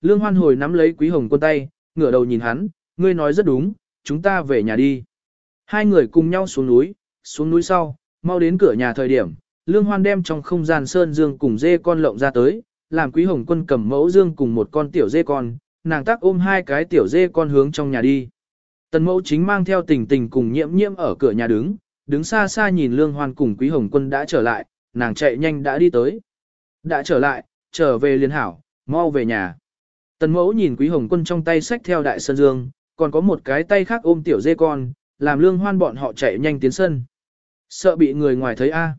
Lương Hoan hồi nắm lấy Quý Hồng Quân tay, ngửa đầu nhìn hắn, ngươi nói rất đúng, chúng ta về nhà đi. Hai người cùng nhau xuống núi, xuống núi sau, mau đến cửa nhà thời điểm, Lương Hoan đem trong không gian sơn dương cùng dê con lộng ra tới, làm Quý Hồng Quân cầm mẫu dương cùng một con tiểu dê con, nàng tác ôm hai cái tiểu dê con hướng trong nhà đi. Tần mẫu chính mang theo tình tình cùng nhiễm nhiễm ở cửa nhà đứng, đứng xa xa nhìn Lương Hoan cùng Quý Hồng Quân đã trở lại, nàng chạy nhanh đã đi tới. Đã trở lại, trở về liên hảo, mau về nhà. Tần mẫu nhìn Quý Hồng Quân trong tay sách theo đại sơn dương, còn có một cái tay khác ôm tiểu dê con, làm Lương Hoan bọn họ chạy nhanh tiến sân. Sợ bị người ngoài thấy a.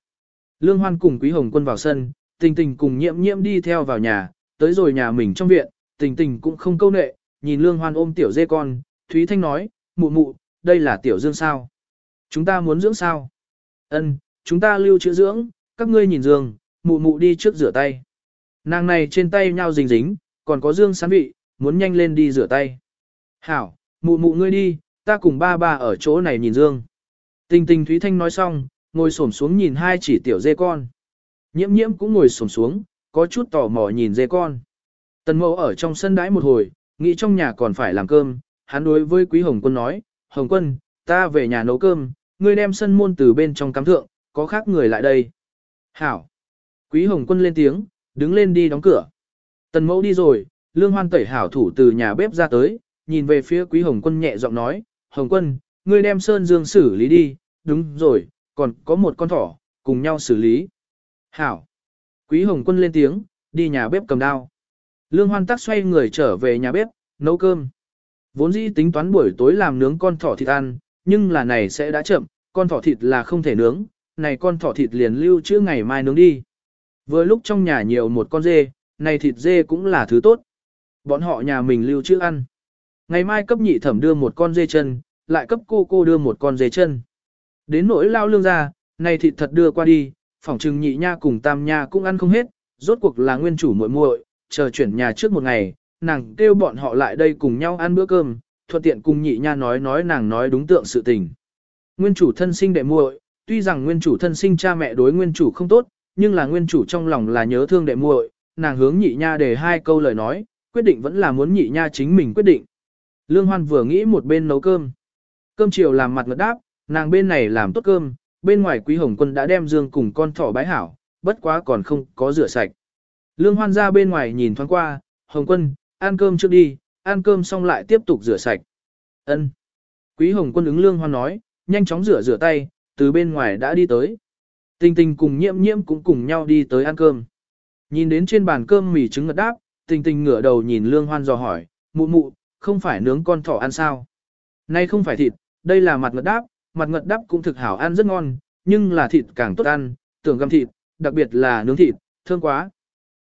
Lương Hoan cùng Quý Hồng Quân vào sân, tình tình cùng nhiễm nhiễm đi theo vào nhà, tới rồi nhà mình trong viện, tình tình cũng không câu nệ, nhìn Lương Hoan ôm tiểu dê con, Thúy Thanh nói, mụ mụ, đây là tiểu dương sao? Chúng ta muốn dưỡng sao? Ân, chúng ta lưu trữ dưỡng, các ngươi nhìn giường, mụ mụ đi trước rửa tay. Nàng này trên tay nhau dính dính, còn có dương sán vị, muốn nhanh lên đi rửa tay. Hảo, mụ mụ ngươi đi, ta cùng ba ba ở chỗ này nhìn dương. Tình tình Thúy Thanh nói xong, ngồi xổm xuống nhìn hai chỉ tiểu dê con. Nhiễm nhiễm cũng ngồi xổm xuống, có chút tò mò nhìn dê con. Tần mẫu ở trong sân đãi một hồi, nghĩ trong nhà còn phải làm cơm, hắn đối với quý Hồng Quân nói, Hồng Quân, ta về nhà nấu cơm, ngươi đem sân môn từ bên trong cắm thượng, có khác người lại đây. Hảo. Quý Hồng Quân lên tiếng, đứng lên đi đóng cửa. Tần mẫu đi rồi, lương hoan tẩy hảo thủ từ nhà bếp ra tới, nhìn về phía quý Hồng Quân nhẹ giọng nói, Hồng Quân, ngươi đem Sơn Dương xử lý đi, đúng rồi, còn có một con thỏ, cùng nhau xử lý. Hảo. Quý Hồng Quân lên tiếng, đi nhà bếp cầm đao. Lương Hoan tắc xoay người trở về nhà bếp, nấu cơm. Vốn dĩ tính toán buổi tối làm nướng con thỏ thịt ăn, nhưng là này sẽ đã chậm, con thỏ thịt là không thể nướng, này con thỏ thịt liền lưu trữ ngày mai nướng đi. Vừa lúc trong nhà nhiều một con dê, này thịt dê cũng là thứ tốt. Bọn họ nhà mình lưu trữ ăn. Ngày mai cấp nhị thẩm đưa một con dê chân, lại cấp cô cô đưa một con dê chân. Đến nỗi lao lương ra, này thịt thật đưa qua đi, phỏng trừng nhị nha cùng tam nha cũng ăn không hết, rốt cuộc là nguyên chủ muội muội, chờ chuyển nhà trước một ngày, nàng kêu bọn họ lại đây cùng nhau ăn bữa cơm, thuận tiện cùng nhị nha nói nói nàng nói đúng tượng sự tình. Nguyên chủ thân sinh đệ muội, tuy rằng nguyên chủ thân sinh cha mẹ đối nguyên chủ không tốt, nhưng là nguyên chủ trong lòng là nhớ thương đệ muội, nàng hướng nhị nha để hai câu lời nói, quyết định vẫn là muốn nhị nha chính mình quyết định. Lương Hoan vừa nghĩ một bên nấu cơm. Cơm chiều làm mặt ngật đáp, nàng bên này làm tốt cơm, bên ngoài quý hồng quân đã đem dương cùng con thỏ bái hảo, bất quá còn không có rửa sạch. Lương Hoan ra bên ngoài nhìn thoáng qua, hồng quân, ăn cơm trước đi, ăn cơm xong lại tiếp tục rửa sạch. Ân. Quý hồng quân ứng Lương Hoan nói, nhanh chóng rửa rửa tay, từ bên ngoài đã đi tới. Tình tình cùng nhiễm nhiễm cũng cùng nhau đi tới ăn cơm. Nhìn đến trên bàn cơm mì trứng ngật đáp, tình tình ngửa đầu nhìn Lương Hoan dò hỏi, mụ mụ, không phải nướng con thỏ ăn sao? Nay không phải thịt, đây là mặt ngật đáp, mặt ngật đáp cũng thực hảo ăn rất ngon, nhưng là thịt càng tốt ăn, tưởng găm thịt, đặc biệt là nướng thịt, thương quá.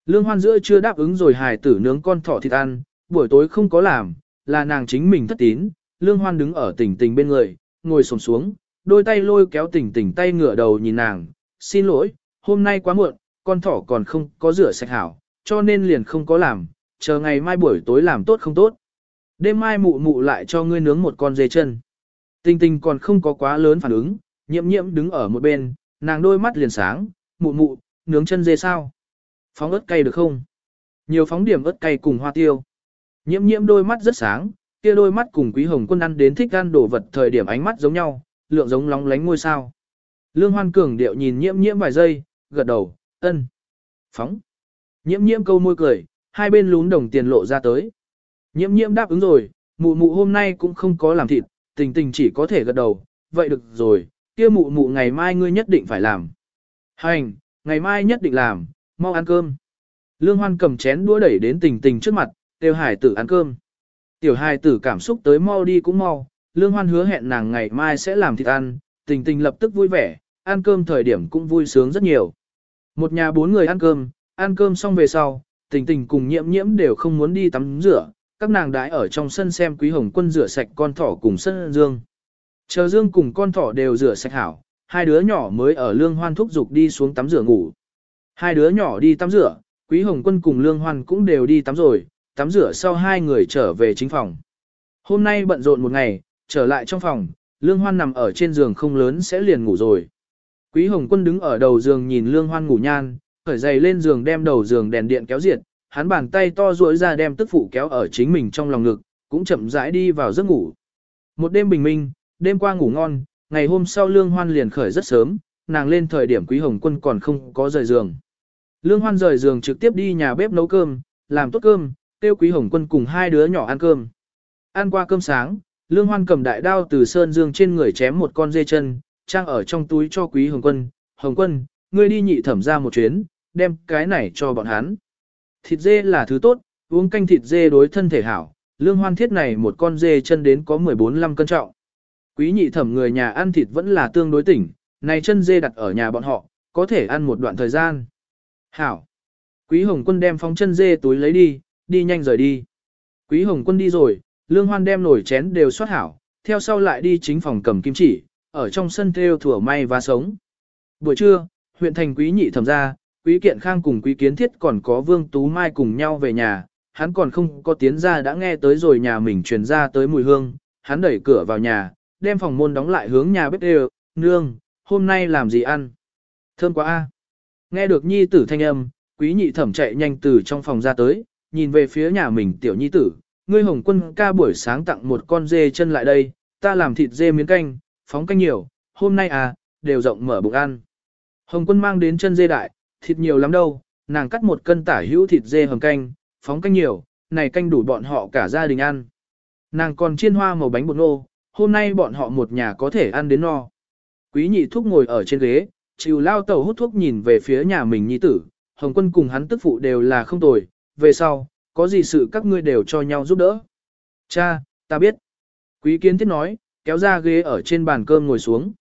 Lương Hoan giữa chưa đáp ứng rồi hài tử nướng con thỏ thịt ăn, buổi tối không có làm, là nàng chính mình thất tín. Lương Hoan đứng ở tỉnh Tình bên người, ngồi xổm xuống, đôi tay lôi kéo tỉnh tỉnh tay ngửa đầu nhìn nàng, xin lỗi, hôm nay quá muộn, con thỏ còn không có rửa sạch hảo, cho nên liền không có làm, chờ ngày mai buổi tối làm tốt không tốt. Đêm mai mụ mụ lại cho ngươi nướng một con dê chân. Tình tình còn không có quá lớn phản ứng, nhiễm nhiễm đứng ở một bên, nàng đôi mắt liền sáng, mụ mụ, nướng chân dê sao? Phóng ớt cay được không? Nhiều phóng điểm ớt cay cùng hoa tiêu. Nhiễm nhiễm đôi mắt rất sáng, kia đôi mắt cùng quý hồng quân ăn đến thích ăn đồ vật thời điểm ánh mắt giống nhau, lượng giống lóng lánh ngôi sao. Lương Hoan Cường điệu nhìn nhiễm nhiễm vài giây, gật đầu, ân. Phóng. Nhiễm nhiễm câu môi cười, hai bên lún đồng tiền lộ ra tới. Nhiễm nhiễm đáp ứng rồi, mụ mụ hôm nay cũng không có làm thịt, tình tình chỉ có thể gật đầu, vậy được rồi, kia mụ mụ ngày mai ngươi nhất định phải làm. Hành, ngày mai nhất định làm, mau ăn cơm. Lương Hoan cầm chén đũa đẩy đến tình tình trước mặt, tiêu hải tử ăn cơm. Tiểu hải tử cảm xúc tới mau đi cũng mau, Lương Hoan hứa hẹn nàng ngày mai sẽ làm thịt ăn, tình tình lập tức vui vẻ, ăn cơm thời điểm cũng vui sướng rất nhiều. Một nhà bốn người ăn cơm, ăn cơm xong về sau, tình tình cùng nhiễm nhiễm đều không muốn đi tắm rửa, các nàng đãi ở trong sân xem quý hồng quân rửa sạch con thỏ cùng sân dương. Chờ dương cùng con thỏ đều rửa sạch hảo, hai đứa nhỏ mới ở lương hoan thúc dục đi xuống tắm rửa ngủ. Hai đứa nhỏ đi tắm rửa, quý hồng quân cùng lương hoan cũng đều đi tắm rồi, tắm rửa sau hai người trở về chính phòng. Hôm nay bận rộn một ngày, trở lại trong phòng, lương hoan nằm ở trên giường không lớn sẽ liền ngủ rồi. Quý hồng quân đứng ở đầu giường nhìn lương hoan ngủ nhan, khởi giày lên giường đem đầu giường đèn điện kéo diệt, hắn bàn tay to duỗi ra đem tức phụ kéo ở chính mình trong lòng ngực, cũng chậm rãi đi vào giấc ngủ. Một đêm bình minh, đêm qua ngủ ngon, ngày hôm sau Lương Hoan liền khởi rất sớm, nàng lên thời điểm Quý Hồng Quân còn không có rời giường. Lương Hoan rời giường trực tiếp đi nhà bếp nấu cơm, làm tốt cơm, tiêu Quý Hồng Quân cùng hai đứa nhỏ ăn cơm. Ăn qua cơm sáng, Lương Hoan cầm đại đao từ sơn dương trên người chém một con dê chân, trang ở trong túi cho Quý Hồng Quân. Hồng Quân, ngươi đi nhị thẩm ra một chuyến, đem cái này cho bọn hắn. Thịt dê là thứ tốt, uống canh thịt dê đối thân thể hảo, lương hoan thiết này một con dê chân đến có 14-15 cân trọng. Quý nhị thẩm người nhà ăn thịt vẫn là tương đối tỉnh, này chân dê đặt ở nhà bọn họ, có thể ăn một đoạn thời gian. Hảo. Quý hồng quân đem phóng chân dê túi lấy đi, đi nhanh rời đi. Quý hồng quân đi rồi, lương hoan đem nổi chén đều xoát hảo, theo sau lại đi chính phòng cầm kim chỉ, ở trong sân theo thủa may và sống. Buổi trưa, huyện thành quý nhị thẩm ra, quý kiện khang cùng quý kiến thiết còn có vương tú mai cùng nhau về nhà, hắn còn không có tiến ra đã nghe tới rồi nhà mình truyền ra tới mùi hương, hắn đẩy cửa vào nhà, đem phòng môn đóng lại hướng nhà bếp đều, nương, hôm nay làm gì ăn? Thơm quá a. Nghe được nhi tử thanh âm, quý nhị thẩm chạy nhanh từ trong phòng ra tới, nhìn về phía nhà mình tiểu nhi tử, ngươi hồng quân ca buổi sáng tặng một con dê chân lại đây, ta làm thịt dê miếng canh, phóng canh nhiều, hôm nay à, đều rộng mở bụng ăn. Hồng quân mang đến chân dê đại, thịt nhiều lắm đâu, nàng cắt một cân tả hữu thịt dê hầm canh, phóng canh nhiều, này canh đủ bọn họ cả gia đình ăn. Nàng còn chiên hoa màu bánh bột nô, hôm nay bọn họ một nhà có thể ăn đến no. Quý nhị thúc ngồi ở trên ghế, chịu lao tàu hút thuốc nhìn về phía nhà mình nhi tử, Hồng quân cùng hắn tức phụ đều là không tồi, về sau, có gì sự các ngươi đều cho nhau giúp đỡ. Cha, ta biết. Quý kiến thiết nói, kéo ra ghế ở trên bàn cơm ngồi xuống.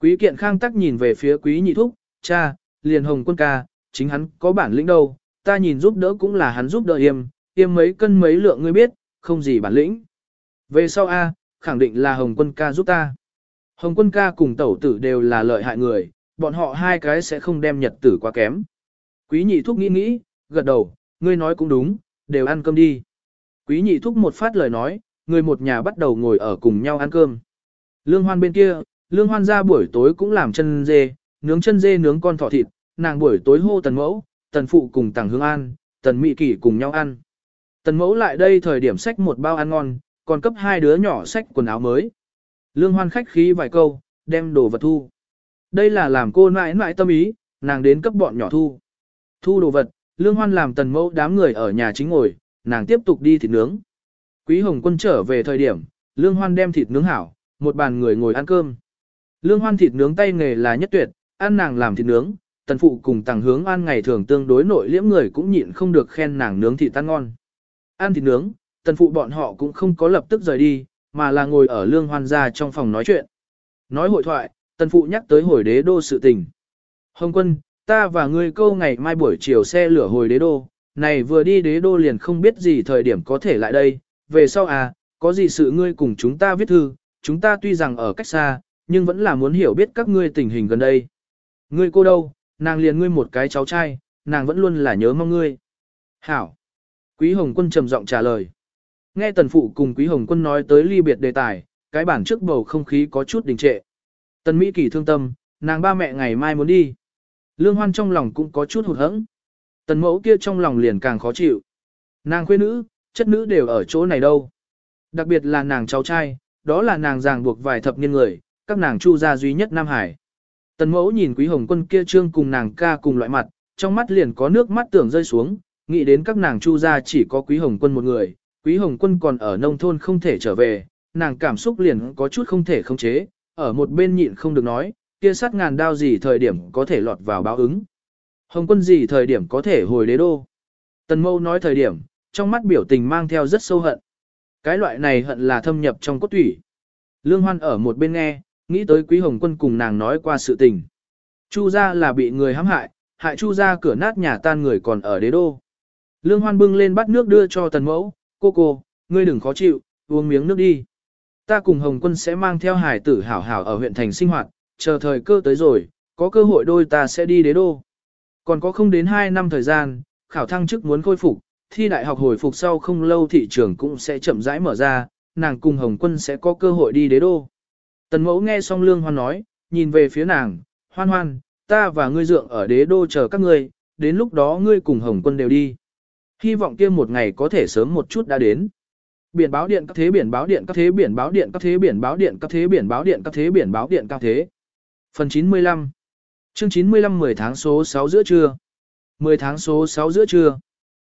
Quý kiện khang tắc nhìn về phía quý nhị thúc, cha, liền hồng quân ca, chính hắn có bản lĩnh đâu, ta nhìn giúp đỡ cũng là hắn giúp đỡ yêm, yêm mấy cân mấy lượng ngươi biết, không gì bản lĩnh. Về sau A, khẳng định là hồng quân ca giúp ta. Hồng quân ca cùng tẩu tử đều là lợi hại người, bọn họ hai cái sẽ không đem nhật tử quá kém. Quý nhị thúc nghĩ nghĩ, gật đầu, ngươi nói cũng đúng, đều ăn cơm đi. Quý nhị thúc một phát lời nói, người một nhà bắt đầu ngồi ở cùng nhau ăn cơm. Lương hoan bên kia, lương hoan ra buổi tối cũng làm chân dê, nướng chân dê nướng con thỏ thịt, nàng buổi tối hô tần mẫu, tần phụ cùng tàng hương an, tần mị kỷ cùng nhau ăn. Tần mẫu lại đây thời điểm sách một bao ăn ngon, còn cấp hai đứa nhỏ sách quần áo mới. Lương hoan khách khí vài câu, đem đồ vật thu. Đây là làm cô mãi mãi tâm ý, nàng đến cấp bọn nhỏ thu. Thu đồ vật, lương hoan làm tần mẫu đám người ở nhà chính ngồi, nàng tiếp tục đi thịt nướng. Quý hồng quân trở về thời điểm, lương hoan đem thịt nướng hảo, một bàn người ngồi ăn cơm. Lương hoan thịt nướng tay nghề là nhất tuyệt, ăn nàng làm thịt nướng, tần phụ cùng tàng hướng An ngày thường tương đối nội liễm người cũng nhịn không được khen nàng nướng thịt tan ngon. Ăn thịt nướng, tần phụ bọn họ cũng không có lập tức rời đi, mà là ngồi ở lương hoan gia trong phòng nói chuyện. Nói hội thoại, tần phụ nhắc tới hồi đế đô sự tình. Hồng quân, ta và ngươi câu ngày mai buổi chiều xe lửa hồi đế đô, này vừa đi đế đô liền không biết gì thời điểm có thể lại đây, về sau à, có gì sự ngươi cùng chúng ta viết thư, chúng ta tuy rằng ở cách xa, nhưng vẫn là muốn hiểu biết các ngươi tình hình gần đây. Ngươi cô đâu, nàng liền ngươi một cái cháu trai, nàng vẫn luôn là nhớ mong ngươi. Hảo. Quý Hồng Quân trầm giọng trả lời. Nghe Tần Phụ cùng Quý Hồng Quân nói tới ly biệt đề tài, cái bản trước bầu không khí có chút đình trệ. Tần Mỹ Kỳ thương tâm, nàng ba mẹ ngày mai muốn đi. Lương Hoan trong lòng cũng có chút hụt hẫng. Tần mẫu kia trong lòng liền càng khó chịu. Nàng khuê nữ, chất nữ đều ở chỗ này đâu. Đặc biệt là nàng cháu trai, đó là nàng ràng buộc vài thập niên người, các nàng chu gia duy nhất Nam Hải. Tần mẫu nhìn quý hồng quân kia trương cùng nàng ca cùng loại mặt, trong mắt liền có nước mắt tưởng rơi xuống, nghĩ đến các nàng chu ra chỉ có quý hồng quân một người, quý hồng quân còn ở nông thôn không thể trở về, nàng cảm xúc liền có chút không thể khống chế, ở một bên nhịn không được nói, kia sát ngàn đao gì thời điểm có thể lọt vào báo ứng. Hồng quân gì thời điểm có thể hồi đế đô. Tần mâu nói thời điểm, trong mắt biểu tình mang theo rất sâu hận. Cái loại này hận là thâm nhập trong cốt thủy. Lương Hoan ở một bên nghe, nghĩ tới Quý Hồng Quân cùng nàng nói qua sự tình. Chu gia là bị người hãm hại, hại Chu gia cửa nát nhà tan người còn ở đế đô. Lương Hoan bưng lên bắt nước đưa cho tần mẫu, cô cô, ngươi đừng khó chịu, uống miếng nước đi. Ta cùng Hồng Quân sẽ mang theo hải tử hảo hảo ở huyện thành sinh hoạt, chờ thời cơ tới rồi, có cơ hội đôi ta sẽ đi đế đô. Còn có không đến 2 năm thời gian, khảo thăng chức muốn khôi phục, thi đại học hồi phục sau không lâu thị trường cũng sẽ chậm rãi mở ra, nàng cùng Hồng Quân sẽ có cơ hội đi đế đô. Tần mẫu nghe xong lương hoan nói, nhìn về phía nàng, hoan hoan, ta và ngươi dượng ở đế đô chờ các ngươi, đến lúc đó ngươi cùng hồng quân đều đi. Hy vọng kia một ngày có thể sớm một chút đã đến. Biển báo điện các thế biển báo điện các thế biển báo điện các thế biển báo điện các thế biển báo điện các thế biển báo điện các thế. Phần 95 Chương 95 10 tháng số 6 giữa trưa 10 tháng số 6 giữa trưa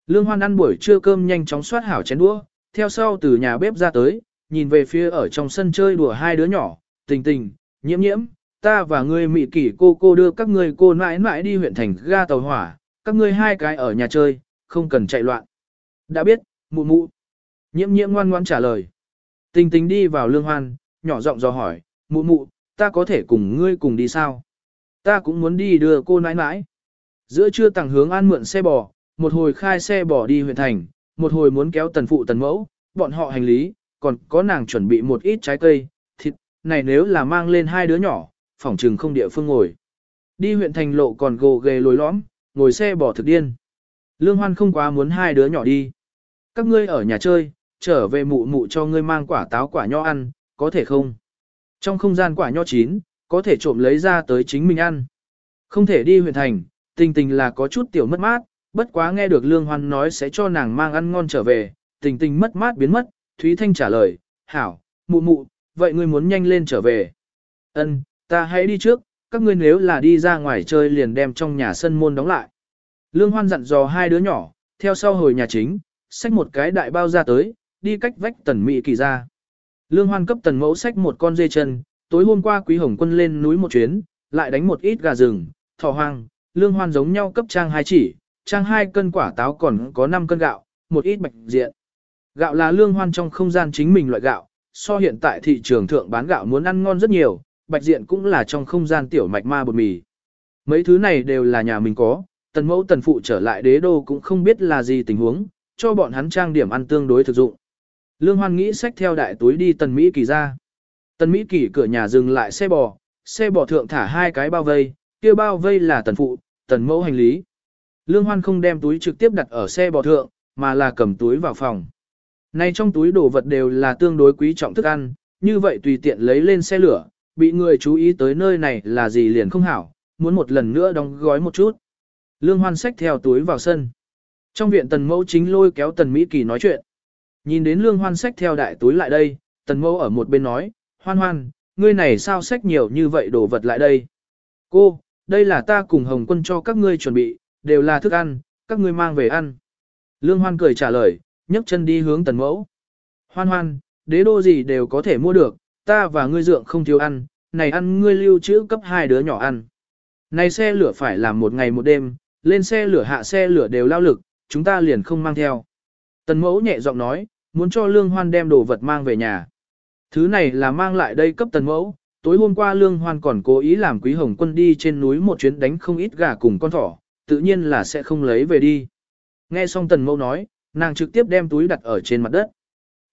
Lương Hoan ăn buổi trưa cơm nhanh chóng soát hảo chén đũa, theo sau từ nhà bếp ra tới, nhìn về phía ở trong sân chơi đùa hai đứa nhỏ, tình tình, nhiễm nhiễm, ta và ngươi mị kỷ cô cô đưa các ngươi cô mãi mãi đi huyện thành ga tàu hỏa, các ngươi hai cái ở nhà chơi, không cần chạy loạn. Đã biết, mụ mụ. Nhiễm nhiễm ngoan ngoan trả lời. Tình tình đi vào lương hoan, nhỏ giọng dò hỏi, mụ mụ, ta có thể cùng ngươi cùng đi sao? Ta cũng muốn đi đưa cô nãi nãi. Giữa trưa tàng hướng an mượn xe bò, một hồi khai xe bò đi huyện thành, một hồi muốn kéo tần phụ tần mẫu, bọn họ hành lý, còn có nàng chuẩn bị một ít trái cây, này nếu là mang lên hai đứa nhỏ, phỏng trừng không địa phương ngồi. Đi huyện thành lộ còn gồ ghề lối lõm, ngồi xe bỏ thực điên. Lương Hoan không quá muốn hai đứa nhỏ đi. Các ngươi ở nhà chơi, trở về mụ mụ cho ngươi mang quả táo quả nho ăn, có thể không? Trong không gian quả nho chín, có thể trộm lấy ra tới chính mình ăn. Không thể đi huyện thành, tình tình là có chút tiểu mất mát, bất quá nghe được Lương Hoan nói sẽ cho nàng mang ăn ngon trở về, tình tình mất mát biến mất, Thúy Thanh trả lời, hảo, mụ mụ, vậy ngươi muốn nhanh lên trở về. Ân, ta hãy đi trước, các ngươi nếu là đi ra ngoài chơi liền đem trong nhà sân môn đóng lại. Lương Hoan dặn dò hai đứa nhỏ, theo sau hồi nhà chính, xách một cái đại bao ra tới, đi cách vách tần mị kỳ ra. Lương Hoan cấp tần mẫu xách một con dê chân, tối hôm qua quý hồng quân lên núi một chuyến, lại đánh một ít gà rừng, thỏ hoang, Lương Hoan giống nhau cấp trang hai chỉ, trang hai cân quả táo còn có 5 cân gạo, một ít bạch diện. Gạo là Lương Hoan trong không gian chính mình loại gạo, so hiện tại thị trường thượng bán gạo muốn ăn ngon rất nhiều, bạch diện cũng là trong không gian tiểu mạch ma bột mì. Mấy thứ này đều là nhà mình có, tần mẫu tần phụ trở lại đế đô cũng không biết là gì tình huống, cho bọn hắn trang điểm ăn tương đối thực dụng. Lương Hoan nghĩ xách theo đại túi đi tần Mỹ kỳ ra. Tần Mỹ kỳ cửa nhà dừng lại xe bò, xe bò thượng thả hai cái bao vây, kia bao vây là tần phụ, tần mẫu hành lý. Lương Hoan không đem túi trực tiếp đặt ở xe bò thượng, mà là cầm túi vào phòng. Nay trong túi đồ vật đều là tương đối quý trọng thức ăn, như vậy tùy tiện lấy lên xe lửa, bị người chú ý tới nơi này là gì liền không hảo, muốn một lần nữa đóng gói một chút. Lương Hoan xách theo túi vào sân. Trong viện tần mẫu chính lôi kéo tần Mỹ Kỳ nói chuyện. Nhìn đến Lương Hoan xách theo đại túi lại đây, tần mẫu ở một bên nói, Hoan Hoan, ngươi này sao xách nhiều như vậy đồ vật lại đây? Cô, đây là ta cùng Hồng Quân cho các ngươi chuẩn bị, đều là thức ăn, các ngươi mang về ăn. Lương Hoan cười trả lời, nhấc chân đi hướng tần mẫu. Hoan hoan, đế đô gì đều có thể mua được, ta và ngươi dượng không thiếu ăn, này ăn ngươi lưu trữ cấp hai đứa nhỏ ăn. Này xe lửa phải làm một ngày một đêm, lên xe lửa hạ xe lửa đều lao lực, chúng ta liền không mang theo. Tần mẫu nhẹ giọng nói, muốn cho lương hoan đem đồ vật mang về nhà. Thứ này là mang lại đây cấp tần mẫu, tối hôm qua lương hoan còn cố ý làm quý hồng quân đi trên núi một chuyến đánh không ít gà cùng con thỏ, tự nhiên là sẽ không lấy về đi. Nghe xong tần mẫu nói, nàng trực tiếp đem túi đặt ở trên mặt đất.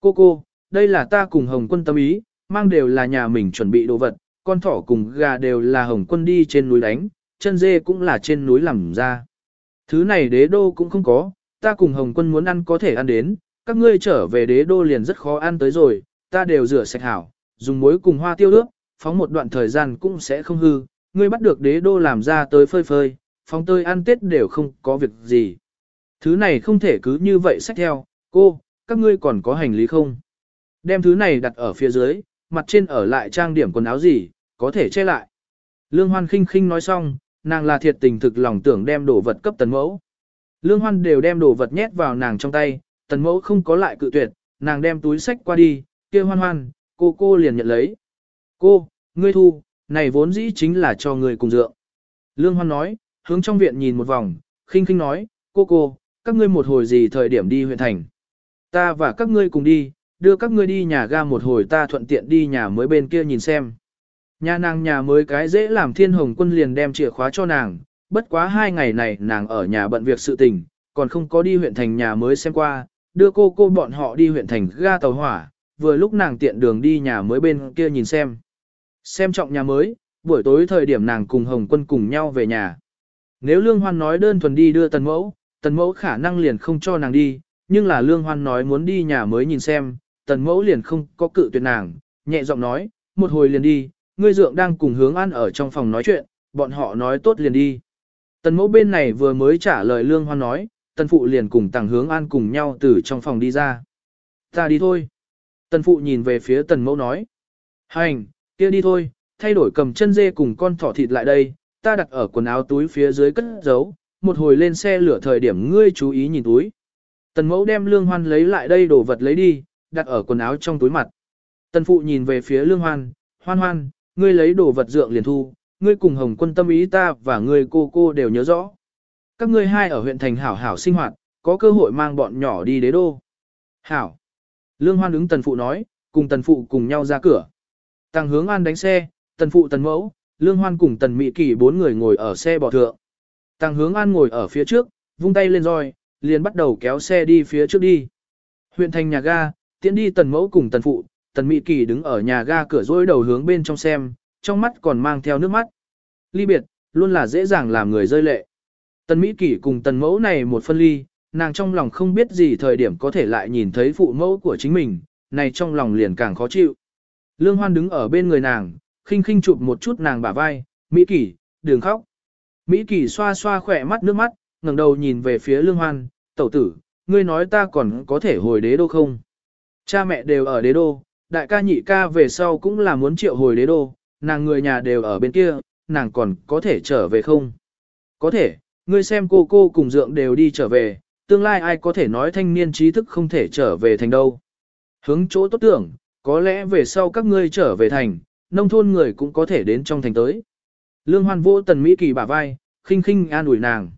Cô cô, đây là ta cùng Hồng quân tâm ý, mang đều là nhà mình chuẩn bị đồ vật, con thỏ cùng gà đều là Hồng quân đi trên núi đánh, chân dê cũng là trên núi làm ra. Thứ này đế đô cũng không có, ta cùng Hồng quân muốn ăn có thể ăn đến, các ngươi trở về đế đô liền rất khó ăn tới rồi, ta đều rửa sạch hảo, dùng muối cùng hoa tiêu ướp, phóng một đoạn thời gian cũng sẽ không hư, ngươi bắt được đế đô làm ra tới phơi phơi, phóng tơi ăn tết đều không có việc gì. Thứ này không thể cứ như vậy xách theo, cô, các ngươi còn có hành lý không? Đem thứ này đặt ở phía dưới, mặt trên ở lại trang điểm quần áo gì, có thể che lại. Lương Hoan khinh khinh nói xong, nàng là thiệt tình thực lòng tưởng đem đồ vật cấp tần mẫu. Lương Hoan đều đem đồ vật nhét vào nàng trong tay, tần mẫu không có lại cự tuyệt, nàng đem túi sách qua đi, kia hoan hoan, cô cô liền nhận lấy. Cô, ngươi thu, này vốn dĩ chính là cho người cùng dượng. Lương Hoan nói, hướng trong viện nhìn một vòng, khinh khinh nói, cô cô, các ngươi một hồi gì thời điểm đi huyện thành. Ta và các ngươi cùng đi, đưa các ngươi đi nhà ga một hồi ta thuận tiện đi nhà mới bên kia nhìn xem. Nhà nàng nhà mới cái dễ làm thiên hồng quân liền đem chìa khóa cho nàng, bất quá hai ngày này nàng ở nhà bận việc sự tình, còn không có đi huyện thành nhà mới xem qua, đưa cô cô bọn họ đi huyện thành ga tàu hỏa, vừa lúc nàng tiện đường đi nhà mới bên kia nhìn xem. Xem trọng nhà mới, buổi tối thời điểm nàng cùng Hồng Quân cùng nhau về nhà. Nếu Lương Hoan nói đơn thuần đi đưa tần mẫu, tần mẫu khả năng liền không cho nàng đi, nhưng là lương hoan nói muốn đi nhà mới nhìn xem, tần mẫu liền không có cự tuyệt nàng, nhẹ giọng nói, một hồi liền đi, ngươi dượng đang cùng hướng ăn ở trong phòng nói chuyện, bọn họ nói tốt liền đi. Tần mẫu bên này vừa mới trả lời lương hoan nói, tần phụ liền cùng tàng hướng an cùng nhau từ trong phòng đi ra. Ta đi thôi. Tần phụ nhìn về phía tần mẫu nói. Hành, kia đi thôi, thay đổi cầm chân dê cùng con thỏ thịt lại đây, ta đặt ở quần áo túi phía dưới cất giấu, một hồi lên xe lửa thời điểm ngươi chú ý nhìn túi. Tần mẫu đem lương hoan lấy lại đây đồ vật lấy đi, đặt ở quần áo trong túi mặt. Tần phụ nhìn về phía lương hoan, hoan hoan, ngươi lấy đồ vật dượng liền thu, ngươi cùng hồng quân tâm ý ta và ngươi cô cô đều nhớ rõ. Các ngươi hai ở huyện thành hảo hảo sinh hoạt, có cơ hội mang bọn nhỏ đi đế đô. Hảo. Lương hoan ứng tần phụ nói, cùng tần phụ cùng nhau ra cửa. Tăng hướng an đánh xe, tần phụ tần mẫu, lương hoan cùng tần mỹ kỳ bốn người ngồi ở xe bò thượng. Tăng hướng an ngồi ở phía trước, vung tay lên roi, liền bắt đầu kéo xe đi phía trước đi. Huyện thành nhà ga, tiến đi tần mẫu cùng tần phụ, tần mỹ kỳ đứng ở nhà ga cửa dối đầu hướng bên trong xem, trong mắt còn mang theo nước mắt. Ly biệt, luôn là dễ dàng làm người rơi lệ. Tần mỹ kỳ cùng tần mẫu này một phân ly, nàng trong lòng không biết gì thời điểm có thể lại nhìn thấy phụ mẫu của chính mình, này trong lòng liền càng khó chịu. Lương Hoan đứng ở bên người nàng, khinh khinh chụp một chút nàng bả vai, Mỹ Kỳ, đừng khóc. Mỹ Kỳ xoa xoa khỏe mắt nước mắt, ngẩng đầu nhìn về phía Lương Hoan, tẩu tử, ngươi nói ta còn có thể hồi đế đô không? Cha mẹ đều ở đế đô, đại ca nhị ca về sau cũng là muốn triệu hồi đế đô, nàng người nhà đều ở bên kia, nàng còn có thể trở về không? Có thể, ngươi xem cô cô cùng dượng đều đi trở về, tương lai ai có thể nói thanh niên trí thức không thể trở về thành đâu. Hướng chỗ tốt tưởng, có lẽ về sau các ngươi trở về thành, nông thôn người cũng có thể đến trong thành tới. Lương Hoan vô tần Mỹ Kỳ bả vai, khinh khinh an ủi nàng.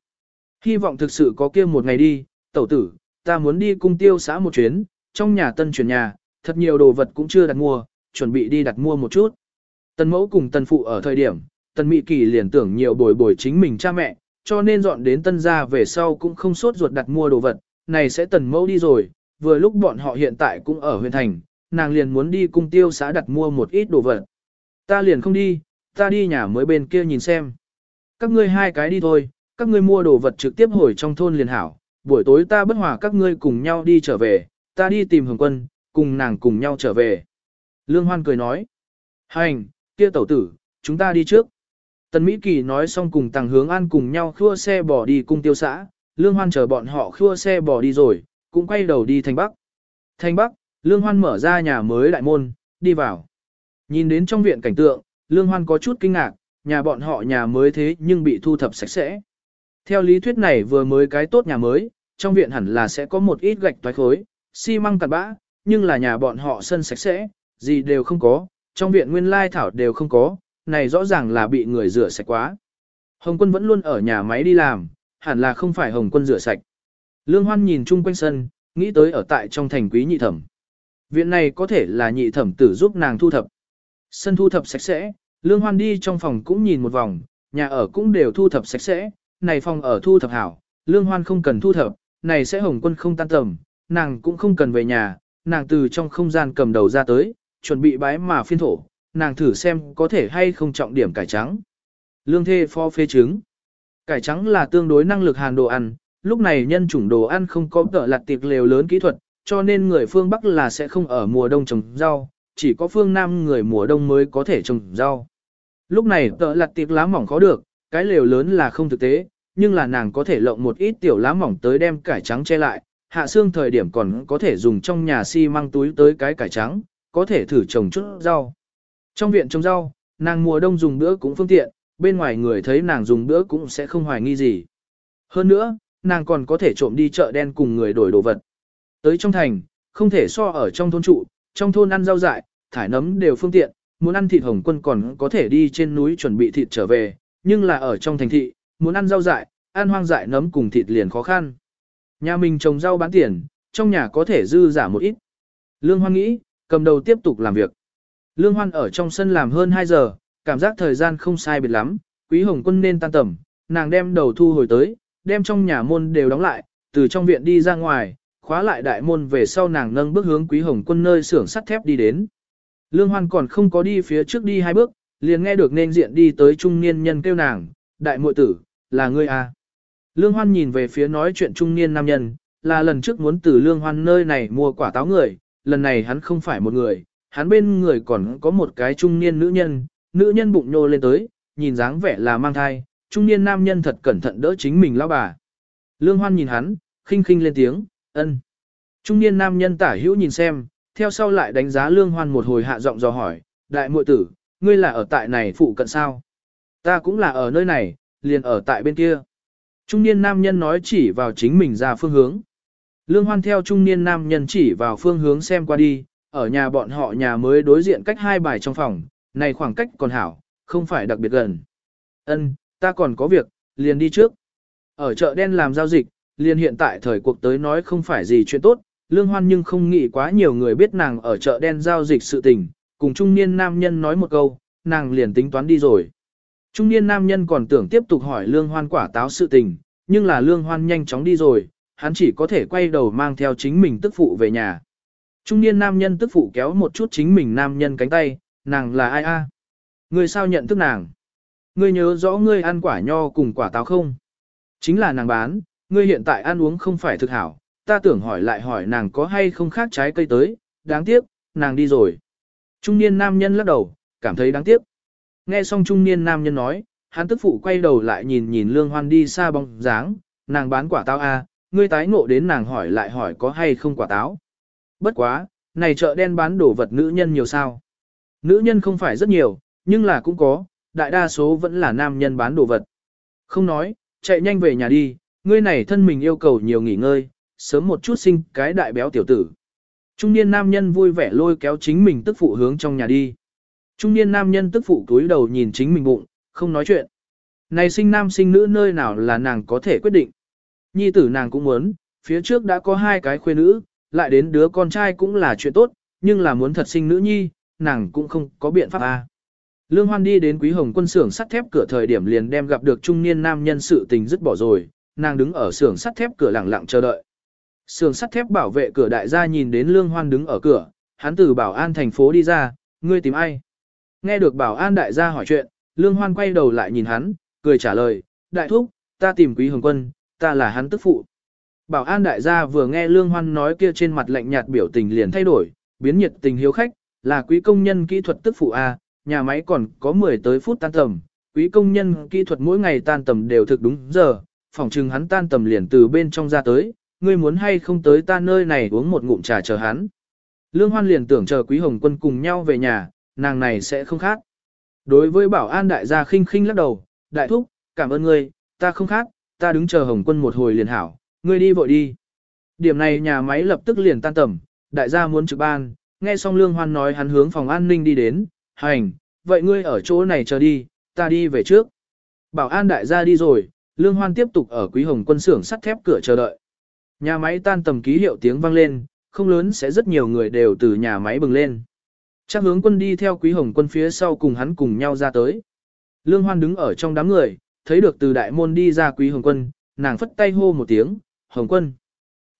Hy vọng thực sự có kia một ngày đi, tẩu tử, ta muốn đi cung tiêu xã một chuyến, trong nhà tân chuyển nhà, thật nhiều đồ vật cũng chưa đặt mua, chuẩn bị đi đặt mua một chút. Tần mẫu cùng tần phụ ở thời điểm, tần Mỹ Kỳ liền tưởng nhiều bồi bồi chính mình cha mẹ, cho nên dọn đến tân gia về sau cũng không sốt ruột đặt mua đồ vật, này sẽ tần mẫu đi rồi, vừa lúc bọn họ hiện tại cũng ở huyện thành, nàng liền muốn đi cung tiêu xã đặt mua một ít đồ vật. Ta liền không đi, ta đi nhà mới bên kia nhìn xem. Các ngươi hai cái đi thôi, các ngươi mua đồ vật trực tiếp hồi trong thôn liền hảo, buổi tối ta bất hòa các ngươi cùng nhau đi trở về, ta đi tìm hồng quân, cùng nàng cùng nhau trở về. Lương Hoan cười nói, hành, kia tẩu tử, chúng ta đi trước. Tần Mỹ Kỳ nói xong cùng Tàng Hướng An cùng nhau khua xe bỏ đi cung tiêu xã, Lương Hoan chờ bọn họ khua xe bỏ đi rồi, cũng quay đầu đi thành Bắc. Thành Bắc, Lương Hoan mở ra nhà mới đại môn, đi vào. Nhìn đến trong viện cảnh tượng, Lương Hoan có chút kinh ngạc, nhà bọn họ nhà mới thế nhưng bị thu thập sạch sẽ. Theo lý thuyết này vừa mới cái tốt nhà mới, trong viện hẳn là sẽ có một ít gạch toái khối, xi măng cặn bã, nhưng là nhà bọn họ sân sạch sẽ, gì đều không có, trong viện nguyên lai thảo đều không có, này rõ ràng là bị người rửa sạch quá. Hồng quân vẫn luôn ở nhà máy đi làm, hẳn là không phải Hồng quân rửa sạch. Lương Hoan nhìn chung quanh sân, nghĩ tới ở tại trong thành quý nhị thẩm. Viện này có thể là nhị thẩm tử giúp nàng thu thập. Sân thu thập sạch sẽ, Lương Hoan đi trong phòng cũng nhìn một vòng, nhà ở cũng đều thu thập sạch sẽ, này phòng ở thu thập hảo, Lương Hoan không cần thu thập, này sẽ Hồng quân không tan tầm, nàng cũng không cần về nhà, nàng từ trong không gian cầm đầu ra tới, chuẩn bị bái mà phiên thổ, nàng thử xem có thể hay không trọng điểm cải trắng. Lương thê pho phê trứng. Cải trắng là tương đối năng lực hàn đồ ăn, lúc này nhân chủng đồ ăn không có tợ lặt tiệc lều lớn kỹ thuật, cho nên người phương Bắc là sẽ không ở mùa đông trồng rau, chỉ có phương Nam người mùa đông mới có thể trồng rau. Lúc này tợ lặt tiệc lá mỏng khó được, cái lều lớn là không thực tế, nhưng là nàng có thể lộng một ít tiểu lá mỏng tới đem cải trắng che lại, hạ xương thời điểm còn có thể dùng trong nhà xi măng túi tới cái cải trắng, có thể thử trồng chút rau. Trong viện trồng rau, nàng mùa đông dùng bữa cũng phương tiện, bên ngoài người thấy nàng dùng bữa cũng sẽ không hoài nghi gì. Hơn nữa, nàng còn có thể trộm đi chợ đen cùng người đổi đồ vật. Tới trong thành, không thể so ở trong thôn trụ, trong thôn ăn rau dại, thải nấm đều phương tiện, muốn ăn thịt hồng quân còn có thể đi trên núi chuẩn bị thịt trở về, nhưng là ở trong thành thị, muốn ăn rau dại, ăn hoang dại nấm cùng thịt liền khó khăn. Nhà mình trồng rau bán tiền, trong nhà có thể dư giả một ít. Lương Hoan nghĩ, cầm đầu tiếp tục làm việc. Lương Hoan ở trong sân làm hơn 2 giờ, cảm giác thời gian không sai biệt lắm, quý hồng quân nên tan tầm, nàng đem đầu thu hồi tới, đem trong nhà môn đều đóng lại, từ trong viện đi ra ngoài, khóa lại đại môn về sau nàng nâng bước hướng quý hồng quân nơi xưởng sắt thép đi đến. Lương Hoan còn không có đi phía trước đi hai bước, liền nghe được nên diện đi tới trung niên nhân kêu nàng, đại muội tử, là ngươi à. Lương Hoan nhìn về phía nói chuyện trung niên nam nhân, là lần trước muốn từ Lương Hoan nơi này mua quả táo người, lần này hắn không phải một người, hắn bên người còn có một cái trung niên nữ nhân, nữ nhân bụng nhô lên tới, nhìn dáng vẻ là mang thai, trung niên nam nhân thật cẩn thận đỡ chính mình lão bà. Lương Hoan nhìn hắn, khinh khinh lên tiếng, ân. Trung niên nam nhân tả hữu nhìn xem, theo sau lại đánh giá lương hoan một hồi hạ giọng dò hỏi, đại muội tử, ngươi là ở tại này phụ cận sao? Ta cũng là ở nơi này, liền ở tại bên kia. Trung niên nam nhân nói chỉ vào chính mình ra phương hướng. Lương hoan theo trung niên nam nhân chỉ vào phương hướng xem qua đi, ở nhà bọn họ nhà mới đối diện cách hai bài trong phòng, này khoảng cách còn hảo, không phải đặc biệt gần. Ân, ta còn có việc, liền đi trước. Ở chợ đen làm giao dịch, liền hiện tại thời cuộc tới nói không phải gì chuyện tốt, lương hoan nhưng không nghĩ quá nhiều người biết nàng ở chợ đen giao dịch sự tình, cùng trung niên nam nhân nói một câu, nàng liền tính toán đi rồi. Trung niên nam nhân còn tưởng tiếp tục hỏi lương hoan quả táo sự tình, nhưng là lương hoan nhanh chóng đi rồi, hắn chỉ có thể quay đầu mang theo chính mình tức phụ về nhà. Trung niên nam nhân tức phụ kéo một chút chính mình nam nhân cánh tay, nàng là ai a? người sao nhận thức nàng? Ngươi nhớ rõ ngươi ăn quả nho cùng quả táo không? Chính là nàng bán, ngươi hiện tại ăn uống không phải thực hảo, ta tưởng hỏi lại hỏi nàng có hay không khác trái cây tới, đáng tiếc, nàng đi rồi. Trung niên nam nhân lắc đầu, cảm thấy đáng tiếc. Nghe xong trung niên nam nhân nói, hắn tức phụ quay đầu lại nhìn nhìn lương hoan đi xa bóng dáng, nàng bán quả táo a, à, ngươi tái ngộ đến nàng hỏi lại hỏi có hay không quả táo. Bất quá, này chợ đen bán đồ vật nữ nhân nhiều sao. Nữ nhân không phải rất nhiều, nhưng là cũng có, đại đa số vẫn là nam nhân bán đồ vật. Không nói, chạy nhanh về nhà đi, ngươi này thân mình yêu cầu nhiều nghỉ ngơi, sớm một chút sinh cái đại béo tiểu tử. Trung niên nam nhân vui vẻ lôi kéo chính mình tức phụ hướng trong nhà đi. Trung niên nam nhân tức phụ túi đầu nhìn chính mình bụng, không nói chuyện. Này sinh nam sinh nữ nơi nào là nàng có thể quyết định. Nhi tử nàng cũng muốn, phía trước đã có hai cái khuê nữ, lại đến đứa con trai cũng là chuyện tốt, nhưng là muốn thật sinh nữ nhi, nàng cũng không có biện pháp à. Lương Hoan đi đến Quý Hồng quân xưởng sắt thép cửa thời điểm liền đem gặp được trung niên nam nhân sự tình dứt bỏ rồi, nàng đứng ở xưởng sắt thép cửa lặng lặng chờ đợi. Xưởng sắt thép bảo vệ cửa đại gia nhìn đến Lương Hoan đứng ở cửa, hắn từ bảo an thành phố đi ra, ngươi tìm ai? Nghe được bảo an đại gia hỏi chuyện, Lương Hoan quay đầu lại nhìn hắn, cười trả lời, đại thúc, ta tìm Quý Hồng quân, ta là hắn tức phụ. Bảo an đại gia vừa nghe Lương Hoan nói kia trên mặt lạnh nhạt biểu tình liền thay đổi, biến nhiệt tình hiếu khách, là quý công nhân kỹ thuật tức phụ A, nhà máy còn có 10 tới phút tan tầm, quý công nhân kỹ thuật mỗi ngày tan tầm đều thực đúng giờ, Phỏng chừng hắn tan tầm liền từ bên trong ra tới, ngươi muốn hay không tới ta nơi này uống một ngụm trà chờ hắn. Lương Hoan liền tưởng chờ quý hồng quân cùng nhau về nhà, nàng này sẽ không khác. Đối với bảo an đại gia khinh khinh lắc đầu, đại thúc, cảm ơn ngươi, ta không khác, ta đứng chờ hồng quân một hồi liền hảo, ngươi đi vội đi. Điểm này nhà máy lập tức liền tan tầm, đại gia muốn trực ban, nghe xong Lương Hoan nói hắn hướng phòng an ninh đi đến, hành, vậy ngươi ở chỗ này chờ đi, ta đi về trước. Bảo an đại gia đi rồi, Lương Hoan tiếp tục ở Quý Hồng quân xưởng sắt thép cửa chờ đợi. Nhà máy tan tầm ký hiệu tiếng vang lên, không lớn sẽ rất nhiều người đều từ nhà máy bừng lên. Chắc hướng quân đi theo Quý Hồng quân phía sau cùng hắn cùng nhau ra tới. Lương Hoan đứng ở trong đám người, thấy được từ đại môn đi ra Quý Hồng quân, nàng phất tay hô một tiếng, Hồng quân.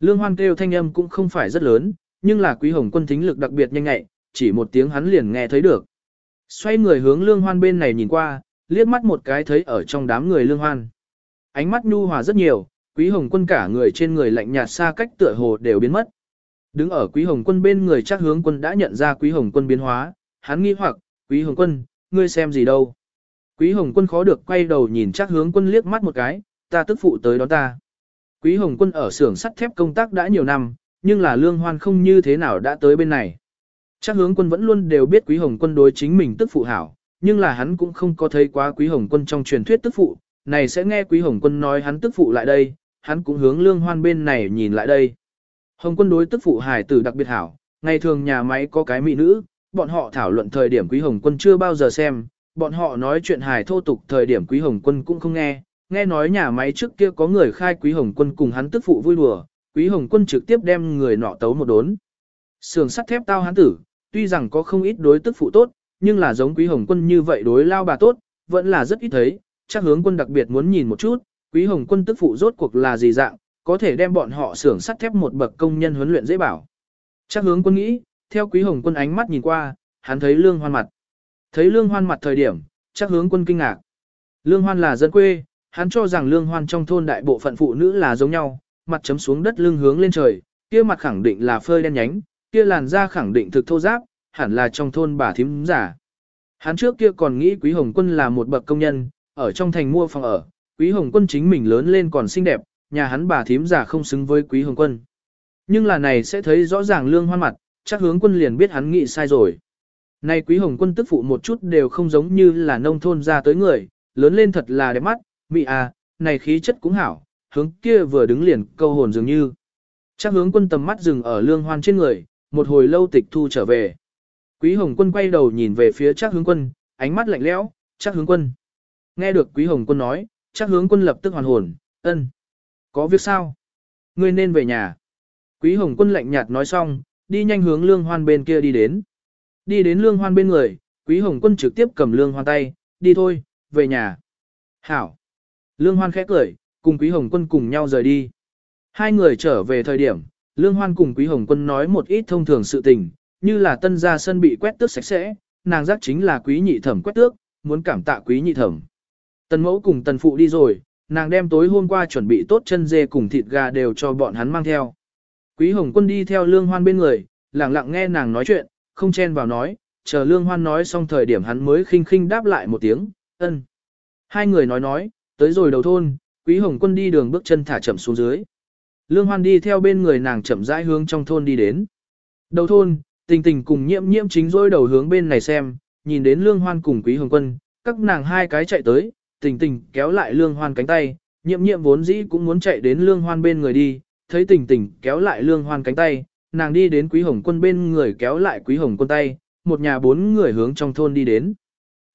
Lương Hoan kêu thanh âm cũng không phải rất lớn, nhưng là Quý Hồng quân thính lực đặc biệt nhanh nhạy, chỉ một tiếng hắn liền nghe thấy được. Xoay người hướng Lương Hoan bên này nhìn qua, liếc mắt một cái thấy ở trong đám người Lương Hoan. Ánh mắt nhu hòa rất nhiều, Quý Hồng quân cả người trên người lạnh nhạt xa cách tựa hồ đều biến mất. Đứng ở Quý Hồng quân bên người chắc hướng quân đã nhận ra Quý Hồng quân biến hóa, hắn nghi hoặc, Quý Hồng quân, ngươi xem gì đâu. Quý Hồng quân khó được quay đầu nhìn chắc hướng quân liếc mắt một cái, ta tức phụ tới đón ta. Quý Hồng quân ở xưởng sắt thép công tác đã nhiều năm, nhưng là lương hoan không như thế nào đã tới bên này. Chắc hướng quân vẫn luôn đều biết Quý Hồng quân đối chính mình tức phụ hảo, nhưng là hắn cũng không có thấy quá Quý Hồng quân trong truyền thuyết tức phụ, này sẽ nghe Quý Hồng quân nói hắn tức phụ lại đây, hắn cũng hướng lương hoan bên này nhìn lại đây. Hồng quân đối tức phụ hải tử đặc biệt hảo, ngày thường nhà máy có cái mỹ nữ, bọn họ thảo luận thời điểm Quý Hồng quân chưa bao giờ xem, bọn họ nói chuyện hài thô tục thời điểm Quý Hồng quân cũng không nghe, nghe nói nhà máy trước kia có người khai Quý Hồng quân cùng hắn tức phụ vui đùa, Quý Hồng quân trực tiếp đem người nọ tấu một đốn. Sườn sắt thép tao hắn tử, tuy rằng có không ít đối tức phụ tốt, nhưng là giống Quý Hồng quân như vậy đối lao bà tốt, vẫn là rất ít thấy, chắc hướng quân đặc biệt muốn nhìn một chút, Quý Hồng quân tức phụ rốt cuộc là gì dạng, có thể đem bọn họ xưởng sắt thép một bậc công nhân huấn luyện dễ bảo. Chắc hướng quân nghĩ, theo Quý Hồng quân ánh mắt nhìn qua, hắn thấy Lương Hoan mặt. Thấy Lương Hoan mặt thời điểm, chắc hướng quân kinh ngạc. Lương Hoan là dân quê, hắn cho rằng Lương Hoan trong thôn đại bộ phận phụ nữ là giống nhau, mặt chấm xuống đất lưng hướng lên trời, kia mặt khẳng định là phơi đen nhánh, kia làn da khẳng định thực thô giáp, hẳn là trong thôn bà thím giả. Hắn trước kia còn nghĩ Quý Hồng Quân là một bậc công nhân, ở trong thành mua phòng ở, Quý Hồng Quân chính mình lớn lên còn xinh đẹp, nhà hắn bà thím già không xứng với quý hồng quân. Nhưng là này sẽ thấy rõ ràng lương hoan mặt, chắc hướng quân liền biết hắn nghĩ sai rồi. Này quý hồng quân tức phụ một chút đều không giống như là nông thôn ra tới người, lớn lên thật là đẹp mắt, mị à, này khí chất cũng hảo, hướng kia vừa đứng liền câu hồn dường như. Chắc hướng quân tầm mắt dừng ở lương hoan trên người, một hồi lâu tịch thu trở về. Quý hồng quân quay đầu nhìn về phía chắc hướng quân, ánh mắt lạnh lẽo, chắc hướng quân. Nghe được quý hồng quân nói, chắc hướng quân lập tức hoàn hồn, ân. Có việc sao? Ngươi nên về nhà. Quý hồng quân lạnh nhạt nói xong, đi nhanh hướng lương hoan bên kia đi đến. Đi đến lương hoan bên người, quý hồng quân trực tiếp cầm lương hoan tay, đi thôi, về nhà. Hảo. Lương hoan khẽ cười, cùng quý hồng quân cùng nhau rời đi. Hai người trở về thời điểm, lương hoan cùng quý hồng quân nói một ít thông thường sự tình, như là tân gia sân bị quét tước sạch sẽ, nàng giác chính là quý nhị thẩm quét tước, muốn cảm tạ quý nhị thẩm. Tần mẫu cùng tần phụ đi rồi, nàng đem tối hôm qua chuẩn bị tốt chân dê cùng thịt gà đều cho bọn hắn mang theo. Quý hồng quân đi theo lương hoan bên người, lặng lặng nghe nàng nói chuyện, không chen vào nói, chờ lương hoan nói xong thời điểm hắn mới khinh khinh đáp lại một tiếng, ân. Hai người nói nói, tới rồi đầu thôn, quý hồng quân đi đường bước chân thả chậm xuống dưới. Lương hoan đi theo bên người nàng chậm rãi hướng trong thôn đi đến. Đầu thôn, tình tình cùng nhiễm nhiễm chính rôi đầu hướng bên này xem, nhìn đến lương hoan cùng quý hồng quân, các nàng hai cái chạy tới, tình tình kéo lại lương hoan cánh tay, nhiệm nhiệm vốn dĩ cũng muốn chạy đến lương hoan bên người đi, thấy tình tình kéo lại lương hoan cánh tay, nàng đi đến quý hồng quân bên người kéo lại quý hồng quân tay, một nhà bốn người hướng trong thôn đi đến.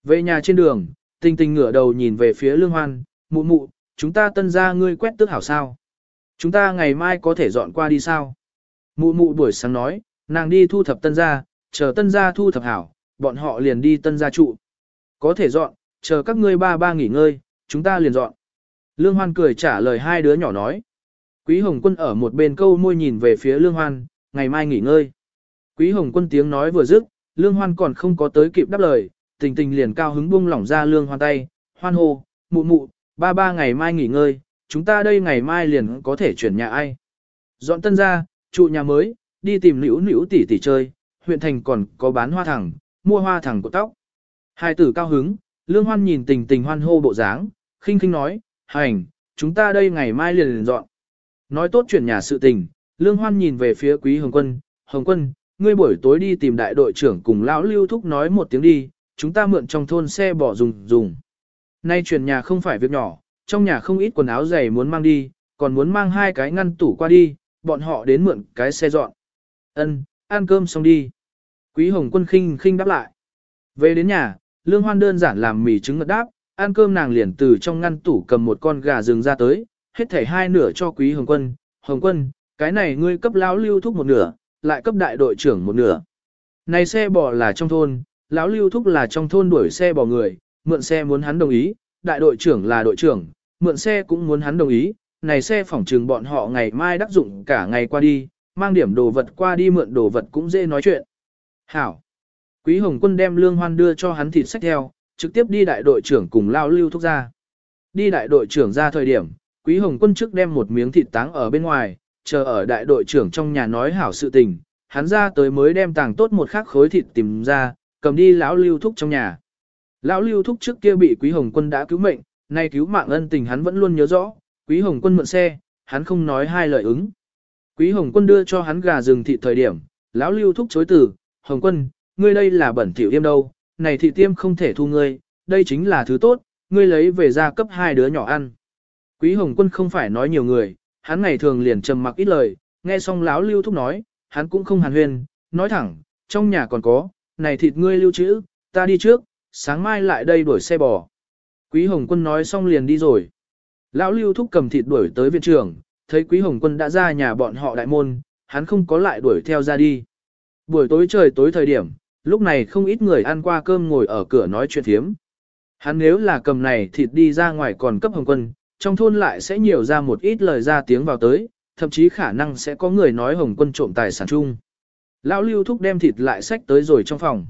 Về nhà trên đường, tình tình ngửa đầu nhìn về phía lương hoan, mụ mụ, chúng ta tân ra ngươi quét tước hảo sao. Chúng ta ngày mai có thể dọn qua đi sao? Mụ mụ buổi sáng nói, nàng đi thu thập tân gia, chờ tân gia thu thập hảo, bọn họ liền đi tân gia trụ. Có thể dọn, chờ các ngươi ba ba nghỉ ngơi, chúng ta liền dọn. Lương Hoan cười trả lời hai đứa nhỏ nói. Quý Hồng Quân ở một bên câu môi nhìn về phía Lương Hoan, ngày mai nghỉ ngơi. Quý Hồng Quân tiếng nói vừa dứt, Lương Hoan còn không có tới kịp đáp lời, tình tình liền cao hứng buông lỏng ra Lương Hoan tay, hoan hô, mụ mụ, ba ba ngày mai nghỉ ngơi, chúng ta đây ngày mai liền có thể chuyển nhà ai. Dọn tân ra, trụ nhà mới, đi tìm nữ nữ tỷ tỷ chơi, huyện thành còn có bán hoa thẳng, mua hoa thẳng của tóc. Hai tử cao hứng, Lương Hoan nhìn tình tình hoan hô bộ dáng, khinh khinh nói, hành, chúng ta đây ngày mai liền liền dọn. Nói tốt chuyển nhà sự tình, Lương Hoan nhìn về phía Quý Hồng Quân, Hồng Quân, ngươi buổi tối đi tìm đại đội trưởng cùng lão Lưu Thúc nói một tiếng đi, chúng ta mượn trong thôn xe bỏ dùng dùng. Nay chuyển nhà không phải việc nhỏ, trong nhà không ít quần áo giày muốn mang đi, còn muốn mang hai cái ngăn tủ qua đi, bọn họ đến mượn cái xe dọn. Ân, ăn cơm xong đi. Quý Hồng Quân khinh khinh đáp lại. Về đến nhà, Lương Hoan đơn giản làm mì trứng ngật đáp, ăn cơm nàng liền từ trong ngăn tủ cầm một con gà rừng ra tới, hết thảy hai nửa cho Quý Hồng Quân. Hồng Quân, cái này ngươi cấp lão lưu thúc một nửa, lại cấp đại đội trưởng một nửa. Này xe bò là trong thôn, lão lưu thúc là trong thôn đuổi xe bò người, mượn xe muốn hắn đồng ý, đại đội trưởng là đội trưởng, mượn xe cũng muốn hắn đồng ý, này xe phỏng trừng bọn họ ngày mai đắc dụng cả ngày qua đi, mang điểm đồ vật qua đi mượn đồ vật cũng dễ nói chuyện. Hảo. Quý Hồng Quân đem lương hoan đưa cho hắn thịt sách theo, trực tiếp đi đại đội trưởng cùng lao lưu thúc ra. Đi đại đội trưởng ra thời điểm, Quý Hồng Quân trước đem một miếng thịt táng ở bên ngoài, chờ ở đại đội trưởng trong nhà nói hảo sự tình, hắn ra tới mới đem tàng tốt một khắc khối thịt tìm ra, cầm đi lão lưu thúc trong nhà. Lão lưu thúc trước kia bị Quý Hồng Quân đã cứu mệnh, nay cứu mạng ân tình hắn vẫn luôn nhớ rõ, Quý Hồng Quân mượn xe, hắn không nói hai lời ứng. Quý Hồng Quân đưa cho hắn gà rừng thịt thời điểm, lão lưu thúc chối từ, Hồng Quân, ngươi đây là bẩn thỉu yêm đâu, này thị tiêm không thể thu ngươi, đây chính là thứ tốt, ngươi lấy về ra cấp hai đứa nhỏ ăn. Quý Hồng Quân không phải nói nhiều người, hắn ngày thường liền trầm mặc ít lời, nghe xong lão lưu thúc nói, hắn cũng không hàn huyên, nói thẳng, trong nhà còn có, này thịt ngươi lưu trữ, ta đi trước, sáng mai lại đây đuổi xe bò. Quý Hồng Quân nói xong liền đi rồi. Lão lưu thúc cầm thịt đuổi tới viện trưởng, thấy Quý Hồng Quân đã ra nhà bọn họ đại môn, hắn không có lại đuổi theo ra đi. Buổi tối trời tối thời điểm, lúc này không ít người ăn qua cơm ngồi ở cửa nói chuyện thiếm. Hắn nếu là cầm này thịt đi ra ngoài còn cấp Hồng Quân, trong thôn lại sẽ nhiều ra một ít lời ra tiếng vào tới, thậm chí khả năng sẽ có người nói Hồng Quân trộm tài sản chung. Lão Lưu Thúc đem thịt lại sách tới rồi trong phòng.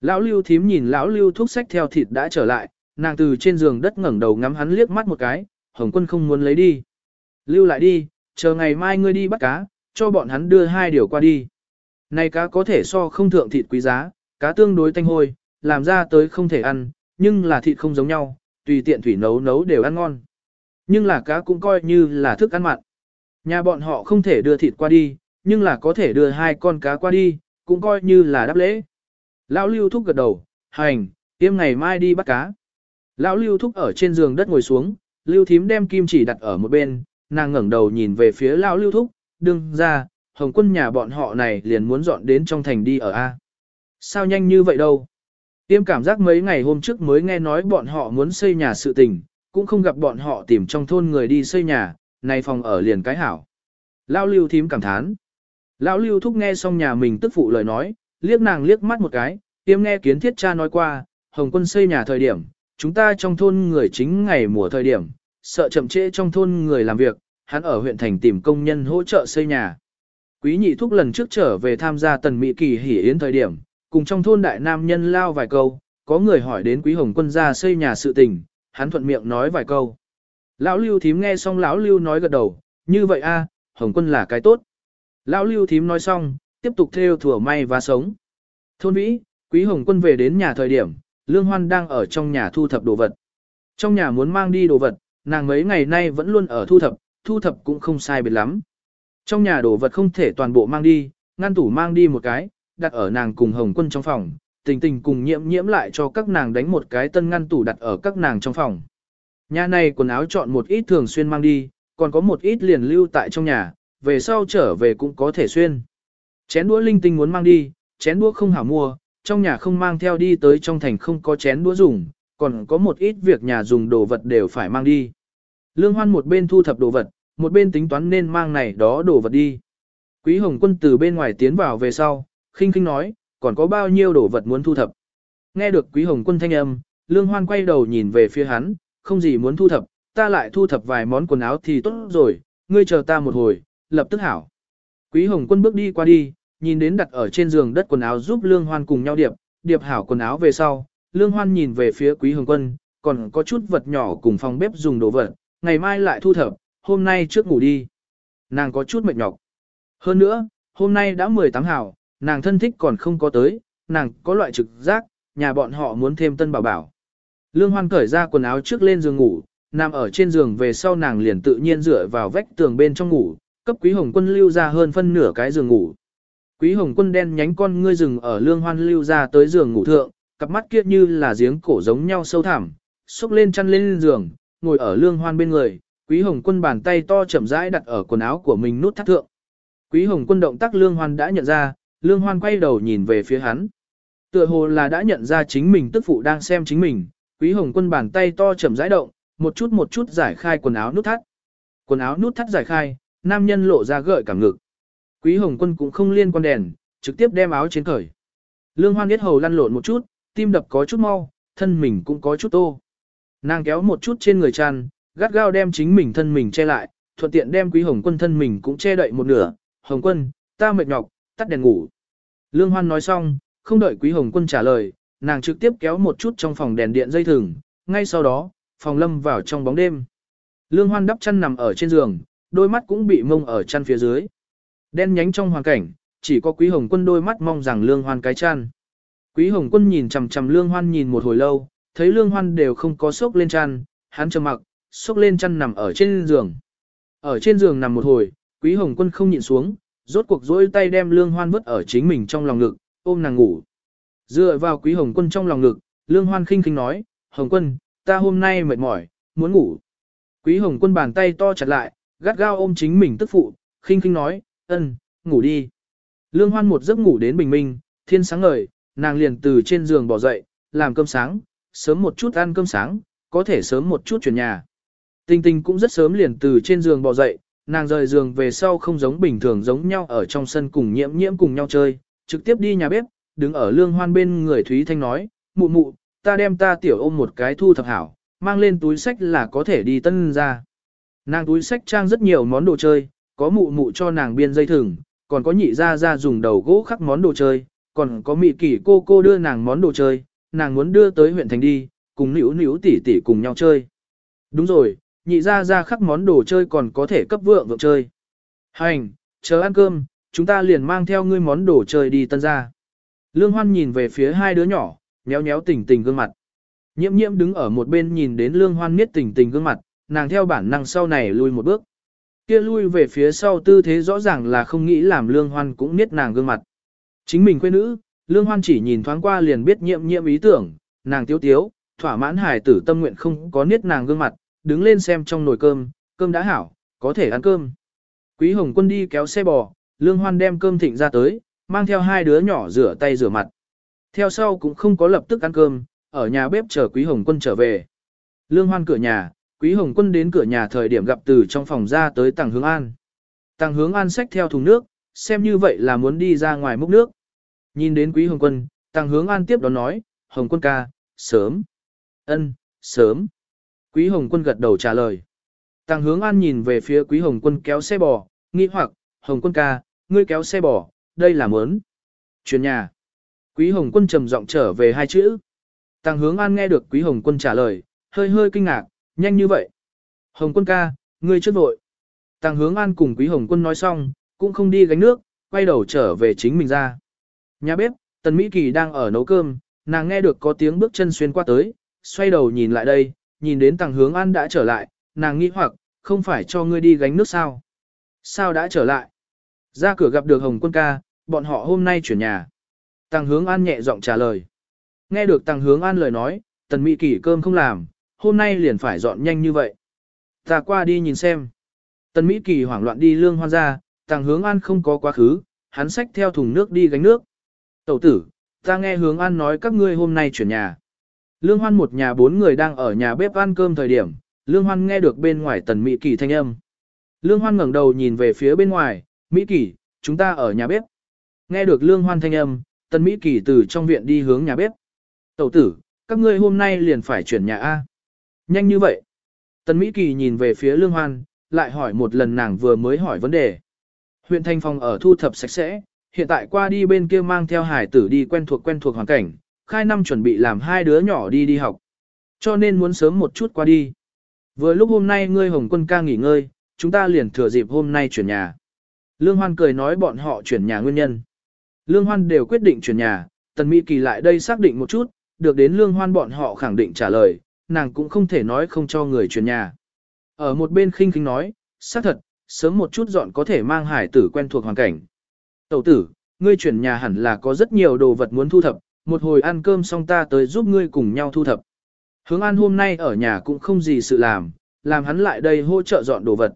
Lão Lưu thím nhìn lão Lưu Thúc sách theo thịt đã trở lại, nàng từ trên giường đất ngẩng đầu ngắm hắn liếc mắt một cái, Hồng Quân không muốn lấy đi. Lưu lại đi, chờ ngày mai ngươi đi bắt cá, cho bọn hắn đưa hai điều qua đi. Này cá có thể so không thượng thịt quý giá, cá tương đối tanh hôi, làm ra tới không thể ăn, nhưng là thịt không giống nhau, tùy tiện thủy nấu nấu đều ăn ngon. Nhưng là cá cũng coi như là thức ăn mặn. Nhà bọn họ không thể đưa thịt qua đi, nhưng là có thể đưa hai con cá qua đi, cũng coi như là đáp lễ. Lão Lưu Thúc gật đầu, hành, tiêm ngày mai đi bắt cá. Lão Lưu Thúc ở trên giường đất ngồi xuống, Lưu Thím đem kim chỉ đặt ở một bên, nàng ngẩng đầu nhìn về phía Lão Lưu Thúc, đừng ra, Hồng quân nhà bọn họ này liền muốn dọn đến trong thành đi ở A. Sao nhanh như vậy đâu? Tiêm cảm giác mấy ngày hôm trước mới nghe nói bọn họ muốn xây nhà sự tình, cũng không gặp bọn họ tìm trong thôn người đi xây nhà, này phòng ở liền cái hảo. Lão lưu thím cảm thán. Lão lưu thúc nghe xong nhà mình tức phụ lời nói, liếc nàng liếc mắt một cái, tiêm nghe kiến thiết cha nói qua, Hồng quân xây nhà thời điểm, chúng ta trong thôn người chính ngày mùa thời điểm, sợ chậm trễ trong thôn người làm việc, hắn ở huyện thành tìm công nhân hỗ trợ xây nhà. Quý nhị thúc lần trước trở về tham gia tần mỹ kỳ hỉ yến thời điểm, cùng trong thôn đại nam nhân lao vài câu, có người hỏi đến quý hồng quân ra xây nhà sự tình, hắn thuận miệng nói vài câu. Lão lưu thím nghe xong lão lưu nói gật đầu, như vậy a, hồng quân là cái tốt. Lão lưu thím nói xong, tiếp tục theo thủa may và sống. Thôn vĩ, quý hồng quân về đến nhà thời điểm, lương hoan đang ở trong nhà thu thập đồ vật. Trong nhà muốn mang đi đồ vật, nàng mấy ngày nay vẫn luôn ở thu thập, thu thập cũng không sai biệt lắm. Trong nhà đồ vật không thể toàn bộ mang đi, ngăn tủ mang đi một cái, đặt ở nàng cùng Hồng Quân trong phòng, tình tình cùng nhiễm nhiễm lại cho các nàng đánh một cái tân ngăn tủ đặt ở các nàng trong phòng. Nhà này quần áo chọn một ít thường xuyên mang đi, còn có một ít liền lưu tại trong nhà, về sau trở về cũng có thể xuyên. Chén đũa linh tinh muốn mang đi, chén đũa không hảo mua, trong nhà không mang theo đi tới trong thành không có chén đũa dùng, còn có một ít việc nhà dùng đồ vật đều phải mang đi. Lương Hoan một bên thu thập đồ vật, một bên tính toán nên mang này đó đổ vật đi. Quý Hồng Quân từ bên ngoài tiến vào về sau, khinh khinh nói, còn có bao nhiêu đồ vật muốn thu thập. Nghe được Quý Hồng Quân thanh âm, Lương Hoan quay đầu nhìn về phía hắn, không gì muốn thu thập, ta lại thu thập vài món quần áo thì tốt rồi, ngươi chờ ta một hồi, lập tức hảo. Quý Hồng Quân bước đi qua đi, nhìn đến đặt ở trên giường đất quần áo giúp Lương Hoan cùng nhau điệp, điệp hảo quần áo về sau, Lương Hoan nhìn về phía Quý Hồng Quân, còn có chút vật nhỏ cùng phòng bếp dùng đồ vật, ngày mai lại thu thập, hôm nay trước ngủ đi. Nàng có chút mệt nhọc. Hơn nữa, hôm nay đã 18 hảo, nàng thân thích còn không có tới, nàng có loại trực giác, nhà bọn họ muốn thêm tân bảo bảo. Lương Hoan cởi ra quần áo trước lên giường ngủ, nằm ở trên giường về sau nàng liền tự nhiên dựa vào vách tường bên trong ngủ, cấp Quý Hồng Quân lưu ra hơn phân nửa cái giường ngủ. Quý Hồng Quân đen nhánh con ngươi rừng ở Lương Hoan lưu ra tới giường ngủ thượng, cặp mắt kia như là giếng cổ giống nhau sâu thẳm, xúc lên chăn lên giường, ngồi ở Lương Hoan bên người, Quý Hồng Quân bàn tay to chậm rãi đặt ở quần áo của mình nút thắt thượng. Quý Hồng Quân động tác Lương Hoan đã nhận ra, Lương Hoan quay đầu nhìn về phía hắn. Tựa hồ là đã nhận ra chính mình tức phụ đang xem chính mình, Quý Hồng Quân bàn tay to chậm rãi động, một chút một chút giải khai quần áo nút thắt. Quần áo nút thắt giải khai, nam nhân lộ ra gợi cảm ngực. Quý Hồng Quân cũng không liên quan đèn, trực tiếp đem áo trên cởi. Lương Hoan biết hầu lăn lộn một chút, tim đập có chút mau, thân mình cũng có chút tô. Nàng kéo một chút trên người tràn gắt gao đem chính mình thân mình che lại, thuận tiện đem Quý Hồng Quân thân mình cũng che đậy một nửa. Hồng Quân, ta mệt nhọc, tắt đèn ngủ. Lương Hoan nói xong, không đợi Quý Hồng Quân trả lời, nàng trực tiếp kéo một chút trong phòng đèn điện dây thừng, ngay sau đó, phòng lâm vào trong bóng đêm. Lương Hoan đắp chăn nằm ở trên giường, đôi mắt cũng bị mông ở chăn phía dưới. Đen nhánh trong hoàn cảnh, chỉ có Quý Hồng Quân đôi mắt mong rằng Lương Hoan cái chăn. Quý Hồng Quân nhìn chằm chằm Lương Hoan nhìn một hồi lâu, thấy Lương Hoan đều không có sốc lên chăn, hắn trầm mặc, sốc lên chăn nằm ở trên giường. Ở trên giường nằm một hồi, Quý Hồng Quân không nhịn xuống, rốt cuộc dỗi tay đem Lương Hoan vứt ở chính mình trong lòng ngực, ôm nàng ngủ. Dựa vào Quý Hồng Quân trong lòng ngực, Lương Hoan khinh khinh nói, Hồng Quân, ta hôm nay mệt mỏi, muốn ngủ. Quý Hồng Quân bàn tay to chặt lại, gắt gao ôm chính mình tức phụ, khinh khinh nói, ân, ngủ đi. Lương Hoan một giấc ngủ đến bình minh, thiên sáng ngời, nàng liền từ trên giường bỏ dậy, làm cơm sáng, sớm một chút ăn cơm sáng, có thể sớm một chút chuyển nhà. Tinh Tinh cũng rất sớm liền từ trên giường bò dậy, nàng rời giường về sau không giống bình thường giống nhau ở trong sân cùng nhiễm nhiễm cùng nhau chơi, trực tiếp đi nhà bếp, đứng ở lương hoan bên người Thúy Thanh nói, mụ mụ, ta đem ta tiểu ôm một cái thu thập hảo, mang lên túi sách là có thể đi tân ra. Nàng túi sách trang rất nhiều món đồ chơi, có mụ mụ cho nàng biên dây thừng, còn có nhị ra ra dùng đầu gỗ khắc món đồ chơi, còn có mị kỷ cô cô đưa nàng món đồ chơi, nàng muốn đưa tới huyện thành đi, cùng nữ nữ tỷ tỷ cùng nhau chơi. Đúng rồi, nhị ra ra khắc món đồ chơi còn có thể cấp vượng vượng chơi. Hành, chờ ăn cơm, chúng ta liền mang theo ngươi món đồ chơi đi tân ra. Lương Hoan nhìn về phía hai đứa nhỏ, nhéo nhéo tỉnh tỉnh gương mặt. Nhiễm nhiễm đứng ở một bên nhìn đến Lương Hoan miết tỉnh tỉnh gương mặt, nàng theo bản năng sau này lui một bước. Kia lui về phía sau tư thế rõ ràng là không nghĩ làm lương hoan cũng miết nàng gương mặt. Chính mình quê nữ, lương hoan chỉ nhìn thoáng qua liền biết nhiệm nhiệm ý tưởng, nàng tiếu tiếu, thỏa mãn hài tử tâm nguyện không có niết nàng gương mặt, đứng lên xem trong nồi cơm, cơm đã hảo, có thể ăn cơm. Quý Hồng Quân đi kéo xe bò, Lương Hoan đem cơm thịnh ra tới, mang theo hai đứa nhỏ rửa tay rửa mặt. Theo sau cũng không có lập tức ăn cơm, ở nhà bếp chờ Quý Hồng Quân trở về. Lương Hoan cửa nhà, Quý Hồng Quân đến cửa nhà thời điểm gặp từ trong phòng ra tới Tàng Hướng An. Tàng Hướng An xách theo thùng nước, xem như vậy là muốn đi ra ngoài múc nước. Nhìn đến Quý Hồng Quân, Tàng Hướng An tiếp đón nói, Hồng Quân ca, sớm. Ân, sớm. Quý Hồng Quân gật đầu trả lời. Tàng Hướng An nhìn về phía Quý Hồng Quân kéo xe bò, nghi hoặc, Hồng Quân ca, ngươi kéo xe bò, đây là mớn. Chuyển nhà. Quý Hồng Quân trầm giọng trở về hai chữ. Tàng Hướng An nghe được Quý Hồng Quân trả lời, hơi hơi kinh ngạc, nhanh như vậy. Hồng Quân ca, ngươi trước vội. Tàng Hướng An cùng Quý Hồng Quân nói xong, cũng không đi gánh nước, quay đầu trở về chính mình ra. Nhà bếp, Tần Mỹ Kỳ đang ở nấu cơm, nàng nghe được có tiếng bước chân xuyên qua tới, xoay đầu nhìn lại đây, nhìn đến Tàng Hướng An đã trở lại, nàng nghĩ hoặc, không phải cho ngươi đi gánh nước sao? Sao đã trở lại? Ra cửa gặp được Hồng Quân ca, bọn họ hôm nay chuyển nhà. Tàng Hướng An nhẹ giọng trả lời. Nghe được Tàng Hướng An lời nói, Tần Mỹ Kỳ cơm không làm, hôm nay liền phải dọn nhanh như vậy. Ta qua đi nhìn xem. Tần Mỹ Kỳ hoảng loạn đi lương hoan ra, Tàng Hướng An không có quá khứ, hắn xách theo thùng nước đi gánh nước. Tẩu tử, ta nghe Hướng An nói các ngươi hôm nay chuyển nhà. Lương Hoan một nhà bốn người đang ở nhà bếp ăn cơm thời điểm, Lương Hoan nghe được bên ngoài Tần Mỹ Kỳ thanh âm. Lương Hoan ngẩng đầu nhìn về phía bên ngoài, Mỹ Kỳ, chúng ta ở nhà bếp. Nghe được Lương Hoan thanh âm, Tần Mỹ Kỳ từ trong viện đi hướng nhà bếp. Tẩu tử, các ngươi hôm nay liền phải chuyển nhà A. Nhanh như vậy. Tần Mỹ Kỳ nhìn về phía Lương Hoan, lại hỏi một lần nàng vừa mới hỏi vấn đề. Huyện Thanh Phong ở thu thập sạch sẽ, hiện tại qua đi bên kia mang theo hải tử đi quen thuộc quen thuộc hoàn cảnh, khai năm chuẩn bị làm hai đứa nhỏ đi đi học. Cho nên muốn sớm một chút qua đi. Vừa lúc hôm nay ngươi Hồng Quân ca nghỉ ngơi, chúng ta liền thừa dịp hôm nay chuyển nhà. Lương Hoan cười nói bọn họ chuyển nhà nguyên nhân. Lương Hoan đều quyết định chuyển nhà, Tần Mỹ Kỳ lại đây xác định một chút, được đến Lương Hoan bọn họ khẳng định trả lời, nàng cũng không thể nói không cho người chuyển nhà. Ở một bên khinh khinh nói, xác thật, sớm một chút dọn có thể mang hải tử quen thuộc hoàn cảnh. Tẩu tử, ngươi chuyển nhà hẳn là có rất nhiều đồ vật muốn thu thập, một hồi ăn cơm xong ta tới giúp ngươi cùng nhau thu thập. Hướng An hôm nay ở nhà cũng không gì sự làm, làm hắn lại đây hỗ trợ dọn đồ vật.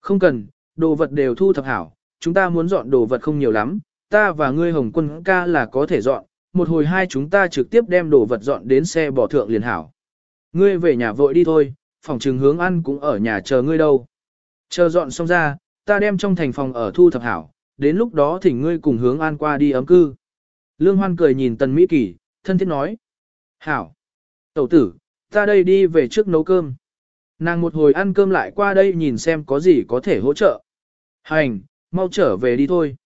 Không cần, đồ vật đều thu thập hảo, chúng ta muốn dọn đồ vật không nhiều lắm, ta và ngươi Hồng Quân ca là có thể dọn, một hồi hai chúng ta trực tiếp đem đồ vật dọn đến xe bỏ thượng liền hảo. Ngươi về nhà vội đi thôi, phòng trừng hướng ăn cũng ở nhà chờ ngươi đâu. Chờ dọn xong ra, ta đem trong thành phòng ở thu thập hảo, đến lúc đó thỉnh ngươi cùng hướng an qua đi ấm cư. Lương Hoan cười nhìn Tần Mỹ Kỳ, thân thiết nói. Hảo! Tẩu tử, ta đây đi về trước nấu cơm. Nàng một hồi ăn cơm lại qua đây nhìn xem có gì có thể hỗ trợ. Hành, mau trở về đi thôi.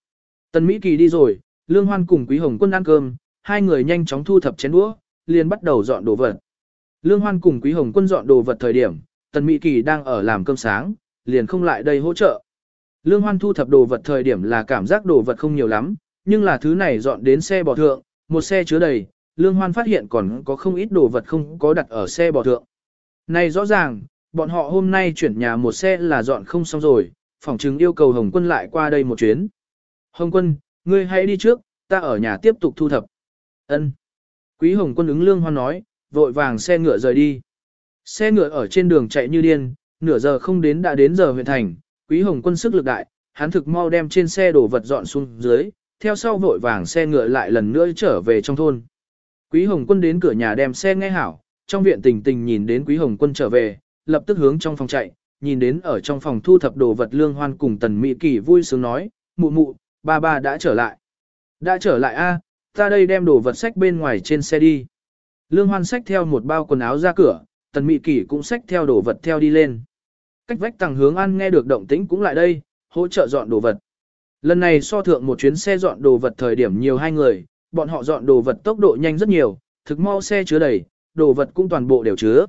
Tần Mỹ Kỳ đi rồi, Lương Hoan cùng Quý Hồng Quân ăn cơm, hai người nhanh chóng thu thập chén đũa, liền bắt đầu dọn đồ vật. Lương Hoan cùng Quý Hồng Quân dọn đồ vật thời điểm, Tần Mỹ Kỳ đang ở làm cơm sáng, liền không lại đây hỗ trợ. Lương Hoan thu thập đồ vật thời điểm là cảm giác đồ vật không nhiều lắm, nhưng là thứ này dọn đến xe bò thượng, một xe chứa đầy, Lương Hoan phát hiện còn có không ít đồ vật không có đặt ở xe bò thượng. Này rõ ràng, bọn họ hôm nay chuyển nhà một xe là dọn không xong rồi, phòng chứng yêu cầu Hồng Quân lại qua đây một chuyến. Hồng Quân, ngươi hãy đi trước, ta ở nhà tiếp tục thu thập. Ân. Quý Hồng Quân ứng Lương Hoan nói, vội vàng xe ngựa rời đi. Xe ngựa ở trên đường chạy như điên, nửa giờ không đến đã đến giờ huyện thành, Quý Hồng Quân sức lực đại, hắn thực mau đem trên xe đồ vật dọn xuống dưới, theo sau vội vàng xe ngựa lại lần nữa trở về trong thôn. Quý Hồng Quân đến cửa nhà đem xe nghe hảo, trong viện tình tình nhìn đến Quý Hồng Quân trở về, lập tức hướng trong phòng chạy, nhìn đến ở trong phòng thu thập đồ vật lương hoan cùng tần mỹ kỳ vui sướng nói, mụ mụ, ba ba đã trở lại. Đã trở lại a, ta đây đem đồ vật sách bên ngoài trên xe đi. Lương hoan sách theo một bao quần áo ra cửa, tần mỹ kỳ cũng sách theo đồ vật theo đi lên. Cách vách tàng hướng ăn nghe được động tĩnh cũng lại đây, hỗ trợ dọn đồ vật. Lần này so thượng một chuyến xe dọn đồ vật thời điểm nhiều hai người, bọn họ dọn đồ vật tốc độ nhanh rất nhiều, thực mau xe chứa đầy, đồ vật cũng toàn bộ đều chứa.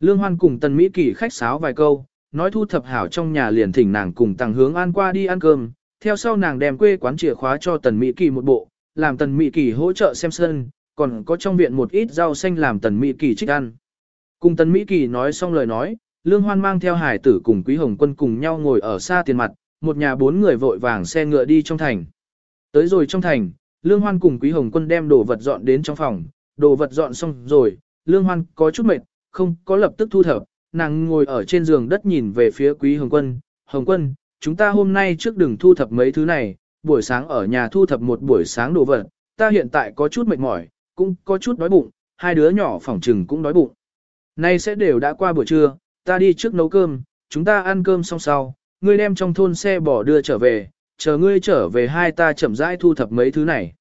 Lương Hoan cùng Tần Mỹ Kỳ khách sáo vài câu, nói thu thập hảo trong nhà liền thỉnh nàng cùng Tàng Hướng An qua đi ăn cơm, theo sau nàng đem quê quán chìa khóa cho Tần Mỹ Kỳ một bộ, làm Tần Mỹ Kỳ hỗ trợ xem sân, còn có trong viện một ít rau xanh làm Tần Mỹ Kỳ trích ăn. Cùng Tần Mỹ Kỳ nói xong lời nói, Lương Hoan mang theo hải tử cùng Quý Hồng Quân cùng nhau ngồi ở xa tiền mặt, một nhà bốn người vội vàng xe ngựa đi trong thành. Tới rồi trong thành, Lương Hoan cùng Quý Hồng Quân đem đồ vật dọn đến trong phòng, đồ vật dọn xong rồi, Lương Hoan có chút mệt, không có lập tức thu thập, nàng ngồi ở trên giường đất nhìn về phía Quý Hồng Quân, Hồng Quân, chúng ta hôm nay trước đừng thu thập mấy thứ này, buổi sáng ở nhà thu thập một buổi sáng đồ vật, ta hiện tại có chút mệt mỏi, cũng có chút đói bụng, hai đứa nhỏ phỏng trừng cũng đói bụng. Nay sẽ đều đã qua buổi trưa, ta đi trước nấu cơm, chúng ta ăn cơm xong sau, ngươi đem trong thôn xe bỏ đưa trở về, chờ ngươi trở về hai ta chậm rãi thu thập mấy thứ này.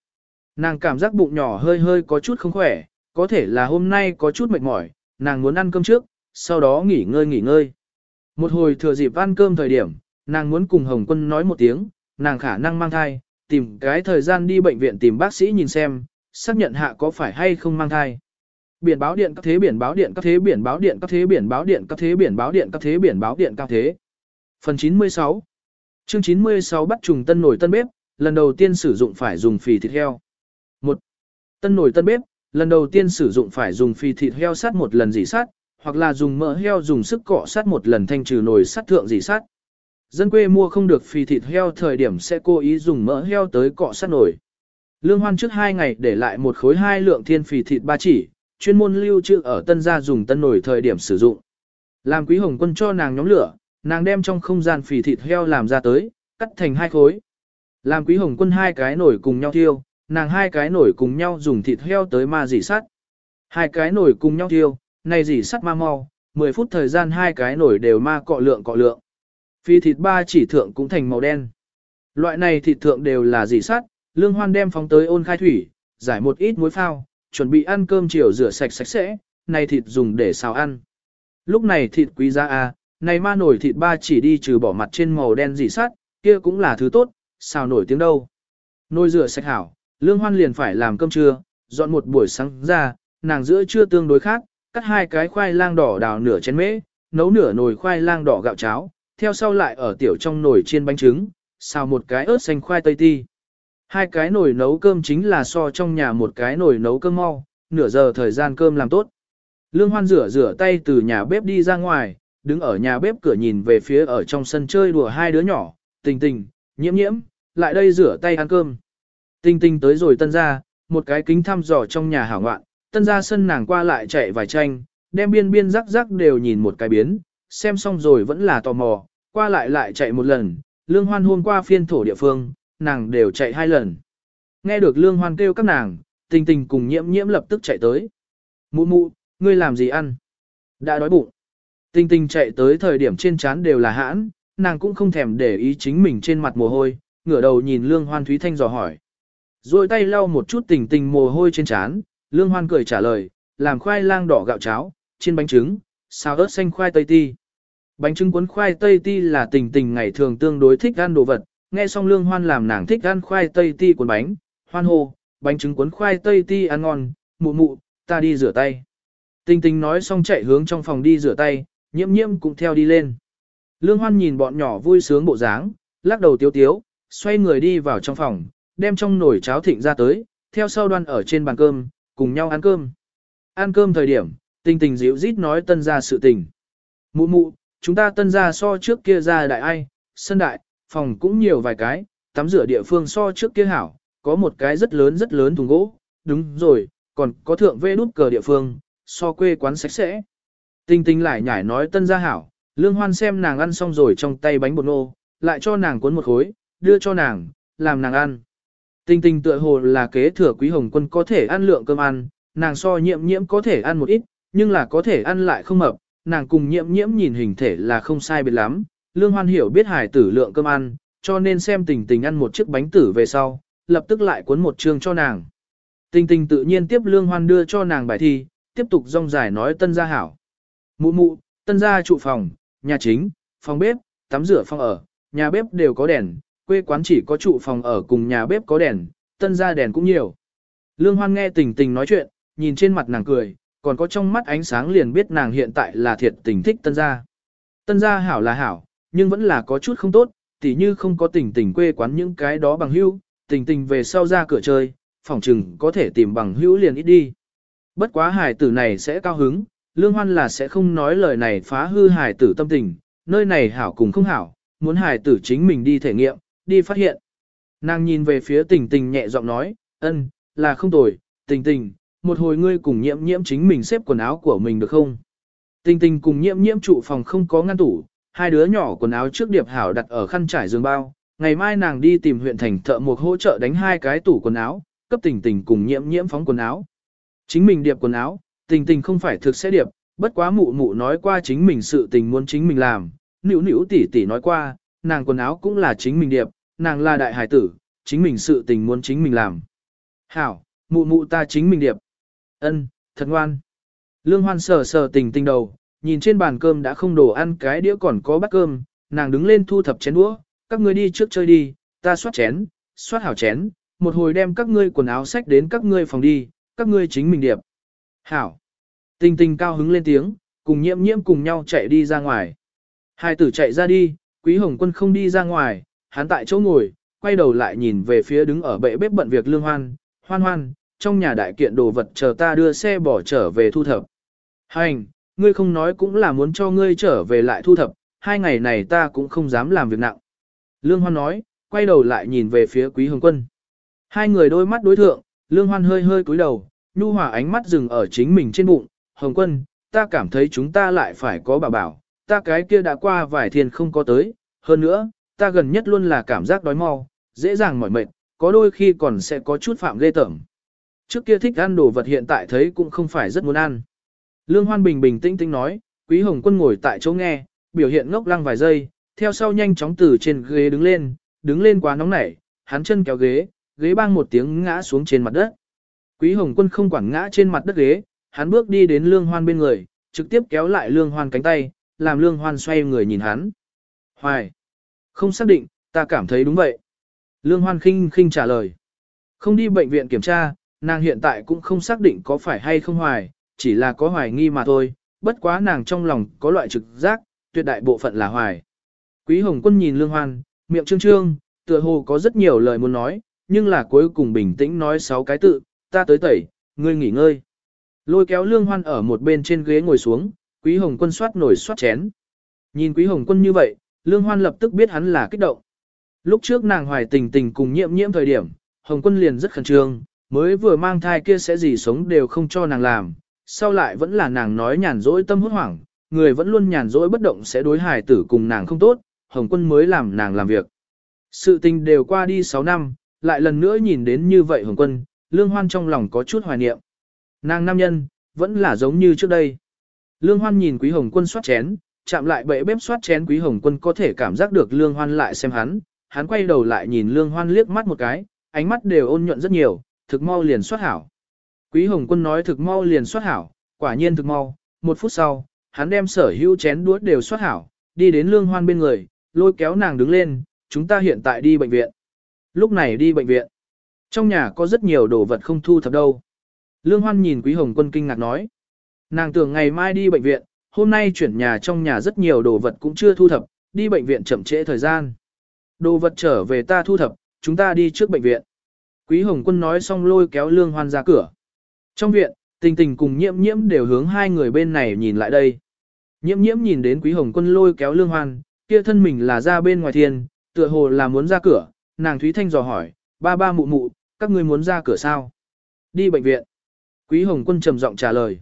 Nàng cảm giác bụng nhỏ hơi hơi có chút không khỏe, có thể là hôm nay có chút mệt mỏi, nàng muốn ăn cơm trước, sau đó nghỉ ngơi nghỉ ngơi. Một hồi thừa dịp ăn cơm thời điểm, nàng muốn cùng Hồng Quân nói một tiếng, nàng khả năng mang thai, tìm cái thời gian đi bệnh viện tìm bác sĩ nhìn xem, xác nhận hạ có phải hay không mang thai. Biển báo điện các thế biển báo điện các thế biển báo điện các thế biển báo điện các thế biển báo điện các thế biển báo điện các thế. Phần 96 Chương 96 bắt trùng tân nổi tân bếp, lần đầu tiên sử dụng phải dùng phì thịt heo. 1. Tân nổi tân bếp, lần đầu tiên sử dụng phải dùng phì thịt heo sát một lần dỉ sát, hoặc là dùng mỡ heo dùng sức cọ sát một lần thanh trừ nồi sát thượng dỉ sát. Dân quê mua không được phì thịt heo thời điểm sẽ cố ý dùng mỡ heo tới cọ sát nổi. Lương Hoan trước hai ngày để lại một khối hai lượng thiên phì thịt ba chỉ, chuyên môn lưu trữ ở tân gia dùng tân nổi thời điểm sử dụng. Làm quý hồng quân cho nàng nhóm lửa, nàng đem trong không gian phì thịt heo làm ra tới, cắt thành hai khối. Làm quý hồng quân hai cái nổi cùng nhau thiêu, nàng hai cái nổi cùng nhau dùng thịt heo tới ma dỉ sắt. Hai cái nổi cùng nhau thiêu, này dỉ sắt ma mau, 10 phút thời gian hai cái nổi đều ma cọ lượng cọ lượng. Phi thịt ba chỉ thượng cũng thành màu đen. Loại này thịt thượng đều là dỉ sắt, lương hoan đem phóng tới ôn khai thủy, giải một ít muối phao, chuẩn bị ăn cơm chiều rửa sạch sạch sẽ, này thịt dùng để xào ăn. Lúc này thịt quý giá a, à, này ma nổi thịt ba chỉ đi trừ bỏ mặt trên màu đen dị sắt, kia cũng là thứ tốt, sao nổi tiếng đâu. Nồi rửa sạch hảo, lương hoan liền phải làm cơm trưa, dọn một buổi sáng ra, nàng giữa trưa tương đối khác, cắt hai cái khoai lang đỏ đào nửa chén mễ, nấu nửa nồi khoai lang đỏ gạo cháo, theo sau lại ở tiểu trong nồi chiên bánh trứng, xào một cái ớt xanh khoai tây ti. Hai cái nồi nấu cơm chính là so trong nhà một cái nồi nấu cơm mau, nửa giờ thời gian cơm làm tốt. Lương Hoan rửa rửa tay từ nhà bếp đi ra ngoài, đứng ở nhà bếp cửa nhìn về phía ở trong sân chơi đùa hai đứa nhỏ, tình tình, nhiễm nhiễm, lại đây rửa tay ăn cơm. Tình tình tới rồi tân ra, một cái kính thăm dò trong nhà hảo ngoạn, tân ra sân nàng qua lại chạy vài tranh, đem biên biên rắc rắc đều nhìn một cái biến, xem xong rồi vẫn là tò mò, qua lại lại chạy một lần, lương hoan hôm qua phiên thổ địa phương, nàng đều chạy hai lần. Nghe được lương hoan kêu các nàng, tình tình cùng nhiễm nhiễm lập tức chạy tới. Mụ mụ, ngươi làm gì ăn? Đã đói bụng. Tình tình chạy tới thời điểm trên trán đều là hãn, nàng cũng không thèm để ý chính mình trên mặt mồ hôi, ngửa đầu nhìn lương hoan thúy thanh dò hỏi. Rồi tay lau một chút tình tình mồ hôi trên trán, lương hoan cười trả lời, làm khoai lang đỏ gạo cháo, chiên bánh trứng, xào ớt xanh khoai tây ti. Bánh trứng cuốn khoai tây ti là tình tình ngày thường tương đối thích ăn đồ vật, nghe xong lương hoan làm nàng thích ăn khoai tây ti cuốn bánh, hoan hô, bánh trứng cuốn khoai tây ti ăn ngon, mụ mụ, ta đi rửa tay. Tình Tình nói xong chạy hướng trong phòng đi rửa tay, nhiễm nhiễm cũng theo đi lên. Lương hoan nhìn bọn nhỏ vui sướng bộ dáng, lắc đầu tiếu tiếu, xoay người đi vào trong phòng, đem trong nồi cháo thịnh ra tới, theo sau đoan ở trên bàn cơm, cùng nhau ăn cơm. Ăn cơm thời điểm, tình tình dịu rít nói tân ra sự tình. Mụ mụ, chúng ta tân ra so trước kia ra đại ai, sân đại, phòng cũng nhiều vài cái, tắm rửa địa phương so trước kia hảo, có một cái rất lớn rất lớn thùng gỗ, đúng rồi, còn có thượng vê nút cờ địa phương, so quê quán sạch sẽ. Tinh tinh lại nhảy nói tân gia hảo, lương hoan xem nàng ăn xong rồi trong tay bánh bột nô, lại cho nàng cuốn một khối, đưa cho nàng, làm nàng ăn. Tinh tinh tựa hồ là kế thừa quý hồng quân có thể ăn lượng cơm ăn, nàng so nhiễm nhiễm có thể ăn một ít, nhưng là có thể ăn lại không mập, nàng cùng nhiễm nhiễm nhìn hình thể là không sai biệt lắm, Lương Hoan hiểu biết hải tử lượng cơm ăn, cho nên xem tình tình ăn một chiếc bánh tử về sau, lập tức lại cuốn một chương cho nàng. Tình tình tự nhiên tiếp Lương Hoan đưa cho nàng bài thi, tiếp tục rong dài nói tân gia hảo. Mụ mụ, tân gia trụ phòng, nhà chính, phòng bếp, tắm rửa phòng ở, nhà bếp đều có đèn, quê quán chỉ có trụ phòng ở cùng nhà bếp có đèn, tân gia đèn cũng nhiều. Lương Hoan nghe tình tình nói chuyện, nhìn trên mặt nàng cười, còn có trong mắt ánh sáng liền biết nàng hiện tại là thiệt tình thích tân gia. Tân gia hảo là hảo, nhưng vẫn là có chút không tốt, tỉ như không có tình tình quê quán những cái đó bằng hữu, tình tình về sau ra cửa chơi, phòng trừng có thể tìm bằng hữu liền ít đi. Bất quá hài tử này sẽ cao hứng, Lương Hoan là sẽ không nói lời này phá hư hài tử tâm tình, nơi này hảo cùng không hảo, muốn hài tử chính mình đi thể nghiệm, đi phát hiện. Nàng nhìn về phía tình tình nhẹ giọng nói, ân, là không tồi, tình tình, một hồi ngươi cùng nhiễm nhiễm chính mình xếp quần áo của mình được không? Tình tình cùng nhiễm nhiễm trụ phòng không có ngăn tủ, hai đứa nhỏ quần áo trước điệp hảo đặt ở khăn trải giường bao, ngày mai nàng đi tìm huyện thành thợ một hỗ trợ đánh hai cái tủ quần áo, cấp tình tình cùng nhiễm nhiễm phóng quần áo. Chính mình điệp quần áo, tình tình không phải thực sẽ điệp, bất quá mụ mụ nói qua chính mình sự tình muốn chính mình làm, nữ nữ tỷ tỷ nói qua, nàng quần áo cũng là chính mình điệp, nàng là đại hải tử, chính mình sự tình muốn chính mình làm. Hảo, mụ mụ ta chính mình điệp. Ân, thật ngoan. Lương Hoan sờ sờ tình tình đầu, nhìn trên bàn cơm đã không đồ ăn cái đĩa còn có bát cơm, nàng đứng lên thu thập chén đũa, các ngươi đi trước chơi đi, ta soát chén, soát hảo chén, một hồi đem các ngươi quần áo sách đến các ngươi phòng đi, các ngươi chính mình điệp. Hảo. Tình tình cao hứng lên tiếng, cùng nhiễm nhiễm cùng nhau chạy đi ra ngoài. Hai tử chạy ra đi, quý hồng quân không đi ra ngoài, hắn tại chỗ ngồi, quay đầu lại nhìn về phía đứng ở bệ bếp bận việc lương hoan, hoan hoan, trong nhà đại kiện đồ vật chờ ta đưa xe bỏ trở về thu thập. Hành, ngươi không nói cũng là muốn cho ngươi trở về lại thu thập, hai ngày này ta cũng không dám làm việc nặng. Lương Hoan nói, quay đầu lại nhìn về phía Quý Hồng Quân. Hai người đôi mắt đối thượng, Lương Hoan hơi hơi cúi đầu, nhu hòa ánh mắt dừng ở chính mình trên bụng. Hồng Quân, ta cảm thấy chúng ta lại phải có bảo bảo, ta cái kia đã qua vài thiên không có tới. Hơn nữa, ta gần nhất luôn là cảm giác đói mau, dễ dàng mỏi mệt, có đôi khi còn sẽ có chút phạm ghê tởm. Trước kia thích ăn đồ vật hiện tại thấy cũng không phải rất muốn ăn. Lương Hoan bình bình tĩnh tĩnh nói, Quý Hồng Quân ngồi tại chỗ nghe, biểu hiện ngốc lăng vài giây, theo sau nhanh chóng từ trên ghế đứng lên, đứng lên quá nóng nảy, hắn chân kéo ghế, ghế bang một tiếng ngã xuống trên mặt đất. Quý Hồng Quân không quản ngã trên mặt đất ghế, hắn bước đi đến Lương Hoan bên người, trực tiếp kéo lại Lương Hoan cánh tay, làm Lương Hoan xoay người nhìn hắn. Hoài! Không xác định, ta cảm thấy đúng vậy. Lương Hoan khinh khinh trả lời. Không đi bệnh viện kiểm tra, nàng hiện tại cũng không xác định có phải hay không hoài, chỉ là có hoài nghi mà thôi, bất quá nàng trong lòng có loại trực giác, tuyệt đại bộ phận là hoài. Quý Hồng Quân nhìn Lương Hoan, miệng trương trương, tựa hồ có rất nhiều lời muốn nói, nhưng là cuối cùng bình tĩnh nói sáu cái tự, ta tới tẩy, ngươi nghỉ ngơi. Lôi kéo Lương Hoan ở một bên trên ghế ngồi xuống, Quý Hồng Quân xoát nổi xoát chén. Nhìn Quý Hồng Quân như vậy, Lương Hoan lập tức biết hắn là kích động. Lúc trước nàng hoài tình tình cùng nhiễm nhiễm thời điểm, Hồng Quân liền rất khẩn trương, mới vừa mang thai kia sẽ gì sống đều không cho nàng làm, sau lại vẫn là nàng nói nhàn rỗi tâm hốt hoảng, người vẫn luôn nhàn rỗi bất động sẽ đối hài tử cùng nàng không tốt, Hồng Quân mới làm nàng làm việc. Sự tình đều qua đi 6 năm, lại lần nữa nhìn đến như vậy Hồng Quân, Lương Hoan trong lòng có chút hoài niệm. Nàng nam nhân, vẫn là giống như trước đây. Lương Hoan nhìn Quý Hồng Quân soát chén, chạm lại bệ bếp soát chén Quý Hồng Quân có thể cảm giác được Lương Hoan lại xem hắn, hắn quay đầu lại nhìn Lương Hoan liếc mắt một cái, ánh mắt đều ôn nhuận rất nhiều, thực mau liền soát hảo. Quý Hồng Quân nói thực mau liền soát hảo, quả nhiên thực mau, một phút sau, hắn đem sở hữu chén đuốt đều soát hảo, đi đến Lương Hoan bên người, lôi kéo nàng đứng lên, chúng ta hiện tại đi bệnh viện. Lúc này đi bệnh viện. Trong nhà có rất nhiều đồ vật không thu thập đâu. Lương Hoan nhìn Quý Hồng Quân kinh ngạc nói. Nàng tưởng ngày mai đi bệnh viện, hôm nay chuyển nhà trong nhà rất nhiều đồ vật cũng chưa thu thập, đi bệnh viện chậm trễ thời gian. Đồ vật trở về ta thu thập, chúng ta đi trước bệnh viện. Quý Hồng Quân nói xong lôi kéo Lương Hoan ra cửa. Trong viện, tình tình cùng nhiễm nhiễm đều hướng hai người bên này nhìn lại đây. Nhiễm nhiễm nhìn đến Quý Hồng Quân lôi kéo Lương Hoan, kia thân mình là ra bên ngoài thiên, tựa hồ là muốn ra cửa, nàng Thúy Thanh dò hỏi, ba ba mụ mụ, các ngươi muốn ra cửa sao? Đi bệnh viện. Quý Hồng Quân trầm giọng trả lời.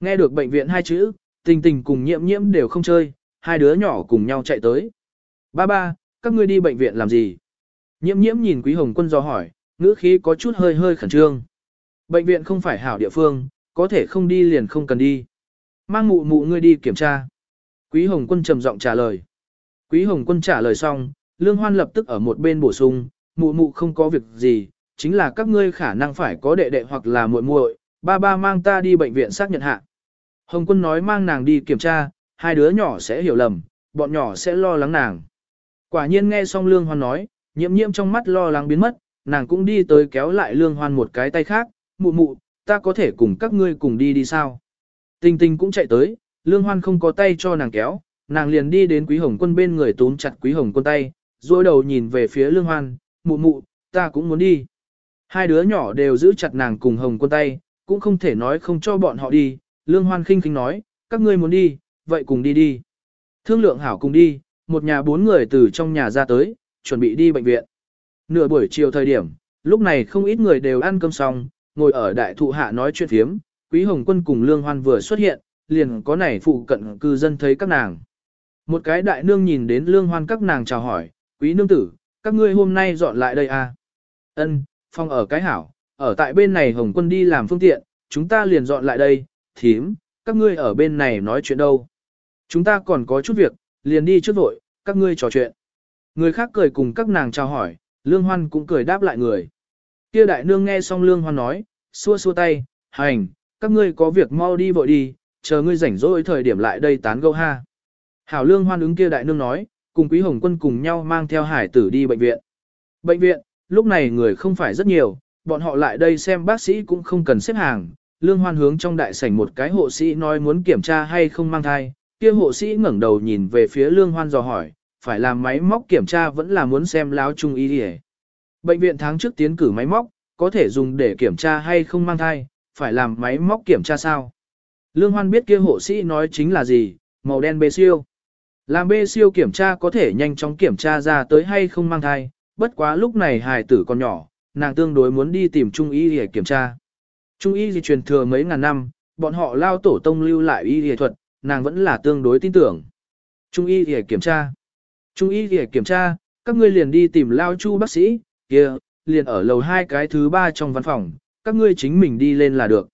Nghe được bệnh viện hai chữ, tình tình cùng nhiễm nhiễm đều không chơi, hai đứa nhỏ cùng nhau chạy tới. Ba ba, các ngươi đi bệnh viện làm gì? Nhiễm nhiễm nhìn Quý Hồng Quân do hỏi, ngữ khí có chút hơi hơi khẩn trương. Bệnh viện không phải hảo địa phương, có thể không đi liền không cần đi. Mang mụ mụ ngươi đi kiểm tra. Quý Hồng Quân trầm giọng trả lời. Quý Hồng Quân trả lời xong, Lương Hoan lập tức ở một bên bổ sung, mụ mụ không có việc gì, chính là các ngươi khả năng phải có đệ đệ hoặc là muội muội, ba ba mang ta đi bệnh viện xác nhận hạ. Hồng Quân nói mang nàng đi kiểm tra, hai đứa nhỏ sẽ hiểu lầm, bọn nhỏ sẽ lo lắng nàng. Quả nhiên nghe xong Lương Hoan nói, nhiễm nhiễm trong mắt lo lắng biến mất, nàng cũng đi tới kéo lại Lương Hoan một cái tay khác, mụ mụ, ta có thể cùng các ngươi cùng đi đi sao? Tình tình cũng chạy tới, Lương Hoan không có tay cho nàng kéo, nàng liền đi đến Quý Hồng Quân bên người túm chặt Quý Hồng Quân tay, rồi đầu nhìn về phía Lương Hoan, mụ mụ, ta cũng muốn đi. Hai đứa nhỏ đều giữ chặt nàng cùng Hồng Quân tay, cũng không thể nói không cho bọn họ đi, Lương Hoan khinh khinh nói, các ngươi muốn đi, vậy cùng đi đi. Thương lượng hảo cùng đi, một nhà bốn người từ trong nhà ra tới, chuẩn bị đi bệnh viện. Nửa buổi chiều thời điểm, lúc này không ít người đều ăn cơm xong, ngồi ở đại thụ hạ nói chuyện thiếm, Quý Hồng Quân cùng Lương Hoan vừa xuất hiện, liền có nảy phụ cận cư dân thấy các nàng. Một cái đại nương nhìn đến Lương Hoan các nàng chào hỏi, Quý nương tử, các ngươi hôm nay dọn lại đây à? Ân, phong ở cái hảo, ở tại bên này Hồng Quân đi làm phương tiện, chúng ta liền dọn lại đây, thím, các ngươi ở bên này nói chuyện đâu. Chúng ta còn có chút việc, liền đi trước vội, các ngươi trò chuyện. Người khác cười cùng các nàng chào hỏi, Lương Hoan cũng cười đáp lại người. Kia đại nương nghe xong Lương Hoan nói, xua xua tay, hành, các ngươi có việc mau đi vội đi, chờ ngươi rảnh rỗi thời điểm lại đây tán gẫu ha. Hảo Lương Hoan ứng kia đại nương nói, cùng Quý Hồng Quân cùng nhau mang theo hải tử đi bệnh viện. Bệnh viện, lúc này người không phải rất nhiều, bọn họ lại đây xem bác sĩ cũng không cần xếp hàng. Lương Hoan hướng trong đại sảnh một cái hộ sĩ nói muốn kiểm tra hay không mang thai, kia hộ sĩ ngẩng đầu nhìn về phía Lương Hoan dò hỏi, phải làm máy móc kiểm tra vẫn là muốn xem láo trung y đi Bệnh viện tháng trước tiến cử máy móc, có thể dùng để kiểm tra hay không mang thai, phải làm máy móc kiểm tra sao. Lương Hoan biết kia hộ sĩ nói chính là gì, màu đen bê siêu. Làm bê siêu kiểm tra có thể nhanh chóng kiểm tra ra tới hay không mang thai, bất quá lúc này hài tử còn nhỏ, nàng tương đối muốn đi tìm trung y để kiểm tra. Trung y gì truyền thừa mấy ngàn năm, bọn họ lao tổ tông lưu lại y y thuật, nàng vẫn là tương đối tin tưởng. Trung y để kiểm tra. Trung y để kiểm tra, các ngươi liền đi tìm lao chu bác sĩ, kia, liền ở lầu hai cái thứ ba trong văn phòng, các ngươi chính mình đi lên là được.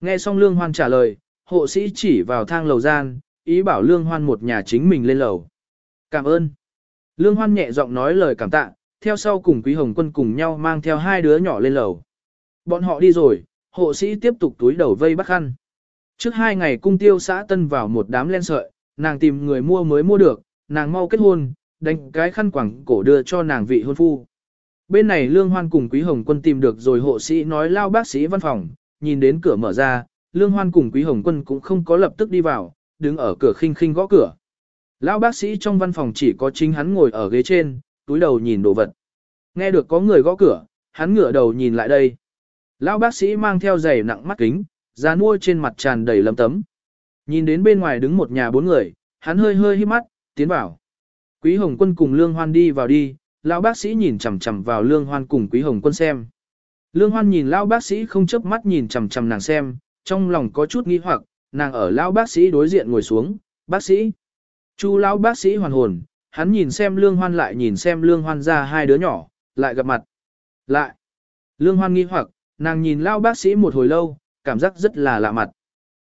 Nghe xong Lương Hoan trả lời, hộ sĩ chỉ vào thang lầu gian, ý bảo Lương Hoan một nhà chính mình lên lầu. Cảm ơn. Lương Hoan nhẹ giọng nói lời cảm tạ, theo sau cùng Quý Hồng Quân cùng nhau mang theo hai đứa nhỏ lên lầu. Bọn họ đi rồi, hộ sĩ tiếp tục túi đầu vây bắt khăn. Trước hai ngày cung tiêu xã tân vào một đám len sợi, nàng tìm người mua mới mua được, nàng mau kết hôn, đánh cái khăn quẳng cổ đưa cho nàng vị hôn phu. Bên này Lương Hoan cùng Quý Hồng Quân tìm được rồi hộ sĩ nói lao bác sĩ văn phòng, nhìn đến cửa mở ra, Lương Hoan cùng Quý Hồng Quân cũng không có lập tức đi vào, đứng ở cửa khinh khinh gõ cửa. Lão bác sĩ trong văn phòng chỉ có chính hắn ngồi ở ghế trên, túi đầu nhìn đồ vật. Nghe được có người gõ cửa, hắn ngửa đầu nhìn lại đây. Lão bác sĩ mang theo giày nặng mắt kính, da nuôi trên mặt tràn đầy lấm tấm. Nhìn đến bên ngoài đứng một nhà bốn người, hắn hơi hơi hít mắt, tiến vào. Quý Hồng Quân cùng Lương Hoan đi vào đi, lão bác sĩ nhìn chằm chằm vào Lương Hoan cùng Quý Hồng Quân xem. Lương Hoan nhìn lão bác sĩ không chớp mắt nhìn chằm chằm nàng xem, trong lòng có chút nghi hoặc, nàng ở lão bác sĩ đối diện ngồi xuống, "Bác sĩ." Chu lão bác sĩ hoàn hồn, hắn nhìn xem Lương Hoan lại nhìn xem Lương Hoan ra hai đứa nhỏ, lại gặp mặt. Lại. Lương Hoan nghi hoặc, nàng nhìn lão bác sĩ một hồi lâu, cảm giác rất là lạ mặt.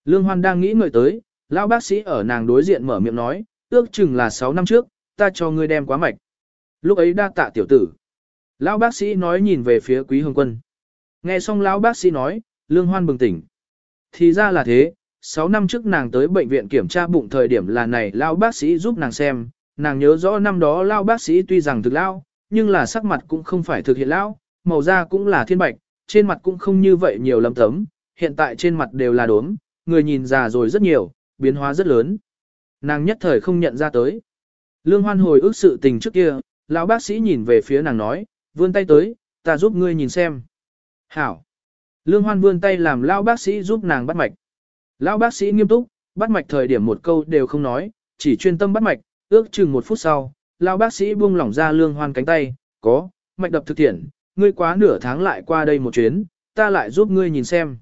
Lương Hoan đang nghĩ người tới, lão bác sĩ ở nàng đối diện mở miệng nói, ước chừng là 6 năm trước, ta cho ngươi đem quá mạch. Lúc ấy đa tạ tiểu tử. Lão bác sĩ nói nhìn về phía quý hương quân. Nghe xong lão bác sĩ nói, lương hoan bừng tỉnh. Thì ra là thế, 6 năm trước nàng tới bệnh viện kiểm tra bụng thời điểm là này lao bác sĩ giúp nàng xem, nàng nhớ rõ năm đó lao bác sĩ tuy rằng thực lao nhưng là sắc mặt cũng không phải thực hiện lao, màu da cũng là thiên bạch, trên mặt cũng không như vậy nhiều lấm tấm, hiện tại trên mặt đều là đốm, người nhìn già rồi rất nhiều, biến hóa rất lớn. Nàng nhất thời không nhận ra tới. Lương Hoan hồi ức sự tình trước kia, lão bác sĩ nhìn về phía nàng nói, vươn tay tới, ta giúp ngươi nhìn xem. Hảo. Lương Hoan vươn tay làm lão bác sĩ giúp nàng bắt mạch. Lão bác sĩ nghiêm túc, bắt mạch thời điểm một câu đều không nói, chỉ chuyên tâm bắt mạch, ước chừng một phút sau, lão bác sĩ buông lỏng ra Lương Hoan cánh tay, có, mạch đập thực thiện, ngươi quá nửa tháng lại qua đây một chuyến, ta lại giúp ngươi nhìn xem.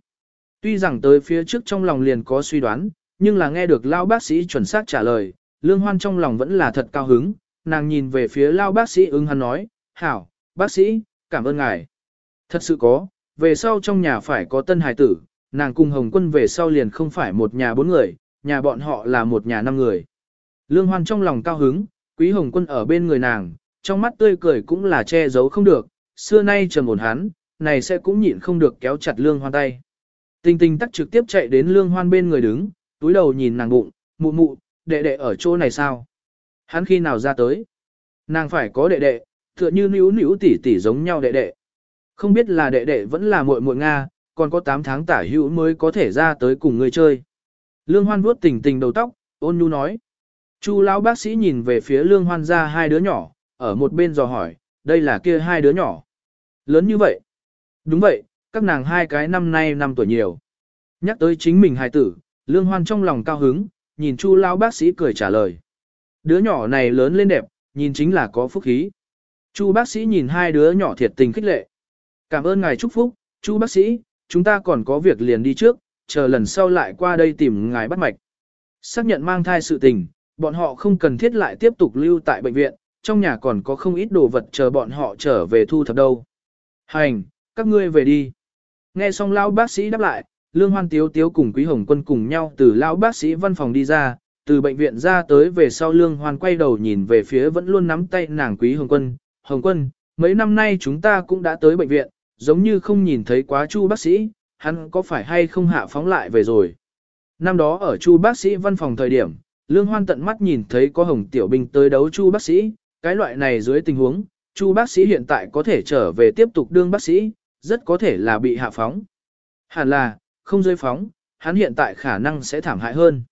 Tuy rằng tới phía trước trong lòng liền có suy đoán, nhưng là nghe được lão bác sĩ chuẩn xác trả lời, Lương Hoan trong lòng vẫn là thật cao hứng, nàng nhìn về phía lão bác sĩ ứng hắn nói, hảo, bác sĩ, cảm ơn ngài. Thật sự có, về sau trong nhà phải có tân hài tử, nàng cùng Hồng Quân về sau liền không phải một nhà bốn người, nhà bọn họ là một nhà năm người. Lương Hoan trong lòng cao hứng, quý Hồng Quân ở bên người nàng, trong mắt tươi cười cũng là che giấu không được, xưa nay trầm ổn hắn, này sẽ cũng nhịn không được kéo chặt Lương Hoan tay. Tinh tinh tắt trực tiếp chạy đến Lương Hoan bên người đứng, túi đầu nhìn nàng bụng, mụ mụ, đệ đệ ở chỗ này sao? Hắn khi nào ra tới? Nàng phải có đệ đệ, tựa như níu níu tỷ tỷ giống nhau đệ đệ. Không biết là đệ đệ vẫn là muội muội Nga, còn có 8 tháng tả hữu mới có thể ra tới cùng người chơi. Lương Hoan vuốt tình tình đầu tóc, ôn nhu nói. Chu lão bác sĩ nhìn về phía Lương Hoan ra hai đứa nhỏ, ở một bên dò hỏi, đây là kia hai đứa nhỏ. Lớn như vậy. Đúng vậy, các nàng hai cái năm nay năm tuổi nhiều. Nhắc tới chính mình hài tử, Lương Hoan trong lòng cao hứng, nhìn Chu lão bác sĩ cười trả lời. Đứa nhỏ này lớn lên đẹp, nhìn chính là có phúc khí. Chu bác sĩ nhìn hai đứa nhỏ thiệt tình khích lệ. Cảm ơn ngài chúc phúc, Chu bác sĩ, chúng ta còn có việc liền đi trước, chờ lần sau lại qua đây tìm ngài bắt mạch. Xác nhận mang thai sự tình, bọn họ không cần thiết lại tiếp tục lưu tại bệnh viện, trong nhà còn có không ít đồ vật chờ bọn họ trở về thu thập đâu. Hành, các ngươi về đi. Nghe xong lão bác sĩ đáp lại, Lương Hoan Tiếu Tiếu cùng Quý Hồng Quân cùng nhau từ lão bác sĩ văn phòng đi ra, từ bệnh viện ra tới về sau Lương Hoan quay đầu nhìn về phía vẫn luôn nắm tay nàng Quý Hồng Quân. Hồng Quân, mấy năm nay chúng ta cũng đã tới bệnh viện, giống như không nhìn thấy quá chu bác sĩ, hắn có phải hay không hạ phóng lại về rồi. Năm đó ở chu bác sĩ văn phòng thời điểm, Lương Hoan tận mắt nhìn thấy có Hồng Tiểu Bình tới đấu chu bác sĩ, cái loại này dưới tình huống, chu bác sĩ hiện tại có thể trở về tiếp tục đương bác sĩ, rất có thể là bị hạ phóng. Hẳn là, không rơi phóng, hắn hiện tại khả năng sẽ thảm hại hơn.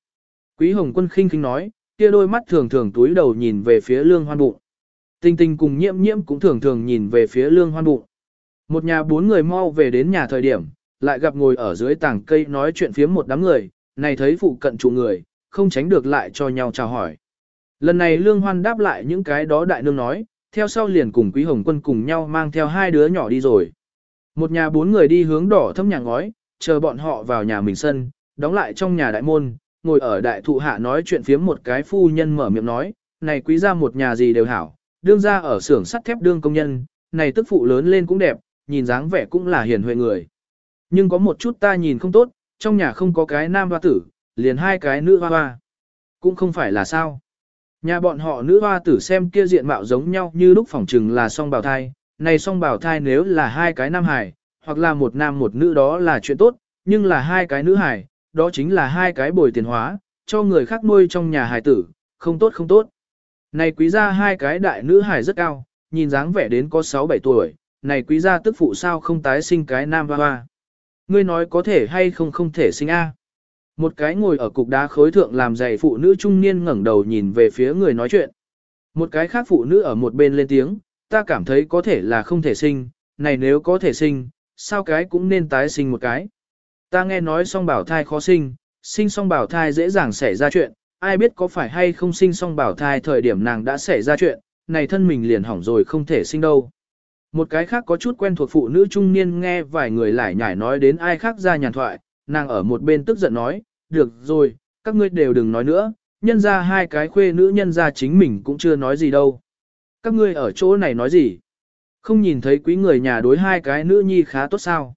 Quý Hồng Quân khinh khinh nói, kia đôi mắt thường thường túi đầu nhìn về phía lương hoan bụng. Tinh tinh cùng nhiễm nhiễm cũng thường thường nhìn về phía lương hoan bụng. Một nhà bốn người mau về đến nhà thời điểm, lại gặp ngồi ở dưới tảng cây nói chuyện phía một đám người, này thấy phụ cận chủ người, không tránh được lại cho nhau chào hỏi. Lần này lương hoan đáp lại những cái đó đại nương nói, theo sau liền cùng quý hồng quân cùng nhau mang theo hai đứa nhỏ đi rồi. Một nhà bốn người đi hướng đỏ thâm nhà ngói, chờ bọn họ vào nhà mình sân, đóng lại trong nhà đại môn, ngồi ở đại thụ hạ nói chuyện phiếm một cái phu nhân mở miệng nói, này quý ra một nhà gì đều hảo, đương ra ở xưởng sắt thép đương công nhân, này tức phụ lớn lên cũng đẹp, nhìn dáng vẻ cũng là hiền huệ người. Nhưng có một chút ta nhìn không tốt, trong nhà không có cái nam hoa tử, liền hai cái nữ hoa hoa. Cũng không phải là sao. Nhà bọn họ nữ hoa tử xem kia diện mạo giống nhau như lúc phỏng trừng là song bào thai, này song bào thai nếu là hai cái nam hải, hoặc là một nam một nữ đó là chuyện tốt, nhưng là hai cái nữ hải, đó chính là hai cái bồi tiền hóa, cho người khác nuôi trong nhà hải tử, không tốt không tốt. Này quý gia hai cái đại nữ hải rất cao, nhìn dáng vẻ đến có 6-7 tuổi, này quý gia tức phụ sao không tái sinh cái nam hoa hoa. Ngươi nói có thể hay không không thể sinh a? Một cái ngồi ở cục đá khối thượng làm giày phụ nữ trung niên ngẩng đầu nhìn về phía người nói chuyện. Một cái khác phụ nữ ở một bên lên tiếng, ta cảm thấy có thể là không thể sinh, này nếu có thể sinh, sao cái cũng nên tái sinh một cái. Ta nghe nói song bảo thai khó sinh, sinh song bảo thai dễ dàng xảy ra chuyện, ai biết có phải hay không sinh song bảo thai thời điểm nàng đã xảy ra chuyện, này thân mình liền hỏng rồi không thể sinh đâu. Một cái khác có chút quen thuộc phụ nữ trung niên nghe vài người lại nhải nói đến ai khác ra nhàn thoại, nàng ở một bên tức giận nói, được rồi, các ngươi đều đừng nói nữa, nhân ra hai cái khuê nữ nhân ra chính mình cũng chưa nói gì đâu. Các ngươi ở chỗ này nói gì? Không nhìn thấy quý người nhà đối hai cái nữ nhi khá tốt sao?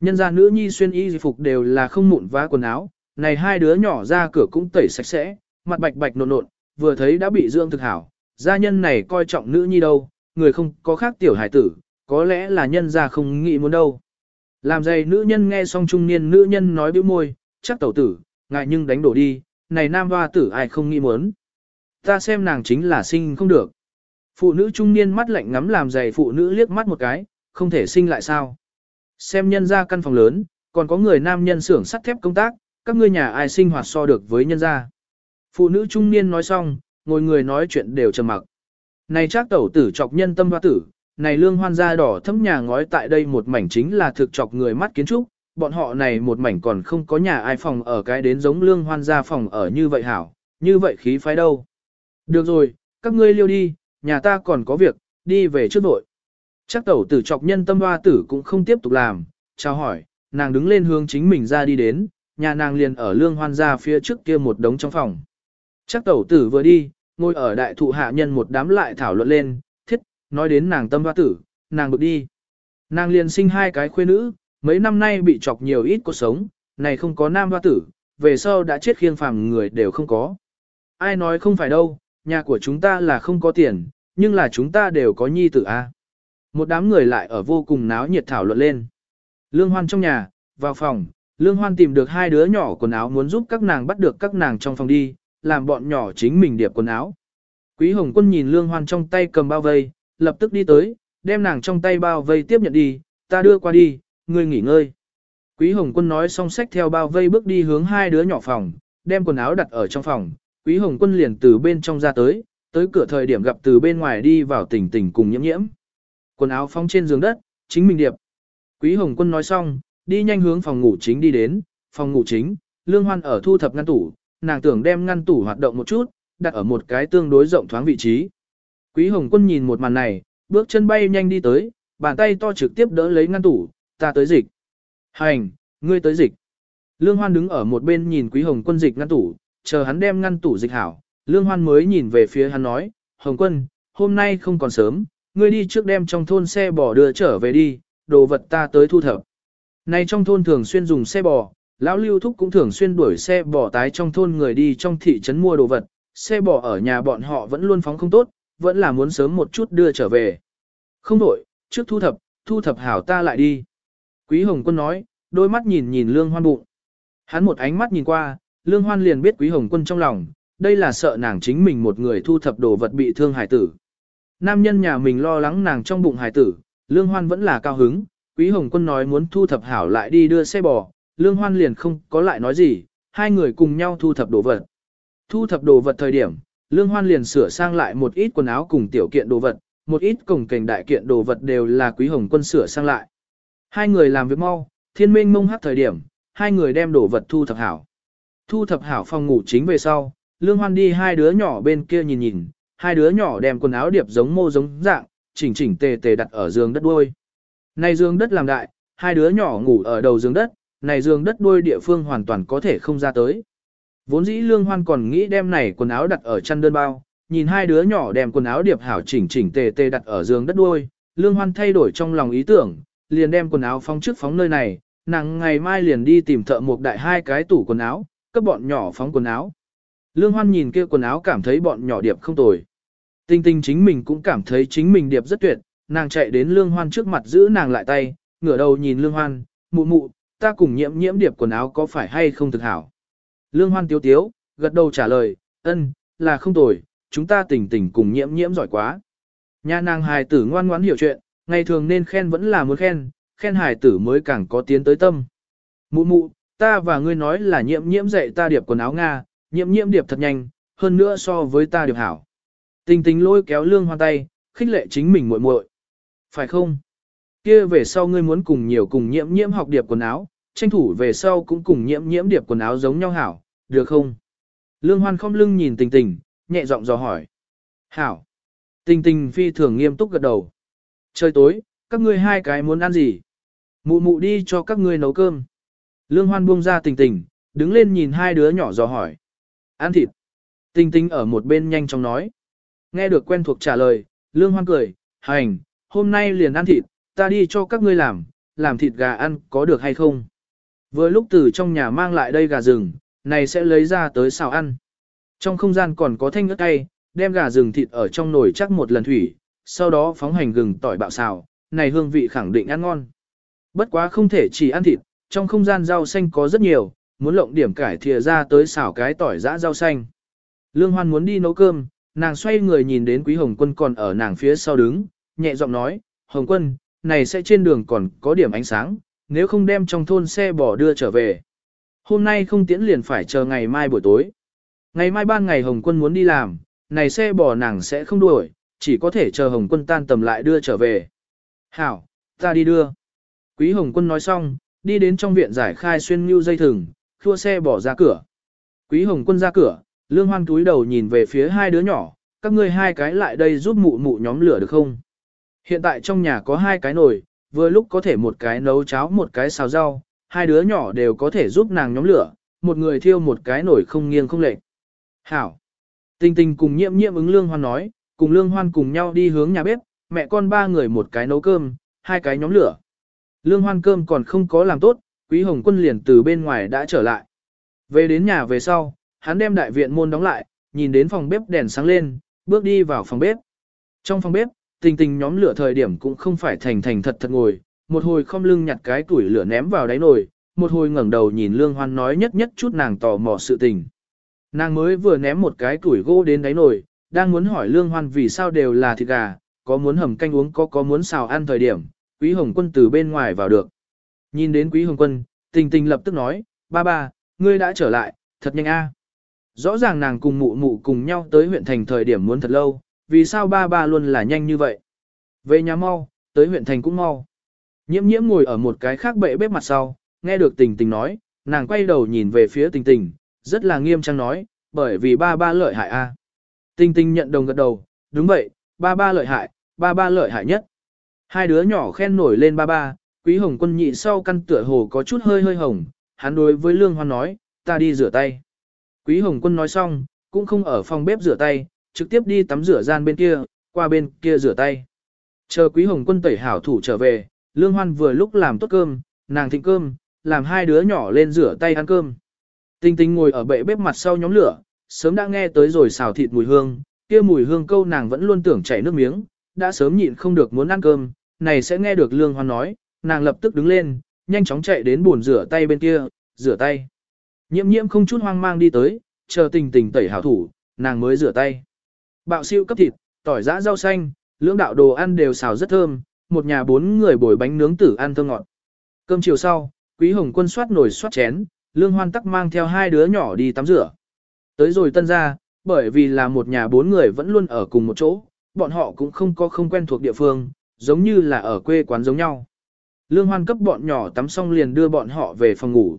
Nhân ra nữ nhi xuyên y phục đều là không mụn vá quần áo, này hai đứa nhỏ ra cửa cũng tẩy sạch sẽ, mặt bạch bạch nộn nộn, vừa thấy đã bị dưỡng thực hảo. Gia nhân này coi trọng nữ nhi đâu, người không có khác tiểu hải tử, có lẽ là nhân ra không nghĩ muốn đâu. Làm dày nữ nhân nghe xong trung niên nữ nhân nói bĩu môi, chắc tẩu tử, ngại nhưng đánh đổ đi, này nam hoa tử ai không nghĩ muốn. Ta xem nàng chính là sinh không được. Phụ nữ trung niên mắt lạnh ngắm làm dày phụ nữ liếc mắt một cái, không thể sinh lại sao. Xem nhân ra căn phòng lớn, còn có người nam nhân xưởng sắt thép công tác, các ngươi nhà ai sinh hoạt so được với nhân gia Phụ nữ trung niên nói xong, ngồi người nói chuyện đều trầm mặc. Này chắc tẩu tử chọc nhân tâm hoa tử, này lương hoan gia đỏ thấm nhà ngói tại đây một mảnh chính là thực chọc người mắt kiến trúc, bọn họ này một mảnh còn không có nhà ai phòng ở cái đến giống lương hoan gia phòng ở như vậy hảo, như vậy khí phái đâu. Được rồi, các ngươi liêu đi, nhà ta còn có việc, đi về trước đội. Chắc tẩu tử chọc nhân tâm hoa tử cũng không tiếp tục làm, chào hỏi, nàng đứng lên hướng chính mình ra đi đến, nhà nàng liền ở lương hoan gia phía trước kia một đống trong phòng. Chắc tẩu tử vừa đi, ngồi ở đại thụ hạ nhân một đám lại thảo luận lên, thiết, nói đến nàng tâm hoa tử, nàng bực đi. Nàng liền sinh hai cái khuê nữ, mấy năm nay bị chọc nhiều ít cuộc sống, này không có nam hoa tử, về sau đã chết khiêng phàm người đều không có. Ai nói không phải đâu, nhà của chúng ta là không có tiền, nhưng là chúng ta đều có nhi tử a. Một đám người lại ở vô cùng náo nhiệt thảo luận lên. Lương Hoan trong nhà, vào phòng, Lương Hoan tìm được hai đứa nhỏ quần áo muốn giúp các nàng bắt được các nàng trong phòng đi, làm bọn nhỏ chính mình điệp quần áo. Quý Hồng Quân nhìn Lương Hoan trong tay cầm bao vây, lập tức đi tới, đem nàng trong tay bao vây tiếp nhận đi, ta đưa qua đi, ngươi nghỉ ngơi. Quý Hồng Quân nói xong sách theo bao vây bước đi hướng hai đứa nhỏ phòng, đem quần áo đặt ở trong phòng, Quý Hồng Quân liền từ bên trong ra tới, tới cửa thời điểm gặp từ bên ngoài đi vào tỉnh tỉnh cùng nhiễm nhiễm. Quần áo phóng trên giường đất, chính mình điệp. Quý Hồng Quân nói xong, đi nhanh hướng phòng ngủ chính đi đến, phòng ngủ chính, Lương Hoan ở thu thập ngăn tủ, nàng tưởng đem ngăn tủ hoạt động một chút, đặt ở một cái tương đối rộng thoáng vị trí. Quý Hồng Quân nhìn một màn này, bước chân bay nhanh đi tới, bàn tay to trực tiếp đỡ lấy ngăn tủ, ta tới dịch. Hành, ngươi tới dịch. Lương Hoan đứng ở một bên nhìn Quý Hồng Quân dịch ngăn tủ, chờ hắn đem ngăn tủ dịch hảo. Lương Hoan mới nhìn về phía hắn nói, Hồng Quân, hôm nay không còn sớm, ngươi đi trước đem trong thôn xe bò đưa trở về đi, đồ vật ta tới thu thập. Nay trong thôn thường xuyên dùng xe bò, lão lưu thúc cũng thường xuyên đuổi xe bò tái trong thôn người đi trong thị trấn mua đồ vật, xe bò ở nhà bọn họ vẫn luôn phóng không tốt, vẫn là muốn sớm một chút đưa trở về. Không đổi, trước thu thập, thu thập hảo ta lại đi. Quý Hồng Quân nói, đôi mắt nhìn nhìn Lương Hoan bụng. Hắn một ánh mắt nhìn qua, Lương Hoan liền biết Quý Hồng Quân trong lòng, đây là sợ nàng chính mình một người thu thập đồ vật bị thương hải tử. Nam nhân nhà mình lo lắng nàng trong bụng hải tử, Lương Hoan vẫn là cao hứng, Quý Hồng Quân nói muốn thu thập hảo lại đi đưa xe bò, Lương Hoan liền không có lại nói gì, hai người cùng nhau thu thập đồ vật. Thu thập đồ vật thời điểm, Lương Hoan liền sửa sang lại một ít quần áo cùng tiểu kiện đồ vật, một ít cổng kềnh đại kiện đồ vật đều là Quý Hồng Quân sửa sang lại. Hai người làm việc mau, thiên minh mông hát thời điểm, hai người đem đồ vật thu thập hảo. Thu thập hảo phòng ngủ chính về sau, Lương Hoan đi hai đứa nhỏ bên kia nhìn nhìn, hai đứa nhỏ đem quần áo điệp giống mô giống dạng, chỉnh chỉnh tề tề đặt ở giường đất đuôi. Này giường đất làm đại, hai đứa nhỏ ngủ ở đầu giường đất, này giường đất đuôi địa phương hoàn toàn có thể không ra tới. Vốn dĩ Lương Hoan còn nghĩ đem này quần áo đặt ở chăn đơn bao, nhìn hai đứa nhỏ đem quần áo điệp hảo chỉnh chỉnh tề tề đặt ở giường đất đuôi, Lương Hoan thay đổi trong lòng ý tưởng, liền đem quần áo phóng trước phóng nơi này, nàng ngày mai liền đi tìm thợ một đại hai cái tủ quần áo, cấp bọn nhỏ phóng quần áo. Lương Hoan nhìn kia quần áo cảm thấy bọn nhỏ điệp không tồi. Tinh tinh chính mình cũng cảm thấy chính mình điệp rất tuyệt, nàng chạy đến Lương Hoan trước mặt giữ nàng lại tay, ngửa đầu nhìn Lương Hoan, mụ mụ, ta cùng nhiễm nhiễm điệp quần áo có phải hay không thực hảo. Lương Hoan tiếu tiếu, gật đầu trả lời, ân, là không tồi, chúng ta tỉnh tỉnh cùng nhiễm nhiễm giỏi quá. Nhà nàng hài tử ngoan ngoãn hiểu chuyện, ngày thường nên khen vẫn là muốn khen, khen hài tử mới càng có tiến tới tâm. Mụ mụ, ta và ngươi nói là nhiễm nhiễm dạy ta điệp quần áo Nga, nhiễm nhiễm điệp thật nhanh, hơn nữa so với ta điệp hảo. Tình tình lôi kéo lương hoan tay, khích lệ chính mình muội muội. Phải không? Kia về sau ngươi muốn cùng nhiều cùng nhiễm nhiễm học điệp quần áo, tranh thủ về sau cũng cùng nhiễm nhiễm điệp quần áo giống nhau hảo, được không? Lương hoan không lưng nhìn tình tình, nhẹ giọng dò hỏi. Hảo. Tình tình phi thường nghiêm túc gật đầu. Trời tối, các ngươi hai cái muốn ăn gì? Mụ mụ đi cho các ngươi nấu cơm. Lương hoan buông ra tình tình, đứng lên nhìn hai đứa nhỏ dò hỏi. Ăn thịt. Tình tình ở một bên nhanh chóng nói. Nghe được quen thuộc trả lời, lương hoan cười, hành, hôm nay liền ăn thịt, ta đi cho các ngươi làm, làm thịt gà ăn có được hay không? Vừa lúc từ trong nhà mang lại đây gà rừng, này sẽ lấy ra tới xào ăn. Trong không gian còn có thanh ớt cay, đem gà rừng thịt ở trong nồi chắc một lần thủy, sau đó phóng hành gừng tỏi bạo xào, này hương vị khẳng định ăn ngon. Bất quá không thể chỉ ăn thịt, trong không gian rau xanh có rất nhiều, muốn lộng điểm cải thìa ra tới xào cái tỏi giã rau xanh. Lương Hoan muốn đi nấu cơm, nàng xoay người nhìn đến Quý Hồng Quân còn ở nàng phía sau đứng, nhẹ giọng nói, Hồng Quân, này sẽ trên đường còn có điểm ánh sáng, nếu không đem trong thôn xe bỏ đưa trở về. Hôm nay không tiễn liền phải chờ ngày mai buổi tối. Ngày mai ban ngày Hồng Quân muốn đi làm, này xe bò nàng sẽ không đuổi, chỉ có thể chờ Hồng Quân tan tầm lại đưa trở về. Hảo, ta đi đưa. Quý Hồng Quân nói xong, đi đến trong viện giải khai xuyên như dây thừng, thua xe bỏ ra cửa. Quý Hồng Quân ra cửa, Lương Hoan túi đầu nhìn về phía hai đứa nhỏ, các ngươi hai cái lại đây giúp mụ mụ nhóm lửa được không? Hiện tại trong nhà có hai cái nồi, vừa lúc có thể một cái nấu cháo một cái xào rau, hai đứa nhỏ đều có thể giúp nàng nhóm lửa, một người thiêu một cái nổi không nghiêng không lệch. Hảo. Tình tình cùng nhiễm nhiễm ứng Lương Hoan nói, cùng Lương Hoan cùng nhau đi hướng nhà bếp, mẹ con ba người một cái nấu cơm, hai cái nhóm lửa. Lương Hoan cơm còn không có làm tốt, Quý Hồng Quân liền từ bên ngoài đã trở lại. Về đến nhà về sau, hắn đem đại viện môn đóng lại, nhìn đến phòng bếp đèn sáng lên, bước đi vào phòng bếp. Trong phòng bếp, tình tình nhóm lửa thời điểm cũng không phải thành thành thật thật ngồi, một hồi không lưng nhặt cái tuổi lửa ném vào đáy nồi, một hồi ngẩng đầu nhìn Lương Hoan nói nhất nhất chút nàng tò mò sự tình. Nàng mới vừa ném một cái tuổi gỗ đến đáy nồi, đang muốn hỏi Lương Hoan vì sao đều là thịt gà, có muốn hầm canh uống có có muốn xào ăn thời điểm, Quý Hồng Quân từ bên ngoài vào được. Nhìn đến Quý Hồng Quân, tình tình lập tức nói, ba ba, ngươi đã trở lại, thật nhanh a. Rõ ràng nàng cùng mụ mụ cùng nhau tới huyện thành thời điểm muốn thật lâu, vì sao ba ba luôn là nhanh như vậy. Về nhà mau, tới huyện thành cũng mau. Nhiễm nhiễm ngồi ở một cái khác bệ bếp mặt sau, nghe được tình tình nói, nàng quay đầu nhìn về phía tình tình, rất là nghiêm trang nói, bởi vì ba ba lợi hại a. Tình tình nhận đồng gật đầu, đúng vậy, ba ba lợi hại, ba ba lợi hại nhất. Hai đứa nhỏ khen nổi lên ba ba, quý hồng quân nhị sau căn tựa hồ có chút hơi hơi hồng, hắn đối với lương hoan nói, ta đi rửa tay. Quý hồng quân nói xong, cũng không ở phòng bếp rửa tay, trực tiếp đi tắm rửa gian bên kia, qua bên kia rửa tay. Chờ quý hồng quân tẩy hảo thủ trở về, lương hoan vừa lúc làm tốt cơm, nàng thịnh cơm, làm hai đứa nhỏ lên rửa tay ăn cơm. Tinh tinh ngồi ở bệ bếp mặt sau nhóm lửa, sớm đã nghe tới rồi xào thịt mùi hương, kia mùi hương câu nàng vẫn luôn tưởng chảy nước miếng, đã sớm nhịn không được muốn ăn cơm, này sẽ nghe được lương hoan nói, nàng lập tức đứng lên, nhanh chóng chạy đến bồn rửa tay bên kia, rửa tay. Nhiễm nhiễm không chút hoang mang đi tới, chờ tình tình tẩy hảo thủ, nàng mới rửa tay. Bạo siêu cấp thịt, tỏi giã rau xanh, lưỡng đạo đồ ăn đều xào rất thơm, một nhà bốn người bồi bánh nướng tử ăn thơm ngọt. Cơm chiều sau, Quý Hồng Quân soát nồi soát chén, Lương Hoan tắc mang theo hai đứa nhỏ đi tắm rửa. Tới rồi tân ra, bởi vì là một nhà bốn người vẫn luôn ở cùng một chỗ, bọn họ cũng không có không quen thuộc địa phương, giống như là ở quê quán giống nhau. Lương Hoan cấp bọn nhỏ tắm xong liền đưa bọn họ về phòng ngủ.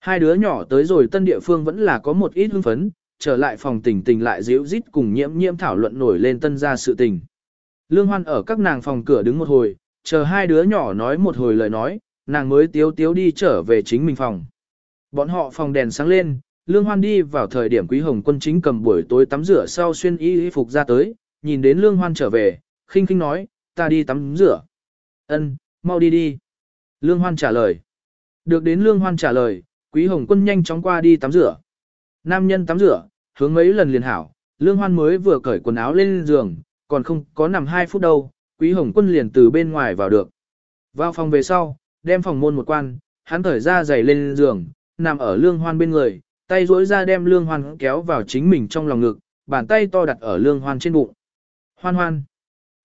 Hai đứa nhỏ tới rồi tân địa phương vẫn là có một ít hưng phấn, trở lại phòng tình tình lại díu dít cùng nhiễm nhiễm thảo luận nổi lên tân gia sự tình. Lương Hoan ở các nàng phòng cửa đứng một hồi, chờ hai đứa nhỏ nói một hồi lời nói, nàng mới tiếu tiếu đi trở về chính mình phòng. Bọn họ phòng đèn sáng lên, Lương Hoan đi vào thời điểm Quý Hồng Quân chính cầm buổi tối tắm rửa sau xuyên y y phục ra tới, nhìn đến Lương Hoan trở về, khinh khinh nói, ta đi tắm rửa. Ân, mau đi đi. Lương Hoan trả lời. Được đến Lương Hoan trả lời, Quý Hồng Quân nhanh chóng qua đi tắm rửa. Nam nhân tắm rửa, hướng mấy lần liền hảo, Lương Hoan mới vừa cởi quần áo lên giường, còn không có nằm 2 phút đâu, Quý Hồng Quân liền từ bên ngoài vào được. Vào phòng về sau, đem phòng môn một quan, hắn thở ra giày lên giường, nằm ở Lương Hoan bên người, tay duỗi ra đem Lương Hoan kéo vào chính mình trong lòng ngực, bàn tay to đặt ở Lương Hoan trên bụng. Hoan hoan.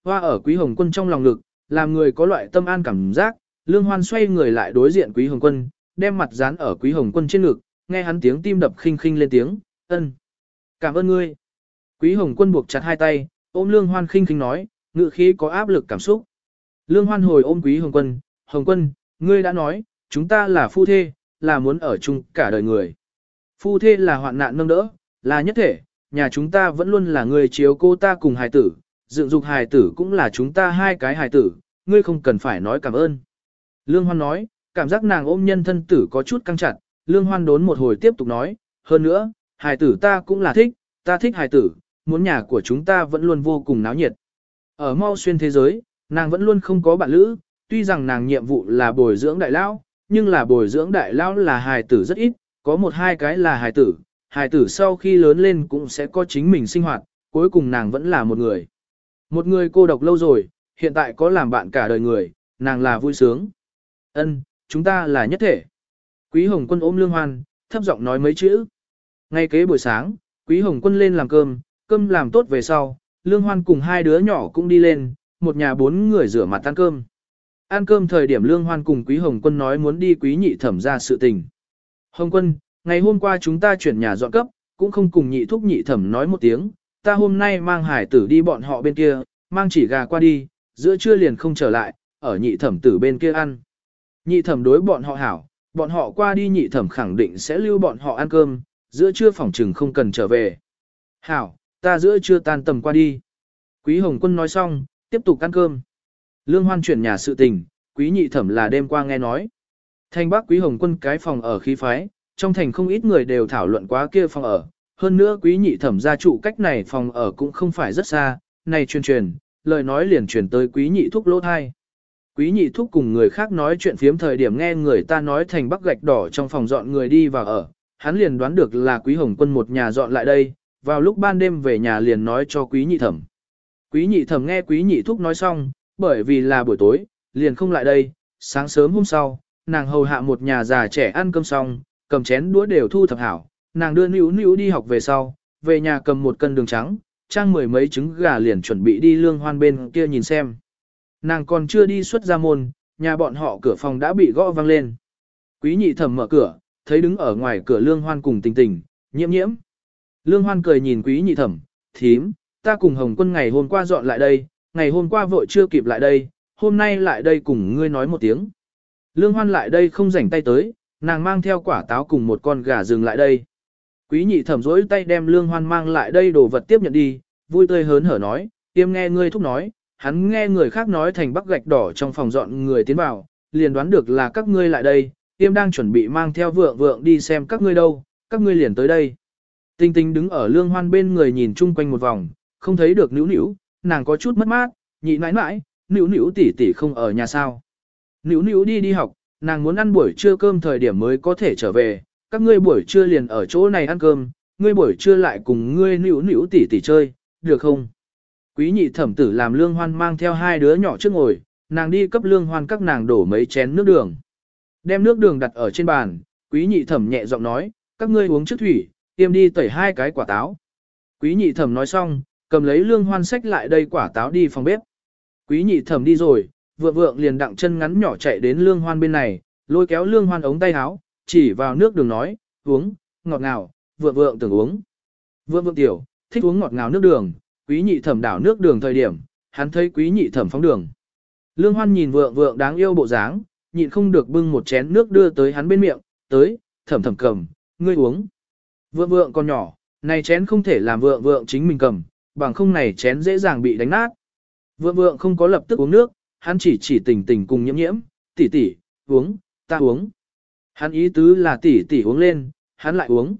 Hoa ở Quý Hồng Quân trong lòng ngực, làm người có loại tâm an cảm giác, Lương Hoan xoay người lại đối diện Quý Hồng Quân, đem mặt dán ở Quý Hồng Quân trên ngực, nghe hắn tiếng tim đập khinh khinh lên tiếng, ân. Cảm ơn ngươi. Quý Hồng Quân buộc chặt hai tay, ôm Lương Hoan khinh khinh nói, ngự khí có áp lực cảm xúc. Lương Hoan hồi ôm Quý Hồng Quân, Hồng Quân, ngươi đã nói, chúng ta là phu thê, là muốn ở chung cả đời người. Phu thê là hoạn nạn nâng đỡ, là nhất thể, nhà chúng ta vẫn luôn là người chiếu cô ta cùng hài tử, dựng dục hài tử cũng là chúng ta hai cái hài tử, ngươi không cần phải nói cảm ơn. Lương Hoan nói, cảm giác nàng ôm nhân thân tử có chút căng chặt, Lương Hoan đốn một hồi tiếp tục nói, hơn nữa, hài tử ta cũng là thích, ta thích hài tử, muốn nhà của chúng ta vẫn luôn vô cùng náo nhiệt. Ở mau xuyên thế giới, nàng vẫn luôn không có bạn lữ, tuy rằng nàng nhiệm vụ là bồi dưỡng đại lão, nhưng là bồi dưỡng đại lão là hài tử rất ít, có một hai cái là hài tử, hài tử sau khi lớn lên cũng sẽ có chính mình sinh hoạt, cuối cùng nàng vẫn là một người. Một người cô độc lâu rồi, hiện tại có làm bạn cả đời người, nàng là vui sướng. Ân, chúng ta là nhất thể. Quý Hồng Quân ôm Lương Hoan, thấp giọng nói mấy chữ. Ngay kế buổi sáng, Quý Hồng Quân lên làm cơm, cơm làm tốt về sau, Lương Hoan cùng hai đứa nhỏ cũng đi lên, một nhà bốn người rửa mặt ăn cơm. Ăn cơm thời điểm Lương Hoan cùng Quý Hồng Quân nói muốn đi Quý Nhị Thẩm ra sự tình. Hồng Quân, ngày hôm qua chúng ta chuyển nhà dọn cấp, cũng không cùng nhị thúc nhị thẩm nói một tiếng, ta hôm nay mang hải tử đi bọn họ bên kia, mang chỉ gà qua đi, giữa trưa liền không trở lại, ở nhị thẩm tử bên kia ăn. Nhị thẩm đối bọn họ hảo, bọn họ qua đi nhị thẩm khẳng định sẽ lưu bọn họ ăn cơm, giữa trưa phòng trừng không cần trở về. Hảo, ta giữa trưa tan tầm qua đi. Quý Hồng Quân nói xong, tiếp tục ăn cơm. Lương Hoan chuyển nhà sự tình, quý nhị thẩm là đêm qua nghe nói. Thanh bác quý Hồng Quân cái phòng ở khí phái, trong thành không ít người đều thảo luận quá kia phòng ở. Hơn nữa quý nhị thẩm gia trụ cách này phòng ở cũng không phải rất xa, này truyền truyền, lời nói liền truyền tới quý nhị thúc lỗ thai. Quý nhị thúc cùng người khác nói chuyện phiếm thời điểm nghe người ta nói thành bắc gạch đỏ trong phòng dọn người đi vào ở, hắn liền đoán được là quý hồng quân một nhà dọn lại đây, vào lúc ban đêm về nhà liền nói cho quý nhị thẩm. Quý nhị thẩm nghe quý nhị thúc nói xong, bởi vì là buổi tối, liền không lại đây, sáng sớm hôm sau, nàng hầu hạ một nhà già trẻ ăn cơm xong, cầm chén đũa đều thu thập hảo, nàng đưa níu níu đi học về sau, về nhà cầm một cân đường trắng, trang mười mấy trứng gà liền chuẩn bị đi lương hoan bên kia nhìn xem. Nàng còn chưa đi xuất ra môn, nhà bọn họ cửa phòng đã bị gõ vang lên. Quý nhị thẩm mở cửa, thấy đứng ở ngoài cửa lương hoan cùng tình tình, nhiễm nhiễm. Lương hoan cười nhìn quý nhị thẩm, thím, ta cùng hồng quân ngày hôm qua dọn lại đây, ngày hôm qua vội chưa kịp lại đây, hôm nay lại đây cùng ngươi nói một tiếng. Lương hoan lại đây không rảnh tay tới, Nàng mang theo quả táo cùng một con gà rừng lại đây. Quý nhị thẩm rỗi tay đem lương hoan mang lại đây đồ vật tiếp nhận đi, vui tươi hớn hở nói, tiêm nghe ngươi thúc nói, hắn nghe người khác nói thành bắc gạch đỏ trong phòng dọn người tiến vào, liền đoán được là các ngươi lại đây, tiêm đang chuẩn bị mang theo vượng vượng đi xem các ngươi đâu, các ngươi liền tới đây. Tinh tinh đứng ở lương hoan bên người nhìn chung quanh một vòng, không thấy được nữu nữu, nàng có chút mất mát, nhị mãi mãi, nữu nữu tỷ tỷ không ở nhà sao. Nữu nữu đi đi học, nàng muốn ăn buổi trưa cơm thời điểm mới có thể trở về, các ngươi buổi trưa liền ở chỗ này ăn cơm, ngươi buổi trưa lại cùng ngươi nữu nữu tỷ tỷ chơi, được không? Quý nhị thẩm tử làm lương hoan mang theo hai đứa nhỏ trước ngồi, nàng đi cấp lương hoan các nàng đổ mấy chén nước đường. Đem nước đường đặt ở trên bàn, quý nhị thẩm nhẹ giọng nói, các ngươi uống trước thủy, tiêm đi tẩy hai cái quả táo. Quý nhị thẩm nói xong, cầm lấy lương hoan sách lại đây quả táo đi phòng bếp. Quý nhị thẩm đi rồi, vượng vượng liền đặng chân ngắn nhỏ chạy đến lương hoan bên này, lôi kéo lương hoan ống tay áo, chỉ vào nước đường nói, uống, ngọt ngào, vượng vượng tưởng uống. Vượng vượng tiểu, thích uống ngọt ngào nước đường, quý nhị thẩm đảo nước đường thời điểm, hắn thấy quý nhị thẩm phóng đường. Lương hoan nhìn vượng vượng đáng yêu bộ dáng, nhịn không được bưng một chén nước đưa tới hắn bên miệng, tới, thẩm thẩm cầm, ngươi uống. Vượng vượng còn nhỏ, này chén không thể làm vượng vượng chính mình cầm, bằng không này chén dễ dàng bị đánh nát. Vượng vượng không có lập tức uống nước, hắn chỉ chỉ tình tình cùng nhiễm nhiễm, tỷ tỷ, uống, ta uống. Hắn ý tứ là tỷ tỷ uống lên, hắn lại uống.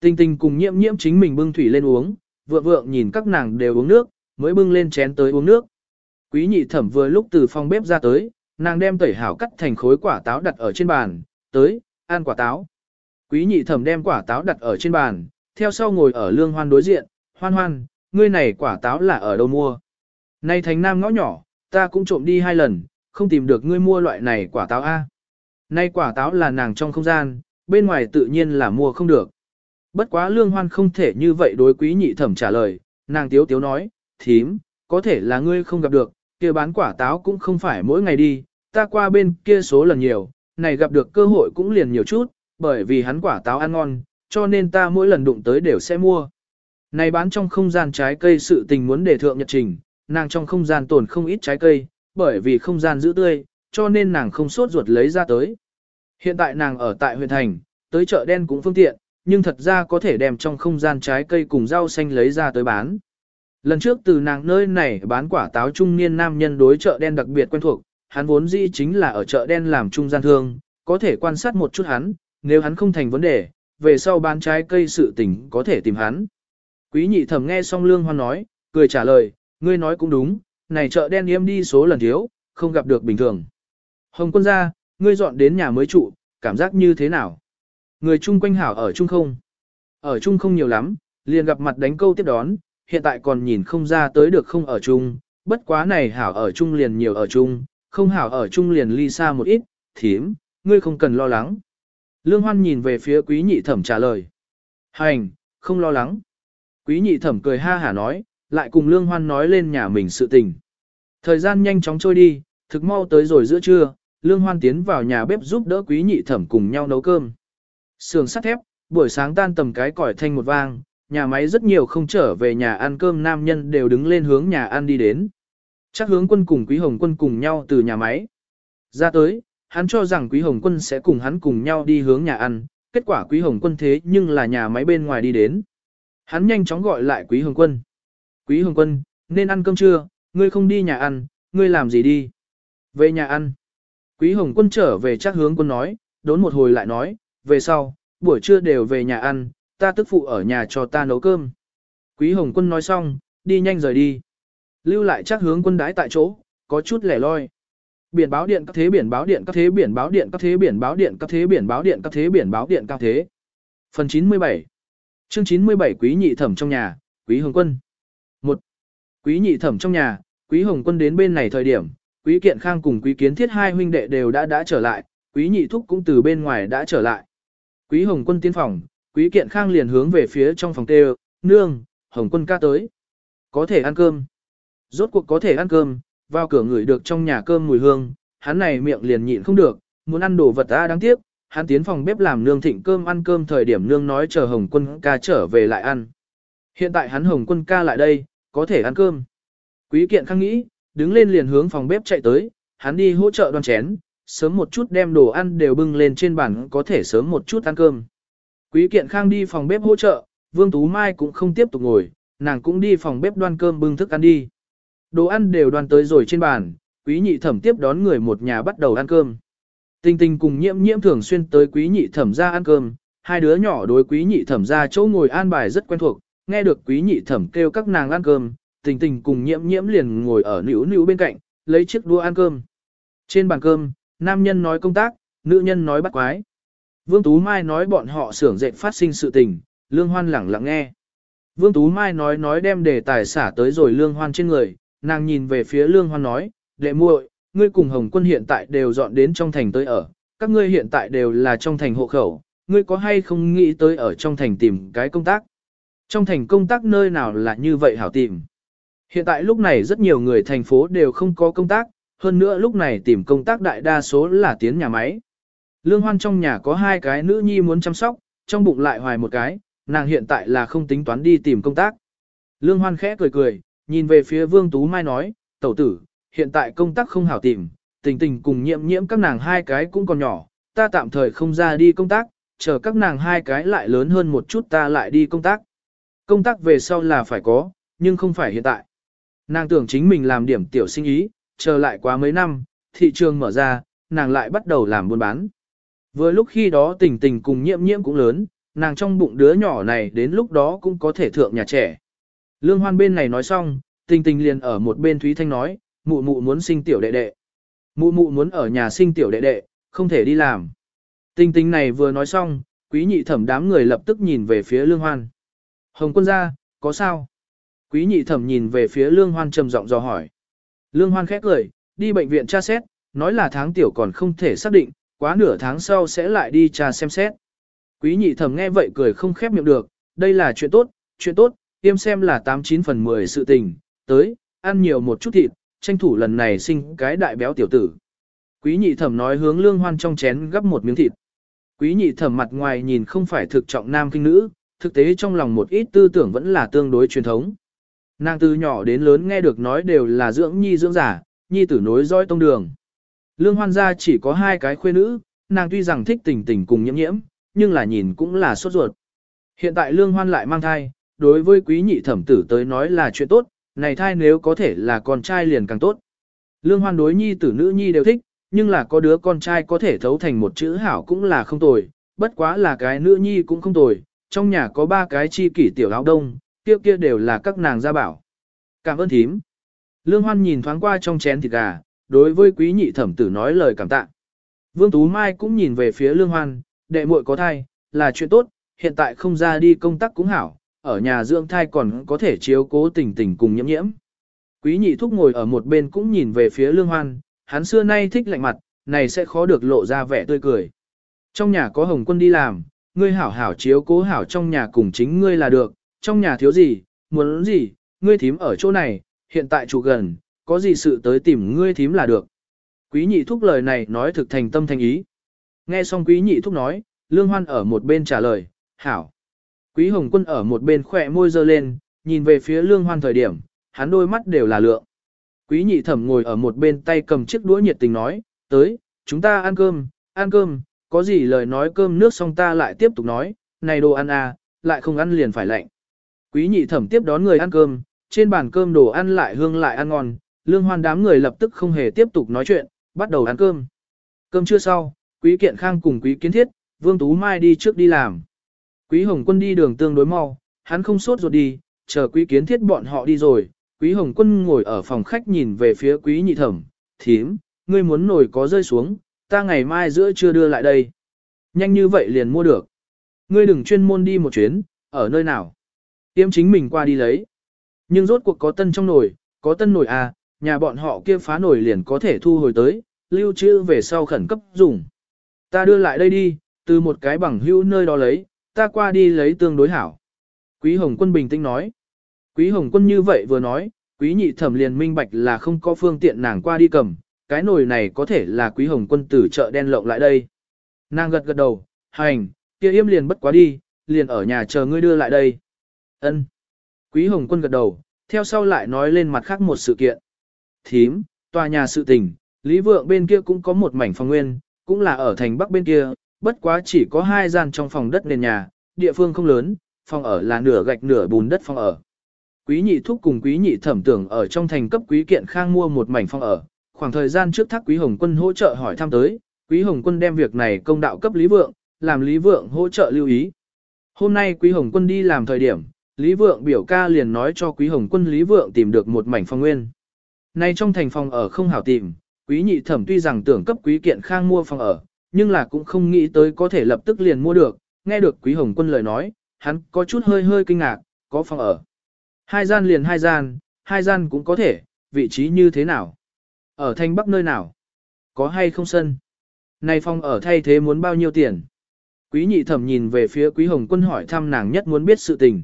Tình tình cùng nhiễm nhiễm chính mình bưng thủy lên uống, vượng vượng nhìn các nàng đều uống nước, mới bưng lên chén tới uống nước. Quý nhị thẩm vừa lúc từ phòng bếp ra tới, nàng đem tẩy hảo cắt thành khối quả táo đặt ở trên bàn, tới, ăn quả táo. Quý nhị thẩm đem quả táo đặt ở trên bàn, theo sau ngồi ở lương hoan đối diện, hoan hoan, ngươi này quả táo là ở đâu mua? Nay thành nam ngõ nhỏ, ta cũng trộm đi hai lần, không tìm được ngươi mua loại này quả táo A. Nay quả táo là nàng trong không gian, bên ngoài tự nhiên là mua không được. Bất quá lương hoan không thể như vậy đối quý nhị thẩm trả lời, nàng tiếu tiếu nói, thím, có thể là ngươi không gặp được, kia bán quả táo cũng không phải mỗi ngày đi, ta qua bên kia số lần nhiều, này gặp được cơ hội cũng liền nhiều chút, bởi vì hắn quả táo ăn ngon, cho nên ta mỗi lần đụng tới đều sẽ mua. Này bán trong không gian trái cây sự tình muốn để thượng nhật trình, nàng trong không gian tồn không ít trái cây, bởi vì không gian giữ tươi, cho nên nàng không sốt ruột lấy ra tới. Hiện tại nàng ở tại huyện thành, tới chợ đen cũng phương tiện, nhưng thật ra có thể đem trong không gian trái cây cùng rau xanh lấy ra tới bán. Lần trước từ nàng nơi này bán quả táo trung niên nam nhân đối chợ đen đặc biệt quen thuộc, hắn vốn dĩ chính là ở chợ đen làm trung gian thương, có thể quan sát một chút hắn, nếu hắn không thành vấn đề, về sau bán trái cây sự tình có thể tìm hắn. Quý nhị thẩm nghe xong lương hoan nói, cười trả lời, ngươi nói cũng đúng, này chợ đen yếm đi số lần thiếu, không gặp được bình thường. Hồng quân gia, ngươi dọn đến nhà mới trụ, cảm giác như thế nào? Người chung quanh hảo ở chung không? Ở chung không nhiều lắm, liền gặp mặt đánh câu tiếp đón, hiện tại còn nhìn không ra tới được không ở chung, bất quá này hảo ở chung liền nhiều ở chung, không hảo ở chung liền ly xa một ít, thiếm, ngươi không cần lo lắng. Lương Hoan nhìn về phía quý nhị thẩm trả lời. Hành, không lo lắng. Quý nhị thẩm cười ha hả nói, lại cùng Lương Hoan nói lên nhà mình sự tình. Thời gian nhanh chóng trôi đi, thực mau tới rồi giữa trưa, Lương Hoan tiến vào nhà bếp giúp đỡ quý nhị thẩm cùng nhau nấu cơm. Sườn sắt thép, buổi sáng tan tầm cái còi thanh một vang, nhà máy rất nhiều không trở về nhà ăn cơm nam nhân đều đứng lên hướng nhà ăn đi đến. Chắc hướng quân cùng quý hồng quân cùng nhau từ nhà máy. Ra tới, hắn cho rằng quý hồng quân sẽ cùng hắn cùng nhau đi hướng nhà ăn, kết quả quý hồng quân thế nhưng là nhà máy bên ngoài đi đến. Hắn nhanh chóng gọi lại quý hồng quân. Quý hồng quân, nên ăn cơm trưa, ngươi không đi nhà ăn, ngươi làm gì đi? Về nhà ăn. Quý hồng quân trở về chắc hướng quân nói, đốn một hồi lại nói, về sau, buổi trưa đều về nhà ăn, ta tức phụ ở nhà cho ta nấu cơm. Quý hồng quân nói xong, đi nhanh rời đi. Lưu lại chắc hướng quân đái tại chỗ, có chút lẻ loi. Biển báo điện các thế biển báo điện các thế biển báo điện các thế biển báo điện các thế biển báo điện các thế biển báo điện các thế. Phần 97 Chương 97 Quý nhị thẩm trong nhà, Quý hồng quân. 1. Quý nhị thẩm trong nhà, Quý hồng quân đến bên này thời điểm, Quý kiện khang cùng Quý kiến thiết hai huynh đệ đều đã đã trở lại, Quý nhị thúc cũng từ bên ngoài đã trở lại. Quý hồng quân tiến phòng, Quý kiện khang liền hướng về phía trong phòng tê nương, hồng quân ca tới. Có thể ăn cơm. Rốt cuộc có thể ăn cơm, vào cửa ngửi được trong nhà cơm mùi hương, hắn này miệng liền nhịn không được, muốn ăn đồ vật ta đáng tiếc, hắn tiến phòng bếp làm nương thịnh cơm ăn cơm thời điểm nương nói chờ Hồng Quân ca trở về lại ăn. Hiện tại hắn Hồng Quân ca lại đây, có thể ăn cơm. Quý kiện khang nghĩ, đứng lên liền hướng phòng bếp chạy tới, hắn đi hỗ trợ đoan chén, sớm một chút đem đồ ăn đều bưng lên trên bàn có thể sớm một chút ăn cơm. Quý kiện khang đi phòng bếp hỗ trợ, Vương Tú Mai cũng không tiếp tục ngồi, nàng cũng đi phòng bếp đoan cơm bưng thức ăn đi. Đồ ăn đều đoan tới rồi trên bàn, quý nhị thẩm tiếp đón người một nhà bắt đầu ăn cơm. Tình tình cùng nhiễm nhiễm thường xuyên tới quý nhị thẩm ra ăn cơm, hai đứa nhỏ đối quý nhị thẩm ra chỗ ngồi an bài rất quen thuộc, nghe được quý nhị thẩm kêu các nàng ăn cơm, tình tình cùng nhiễm nhiễm liền ngồi ở nữu nữu bên cạnh, lấy chiếc đũa ăn cơm. Trên bàn cơm, nam nhân nói công tác, nữ nhân nói bắt quái. Vương Tú Mai nói bọn họ xưởng dệt phát sinh sự tình, Lương Hoan lẳng lặng nghe. Vương Tú Mai nói nói đem đề tài xả tới rồi Lương Hoan trên người, nàng nhìn về phía Lương Hoan nói, đệ muội, ngươi cùng Hồng Quân hiện tại đều dọn đến trong thành tới ở, các ngươi hiện tại đều là trong thành hộ khẩu, ngươi có hay không nghĩ tới ở trong thành tìm cái công tác? Trong thành công tác nơi nào là như vậy hảo tìm? Hiện tại lúc này rất nhiều người thành phố đều không có công tác, hơn nữa lúc này tìm công tác đại đa số là tiến nhà máy. Lương Hoan trong nhà có hai cái nữ nhi muốn chăm sóc, trong bụng lại hoài một cái, nàng hiện tại là không tính toán đi tìm công tác. Lương Hoan khẽ cười cười, nhìn về phía Vương Tú Mai nói, tẩu tử, hiện tại công tác không hảo tìm, tình tình cùng nhiễm nhiễm các nàng hai cái cũng còn nhỏ, ta tạm thời không ra đi công tác, chờ các nàng hai cái lại lớn hơn một chút ta lại đi công tác. Công tác về sau là phải có, nhưng không phải hiện tại. Nàng tưởng chính mình làm điểm tiểu sinh ý, chờ lại quá mấy năm, thị trường mở ra, nàng lại bắt đầu làm buôn bán. Vừa lúc khi đó tình tình cùng nhiễm nhiễm cũng lớn, nàng trong bụng đứa nhỏ này đến lúc đó cũng có thể thượng nhà trẻ. Lương hoan bên này nói xong, tình tình liền ở một bên Thúy Thanh nói, mụ mụ muốn sinh tiểu đệ đệ. Mụ mụ muốn ở nhà sinh tiểu đệ đệ, không thể đi làm. Tình tình này vừa nói xong, quý nhị thẩm đám người lập tức nhìn về phía lương hoan. Hồng quân gia, có sao? Quý nhị thẩm nhìn về phía lương hoan trầm giọng dò hỏi. Lương hoan khẽ cười, đi bệnh viện tra xét, nói là tháng tiểu còn không thể xác định, quá nửa tháng sau sẽ lại đi tra xem xét. Quý nhị thẩm nghe vậy cười không khép miệng được, đây là chuyện tốt, chuyện tốt, tiêm xem là 89 phần 10 sự tình, tới, ăn nhiều một chút thịt, tranh thủ lần này sinh cái đại béo tiểu tử. Quý nhị thẩm nói hướng lương hoan trong chén gấp một miếng thịt. Quý nhị thẩm mặt ngoài nhìn không phải thực trọng nam kinh nữ, thực tế trong lòng một ít tư tưởng vẫn là tương đối truyền thống. Nàng từ nhỏ đến lớn nghe được nói đều là dưỡng nhi dưỡng giả, nhi tử nối dõi tông đường. Lương hoan gia chỉ có hai cái khuê nữ, nàng tuy rằng thích tình tình cùng nhiễm nhiễm, nhưng là nhìn cũng là sốt ruột. Hiện tại lương hoan lại mang thai, đối với quý nhị thẩm tử tới nói là chuyện tốt, này thai nếu có thể là con trai liền càng tốt. Lương hoan đối nhi tử nữ nhi đều thích, nhưng là có đứa con trai có thể thấu thành một chữ hảo cũng là không tồi, bất quá là cái nữ nhi cũng không tồi, trong nhà có ba cái chi kỷ tiểu áo đông, kia kia đều là các nàng gia bảo. Cảm ơn thím. Lương Hoan nhìn thoáng qua trong chén thịt gà, đối với quý nhị thẩm tử nói lời cảm tạ. Vương Tú Mai cũng nhìn về phía Lương Hoan, đệ muội có thai, là chuyện tốt, hiện tại không ra đi công tác cũng hảo, ở nhà dưỡng thai còn có thể chiếu cố tình tình cùng nhiễm nhiễm. Quý nhị thúc ngồi ở một bên cũng nhìn về phía Lương Hoan, hắn xưa nay thích lạnh mặt, này sẽ khó được lộ ra vẻ tươi cười. Trong nhà có hồng quân đi làm, ngươi hảo hảo chiếu cố hảo trong nhà cùng chính ngươi là được, trong nhà thiếu gì, muốn gì, ngươi thím ở chỗ này, hiện tại chủ gần, có gì sự tới tìm ngươi thím là được. Quý nhị thúc lời này nói thực thành tâm thành ý. Nghe xong quý nhị thúc nói, lương hoan ở một bên trả lời, hảo. Quý hồng quân ở một bên khỏe môi dơ lên, nhìn về phía lương hoan thời điểm, hắn đôi mắt đều là lượng. Quý nhị thẩm ngồi ở một bên tay cầm chiếc đũa nhiệt tình nói, tới, chúng ta ăn cơm, ăn cơm, có gì lời nói cơm nước xong ta lại tiếp tục nói, này đồ ăn à, lại không ăn liền phải lạnh. Quý nhị thẩm tiếp đón người ăn cơm, trên bàn cơm đồ ăn lại hương lại ăn ngon, lương hoan đám người lập tức không hề tiếp tục nói chuyện, bắt đầu ăn cơm. Cơm chưa sau, quý kiện khang cùng quý kiến thiết, vương tú mai đi trước đi làm. Quý hồng quân đi đường tương đối mau, hắn không sốt ruột đi, chờ quý kiến thiết bọn họ đi rồi, quý hồng quân ngồi ở phòng khách nhìn về phía quý nhị thẩm, thím, ngươi muốn nổi có rơi xuống, ta ngày mai giữa trưa đưa lại đây. Nhanh như vậy liền mua được. Ngươi đừng chuyên môn đi một chuyến, ở nơi nào. Tiêm chính mình qua đi lấy. Nhưng rốt cuộc có tân trong nồi, có tân nồi à, nhà bọn họ kia phá nồi liền có thể thu hồi tới, lưu trữ về sau khẩn cấp dùng. Ta đưa lại đây đi, từ một cái bằng hữu nơi đó lấy, ta qua đi lấy tương đối hảo. Quý Hồng Quân bình tĩnh nói. Quý Hồng Quân như vậy vừa nói, Quý Nhị Thẩm liền minh bạch là không có phương tiện nàng qua đi cầm, cái nồi này có thể là Quý Hồng Quân từ chợ đen lộng lại đây. Nàng gật gật đầu, hành, kia im liền bất quá đi, liền ở nhà chờ ngươi đưa lại đây. Ân. Quý Hồng Quân gật đầu, theo sau lại nói lên mặt khác một sự kiện. Thím, tòa nhà sự tình, Lý Vượng bên kia cũng có một mảnh phòng nguyên, cũng là ở thành bắc bên kia, bất quá chỉ có hai gian trong phòng đất nền nhà, địa phương không lớn, phòng ở là nửa gạch nửa bùn đất phòng ở. Quý nhị thúc cùng quý nhị thẩm tưởng ở trong thành cấp quý kiện khang mua một mảnh phòng ở, khoảng thời gian trước thác quý hồng quân hỗ trợ hỏi thăm tới, quý hồng quân đem việc này công đạo cấp Lý Vượng, làm Lý Vượng hỗ trợ lưu ý. Hôm nay quý hồng quân đi làm thời điểm, Lý Vượng biểu ca liền nói cho quý hồng quân Lý Vượng tìm được một mảnh phòng nguyên. Nay trong thành phòng ở không hảo tìm, quý nhị thẩm tuy rằng tưởng cấp quý kiện khang mua phòng ở, nhưng là cũng không nghĩ tới có thể lập tức liền mua được, nghe được quý hồng quân lời nói, hắn có chút hơi hơi kinh ngạc, có phòng ở. Hai gian liền hai gian, hai gian cũng có thể, vị trí như thế nào? Ở thanh bắc nơi nào? Có hay không sân? Này phòng ở thay thế muốn bao nhiêu tiền? Quý nhị thẩm nhìn về phía quý hồng quân hỏi thăm nàng nhất muốn biết sự tình.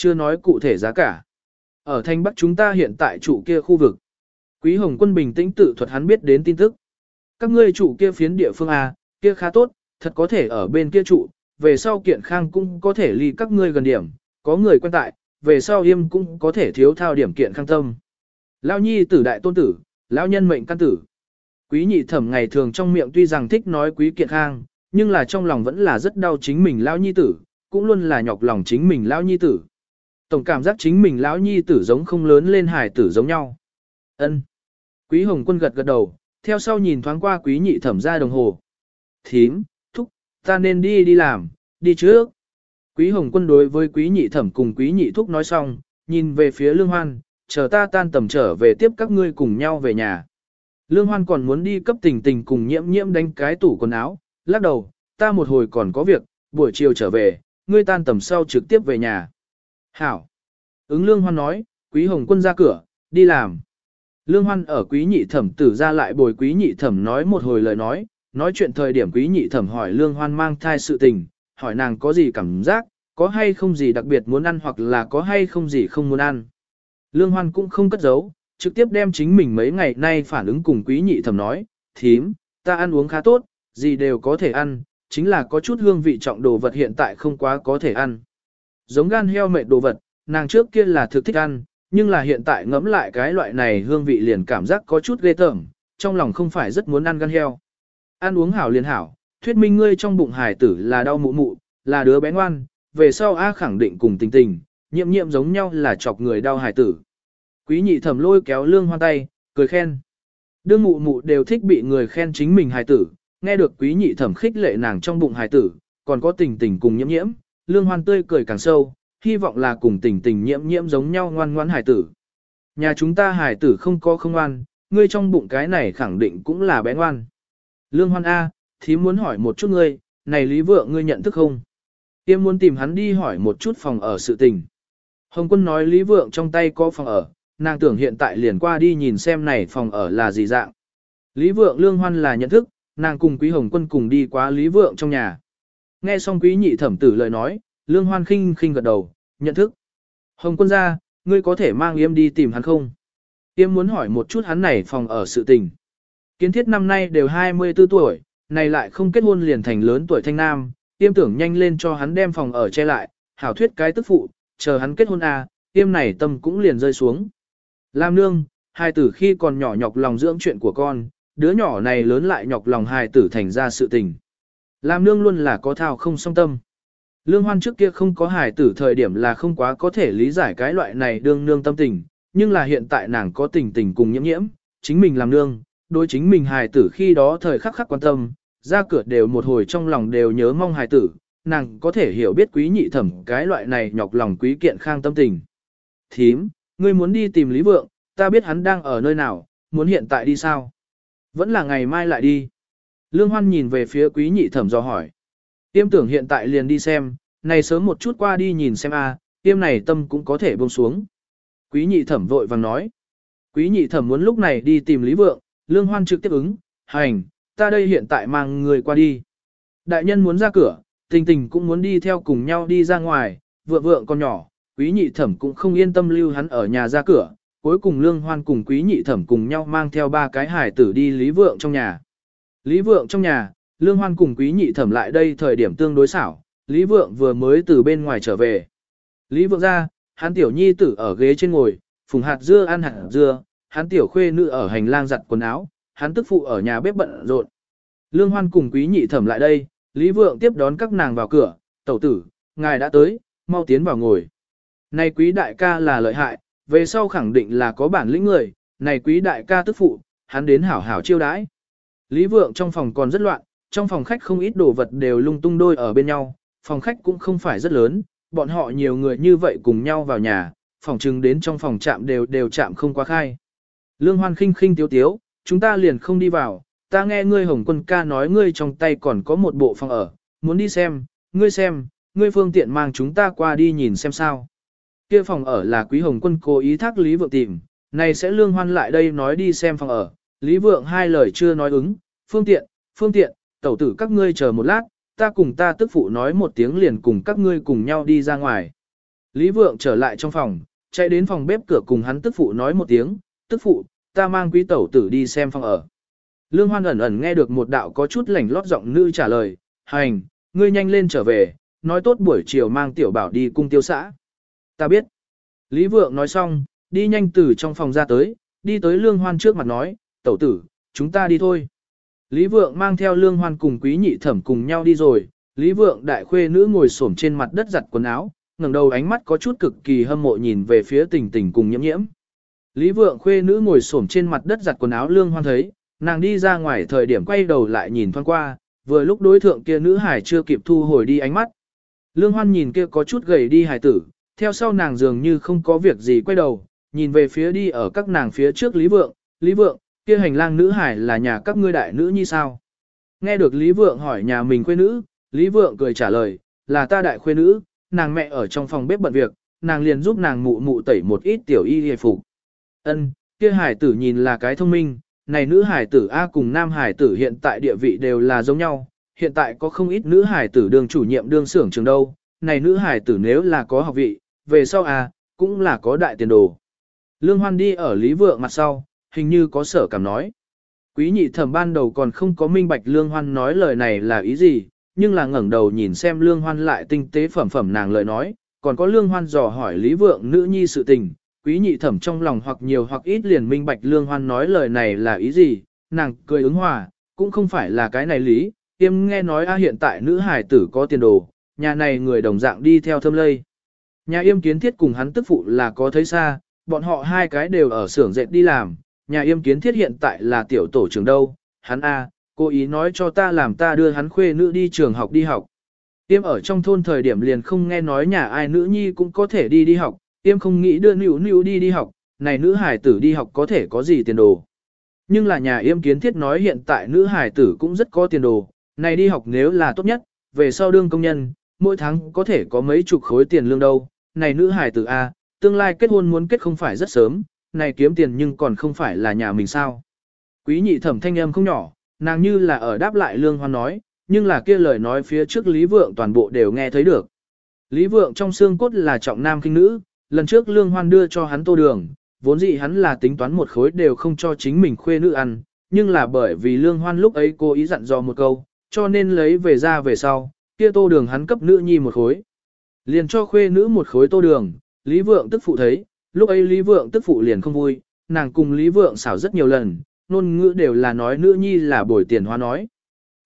Chưa nói cụ thể giá cả. Ở thanh bắc chúng ta hiện tại chủ kia khu vực. Quý hồng quân bình tĩnh tự thuật hắn biết đến tin tức. Các ngươi chủ kia phiến địa phương A, kia khá tốt, thật có thể ở bên kia trụ, về sau kiện khang cũng có thể ly các ngươi gần điểm, có người quen tại, về sau yêm cũng có thể thiếu thao điểm kiện khang tâm. Lao nhi tử đại tôn tử, lão nhân mệnh căn tử. Quý nhị thẩm ngày thường trong miệng tuy rằng thích nói quý kiện khang, nhưng là trong lòng vẫn là rất đau chính mình lão nhi tử, cũng luôn là nhọc lòng chính mình lão nhi tử. Tổng cảm giác chính mình lão nhi tử giống không lớn lên hài tử giống nhau. Ân. Quý hồng quân gật gật đầu, theo sau nhìn thoáng qua quý nhị thẩm ra đồng hồ. Thím, thúc, ta nên đi đi làm, đi trước. Quý hồng quân đối với quý nhị thẩm cùng quý nhị thúc nói xong, nhìn về phía lương hoan, chờ ta tan tầm trở về tiếp các ngươi cùng nhau về nhà. Lương hoan còn muốn đi cấp tình tình cùng nhiễm nhiễm đánh cái tủ quần áo, lắc đầu, ta một hồi còn có việc, buổi chiều trở về, ngươi tan tầm sau trực tiếp về nhà. Hảo. Ứng lương hoan nói, quý hồng quân ra cửa, đi làm. Lương hoan ở quý nhị thẩm tử ra lại bồi quý nhị thẩm nói một hồi lời nói, nói chuyện thời điểm quý nhị thẩm hỏi lương hoan mang thai sự tình, hỏi nàng có gì cảm giác, có hay không gì đặc biệt muốn ăn hoặc là có hay không gì không muốn ăn. Lương hoan cũng không cất giấu, trực tiếp đem chính mình mấy ngày nay phản ứng cùng quý nhị thẩm nói, thím, ta ăn uống khá tốt, gì đều có thể ăn, chính là có chút hương vị trọng đồ vật hiện tại không quá có thể ăn. Giống gan heo mệt đồ vật, nàng trước kia là thực thích ăn, nhưng là hiện tại ngẫm lại cái loại này hương vị liền cảm giác có chút ghê tởm, trong lòng không phải rất muốn ăn gan heo. Ăn uống hảo liền hảo, thuyết minh ngươi trong bụng hải tử là đau mụ mụ, là đứa bé ngoan, về sau A khẳng định cùng tình tình, nhiệm nhiệm giống nhau là chọc người đau hải tử. Quý nhị thẩm lôi kéo lương hoan tay, cười khen. Đương mụ mụ đều thích bị người khen chính mình hải tử, nghe được quý nhị thẩm khích lệ nàng trong bụng hải tử, còn có tình tình cùng nhiễm nhiễm, lương hoan tươi cười càng sâu, hy vọng là cùng tình tình nhiễm nhiễm giống nhau ngoan ngoan hải tử. Nhà chúng ta hải tử không có không ngoan, ngươi trong bụng cái này khẳng định cũng là bé ngoan. Lương hoan A, thí muốn hỏi một chút ngươi, này Lý Vượng ngươi nhận thức không? Tiêm muốn tìm hắn đi hỏi một chút phòng ở sự tình. Hồng quân nói Lý Vượng trong tay có phòng ở, nàng tưởng hiện tại liền qua đi nhìn xem này phòng ở là gì dạng. Lý Vượng lương hoan là nhận thức, nàng cùng Quý Hồng quân cùng đi qua Lý Vượng trong nhà. Nghe xong Quý nhị thẩm tử lời nói, lương hoan khinh khinh gật đầu, nhận thức. Hồng quân gia, ngươi có thể mang yêm đi tìm hắn không? Yêm muốn hỏi một chút hắn này phòng ở sự tình. Kiến thiết năm nay đều 24 tuổi, này lại không kết hôn liền thành lớn tuổi thanh nam, yêm tưởng nhanh lên cho hắn đem phòng ở che lại, hảo thuyết cái tức phụ, chờ hắn kết hôn à, yêm này tâm cũng liền rơi xuống. Lam nương, hai tử khi còn nhỏ nhọc lòng dưỡng chuyện của con, đứa nhỏ này lớn lại nhọc lòng hai tử thành ra sự tình. Lam nương luôn là có thao không song tâm. Lương hoan trước kia không có hài tử thời điểm là không quá có thể lý giải cái loại này đương nương tâm tình, nhưng là hiện tại nàng có tình tình cùng nhiễm nhiễm, chính mình làm nương, đối chính mình hài tử khi đó thời khắc khắc quan tâm, ra cửa đều một hồi trong lòng đều nhớ mong hài tử, nàng có thể hiểu biết quý nhị thẩm cái loại này nhọc lòng quý kiện khang tâm tình. Thím, ngươi muốn đi tìm Lý Vượng, ta biết hắn đang ở nơi nào, muốn hiện tại đi sao? Vẫn là ngày mai lại đi. Lương Hoan nhìn về phía quý nhị thẩm do hỏi. Tiêm tưởng hiện tại liền đi xem, này sớm một chút qua đi nhìn xem a, tiêm này tâm cũng có thể buông xuống. Quý nhị thẩm vội vàng nói. Quý nhị thẩm muốn lúc này đi tìm Lý Vượng, Lương Hoan trực tiếp ứng, hành, ta đây hiện tại mang người qua đi. Đại nhân muốn ra cửa, tình tình cũng muốn đi theo cùng nhau đi ra ngoài, vượng vượng con nhỏ, quý nhị thẩm cũng không yên tâm lưu hắn ở nhà ra cửa, cuối cùng lương hoan cùng quý nhị thẩm cùng nhau mang theo ba cái hải tử đi lý vượng trong nhà. Lý vượng trong nhà, lương hoan cùng quý nhị thẩm lại đây thời điểm tương đối xảo, lý vượng vừa mới từ bên ngoài trở về. Lý vượng ra, hắn tiểu nhi tử ở ghế trên ngồi, phùng hạt dưa ăn hạt dưa, hắn tiểu khuê nữ ở hành lang giặt quần áo, hắn tức phụ ở nhà bếp bận rộn. Lương Hoan cùng quý nhị thẩm lại đây, Lý Vượng tiếp đón các nàng vào cửa, tẩu tử, ngài đã tới, mau tiến vào ngồi. Này quý đại ca là lợi hại, về sau khẳng định là có bản lĩnh người, này quý đại ca tức phụ, hắn đến hảo hảo chiêu đãi. Lý Vượng trong phòng còn rất loạn, trong phòng khách không ít đồ vật đều lung tung đôi ở bên nhau, phòng khách cũng không phải rất lớn, bọn họ nhiều người như vậy cùng nhau vào nhà, phòng trừng đến trong phòng chạm đều đều chạm không quá khai. Lương Hoan khinh khinh tiếu tiếu, chúng ta liền không đi vào, ta nghe ngươi Hồng Quân ca nói ngươi trong tay còn có một bộ phòng ở, muốn đi xem, ngươi xem, ngươi phương tiện mang chúng ta qua đi nhìn xem sao. Kia phòng ở là Quý Hồng Quân cố ý thác Lý Vượng tìm, này sẽ Lương Hoan lại đây nói đi xem phòng ở, Lý Vượng hai lời chưa nói ứng, phương tiện, phương tiện, tẩu tử các ngươi chờ một lát, ta cùng ta tức phụ nói một tiếng liền cùng các ngươi cùng nhau đi ra ngoài. Lý Vượng trở lại trong phòng, chạy đến phòng bếp cửa cùng hắn tức phụ nói một tiếng, tức phụ, ta mang quý tẩu tử đi xem phòng ở. Lương Hoan ẩn ẩn nghe được một đạo có chút lảnh lót giọng nữ trả lời, hành, ngươi nhanh lên trở về, nói tốt buổi chiều mang tiểu bảo đi cung tiêu xã. Ta biết. Lý Vượng nói xong, đi nhanh từ trong phòng ra tới, đi tới Lương Hoan trước mặt nói, tẩu tử, chúng ta đi thôi. Lý Vượng mang theo Lương Hoan cùng quý nhị thẩm cùng nhau đi rồi, Lý Vượng đại khuê nữ ngồi xổm trên mặt đất giặt quần áo, ngẩng đầu ánh mắt có chút cực kỳ hâm mộ nhìn về phía tình tình cùng nhiễm nhiễm. Lý Vượng khuê nữ ngồi xổm trên mặt đất giặt quần áo Lương Hoan thấy, nàng đi ra ngoài thời điểm quay đầu lại nhìn thoáng qua, vừa lúc đối thượng kia nữ hải chưa kịp thu hồi đi ánh mắt. Lương Hoan nhìn kia có chút gầy đi hải tử, theo sau nàng dường như không có việc gì quay đầu, nhìn về phía đi ở các nàng phía trước Lý Vượng, Lý Vượng, kia hành lang nữ hải là nhà các ngươi đại nữ như sao? Nghe được Lý Vượng hỏi nhà mình khuê nữ, Lý Vượng cười trả lời, là ta đại khuê nữ, nàng mẹ ở trong phòng bếp bận việc, nàng liền giúp nàng mụ mụ tẩy một ít tiểu y hề phục. Ân, kia hải tử nhìn là cái thông minh, này nữ hải tử A cùng nam hải tử hiện tại địa vị đều là giống nhau, hiện tại có không ít nữ hải tử đương chủ nhiệm đương xưởng trường đâu, này nữ hải tử nếu là có học vị, về sau A, cũng là có đại tiền đồ. Lương Hoan đi ở Lý Vượng mặt sau, hình như có sở cảm nói. Quý nhị thẩm ban đầu còn không có minh bạch Lương Hoan nói lời này là ý gì, nhưng là ngẩng đầu nhìn xem Lương Hoan lại tinh tế phẩm phẩm nàng lời nói, còn có Lương Hoan dò hỏi Lý Vượng nữ nhi sự tình, quý nhị thẩm trong lòng hoặc nhiều hoặc ít liền minh bạch Lương Hoan nói lời này là ý gì, nàng cười ứng hòa, cũng không phải là cái này lý, tiêm nghe nói a hiện tại nữ hải tử có tiền đồ, nhà này người đồng dạng đi theo thâm lây. Nhà yêm kiến thiết cùng hắn tức phụ là có thấy xa, bọn họ hai cái đều ở xưởng dệt đi làm, nhà yêm kiến thiết hiện tại là tiểu tổ trưởng đâu, hắn A, cố ý nói cho ta làm ta đưa hắn khuê nữ đi trường học đi học. Yêm ở trong thôn thời điểm liền không nghe nói nhà ai nữ nhi cũng có thể đi đi học, Yêm không nghĩ đưa nữ nữ đi đi học, này nữ hải tử đi học có thể có gì tiền đồ. Nhưng là nhà yêm kiến thiết nói hiện tại nữ hải tử cũng rất có tiền đồ, này đi học nếu là tốt nhất, về sau đương công nhân, mỗi tháng có thể có mấy chục khối tiền lương đâu, này nữ hải tử A, tương lai kết hôn muốn kết không phải rất sớm, này kiếm tiền nhưng còn không phải là nhà mình sao. Quý nhị thẩm thanh âm không nhỏ, nàng như là ở đáp lại lương hoan nói, nhưng là kia lời nói phía trước Lý Vượng toàn bộ đều nghe thấy được. Lý Vượng trong xương cốt là trọng nam kinh nữ, lần trước lương hoan đưa cho hắn tô đường, vốn dĩ hắn là tính toán một khối đều không cho chính mình khuê nữ ăn, nhưng là bởi vì lương hoan lúc ấy cố ý dặn dò một câu, cho nên lấy về ra về sau, kia tô đường hắn cấp nữ nhi một khối. Liền cho khuê nữ một khối tô đường, Lý Vượng tức phụ thấy, lúc ấy Lý Vượng tức phụ liền không vui, nàng cùng Lý Vượng xảo rất nhiều lần, ngôn ngữ đều là nói nữ nhi là bồi tiền hoa nói.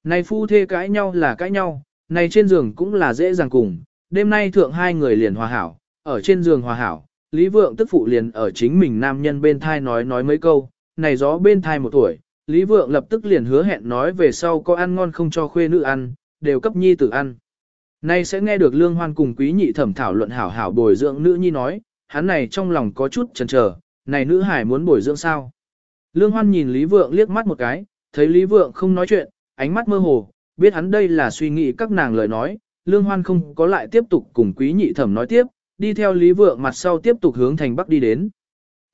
Này phu thê cãi nhau là cãi nhau, này trên giường cũng là dễ dàng cùng, đêm nay thượng hai người liền hòa hảo, ở trên giường hòa hảo, Lý Vượng tức phụ liền ở chính mình nam nhân bên thai nói nói mấy câu, này gió bên thai một tuổi, Lý Vượng lập tức liền hứa hẹn nói về sau có ăn ngon không cho khuê nữ ăn, đều cấp nhi tử ăn. Nay sẽ nghe được Lương Hoan cùng quý nhị thẩm thảo luận hảo hảo bồi dưỡng nữ nhi nói, hắn này trong lòng có chút chần chờ, này nữ hải muốn bồi dưỡng sao? Lương Hoan nhìn Lý Vượng liếc mắt một cái, thấy Lý Vượng không nói chuyện, ánh mắt mơ hồ, biết hắn đây là suy nghĩ các nàng lời nói, Lương Hoan không có lại tiếp tục cùng quý nhị thẩm nói tiếp, đi theo Lý Vượng mặt sau tiếp tục hướng thành Bắc đi đến.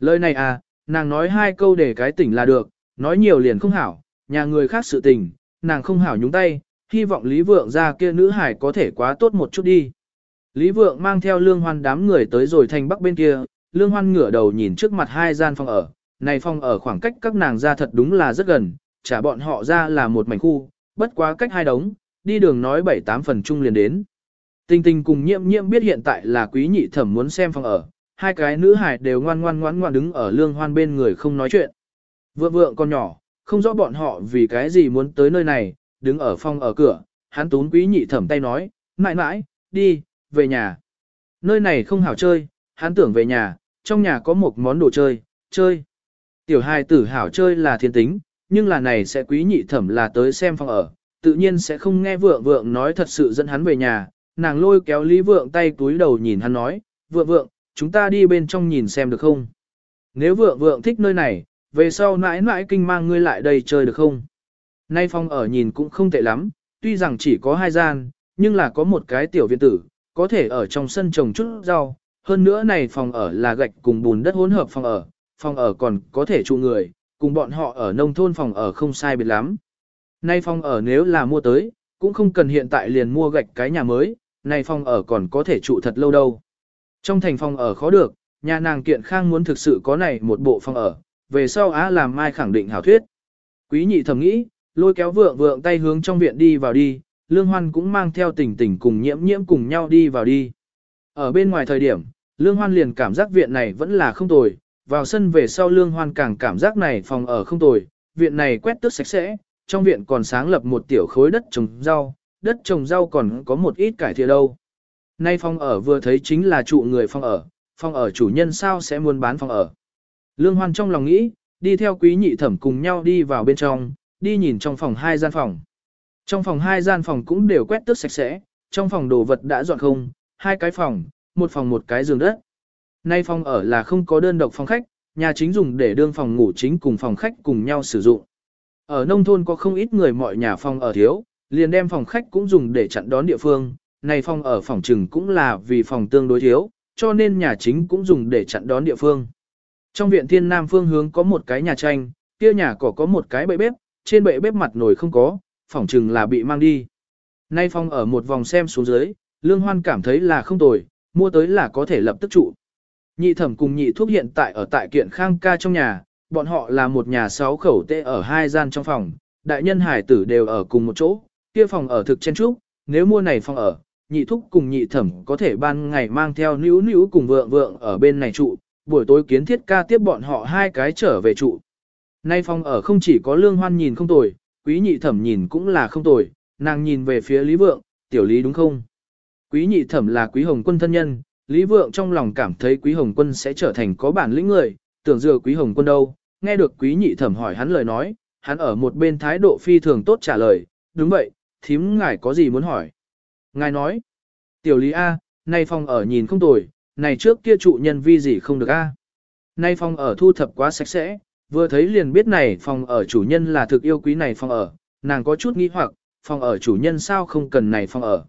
Lời này à, nàng nói hai câu để cái tỉnh là được, nói nhiều liền không hảo, nhà người khác sự tình, nàng không hảo nhúng tay, hy vọng Lý Vượng ra kia nữ hải có thể quá tốt một chút đi. Lý Vượng mang theo Lương Hoan đám người tới rồi thành bắc bên kia, Lương Hoan ngửa đầu nhìn trước mặt hai gian phòng ở, này phòng ở khoảng cách các nàng ra thật đúng là rất gần, trả bọn họ ra là một mảnh khu, bất quá cách hai đống, đi đường nói bảy tám phần chung liền đến. Tình tình cùng nhiễm nhiễm biết hiện tại là quý nhị thẩm muốn xem phòng ở, hai cái nữ hải đều ngoan ngoan ngoan ngoan đứng ở Lương Hoan bên người không nói chuyện. Vượng vượng con nhỏ, không rõ bọn họ vì cái gì muốn tới nơi này, đứng ở phòng ở cửa, hắn tún quý nhị thẩm tay nói, mãi mãi, đi, về nhà. Nơi này không hảo chơi, hắn tưởng về nhà, trong nhà có một món đồ chơi, chơi. Tiểu hài tử hảo chơi là thiên tính, nhưng là này sẽ quý nhị thẩm là tới xem phòng ở, tự nhiên sẽ không nghe vượng vượng nói thật sự dẫn hắn về nhà, nàng lôi kéo Lý Vượng tay túi đầu nhìn hắn nói, vượng vượng, chúng ta đi bên trong nhìn xem được không? Nếu vượng vượng thích nơi này, về sau mãi mãi kinh mang ngươi lại đây chơi được không? Nay phòng ở nhìn cũng không tệ lắm, tuy rằng chỉ có hai gian, nhưng là có một cái tiểu viện tử, có thể ở trong sân trồng chút rau. Hơn nữa này phòng ở là gạch cùng bùn đất hỗn hợp phòng ở, phòng ở còn có thể trụ người, cùng bọn họ ở nông thôn phòng ở không sai biệt lắm. Nay phòng ở nếu là mua tới, cũng không cần hiện tại liền mua gạch cái nhà mới, này phòng ở còn có thể trụ thật lâu đâu. Trong thành phòng ở khó được, nhà nàng kiện khang muốn thực sự có này một bộ phòng ở, về sau á làm mai khẳng định hảo thuyết. Quý nhị thầm nghĩ, lôi kéo vượng vượng tay hướng trong viện đi vào đi, lương hoan cũng mang theo tình tình cùng nhiễm nhiễm cùng nhau đi vào đi. Ở bên ngoài thời điểm, lương hoan liền cảm giác viện này vẫn là không tồi, vào sân về sau lương hoan càng cảm giác này phòng ở không tồi, viện này quét tước sạch sẽ, trong viện còn sáng lập một tiểu khối đất trồng rau, đất trồng rau còn có một ít cải thiện đâu. Nay phòng ở vừa thấy chính là trụ người phòng ở, phòng ở chủ nhân sao sẽ muốn bán phòng ở. Lương Hoan trong lòng nghĩ, đi theo quý nhị thẩm cùng nhau đi vào bên trong, đi nhìn trong phòng hai gian phòng. Trong phòng hai gian phòng cũng đều quét tước sạch sẽ, trong phòng đồ vật đã dọn không, hai cái phòng, một phòng một cái giường đất. Nay phòng ở là không có đơn độc phòng khách, nhà chính dùng để đương phòng ngủ chính cùng phòng khách cùng nhau sử dụng. Ở nông thôn có không ít người mọi nhà phòng ở thiếu, liền đem phòng khách cũng dùng để chặn đón địa phương, này phòng ở phòng trừng cũng là vì phòng tương đối thiếu, cho nên nhà chính cũng dùng để chặn đón địa phương. Trong viện thiên nam phương hướng có một cái nhà tranh, kia nhà cỏ có một cái bệ bếp, trên bệ bếp mặt nồi không có, Phỏng chừng là bị mang đi. Nay phong ở một vòng xem xuống dưới, lương hoan cảm thấy là không tồi, mua tới là có thể lập tức trụ. Nhị thẩm cùng nhị thuốc hiện tại ở tại kiện khang ca trong nhà, bọn họ là một nhà sáu khẩu tê ở hai gian trong phòng, đại nhân hải tử đều ở cùng một chỗ, kia phòng ở thực chen trúc, nếu mua này phòng ở, nhị thúc cùng nhị thẩm có thể ban ngày mang theo nữ nữ cùng vượng vượng ở bên này trụ, buổi tối kiến thiết ca tiếp bọn họ hai cái trở về trụ. Nay phòng ở không chỉ có lương hoan nhìn không tồi, quý nhị thẩm nhìn cũng là không tồi, nàng nhìn về phía Lý Vượng, tiểu Lý đúng không? Quý nhị thẩm là quý hồng quân thân nhân, Lý Vượng trong lòng cảm thấy quý hồng quân sẽ trở thành có bản lĩnh người, tưởng dựa quý hồng quân đâu, nghe được quý nhị thẩm hỏi hắn lời nói, hắn ở một bên thái độ phi thường tốt trả lời, đúng vậy, thím ngài có gì muốn hỏi? Ngài nói, tiểu lý A, nay phòng ở nhìn không tồi, này trước kia trụ nhân vi gì không được A. Nay phòng ở thu thập quá sạch sẽ, vừa thấy liền biết này phòng ở chủ nhân là thực yêu quý này phòng ở, nàng có chút nghi hoặc, phòng ở chủ nhân sao không cần này phòng ở.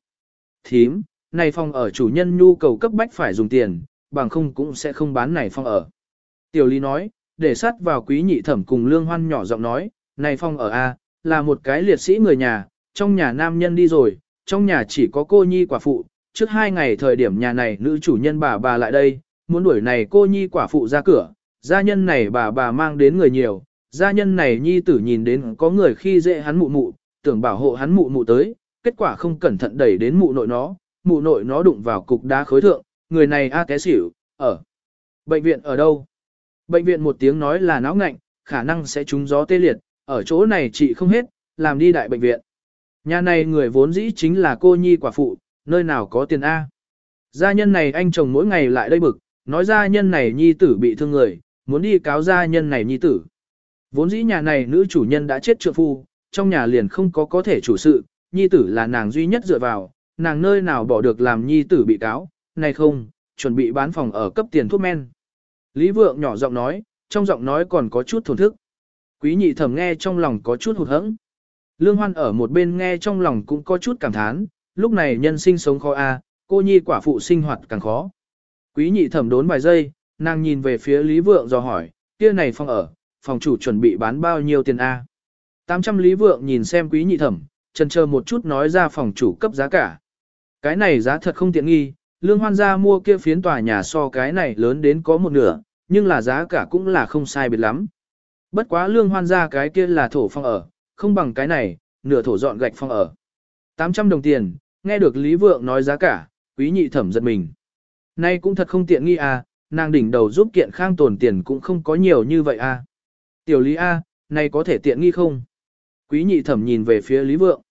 Thím, này phòng ở chủ nhân nhu cầu cấp bách phải dùng tiền, bằng không cũng sẽ không bán này phòng ở. Tiểu Lý nói, để sát vào quý nhị thẩm cùng lương hoan nhỏ giọng nói, này phòng ở A, là một cái liệt sĩ người nhà, trong nhà nam nhân đi rồi, trong nhà chỉ có cô nhi quả phụ, trước hai ngày thời điểm nhà này nữ chủ nhân bà bà lại đây, muốn đuổi này cô nhi quả phụ ra cửa, gia nhân này bà bà mang đến người nhiều, gia nhân này nhi tử nhìn đến có người khi dễ hắn mụ mụ, tưởng bảo hộ hắn mụ mụ tới, kết quả không cẩn thận đẩy đến mụ nội nó, mụ nội nó đụng vào cục đá khối thượng, người này a té xỉu, ở. Bệnh viện ở đâu? Bệnh viện một tiếng nói là não ngạnh, khả năng sẽ trúng gió tê liệt, ở chỗ này chị không hết, làm đi đại bệnh viện. Nhà này người vốn dĩ chính là cô nhi quả phụ, nơi nào có tiền A. Gia nhân này anh chồng mỗi ngày lại đây bực, nói gia nhân này nhi tử bị thương người, muốn đi cáo gia nhân này nhi tử. Vốn dĩ nhà này nữ chủ nhân đã chết trượng phu, trong nhà liền không có có thể chủ sự, nhi tử là nàng duy nhất dựa vào, nàng nơi nào bỏ được làm nhi tử bị cáo, này không, chuẩn bị bán phòng ở cấp tiền thuốc men. Lý vượng nhỏ giọng nói, trong giọng nói còn có chút thổn thức. Quý nhị thẩm nghe trong lòng có chút hụt hẫng. Lương Hoan ở một bên nghe trong lòng cũng có chút cảm thán, lúc này nhân sinh sống khó a, cô nhi quả phụ sinh hoạt càng khó. Quý nhị thẩm đốn vài giây, nàng nhìn về phía Lý Vượng dò hỏi, kia này phòng ở, phòng chủ chuẩn bị bán bao nhiêu tiền a? 800 Lý Vượng nhìn xem quý nhị thẩm, chần chờ một chút nói ra phòng chủ cấp giá cả. Cái này giá thật không tiện nghi, lương hoan gia mua kia phiến tòa nhà so cái này lớn đến có một nửa, nhưng là giá cả cũng là không sai biệt lắm. Bất quá lương hoan gia cái kia là thổ phòng ở, không bằng cái này, nửa thổ dọn gạch phòng ở. 800 đồng tiền, nghe được Lý Vượng nói giá cả, quý nhị thẩm giật mình. Nay cũng thật không tiện nghi à, nàng đỉnh đầu giúp kiện khang tồn tiền cũng không có nhiều như vậy à. Tiểu Lý A, này có thể tiện nghi không? Quý nhị thẩm nhìn về phía Lý Vượng.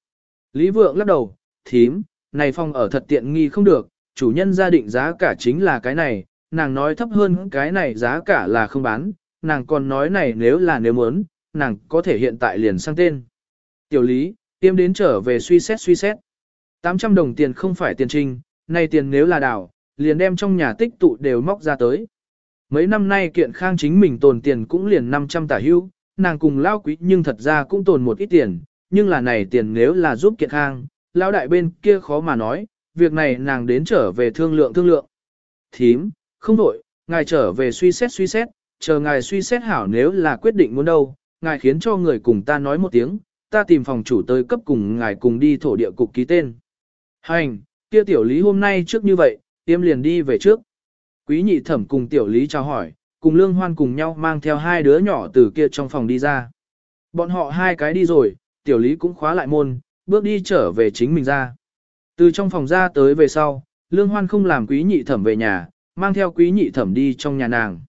Lý Vượng lắc đầu, thím, này phòng ở thật tiện nghi không được, chủ nhân gia định giá cả chính là cái này, nàng nói thấp hơn cái này giá cả là không bán, nàng còn nói này nếu là nếu muốn, nàng có thể hiện tại liền sang tên. Tiểu Lý, tiêm đến trở về suy xét suy xét. 800 đồng tiền không phải tiền trinh, này tiền nếu là đảo, liền đem trong nhà tích tụ đều móc ra tới. Mấy năm nay kiện khang chính mình tồn tiền cũng liền 500 tả hưu, nàng cùng lao quý nhưng thật ra cũng tồn một ít tiền, nhưng là này tiền nếu là giúp kiện khang, lao đại bên kia khó mà nói, việc này nàng đến trở về thương lượng thương lượng. Thím, không đổi, ngài trở về suy xét suy xét, chờ ngài suy xét hảo nếu là quyết định muốn đâu, ngài khiến cho người cùng ta nói một tiếng, ta tìm phòng chủ tới cấp cùng ngài cùng đi thổ địa cục ký tên. Hành, kia tiểu lý hôm nay trước như vậy, tiêm liền đi về trước. Quý nhị thẩm cùng tiểu lý chào hỏi, cùng lương hoan cùng nhau mang theo hai đứa nhỏ từ kia trong phòng đi ra. Bọn họ hai cái đi rồi, tiểu lý cũng khóa lại môn, bước đi trở về chính mình ra. Từ trong phòng ra tới về sau, lương hoan không làm quý nhị thẩm về nhà, mang theo quý nhị thẩm đi trong nhà nàng.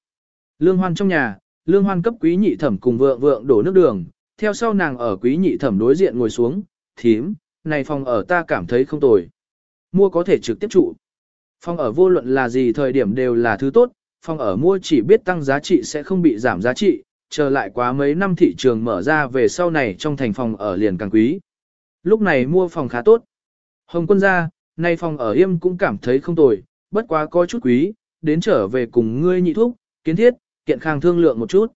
Lương hoan trong nhà, lương hoan cấp quý nhị thẩm cùng vượng vượng đổ nước đường, theo sau nàng ở quý nhị thẩm đối diện ngồi xuống, thím, này phòng ở ta cảm thấy không tồi. Mua có thể trực tiếp trụ. Phòng ở vô luận là gì thời điểm đều là thứ tốt, phòng ở mua chỉ biết tăng giá trị sẽ không bị giảm giá trị, chờ lại quá mấy năm thị trường mở ra về sau này trong thành phòng ở liền càng quý. Lúc này mua phòng khá tốt. Hồng quân gia, nay phòng ở yêm cũng cảm thấy không tồi, bất quá có chút quý, đến trở về cùng ngươi nhị thúc, kiến thiết, kiện khang thương lượng một chút.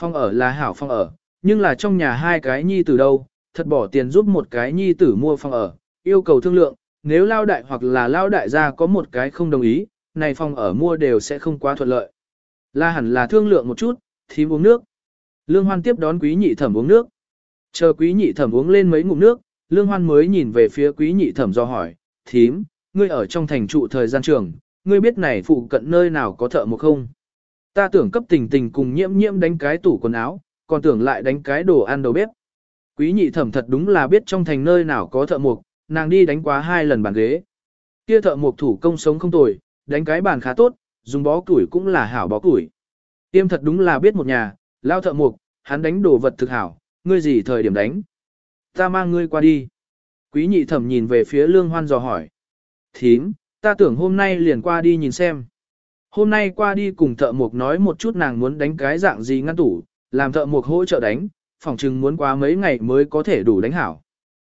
Phòng ở là hảo phòng ở, nhưng là trong nhà hai cái nhi tử đâu, thật bỏ tiền giúp một cái nhi tử mua phòng ở, yêu cầu thương lượng, nếu lao đại hoặc là lao đại gia có một cái không đồng ý, này phòng ở mua đều sẽ không quá thuận lợi. La hẳn là thương lượng một chút, thì uống nước. Lương Hoan tiếp đón quý nhị thẩm uống nước. Chờ quý nhị thẩm uống lên mấy ngụm nước, Lương Hoan mới nhìn về phía quý nhị thẩm do hỏi, thím, ngươi ở trong thành trụ thời gian trường, ngươi biết này phụ cận nơi nào có thợ một không? Ta tưởng cấp tình tình cùng nhiễm nhiễm đánh cái tủ quần áo, còn tưởng lại đánh cái đồ ăn đầu bếp. Quý nhị thẩm thật đúng là biết trong thành nơi nào có thợ mộc, nàng đi đánh quá hai lần bàn ghế. Kia thợ mộc thủ công sống không tồi, đánh cái bàn khá tốt, dùng bó củi cũng là hảo bó củi. Tiêm thật đúng là biết một nhà, lao thợ mộc, hắn đánh đồ vật thực hảo, ngươi gì thời điểm đánh. Ta mang ngươi qua đi. Quý nhị thẩm nhìn về phía lương hoan dò hỏi. Thím, ta tưởng hôm nay liền qua đi nhìn xem. Hôm nay qua đi cùng thợ mộc nói một chút nàng muốn đánh cái dạng gì ngăn tủ, làm thợ mộc hỗ trợ đánh, phòng chừng muốn qua mấy ngày mới có thể đủ đánh hảo.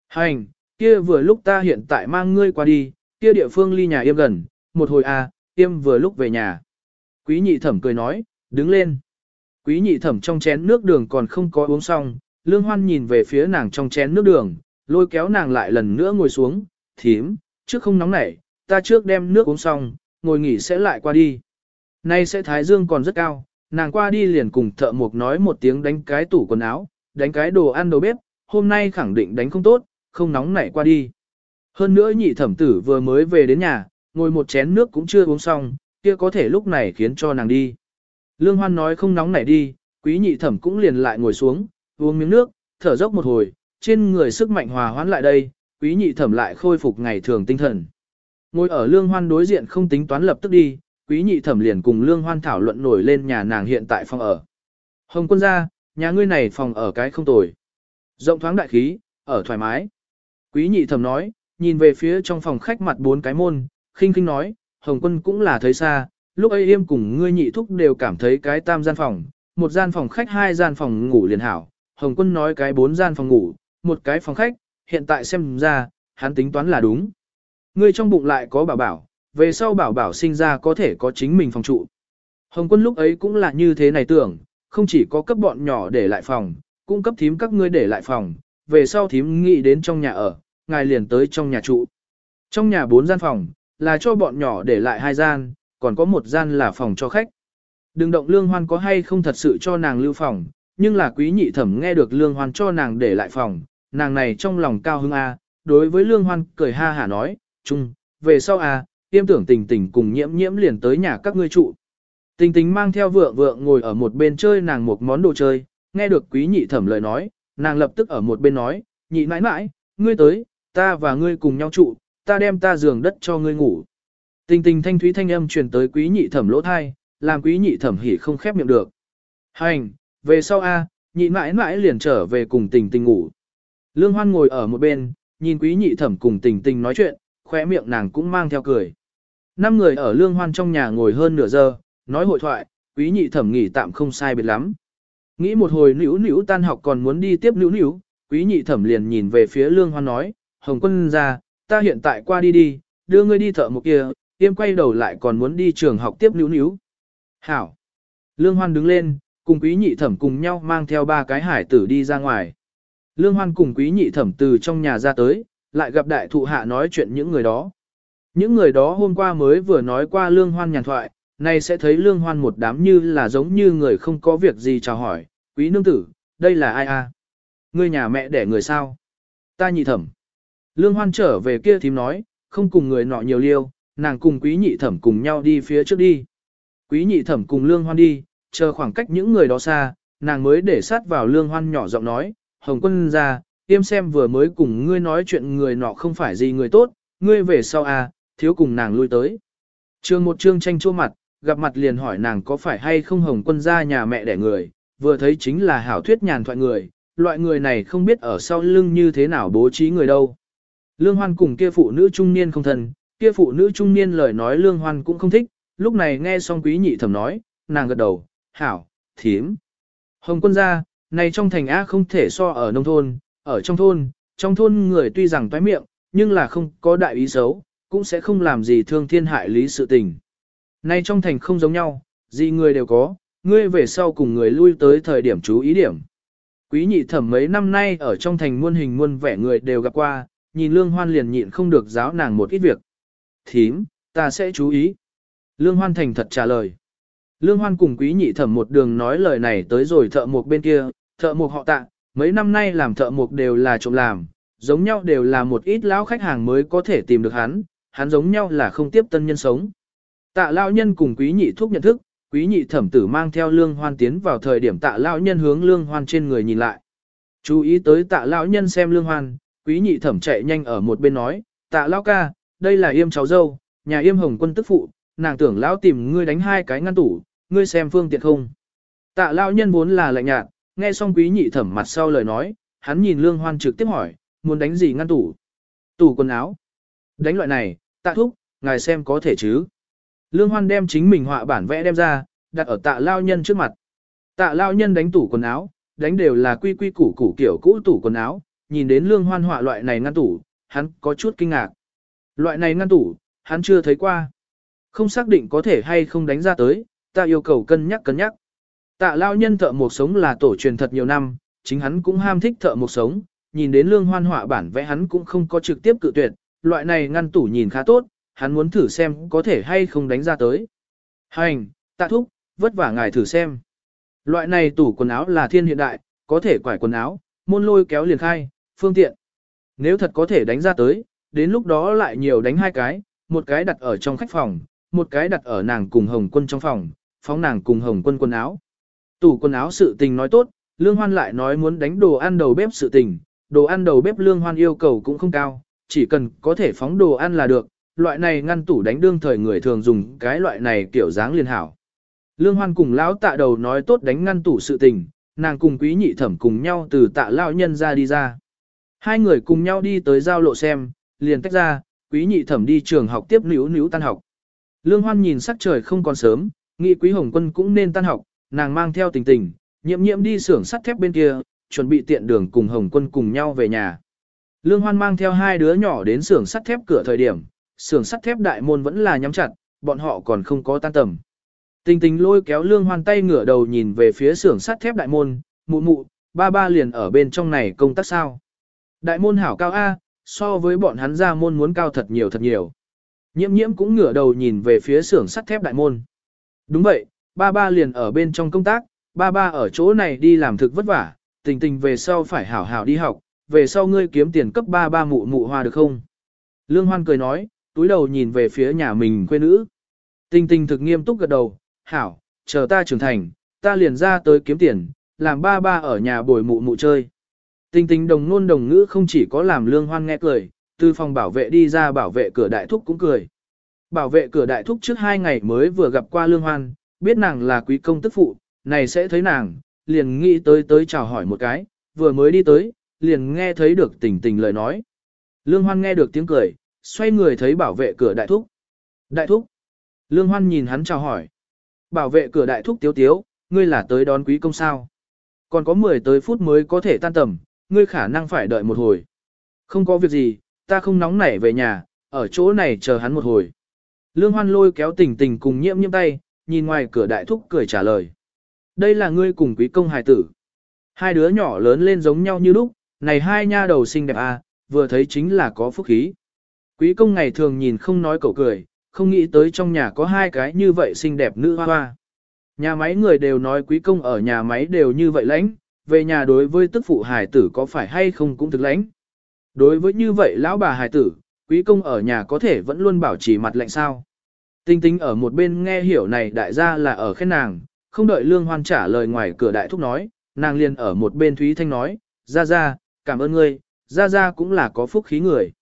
Hành, kia vừa lúc ta hiện tại mang ngươi qua đi, kia địa phương ly nhà yêm gần, một hồi à, yêm vừa lúc về nhà. Quý nhị thẩm cười nói, đứng lên. Quý nhị thẩm trong chén nước đường còn không có uống xong, lương hoan nhìn về phía nàng trong chén nước đường, lôi kéo nàng lại lần nữa ngồi xuống, thím, trước không nóng nảy, ta trước đem nước uống xong, ngồi nghỉ sẽ lại qua đi. Nay sẽ thái dương còn rất cao, nàng qua đi liền cùng thợ mộc nói một tiếng đánh cái tủ quần áo, đánh cái đồ ăn đồ bếp, hôm nay khẳng định đánh không tốt, không nóng nảy qua đi. Hơn nữa nhị thẩm tử vừa mới về đến nhà, ngồi một chén nước cũng chưa uống xong, kia có thể lúc này khiến cho nàng đi. Lương Hoan nói không nóng nảy đi, quý nhị thẩm cũng liền lại ngồi xuống, uống miếng nước, thở dốc một hồi, trên người sức mạnh hòa hoãn lại đây, quý nhị thẩm lại khôi phục ngày thường tinh thần. Ngồi ở lương hoan đối diện không tính toán lập tức đi, quý nhị thẩm liền cùng lương hoan thảo luận nổi lên nhà nàng hiện tại phòng ở. Hồng quân gia, nhà ngươi này phòng ở cái không tồi. Rộng thoáng đại khí, ở thoải mái. Quý nhị thẩm nói, nhìn về phía trong phòng khách mặt bốn cái môn, khinh khinh nói, Hồng quân cũng là thấy xa, lúc ấy im cùng ngươi nhị thúc đều cảm thấy cái tam gian phòng, một gian phòng khách hai gian phòng ngủ liền hảo. Hồng quân nói cái bốn gian phòng ngủ, một cái phòng khách, hiện tại xem ra, hắn tính toán là đúng. Ngươi trong bụng lại có bảo bảo, về sau bảo bảo sinh ra có thể có chính mình phòng trụ. Hồng quân lúc ấy cũng là như thế này tưởng, không chỉ có cấp bọn nhỏ để lại phòng, cũng cấp thím các ngươi để lại phòng, về sau thím nghĩ đến trong nhà ở, ngài liền tới trong nhà trụ. Trong nhà bốn gian phòng, là cho bọn nhỏ để lại hai gian, còn có một gian là phòng cho khách. Đừng động lương hoan có hay không thật sự cho nàng lưu phòng, nhưng là quý nhị thẩm nghe được lương hoan cho nàng để lại phòng, nàng này trong lòng cao hưng A, đối với lương hoan cười ha hả nói, chung, về sau A, tiêm tưởng tình tình cùng nhiễm nhiễm liền tới nhà các ngươi trụ. Tình tình mang theo vượng vượng ngồi ở một bên chơi nàng một món đồ chơi, nghe được quý nhị thẩm lời nói, nàng lập tức ở một bên nói, nhị mãi mãi, ngươi tới, ta và ngươi cùng nhau trụ, ta đem ta giường đất cho ngươi ngủ. Tình tình thanh thúy thanh âm truyền tới quý nhị thẩm lỗ thai, làm quý nhị thẩm hỉ không khép miệng được. Hành, về sau A, nhị mãi mãi liền trở về cùng tình tình ngủ. Lương Hoan ngồi ở một bên, nhìn quý nhị thẩm cùng tình tình nói chuyện, khóe miệng nàng cũng mang theo cười. Năm người ở Lương Hoan trong nhà ngồi hơn nửa giờ, nói hội thoại, quý nhị thẩm nghỉ tạm không sai biệt lắm. Nghĩ một hồi nữu nữu tan học còn muốn đi tiếp nữu nữu, quý nhị thẩm liền nhìn về phía Lương Hoan nói, Hồng quân ra, ta hiện tại qua đi đi, đưa ngươi đi thợ một kia, tiêm quay đầu lại còn muốn đi trường học tiếp nữu nữu. Hảo. Lương Hoan đứng lên, cùng quý nhị thẩm cùng nhau mang theo ba cái hải tử đi ra ngoài. Lương Hoan cùng quý nhị thẩm từ trong nhà ra tới, lại gặp đại thụ hạ nói chuyện những người đó. Những người đó hôm qua mới vừa nói qua Lương Hoan nhàn thoại, nay sẽ thấy Lương Hoan một đám như là giống như người không có việc gì chào hỏi, quý nương tử, đây là ai a? À? Ngươi nhà mẹ đẻ người sao? Ta nhị thẩm. Lương Hoan trở về kia thím nói, không cùng người nọ nhiều liêu, nàng cùng quý nhị thẩm cùng nhau đi phía trước đi. Quý nhị thẩm cùng Lương Hoan đi, chờ khoảng cách những người đó xa, nàng mới để sát vào Lương Hoan nhỏ giọng nói, Hồng quân ra, tiêm xem vừa mới cùng ngươi nói chuyện người nọ không phải gì người tốt, ngươi về sau à, thiếu cùng nàng lui tới. Trường một chương tranh chua mặt, gặp mặt liền hỏi nàng có phải hay không Hồng quân ra nhà mẹ đẻ người, vừa thấy chính là hảo thuyết nhàn thoại người, loại người này không biết ở sau lưng như thế nào bố trí người đâu. Lương Hoan cùng kia phụ nữ trung niên không thân, kia phụ nữ trung niên lời nói Lương Hoan cũng không thích, lúc này nghe xong quý nhị thẩm nói, nàng gật đầu, hảo, thiếm. Hồng quân Gia này trong thành A không thể so ở nông thôn, ở trong thôn, trong thôn người tuy rằng toái miệng, nhưng là không có đại ý xấu, cũng sẽ không làm gì thương thiên hại lý sự tình nay trong thành không giống nhau, gì người đều có, ngươi về sau cùng người lui tới thời điểm chú ý điểm. Quý nhị thẩm mấy năm nay ở trong thành muôn hình muôn vẻ người đều gặp qua, nhìn lương hoan liền nhịn không được giáo nàng một ít việc. Thím, ta sẽ chú ý. Lương hoan thành thật trả lời. Lương hoan cùng quý nhị thẩm một đường nói lời này tới rồi thợ mộc bên kia, thợ mộc họ tạ, mấy năm nay làm thợ mộc đều là trộm làm, giống nhau đều là một ít lão khách hàng mới có thể tìm được hắn, hắn giống nhau là không tiếp tân nhân sống. Tạ lão nhân cùng quý nhị thúc nhận thức, quý nhị thẩm tử mang theo lương hoan tiến vào thời điểm tạ lão nhân hướng lương hoan trên người nhìn lại. Chú ý tới tạ lão nhân xem lương hoan, quý nhị thẩm chạy nhanh ở một bên nói, tạ lão ca, đây là yêm cháu dâu, nhà yêm hồng quân tức phụ, nàng tưởng lão tìm ngươi đánh hai cái ngăn tủ, ngươi xem phương tiện không. Tạ lão nhân vốn là lạnh nhạt, nghe xong quý nhị thẩm mặt sau lời nói, hắn nhìn lương hoan trực tiếp hỏi, muốn đánh gì ngăn tủ? Tủ quần áo. Đánh loại này, tạ thúc, ngài xem có thể chứ. Lương hoan đem chính mình họa bản vẽ đem ra, đặt ở tạ lao nhân trước mặt. Tạ lao nhân đánh tủ quần áo, đánh đều là quy quy củ củ kiểu cũ tủ quần áo, nhìn đến lương hoan họa loại này ngăn tủ, hắn có chút kinh ngạc. Loại này ngăn tủ, hắn chưa thấy qua. Không xác định có thể hay không đánh ra tới, ta yêu cầu cân nhắc cân nhắc. Tạ lao nhân thợ một sống là tổ truyền thật nhiều năm, chính hắn cũng ham thích thợ một sống, nhìn đến lương hoan họa bản vẽ hắn cũng không có trực tiếp cự tuyệt, loại này ngăn tủ nhìn khá tốt, hắn muốn thử xem có thể hay không đánh ra tới. Hành, tạ thúc, vất vả ngài thử xem. Loại này tủ quần áo là thiên hiện đại, có thể quải quần áo, môn lôi kéo liền khai, phương tiện. Nếu thật có thể đánh ra tới, đến lúc đó lại nhiều đánh hai cái, một cái đặt ở trong khách phòng, một cái đặt ở nàng cùng Hồng Quân trong phòng, phóng nàng cùng Hồng Quân quần áo. Tủ quần áo sự tình nói tốt, Lương Hoan lại nói muốn đánh đồ ăn đầu bếp sự tình, đồ ăn đầu bếp Lương Hoan yêu cầu cũng không cao, chỉ cần có thể phóng đồ ăn là được, loại này ngăn tủ đánh đương thời người thường dùng cái loại này kiểu dáng liền hảo. Lương Hoan cùng lão tạ đầu nói tốt đánh ngăn tủ sự tình, nàng cùng quý nhị thẩm cùng nhau từ tạ lão nhân ra đi ra. Hai người cùng nhau đi tới giao lộ xem, liền tách ra, quý nhị thẩm đi trường học tiếp níu níu tan học. Lương Hoan nhìn sắc trời không còn sớm, nghĩ quý hồng quân cũng nên tan học, nàng mang theo tình tình, nhiệm nhiệm đi xưởng sắt thép bên kia, chuẩn bị tiện đường cùng hồng quân cùng nhau về nhà. Lương Hoan mang theo hai đứa nhỏ đến xưởng sắt thép cửa thời điểm, xưởng sắt thép đại môn vẫn là nhắm chặt, bọn họ còn không có tan tầm. Tình tình lôi kéo lương hoan tay ngửa đầu nhìn về phía xưởng sắt thép đại môn, mụ mụ, ba ba liền ở bên trong này công tác sao. Đại môn hảo cao A, so với bọn hắn ra môn muốn cao thật nhiều thật nhiều. Nhiễm nhiễm cũng ngửa đầu nhìn về phía xưởng sắt thép đại môn. Đúng vậy, ba ba liền ở bên trong công tác, ba ba ở chỗ này đi làm thực vất vả, tình tình về sau phải hảo hảo đi học, về sau ngươi kiếm tiền cấp ba ba mụ mụ hoa được không? Lương Hoan cười nói, túi đầu nhìn về phía nhà mình quê nữ. tinh tinh thực nghiêm túc gật đầu, hảo, chờ ta trưởng thành, ta liền ra tới kiếm tiền, làm ba ba ở nhà bồi mụ mụ chơi. tinh tinh đồng nôn đồng ngữ không chỉ có làm lương hoan nghe cười, từ phòng bảo vệ đi ra bảo vệ cửa đại thúc cũng cười. Bảo vệ cửa đại thúc trước hai ngày mới vừa gặp qua lương hoan, biết nàng là quý công tức phụ, này sẽ thấy nàng, liền nghĩ tới tới chào hỏi một cái, vừa mới đi tới, liền nghe thấy được tình tình lời nói. Lương Hoan nghe được tiếng cười, xoay người thấy bảo vệ cửa đại thúc. Đại thúc. Lương Hoan nhìn hắn chào hỏi. Bảo vệ cửa đại thúc tiếu tiếu, ngươi là tới đón quý công sao. Còn có 10 tới phút mới có thể tan tầm, ngươi khả năng phải đợi một hồi. Không có việc gì, ta không nóng nảy về nhà, ở chỗ này chờ hắn một hồi. Lương Hoan lôi kéo tình tình cùng nhiễm nhiễm tay, nhìn ngoài cửa đại thúc cười trả lời. Đây là ngươi cùng quý công hài tử. Hai đứa nhỏ lớn lên giống nhau như lúc, này hai nha đầu xinh đẹp à, vừa thấy chính là có phúc khí. Quý công ngày thường nhìn không nói cậu cười, không nghĩ tới trong nhà có hai cái như vậy xinh đẹp nữ hoa hoa. Nhà máy người đều nói quý công ở nhà máy đều như vậy lãnh, về nhà đối với tức phụ Hải tử có phải hay không cũng thực lãnh. Đối với như vậy lão bà Hải tử, quý công ở nhà có thể vẫn luôn bảo trì mặt lạnh sao. Tinh tinh ở một bên nghe hiểu này đại gia là ở khen nàng, không đợi lương hoan trả lời ngoài cửa đại thúc nói, nàng liền ở một bên Thúy Thanh nói, ra ra, cảm ơn ngươi, ra ra cũng là có phúc khí người.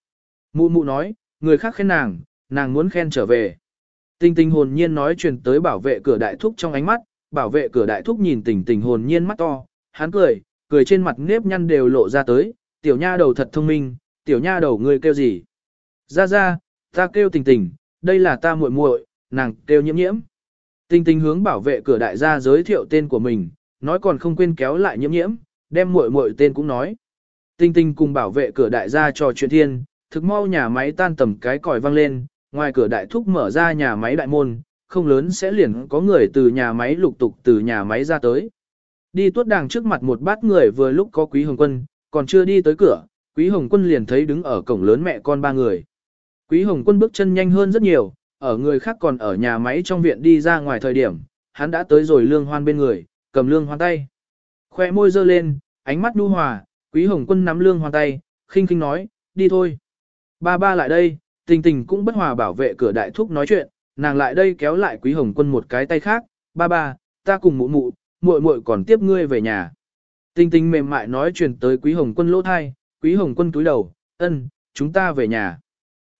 Mụ mụ nói, người khác khen nàng, nàng muốn khen trở về. Tình tình hồn nhiên nói truyền tới bảo vệ cửa đại thúc trong ánh mắt, bảo vệ cửa đại thúc nhìn tình tình hồn nhiên mắt to, hắn cười, cười trên mặt nếp nhăn đều lộ ra tới, tiểu nha đầu thật thông minh, tiểu nha đầu ngươi kêu gì? Ra ra, ta kêu tình tình, đây là ta muội muội, nàng kêu nhiễm nhiễm. Tình tình hướng bảo vệ cửa đại gia giới thiệu tên của mình, nói còn không quên kéo lại nhiễm nhiễm, đem muội muội tên cũng nói. Tinh tinh cùng bảo vệ cửa đại gia trò chuyện thiên, thực mau nhà máy tan tầm cái còi vang lên, ngoài cửa đại thúc mở ra nhà máy đại môn, không lớn sẽ liền có người từ nhà máy lục tục từ nhà máy ra tới. Đi tuốt đàng trước mặt một bát người vừa lúc có quý hồng quân, còn chưa đi tới cửa, quý hồng quân liền thấy đứng ở cổng lớn mẹ con ba người. Quý hồng quân bước chân nhanh hơn rất nhiều, ở người khác còn ở nhà máy trong viện đi ra ngoài thời điểm, hắn đã tới rồi lương hoan bên người, cầm lương hoan tay. Khoe môi dơ lên, ánh mắt đu hòa, quý hồng quân nắm lương hoan tay, khinh khinh nói, đi thôi. Ba ba lại đây, tình tình cũng bất hòa bảo vệ cửa đại thúc nói chuyện, nàng lại đây kéo lại quý hồng quân một cái tay khác, ba ba, ta cùng mụ mụ, muội muội còn tiếp ngươi về nhà. Tình tình mềm mại nói chuyện tới quý hồng quân lỗ thai, quý hồng quân túi đầu, ân, chúng ta về nhà.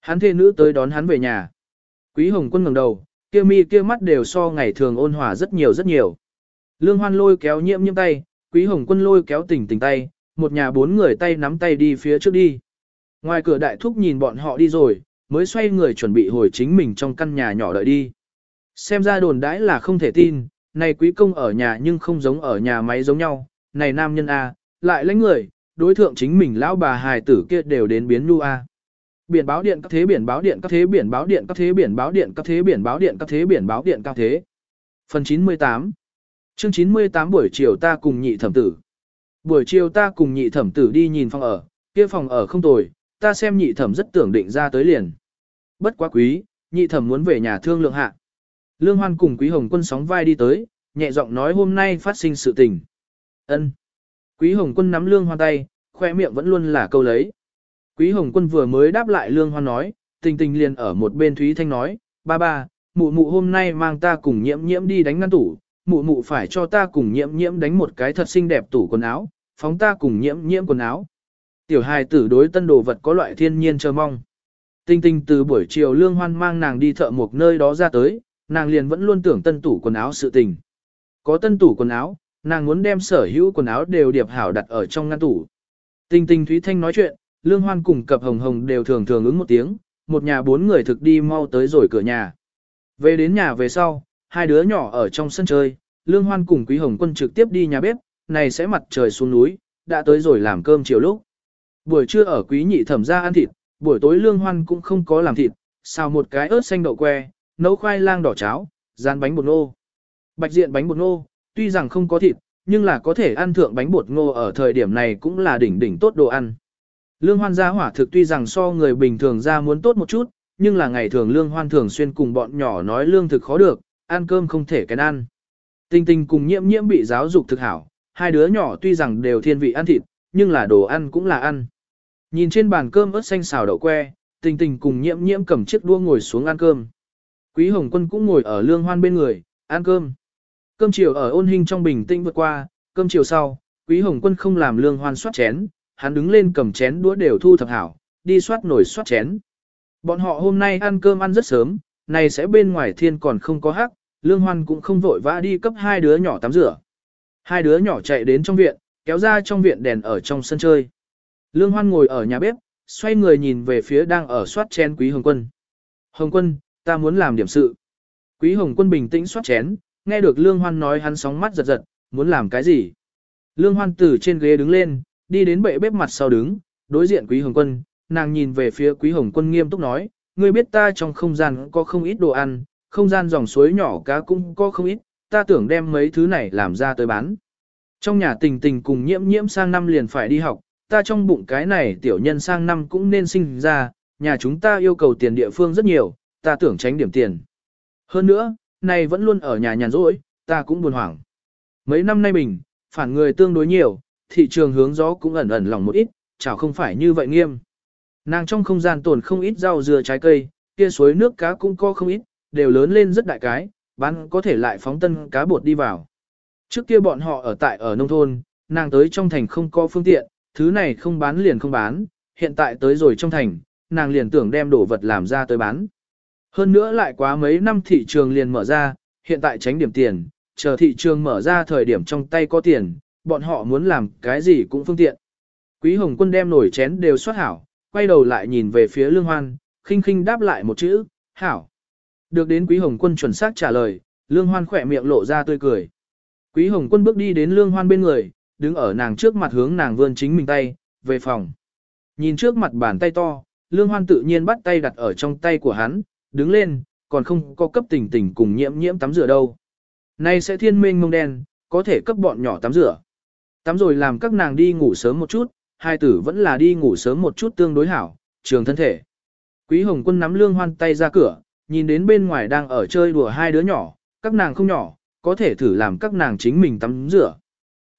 Hắn thê nữ tới đón hắn về nhà. Quý hồng quân ngẩng đầu, kia mi kia mắt đều so ngày thường ôn hòa rất nhiều rất nhiều. Lương hoan lôi kéo nhiễm nhiễm tay, quý hồng quân lôi kéo tình tình tay, một nhà bốn người tay nắm tay đi phía trước đi. Ngoài cửa đại thúc nhìn bọn họ đi rồi, mới xoay người chuẩn bị hồi chính mình trong căn nhà nhỏ đợi đi. Xem ra đồn đãi là không thể tin, này quý công ở nhà nhưng không giống ở nhà máy giống nhau, này nam nhân A, lại lấy người, đối thượng chính mình lão bà hài tử kia đều đến biến nu A. Biển báo điện các thế biển báo điện các thế biển báo điện các thế biển báo điện các thế biển báo điện các thế biển báo điện các thế. Phần 98 Chương 98 buổi chiều ta cùng nhị thẩm tử. Buổi chiều ta cùng nhị thẩm tử đi nhìn phòng ở, kia phòng ở không tồi, ta xem nhị thẩm rất tưởng định ra tới liền. Bất quá quý, nhị thẩm muốn về nhà thương lượng hạ. Lương Hoan cùng Quý Hồng Quân sóng vai đi tới, nhẹ giọng nói hôm nay phát sinh sự tình. Ân. Quý Hồng Quân nắm Lương Hoan tay, khoe miệng vẫn luôn là câu lấy. Quý Hồng Quân vừa mới đáp lại Lương Hoan nói, tình tình liền ở một bên Thúy Thanh nói, ba ba, mụ mụ hôm nay mang ta cùng nhiễm nhiễm đi đánh ngăn tủ, mụ mụ phải cho ta cùng nhiễm nhiễm đánh một cái thật xinh đẹp tủ quần áo, phóng ta cùng nhiễm nhiễm quần áo. Tiểu hài tử đối tân đồ vật có loại thiên nhiên chờ mong. Tinh tinh từ buổi chiều lương hoan mang nàng đi thợ một nơi đó ra tới, nàng liền vẫn luôn tưởng tân tủ quần áo sự tình. Có tân tủ quần áo, nàng muốn đem sở hữu quần áo đều điệp hảo đặt ở trong ngăn tủ. Tinh tinh Thúy Thanh nói chuyện, lương hoan cùng cập hồng hồng đều thường thường ứng một tiếng, một nhà bốn người thực đi mau tới rồi cửa nhà. Về đến nhà về sau, hai đứa nhỏ ở trong sân chơi, Lương Hoan cùng Quý Hồng Quân trực tiếp đi nhà bếp, này sẽ mặt trời xuống núi, đã tới rồi làm cơm chiều lúc. Buổi trưa ở Quý Nhị thẩm ra ăn thịt, buổi tối Lương Hoan cũng không có làm thịt, xào một cái ớt xanh đậu que, nấu khoai lang đỏ cháo, rán bánh bột ngô. Bạch diện bánh bột ngô, tuy rằng không có thịt, nhưng là có thể ăn thượng bánh bột ngô ở thời điểm này cũng là đỉnh đỉnh tốt đồ ăn. Lương Hoan gia hỏa thực tuy rằng so người bình thường ra muốn tốt một chút, nhưng là ngày thường Lương Hoan thường xuyên cùng bọn nhỏ nói lương thực khó được, ăn cơm không thể kén ăn. Tinh tinh cùng nhiễm nhiễm bị giáo dục thực hảo, hai đứa nhỏ tuy rằng đều thiên vị ăn thịt, nhưng là đồ ăn cũng là ăn. Nhìn trên bàn cơm ớt xanh xào đậu que, tình tình cùng nhiễm nhiễm cầm chiếc đua ngồi xuống ăn cơm. Quý Hồng Quân cũng ngồi ở lương hoan bên người, ăn cơm. Cơm chiều ở ôn hình trong bình tĩnh vượt qua, cơm chiều sau, Quý Hồng Quân không làm lương hoan soát chén, hắn đứng lên cầm chén đũa đều thu thập hảo, đi soát nồi soát chén. Bọn họ hôm nay ăn cơm ăn rất sớm, này sẽ bên ngoài thiên còn không có hắc, Lương Hoan cũng không vội vã đi cấp hai đứa nhỏ tắm rửa. Hai đứa nhỏ chạy đến trong viện, kéo ra trong viện đèn ở trong sân chơi. Lương Hoan ngồi ở nhà bếp, xoay người nhìn về phía đang ở soát chén Quý Hồng Quân. Hồng Quân, ta muốn làm điểm sự. Quý Hồng Quân bình tĩnh soát chén, nghe được Lương Hoan nói hắn sóng mắt giật giật, muốn làm cái gì. Lương Hoan từ trên ghế đứng lên, đi đến bệ bếp mặt sau đứng, đối diện Quý Hồng Quân, nàng nhìn về phía Quý Hồng Quân nghiêm túc nói, ngươi biết ta trong không gian có không ít đồ ăn, không gian dòng suối nhỏ cá cũng có không ít, ta tưởng đem mấy thứ này làm ra tới bán. Trong nhà tình tình cùng nhiễm nhiễm sang năm liền phải đi học, ta trong bụng cái này tiểu nhân sang năm cũng nên sinh ra, nhà chúng ta yêu cầu tiền địa phương rất nhiều, ta tưởng tránh điểm tiền. Hơn nữa, này vẫn luôn ở nhà nhàn rỗi, ta cũng buồn hoảng. Mấy năm nay mình, phản người tương đối nhiều, thị trường hướng gió cũng ẩn ẩn lòng một ít, chảo không phải như vậy nghiêm. Nàng trong không gian tồn không ít rau dừa trái cây, kia suối nước cá cũng có không ít, đều lớn lên rất đại cái, bán có thể lại phóng tân cá bột đi vào. Trước kia bọn họ ở tại ở nông thôn, nàng tới trong thành không có phương tiện, thứ này không bán liền không bán, hiện tại tới rồi trong thành, nàng liền tưởng đem đồ vật làm ra tới bán. Hơn nữa lại quá mấy năm thị trường liền mở ra, hiện tại tránh điểm tiền, chờ thị trường mở ra thời điểm trong tay có tiền, bọn họ muốn làm cái gì cũng phương tiện. Quý Hồng Quân đem nổi chén đều soát hảo, quay đầu lại nhìn về phía Lương Hoan, khinh khinh đáp lại một chữ, hảo. Được đến Quý Hồng Quân chuẩn xác trả lời, Lương Hoan khỏe miệng lộ ra tươi cười. Quý Hồng Quân bước đi đến Lương Hoan bên người, đứng ở nàng trước mặt hướng nàng vươn chính mình tay, về phòng. Nhìn trước mặt bàn tay to, Lương Hoan tự nhiên bắt tay đặt ở trong tay của hắn, đứng lên, còn không có cấp tình tình cùng nhiễm nhiễm tắm rửa đâu. Nay sẽ thiên minh mông đen, có thể cấp bọn nhỏ tắm rửa. Tắm rồi làm các nàng đi ngủ sớm một chút, hai tử vẫn là đi ngủ sớm một chút tương đối hảo, trường thân thể. Quý Hồng Quân nắm Lương Hoan tay ra cửa, nhìn đến bên ngoài đang ở chơi đùa hai đứa nhỏ, các nàng không nhỏ, có thể thử làm các nàng chính mình tắm rửa.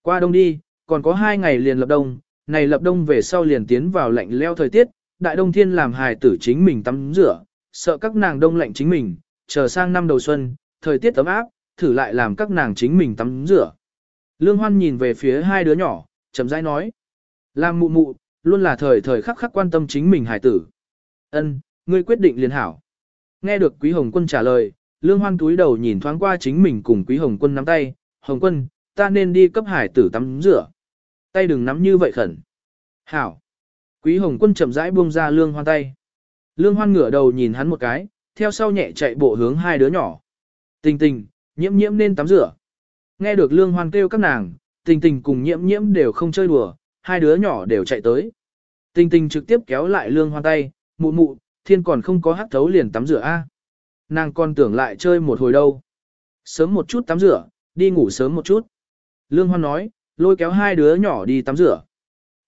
Qua đông đi, còn có hai ngày liền lập đông, này lập đông về sau liền tiến vào lạnh leo thời tiết, đại đông thiên làm hài tử chính mình tắm rửa, sợ các nàng đông lạnh chính mình, chờ sang năm đầu xuân, thời tiết ấm áp, thử lại làm các nàng chính mình tắm rửa. Lương Hoan nhìn về phía hai đứa nhỏ, chậm rãi nói. Làm mụ mụ, luôn là thời thời khắc khắc quan tâm chính mình hài tử. Ân, ngươi quyết định liền hảo. Nghe được Quý Hồng Quân trả lời, Lương Hoan túi đầu nhìn thoáng qua chính mình cùng Quý Hồng Quân nắm tay. Hồng Quân, ta nên đi cấp hải tử tắm rửa. Tay đừng nắm như vậy khẩn. Hảo. Quý Hồng Quân chậm rãi buông ra Lương Hoan tay. Lương Hoan ngửa đầu nhìn hắn một cái, theo sau nhẹ chạy bộ hướng hai đứa nhỏ. Tình tình, nhiễm nhiễm nên tắm rửa. Nghe được Lương Hoan kêu các nàng, tình tình cùng nhiễm nhiễm đều không chơi đùa, hai đứa nhỏ đều chạy tới. Tình tình trực tiếp kéo lại Lương Hoan tay, mụ mụ, thiên còn không có hát thấu liền tắm rửa a. Nàng còn tưởng lại chơi một hồi đâu. Sớm một chút tắm rửa, đi ngủ sớm một chút. Lương Hoan nói, lôi kéo hai đứa nhỏ đi tắm rửa.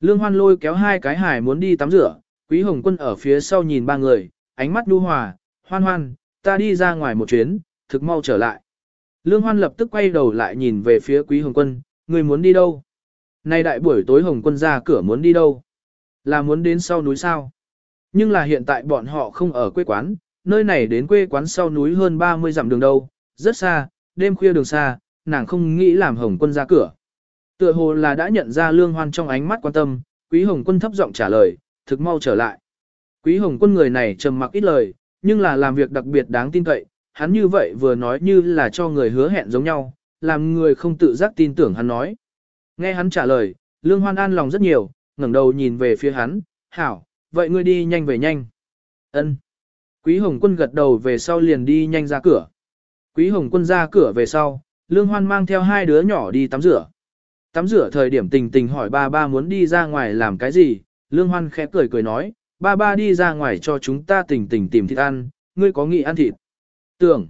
Lương Hoan lôi kéo hai cái hải muốn đi tắm rửa, Quý Hồng Quân ở phía sau nhìn ba người, ánh mắt nhu hòa, hoan hoan, ta đi ra ngoài một chuyến, thực mau trở lại. Lương Hoan lập tức quay đầu lại nhìn về phía Quý Hồng Quân, người muốn đi đâu? Nay đại buổi tối Hồng Quân ra cửa muốn đi đâu? Là muốn đến sau núi sao? Nhưng là hiện tại bọn họ không ở quê quán, nơi này đến quê quán sau núi hơn 30 dặm đường đâu, rất xa, đêm khuya đường xa, nàng không nghĩ làm Hồng Quân ra cửa. Tựa hồ là đã nhận ra Lương Hoan trong ánh mắt quan tâm, Quý Hồng Quân thấp giọng trả lời, thực mau trở lại. Quý Hồng Quân người này trầm mặc ít lời, nhưng là làm việc đặc biệt đáng tin cậy, hắn như vậy vừa nói như là cho người hứa hẹn giống nhau, làm người không tự giác tin tưởng hắn nói. Nghe hắn trả lời, Lương Hoan an lòng rất nhiều, ngẩng đầu nhìn về phía hắn, hảo, vậy ngươi đi nhanh về nhanh. Ân. Quý Hồng Quân gật đầu về sau liền đi nhanh ra cửa. Quý Hồng Quân ra cửa về sau, Lương Hoan mang theo hai đứa nhỏ đi tắm rửa. Tắm rửa thời điểm tình tình hỏi ba ba muốn đi ra ngoài làm cái gì, Lương Hoan khẽ cười cười nói, ba ba đi ra ngoài cho chúng ta tình tình tìm thịt ăn, ngươi có nghĩ ăn thịt. Tưởng,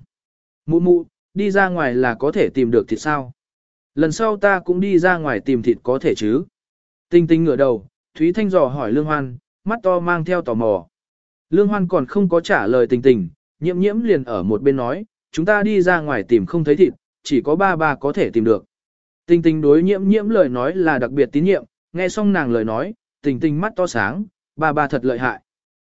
mụ mụ, đi ra ngoài là có thể tìm được thịt sao. Lần sau ta cũng đi ra ngoài tìm thịt có thể chứ. Tình tình ngửa đầu, Thúy Thanh dò hỏi Lương Hoan, mắt to mang theo tò mò. Lương Hoan còn không có trả lời tình tình, nhiễm nhiễm liền ở một bên nói, chúng ta đi ra ngoài tìm không thấy thịt, chỉ có ba ba có thể tìm được. Tình tình đối nhiễm nhiễm lời nói là đặc biệt tín nhiệm, nghe xong nàng lời nói, tình tình mắt to sáng, ba ba thật lợi hại.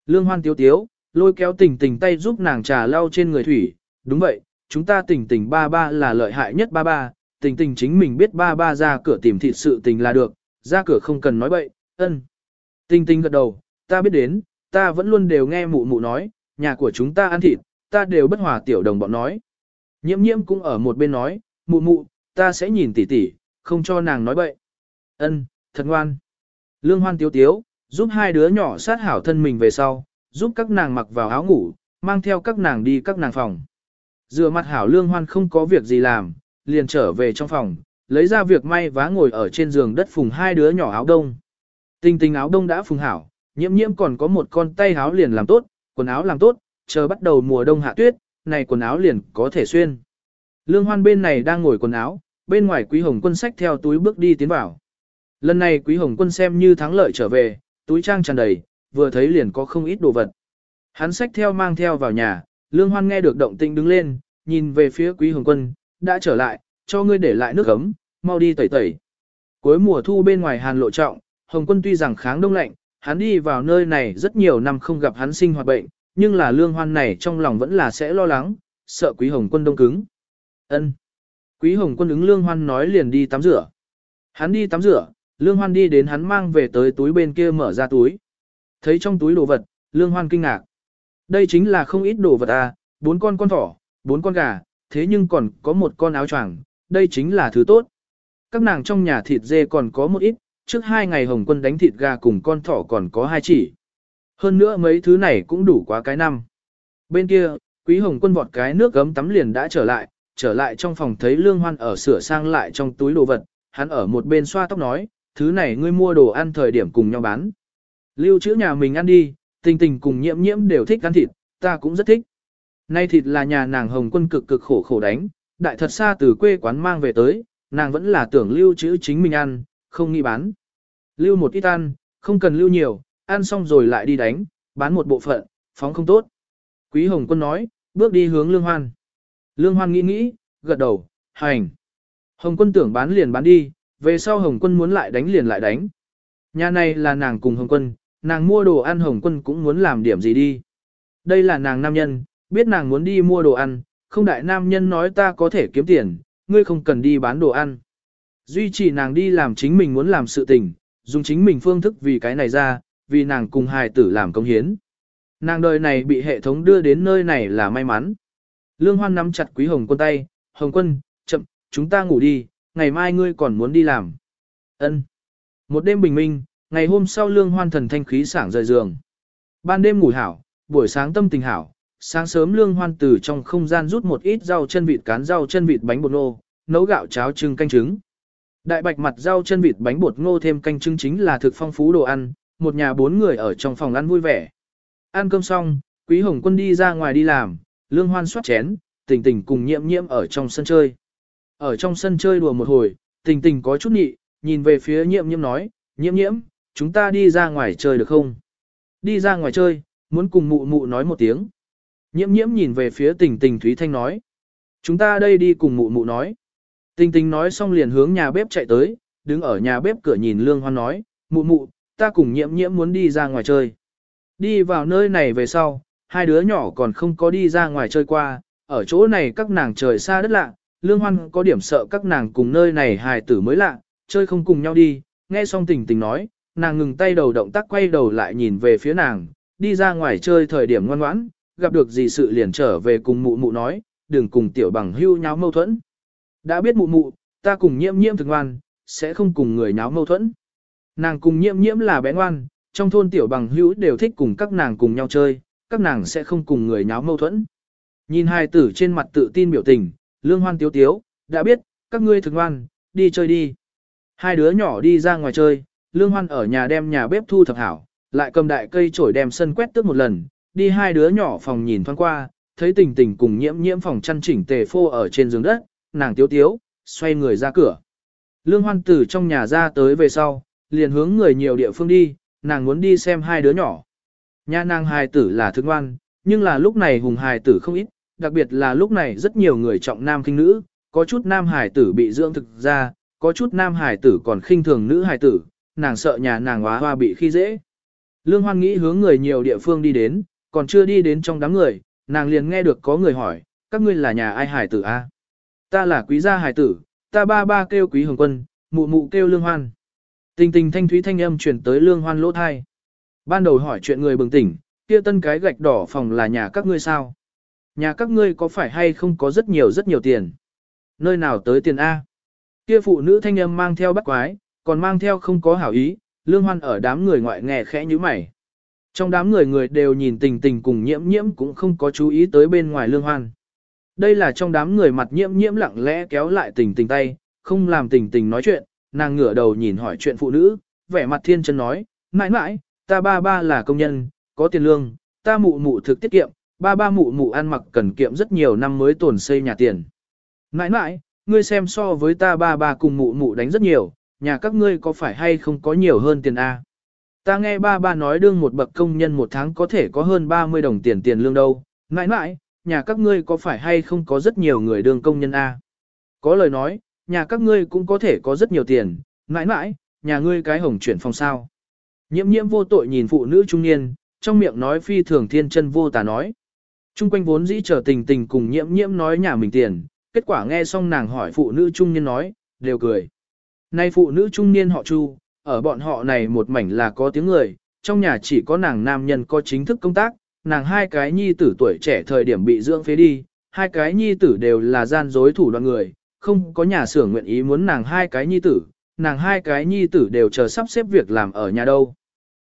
Lương Hoan tiếu tiếu, lôi kéo tình tình tay giúp nàng trà lau trên người thủy, đúng vậy, chúng ta tình tình ba ba là lợi hại nhất ba ba, tình tình chính mình biết ba ba ra cửa tìm thịt sự tình là được, ra cửa không cần nói bậy, ân. Tình tình gật đầu, ta biết đến, ta vẫn luôn đều nghe mụ mụ nói, nhà của chúng ta ăn thịt, ta đều bất hòa tiểu đồng bọn nói. Nhiễm nhiễm cũng ở một bên nói, mụ mụ, ta sẽ nhìn tỉ tỉ, không cho nàng nói bậy. Ân, thật ngoan. Lương Hoan tiếu tiếu, giúp hai đứa nhỏ sát hảo thân mình về sau, giúp các nàng mặc vào áo ngủ, mang theo các nàng đi các nàng phòng. Dựa mặt hảo Lương Hoan không có việc gì làm, liền trở về trong phòng, lấy ra việc may vá ngồi ở trên giường đất phùng hai đứa nhỏ áo đông. Tình tình áo đông đã phùng hảo, nhiễm nhiễm còn có một con tay áo liền làm tốt, quần áo làm tốt, chờ bắt đầu mùa đông hạ tuyết, này quần áo liền có thể xuyên. Lương Hoan bên này đang ngồi quần áo, bên ngoài Quý Hồng Quân sách theo túi bước đi tiến vào. Lần này Quý Hồng Quân xem như thắng lợi trở về, túi trang tràn đầy, vừa thấy liền có không ít đồ vật. Hắn sách theo mang theo vào nhà, Lương Hoan nghe được động tĩnh đứng lên, nhìn về phía Quý Hồng Quân, đã trở lại, cho ngươi để lại nước ấm, mau đi tẩy tẩy. Cuối mùa thu bên ngoài hàn lộ trọng, Hồng Quân tuy rằng kháng đông lạnh, hắn đi vào nơi này rất nhiều năm không gặp hắn sinh hoạt bệnh, nhưng là Lương Hoan này trong lòng vẫn là sẽ lo lắng, sợ Quý Hồng Quân đông cứng. Ân. Quý Hồng Quân ứng Lương Hoan nói liền đi tắm rửa. Hắn đi tắm rửa, Lương Hoan đi đến hắn mang về tới túi bên kia mở ra túi. Thấy trong túi đồ vật, Lương Hoan kinh ngạc. Đây chính là không ít đồ vật à, bốn con con thỏ, bốn con gà, thế nhưng còn có một con áo choàng, đây chính là thứ tốt. Các nàng trong nhà thịt dê còn có một ít, trước hai ngày Hồng Quân đánh thịt gà cùng con thỏ còn có hai chỉ. Hơn nữa mấy thứ này cũng đủ quá cái năm. Bên kia, Quý Hồng Quân vọt cái nước gấm tắm liền đã trở lại, trở lại trong phòng thấy Lương Hoan ở sửa sang lại trong túi đồ vật, hắn ở một bên xoa tóc nói, thứ này ngươi mua đồ ăn thời điểm cùng nhau bán. Lưu trữ nhà mình ăn đi, tình tình cùng nhiễm nhiễm đều thích ăn thịt, ta cũng rất thích. Nay thịt là nhà nàng Hồng Quân cực cực khổ khổ đánh, đại thật xa từ quê quán mang về tới, nàng vẫn là tưởng lưu trữ chính mình ăn, không nghĩ bán. Lưu một ít ăn, không cần lưu nhiều, ăn xong rồi lại đi đánh, bán một bộ phận, phóng không tốt. Quý Hồng Quân nói, bước đi hướng Lương Hoan. Lương Hoan nghĩ nghĩ, gật đầu, hành. Hồng Quân tưởng bán liền bán đi, về sau Hồng Quân muốn lại đánh liền lại đánh. Nhà này là nàng cùng Hồng Quân, nàng mua đồ ăn Hồng Quân cũng muốn làm điểm gì đi. Đây là nàng nam nhân, biết nàng muốn đi mua đồ ăn, không đại nam nhân nói ta có thể kiếm tiền, ngươi không cần đi bán đồ ăn. Duy trì nàng đi làm chính mình muốn làm sự tình, dùng chính mình phương thức vì cái này ra, vì nàng cùng hài tử làm công hiến. Nàng đời này bị hệ thống đưa đến nơi này là may mắn. Lương Hoan nắm chặt Quý Hồng Quân tay, Hồng Quân, chậm, chúng ta ngủ đi, ngày mai ngươi còn muốn đi làm. Ân. Một đêm bình minh, ngày hôm sau Lương Hoan thần thanh khí sảng rời giường. Ban đêm ngủ hảo, buổi sáng tâm tình hảo, sáng sớm Lương Hoan từ trong không gian rút một ít rau chân vịt cán rau chân vịt bánh bột ngô, nấu gạo cháo trưng canh trứng. Đại bạch mặt rau chân vịt bánh bột ngô thêm canh trứng chính là thực phong phú đồ ăn, một nhà bốn người ở trong phòng ăn vui vẻ. Ăn cơm xong, Quý Hồng Quân đi ra ngoài đi làm, Lương Hoan soát chén, tình tình cùng nhiễm nhiễm ở trong sân chơi. Ở trong sân chơi đùa một hồi, tình tình có chút nhị, nhìn về phía nhiễm nhiễm nói, nhiễm nhiễm, chúng ta đi ra ngoài chơi được không? Đi ra ngoài chơi, muốn cùng mụ mụ nói một tiếng. Nhiễm nhiễm nhìn về phía tình tình Thúy Thanh nói. Chúng ta đây đi cùng mụ mụ nói. Tình tình nói xong liền hướng nhà bếp chạy tới, đứng ở nhà bếp cửa nhìn Lương Hoan nói, mụ mụ, ta cùng nhiễm nhiễm muốn đi ra ngoài chơi. Đi vào nơi này về sau, hai đứa nhỏ còn không có đi ra ngoài chơi qua, ở chỗ này các nàng trời xa đất lạ, Lương Hoan có điểm sợ các nàng cùng nơi này hài tử mới lạ, chơi không cùng nhau đi, nghe xong tình tình nói, nàng ngừng tay đầu động tác quay đầu lại nhìn về phía nàng, đi ra ngoài chơi thời điểm ngoan ngoãn, gặp được gì sự liền trở về cùng mụ mụ nói, đừng cùng tiểu bằng hưu nháo mâu thuẫn. Đã biết mụ mụ, ta cùng nhiễm nhiễm thực ngoan, sẽ không cùng người nháo mâu thuẫn. Nàng cùng nhiễm nhiễm là bé ngoan, trong thôn tiểu bằng hữu đều thích cùng các nàng cùng nhau chơi, các nàng sẽ không cùng người nháo mâu thuẫn. Nhìn hai tử trên mặt tự tin biểu tình, lương hoan tiếu tiếu, đã biết, các ngươi thực ngoan, đi chơi đi. Hai đứa nhỏ đi ra ngoài chơi, lương hoan ở nhà đem nhà bếp thu thập hảo, lại cầm đại cây chổi đem sân quét tước một lần, đi hai đứa nhỏ phòng nhìn thoáng qua, thấy tình tình cùng nhiễm nhiễm phòng chăn chỉnh tề phô ở trên giường đất, nàng tiếu tiếu, xoay người ra cửa. Lương hoan tử trong nhà ra tới về sau, liền hướng người nhiều địa phương đi, nàng muốn đi xem hai đứa nhỏ. Nhà nàng hài tử là thương ngoan, nhưng là lúc này hùng hài tử không ít, đặc biệt là lúc này rất nhiều người trọng nam kinh nữ, có chút nam hài tử bị dưỡng thực ra, có chút nam hài tử còn khinh thường nữ hài tử, nàng sợ nhà nàng hóa hoa bị khi dễ. Lương Hoan nghĩ hướng người nhiều địa phương đi đến, còn chưa đi đến trong đám người, nàng liền nghe được có người hỏi, các ngươi là nhà ai hài tử a? Ta là quý gia hài tử, ta ba ba kêu quý hồng quân, mụ mụ kêu Lương Hoan. Tình tình thanh thúy thanh âm truyền tới Lương Hoan lỗ thai. Ban đầu hỏi chuyện người bừng tỉnh, kia tân cái gạch đỏ phòng là nhà các ngươi sao? Nhà các ngươi có phải hay không có rất nhiều rất nhiều tiền? Nơi nào tới tiền A? Kia phụ nữ thanh âm mang theo bắt quái, còn mang theo không có hảo ý, lương hoan ở đám người ngoại nghe khẽ như mày. Trong đám người người đều nhìn tình tình cùng nhiễm nhiễm cũng không có chú ý tới bên ngoài lương hoan. Đây là trong đám người mặt nhiễm nhiễm lặng lẽ kéo lại tình tình tay, không làm tình tình nói chuyện, nàng ngửa đầu nhìn hỏi chuyện phụ nữ, vẻ mặt thiên chân nói, mãi mãi, ta ba ba là công nhân, có tiền lương, ta mụ mụ thực tiết kiệm, ba ba mụ mụ ăn mặc cần kiệm rất nhiều năm mới tồn xây nhà tiền. Mãi mãi, ngươi xem so với ta ba ba cùng mụ mụ đánh rất nhiều, nhà các ngươi có phải hay không có nhiều hơn tiền A. Ta nghe ba ba nói đương một bậc công nhân một tháng có thể có hơn 30 đồng tiền tiền lương đâu, mãi mãi, nhà các ngươi có phải hay không có rất nhiều người đương công nhân A. Có lời nói, nhà các ngươi cũng có thể có rất nhiều tiền, mãi mãi, nhà ngươi cái hồng chuyển phòng sao. Nhiễm nhiễm vô tội nhìn phụ nữ trung niên, trong miệng nói phi thường thiên chân vô tà nói. Trung quanh vốn dĩ chờ tình tình cùng nhiễm nhiễm nói nhà mình tiền, kết quả nghe xong nàng hỏi phụ nữ trung niên nói, đều cười. Nay phụ nữ trung niên họ Chu, ở bọn họ này một mảnh là có tiếng người, trong nhà chỉ có nàng nam nhân có chính thức công tác, nàng hai cái nhi tử tuổi trẻ thời điểm bị dưỡng phế đi, hai cái nhi tử đều là gian dối thủ đoạn người, không có nhà xưởng nguyện ý muốn nàng hai cái nhi tử, nàng hai cái nhi tử đều chờ sắp xếp việc làm ở nhà đâu.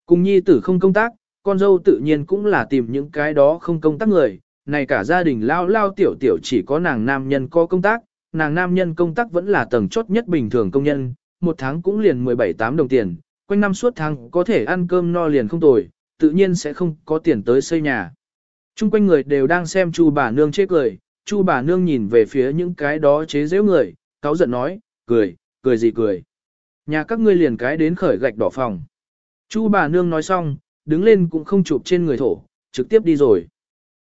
Cùng nhi tử không công tác, con dâu tự nhiên cũng là tìm những cái đó không công tác người, này cả gia đình lao lao tiểu tiểu chỉ có nàng nam nhân có công tác, nàng nam nhân công tác vẫn là tầng chốt nhất bình thường công nhân, một tháng cũng liền 17-8 đồng tiền, quanh năm suốt tháng có thể ăn cơm no liền không tồi, tự nhiên sẽ không có tiền tới xây nhà. Trung quanh người đều đang xem chu bà nương chê cười, chu bà nương nhìn về phía những cái đó chế giễu người, cáu giận nói, cười, cười gì cười. Nhà các ngươi liền cái đến khởi gạch đỏ phòng. Chu bà nương nói xong, đứng lên cũng không chụp trên người thổ, trực tiếp đi rồi.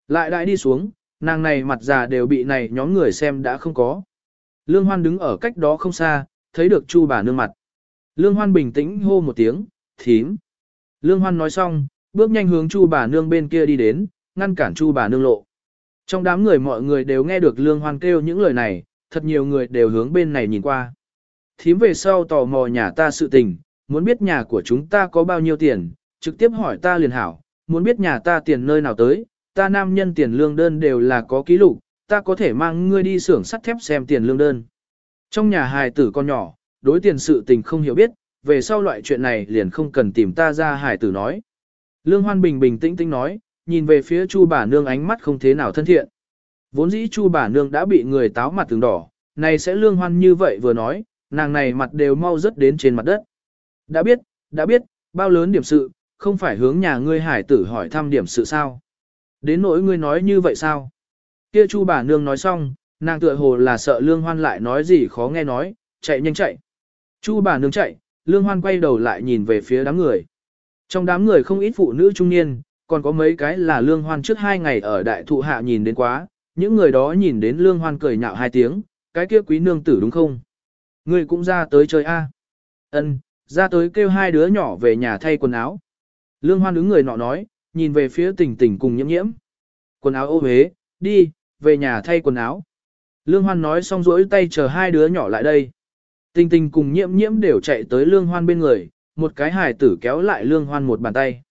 Lại đại đi xuống, nàng này mặt già đều bị này nhóm người xem đã không có. Lương Hoan đứng ở cách đó không xa, thấy được Chu bà nương mặt. Lương Hoan bình tĩnh hô một tiếng, thím. Lương Hoan nói xong, bước nhanh hướng Chu bà nương bên kia đi đến, ngăn cản Chu bà nương lộ. Trong đám người mọi người đều nghe được Lương Hoan kêu những lời này, thật nhiều người đều hướng bên này nhìn qua. Thím về sau tò mò nhà ta sự tình, muốn biết nhà của chúng ta có bao nhiêu tiền, trực tiếp hỏi ta liền hảo, muốn biết nhà ta tiền nơi nào tới, ta nam nhân tiền lương đơn đều là có ký lục, ta có thể mang ngươi đi xưởng sắt thép xem tiền lương đơn. Trong nhà hài tử con nhỏ, đối tiền sự tình không hiểu biết, về sau loại chuyện này liền không cần tìm ta ra hài tử nói. Lương Hoan Bình bình tĩnh tĩnh nói, nhìn về phía Chu bà nương ánh mắt không thế nào thân thiện. Vốn dĩ Chu bà nương đã bị người táo mặt từng đỏ, này sẽ Lương Hoan như vậy vừa nói, nàng này mặt đều mau rớt đến trên mặt đất. Đã biết, đã biết, bao lớn điểm sự, không phải hướng nhà ngươi hải tử hỏi thăm điểm sự sao. Đến nỗi ngươi nói như vậy sao? Kia Chu bà nương nói xong, nàng tựa hồ là sợ Lương Hoan lại nói gì khó nghe nói, chạy nhanh chạy. Chu bà nương chạy, Lương Hoan quay đầu lại nhìn về phía đám người. Trong đám người không ít phụ nữ trung niên, còn có mấy cái là Lương Hoan trước hai ngày ở đại thụ hạ nhìn đến quá, những người đó nhìn đến Lương Hoan cười nhạo hai tiếng, cái kia quý nương tử đúng không? người cũng ra tới chơi a? Ân, ra tới kêu hai đứa nhỏ về nhà thay quần áo. Lương Hoan đứng người nọ nói, nhìn về phía tình tình cùng nhiễm nhiễm. Quần áo ô huế, đi, về nhà thay quần áo. Lương Hoan nói xong rỗi tay chờ hai đứa nhỏ lại đây. Tình tình cùng nhiễm nhiễm đều chạy tới Lương Hoan bên người, một cái hài tử kéo lại Lương Hoan một bàn tay.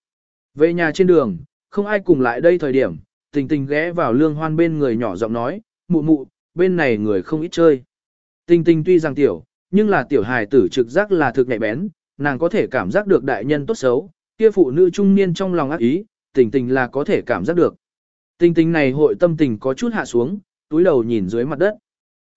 Về nhà trên đường, không ai cùng lại đây thời điểm, tình tình ghé vào Lương Hoan bên người nhỏ giọng nói, mụ mụ, bên này người không ít chơi. Tình tình tuy rằng tiểu, nhưng là tiểu hài tử trực giác là thực nhạy bén, nàng có thể cảm giác được đại nhân tốt xấu, kia phụ nữ trung niên trong lòng ác ý, tình tình là có thể cảm giác được. Tình tình này hội tâm tình có chút hạ xuống, túi đầu nhìn dưới mặt đất.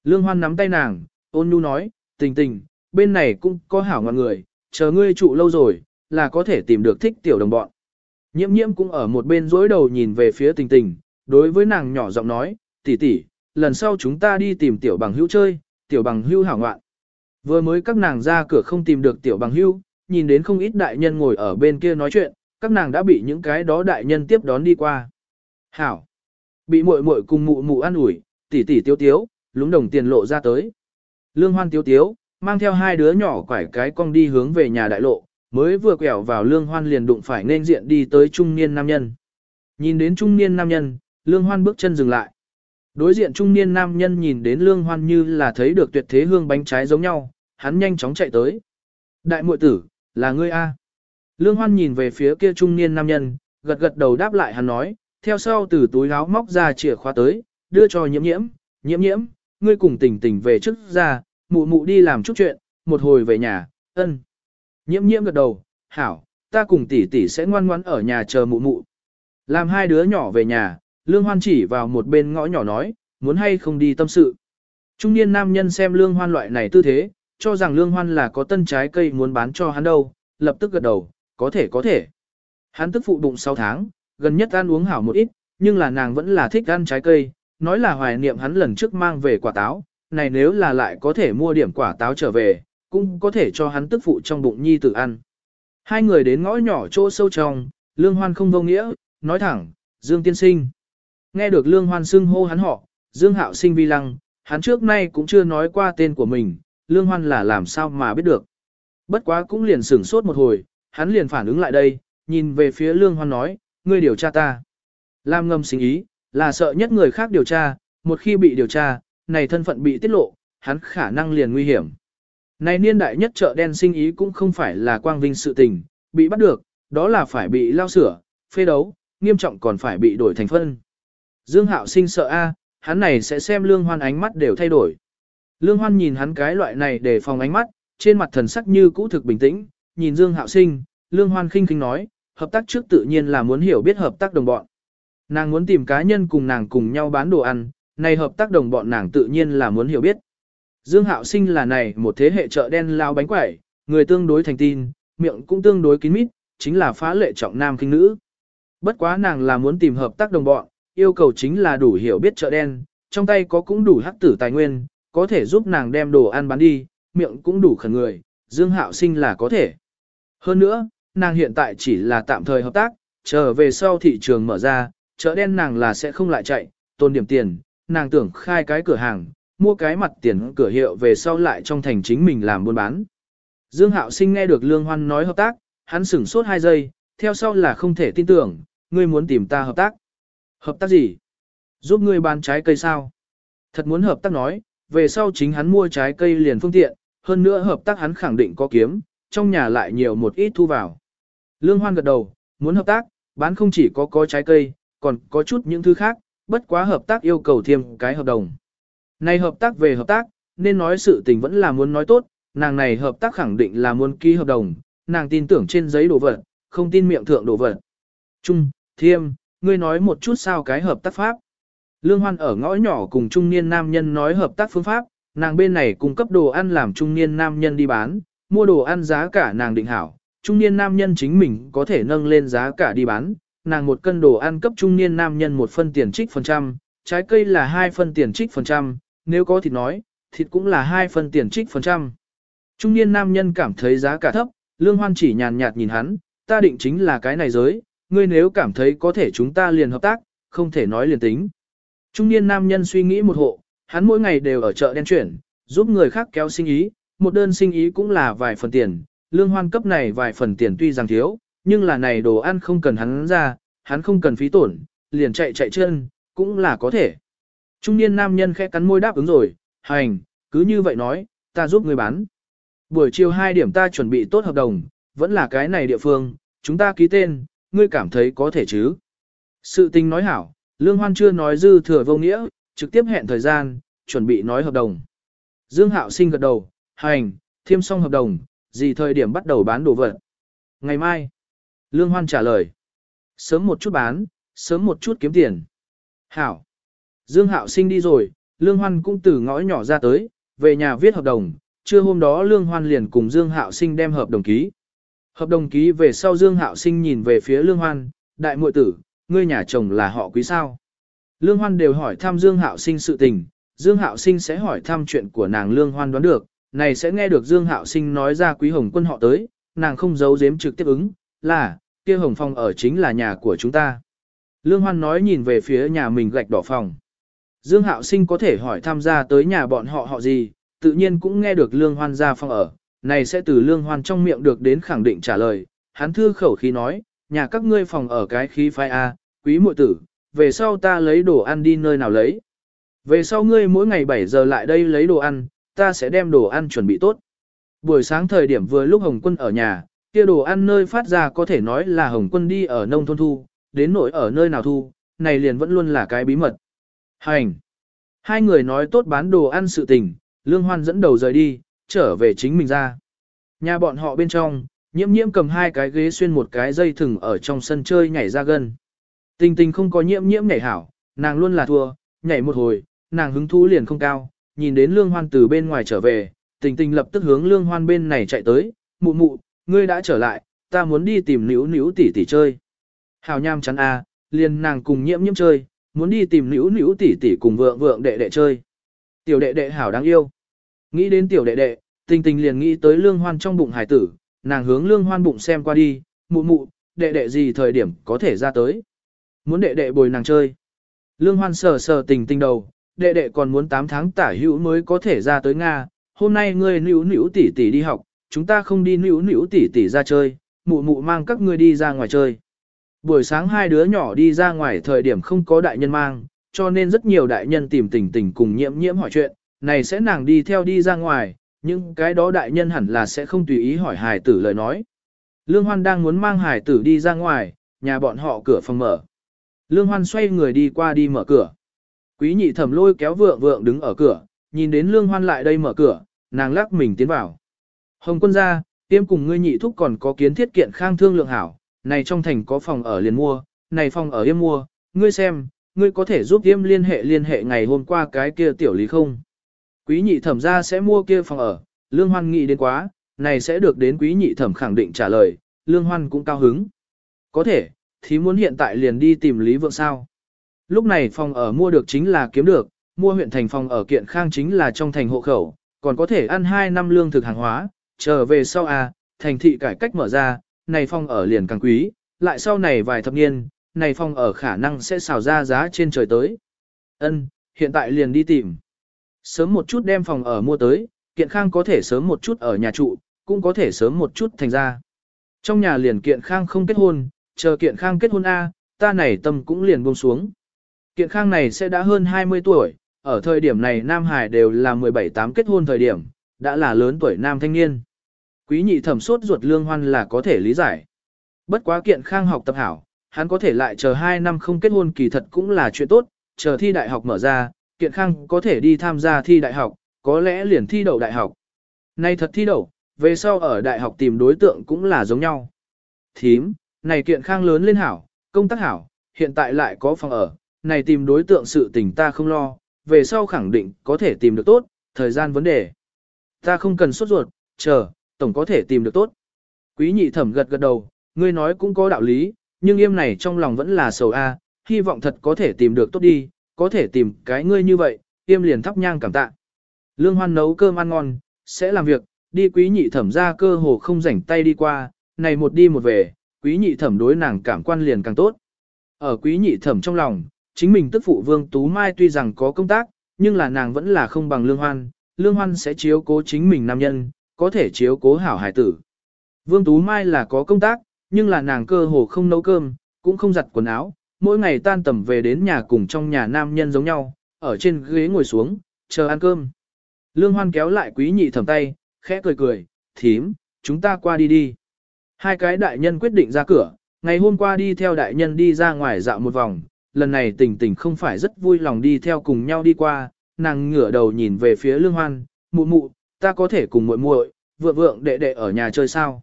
Lương Hoan nắm tay nàng, ôn nhu nói, tình tình, bên này cũng có hảo ngọn người, chờ ngươi trụ lâu rồi, là có thể tìm được thích tiểu đồng bọn. Nhiễm nhiễm cũng ở một bên dối đầu nhìn về phía tình tình, đối với nàng nhỏ giọng nói, tỷ tỷ, lần sau chúng ta đi tìm tiểu bằng hữu chơi, tiểu bằng hữu hảo ngoạn. Vừa mới các nàng ra cửa không tìm được tiểu bằng hữu, nhìn đến không ít đại nhân ngồi ở bên kia nói chuyện, các nàng đã bị những cái đó đại nhân tiếp đón đi qua. Hảo. Bị muội muội cùng mụ mụ ăn ủi, tỷ tỷ tiếu tiếu, lúng đồng tiền lộ ra tới. Lương hoan tiếu tiếu, mang theo hai đứa nhỏ quải cái cong đi hướng về nhà đại lộ, mới vừa quẹo vào lương hoan liền đụng phải nên diện đi tới trung niên nam nhân. Nhìn đến trung niên nam nhân, lương hoan bước chân dừng lại. Đối diện trung niên nam nhân nhìn đến lương hoan như là thấy được tuyệt thế hương bánh trái giống nhau, hắn nhanh chóng chạy tới. Đại muội tử, là ngươi A. Lương hoan nhìn về phía kia trung niên nam nhân, gật gật đầu đáp lại hắn nói, theo sau từ túi áo móc ra chìa khóa tới, đưa cho nhiễm nhiễm, nhiễm nhiễm, ngươi cùng tỉnh tỉnh về trước ra, mụ mụ đi làm chút chuyện, một hồi về nhà, ân. Nhiễm nhiễm gật đầu, hảo, ta cùng tỷ tỷ sẽ ngoan ngoãn ở nhà chờ mụ mụ. Làm hai đứa nhỏ về nhà, Lương Hoan chỉ vào một bên ngõ nhỏ nói, muốn hay không đi tâm sự. Trung niên nam nhân xem Lương Hoan loại này tư thế, cho rằng Lương Hoan là có tân trái cây muốn bán cho hắn đâu, lập tức gật đầu, có thể có thể. Hắn tức phụ bụng 6 tháng, gần nhất ăn uống hảo một ít, nhưng là nàng vẫn là thích ăn trái cây, nói là hoài niệm hắn lần trước mang về quả táo, này nếu là lại có thể mua điểm quả táo trở về, cũng có thể cho hắn tức phụ trong bụng nhi tử ăn. Hai người đến ngõ nhỏ chỗ sâu trong, Lương Hoan không vô nghĩa, nói thẳng, Dương Tiên Sinh. Nghe được Lương Hoan xưng hô hắn họ, Dương Hạo Sinh vi lăng, hắn trước nay cũng chưa nói qua tên của mình, Lương Hoan là làm sao mà biết được. Bất quá cũng liền sửng sốt một hồi, hắn liền phản ứng lại đây, nhìn về phía Lương Hoan nói, ngươi điều tra ta. Lam ngâm sinh ý, là sợ nhất người khác điều tra, một khi bị điều tra, này thân phận bị tiết lộ, hắn khả năng liền nguy hiểm. Này niên đại nhất chợ đen sinh ý cũng không phải là quang vinh sự tình, bị bắt được, đó là phải bị lao sửa, phê đấu, nghiêm trọng còn phải bị đổi thành phân. Dương Hạo sinh sợ a, hắn này sẽ xem Lương Hoan ánh mắt đều thay đổi. Lương Hoan nhìn hắn cái loại này để phòng ánh mắt, trên mặt thần sắc như cũ thực bình tĩnh, nhìn Dương Hạo sinh, Lương Hoan khinh khinh nói, hợp tác trước tự nhiên là muốn hiểu biết hợp tác đồng bọn. Nàng muốn tìm cá nhân cùng nàng cùng nhau bán đồ ăn, này hợp tác đồng bọn nàng tự nhiên là muốn hiểu biết. Dương Hạo Sinh là này một thế hệ chợ đen lao bánh quẩy, người tương đối thành tin, miệng cũng tương đối kín mít, chính là phá lệ trọng nam kinh nữ. Bất quá nàng là muốn tìm hợp tác đồng bọn, yêu cầu chính là đủ hiểu biết chợ đen, trong tay có cũng đủ hắc tử tài nguyên, có thể giúp nàng đem đồ ăn bán đi, miệng cũng đủ khẩn người, Dương Hạo Sinh là có thể. Hơn nữa, nàng hiện tại chỉ là tạm thời hợp tác, chờ về sau thị trường mở ra, chợ đen nàng là sẽ không lại chạy, tồn điểm tiền, nàng tưởng khai cái cửa hàng, mua cái mặt tiền cửa hiệu về sau lại trong thành chính mình làm buôn bán. Dương Hạo Sinh nghe được Lương Hoan nói hợp tác, hắn sửng sốt 2 giây, theo sau là không thể tin tưởng, ngươi muốn tìm ta hợp tác. Hợp tác gì? Giúp ngươi bán trái cây sao? Thật muốn hợp tác nói, về sau chính hắn mua trái cây liền phương tiện, hơn nữa hợp tác hắn khẳng định có kiếm, trong nhà lại nhiều một ít thu vào. Lương Hoan gật đầu, muốn hợp tác, bán không chỉ có có trái cây, còn có chút những thứ khác, bất quá hợp tác yêu cầu thêm cái hợp đồng. Này hợp tác về hợp tác, nên nói sự tình vẫn là muốn nói tốt, nàng này hợp tác khẳng định là muốn ký hợp đồng, nàng tin tưởng trên giấy đồ vật, không tin miệng thượng đồ vật. Trung, Thiêm, ngươi nói một chút sao cái hợp tác pháp. Lương Hoan ở ngõ nhỏ cùng trung niên nam nhân nói hợp tác phương pháp, nàng bên này cung cấp đồ ăn làm trung niên nam nhân đi bán, mua đồ ăn giá cả nàng định hảo, trung niên nam nhân chính mình có thể nâng lên giá cả đi bán, nàng một cân đồ ăn cấp trung niên nam nhân một phân tiền trích phần trăm, trái cây là hai phân tiền trích phần trăm, nếu có thịt nói, thịt cũng là hai phần tiền trích phần trăm. Trung niên nam nhân cảm thấy giá cả thấp, lương hoan chỉ nhàn nhạt nhìn hắn, ta định chính là cái này giới, ngươi nếu cảm thấy có thể chúng ta liền hợp tác, không thể nói liền tính. Trung niên nam nhân suy nghĩ một hộ, hắn mỗi ngày đều ở chợ đen chuyển, giúp người khác kéo sinh ý, một đơn sinh ý cũng là vài phần tiền, lương hoan cấp này vài phần tiền tuy rằng thiếu, nhưng là này đồ ăn không cần hắn ra, hắn không cần phí tổn, liền chạy chạy chân, cũng là có thể. Trung niên nam nhân khẽ cắn môi đáp ứng rồi, hành, cứ như vậy nói, ta giúp người bán. Buổi chiều 2 điểm ta chuẩn bị tốt hợp đồng, vẫn là cái này địa phương, chúng ta ký tên, ngươi cảm thấy có thể chứ. Sự tình nói hảo, Lương Hoan chưa nói dư thừa vô nghĩa, trực tiếp hẹn thời gian, chuẩn bị nói hợp đồng. Dương Hạo sinh gật đầu, hành, thêm xong hợp đồng, gì thời điểm bắt đầu bán đồ vật. Ngày mai. Lương Hoan trả lời. Sớm một chút bán, sớm một chút kiếm tiền. Hảo. Dương Hạo sinh đi rồi, Lương Hoan cũng từ ngõ nhỏ ra tới, về nhà viết hợp đồng. Trưa hôm đó Lương Hoan liền cùng Dương Hạo sinh đem hợp đồng ký. Hợp đồng ký về sau Dương Hạo sinh nhìn về phía Lương Hoan, đại muội tử, ngươi nhà chồng là họ quý sao. Lương Hoan đều hỏi thăm Dương Hạo sinh sự tình, Dương Hạo sinh sẽ hỏi thăm chuyện của nàng Lương Hoan đoán được, này sẽ nghe được Dương Hạo sinh nói ra quý hồng quân họ tới, nàng không giấu giếm trực tiếp ứng, là, kia hồng phong ở chính là nhà của chúng ta. Lương Hoan nói nhìn về phía nhà mình gạch đỏ phòng. Dương Hạo Sinh có thể hỏi tham gia tới nhà bọn họ họ gì, tự nhiên cũng nghe được Lương Hoan ra phòng ở, này sẽ từ Lương Hoan trong miệng được đến khẳng định trả lời. Hắn thư khẩu khí nói, nhà các ngươi phòng ở cái khí phái A, quý muội tử, về sau ta lấy đồ ăn đi nơi nào lấy. Về sau ngươi mỗi ngày 7 giờ lại đây lấy đồ ăn, ta sẽ đem đồ ăn chuẩn bị tốt. Buổi sáng thời điểm vừa lúc Hồng Quân ở nhà, kia đồ ăn nơi phát ra có thể nói là Hồng Quân đi ở nông thôn thu, đến nỗi ở nơi nào thu, này liền vẫn luôn là cái bí mật. Hành! Hai người nói tốt bán đồ ăn sự tình, Lương Hoan dẫn đầu rời đi, trở về chính mình ra. Nhà bọn họ bên trong, nhiễm nhiễm cầm hai cái ghế xuyên một cái dây thừng ở trong sân chơi nhảy ra gần. Tình tình không có nhiễm nhiễm nhảy hảo, nàng luôn là thua, nhảy một hồi, nàng hứng thú liền không cao, nhìn đến lương hoan từ bên ngoài trở về, tình tình lập tức hướng lương hoan bên này chạy tới, mụ mụ, ngươi đã trở lại, ta muốn đi tìm níu níu tỷ tỷ chơi. Hào nham chắn a, à, liền nàng cùng nhiễm nhiễm chơi, muốn đi tìm nữ nữ tỷ tỷ cùng vượng vượng đệ đệ chơi. Tiểu đệ đệ hảo đáng yêu. Nghĩ đến tiểu đệ đệ, tình tình liền nghĩ tới lương hoan trong bụng hải tử, nàng hướng lương hoan bụng xem qua đi, mụ mụ, đệ đệ gì thời điểm có thể ra tới. Muốn đệ đệ bồi nàng chơi. Lương hoan sờ sờ tình tình đầu, đệ đệ còn muốn 8 tháng tả hữu mới có thể ra tới Nga, hôm nay ngươi nữ nữ tỷ tỷ đi học, chúng ta không đi nữ nữ tỷ tỷ ra chơi, mụ mụ mang các ngươi đi ra ngoài chơi. Buổi sáng hai đứa nhỏ đi ra ngoài thời điểm không có đại nhân mang, cho nên rất nhiều đại nhân tìm tình tình cùng nhiễm nhiễm hỏi chuyện, này sẽ nàng đi theo đi ra ngoài, nhưng cái đó đại nhân hẳn là sẽ không tùy ý hỏi hài tử lời nói. Lương Hoan đang muốn mang hài tử đi ra ngoài, nhà bọn họ cửa phòng mở. Lương Hoan xoay người đi qua đi mở cửa. Quý nhị thẩm lôi kéo vượng vượng đứng ở cửa, nhìn đến Lương Hoan lại đây mở cửa, nàng lắc mình tiến vào. Hồng quân ra, tiêm cùng ngươi nhị thúc còn có kiến thiết kiện khang thương lượng hảo, này trong thành có phòng ở liền mua, này phòng ở yêm mua, ngươi xem, ngươi có thể giúp yêm liên hệ liên hệ ngày hôm qua cái kia tiểu lý không? Quý nhị thẩm ra sẽ mua kia phòng ở, Lương Hoan nghĩ đến quá, này sẽ được đến quý nhị thẩm khẳng định trả lời, Lương Hoan cũng cao hứng. Có thể, thì muốn hiện tại liền đi tìm Lý Vượng sao. Lúc này phòng ở mua được chính là kiếm được, mua huyện thành phòng ở kiện khang chính là trong thành hộ khẩu, còn có thể ăn 2 năm lương thực hàng hóa, trở về sau à, thành thị cải cách mở ra, này phòng ở liền càng quý, lại sau này vài thập niên, này phòng ở khả năng sẽ xào ra giá trên trời tới. Ân, hiện tại liền đi tìm. Sớm một chút đem phòng ở mua tới, kiện khang có thể sớm một chút ở nhà trụ, cũng có thể sớm một chút thành ra. Trong nhà liền kiện khang không kết hôn, chờ kiện khang kết hôn A, ta này tâm cũng liền buông xuống. Kiện khang này sẽ đã hơn 20 tuổi, ở thời điểm này Nam Hải đều là 17-8 kết hôn thời điểm, đã là lớn tuổi nam thanh niên. Quý nhị thẩm sốt ruột lương hoan là có thể lý giải. Bất quá kiện khang học tập hảo, hắn có thể lại chờ 2 năm không kết hôn kỳ thật cũng là chuyện tốt, chờ thi đại học mở ra, kiện khang có thể đi tham gia thi đại học, có lẽ liền thi đậu đại học. Nay thật thi đậu, về sau ở đại học tìm đối tượng cũng là giống nhau. Thím, này kiện khang lớn lên hảo, công tác hảo, hiện tại lại có phòng ở, này tìm đối tượng sự tình ta không lo, về sau khẳng định có thể tìm được tốt, thời gian vấn đề. Ta không cần sốt ruột, chờ, tổng có thể tìm được tốt. Quý nhị thẩm gật gật đầu, ngươi nói cũng có đạo lý, nhưng yêm này trong lòng vẫn là sầu a, hy vọng thật có thể tìm được tốt đi, có thể tìm cái ngươi như vậy, yêm liền thắp nhang cảm tạ. Lương Hoan nấu cơm ăn ngon, sẽ làm việc, đi quý nhị thẩm ra cơ hồ không rảnh tay đi qua, này một đi một về, quý nhị thẩm đối nàng cảm quan liền càng tốt. Ở quý nhị thẩm trong lòng, chính mình tức phụ Vương Tú Mai tuy rằng có công tác, nhưng là nàng vẫn là không bằng Lương Hoan, Lương Hoan sẽ chiếu cố chính mình nam nhân, có thể chiếu cố hảo hải tử. Vương Tú Mai là có công tác, nhưng là nàng cơ hồ không nấu cơm, cũng không giặt quần áo, mỗi ngày tan tầm về đến nhà cùng trong nhà nam nhân giống nhau, ở trên ghế ngồi xuống, chờ ăn cơm. Lương Hoan kéo lại quý nhị thẩm tay, khẽ cười cười, thím, chúng ta qua đi đi. Hai cái đại nhân quyết định ra cửa, ngày hôm qua đi theo đại nhân đi ra ngoài dạo một vòng, lần này tình tình không phải rất vui lòng đi theo cùng nhau đi qua, nàng ngửa đầu nhìn về phía lương hoan, mụ mụ, ta có thể cùng muội muội, vượng vượng đệ đệ ở nhà chơi sao.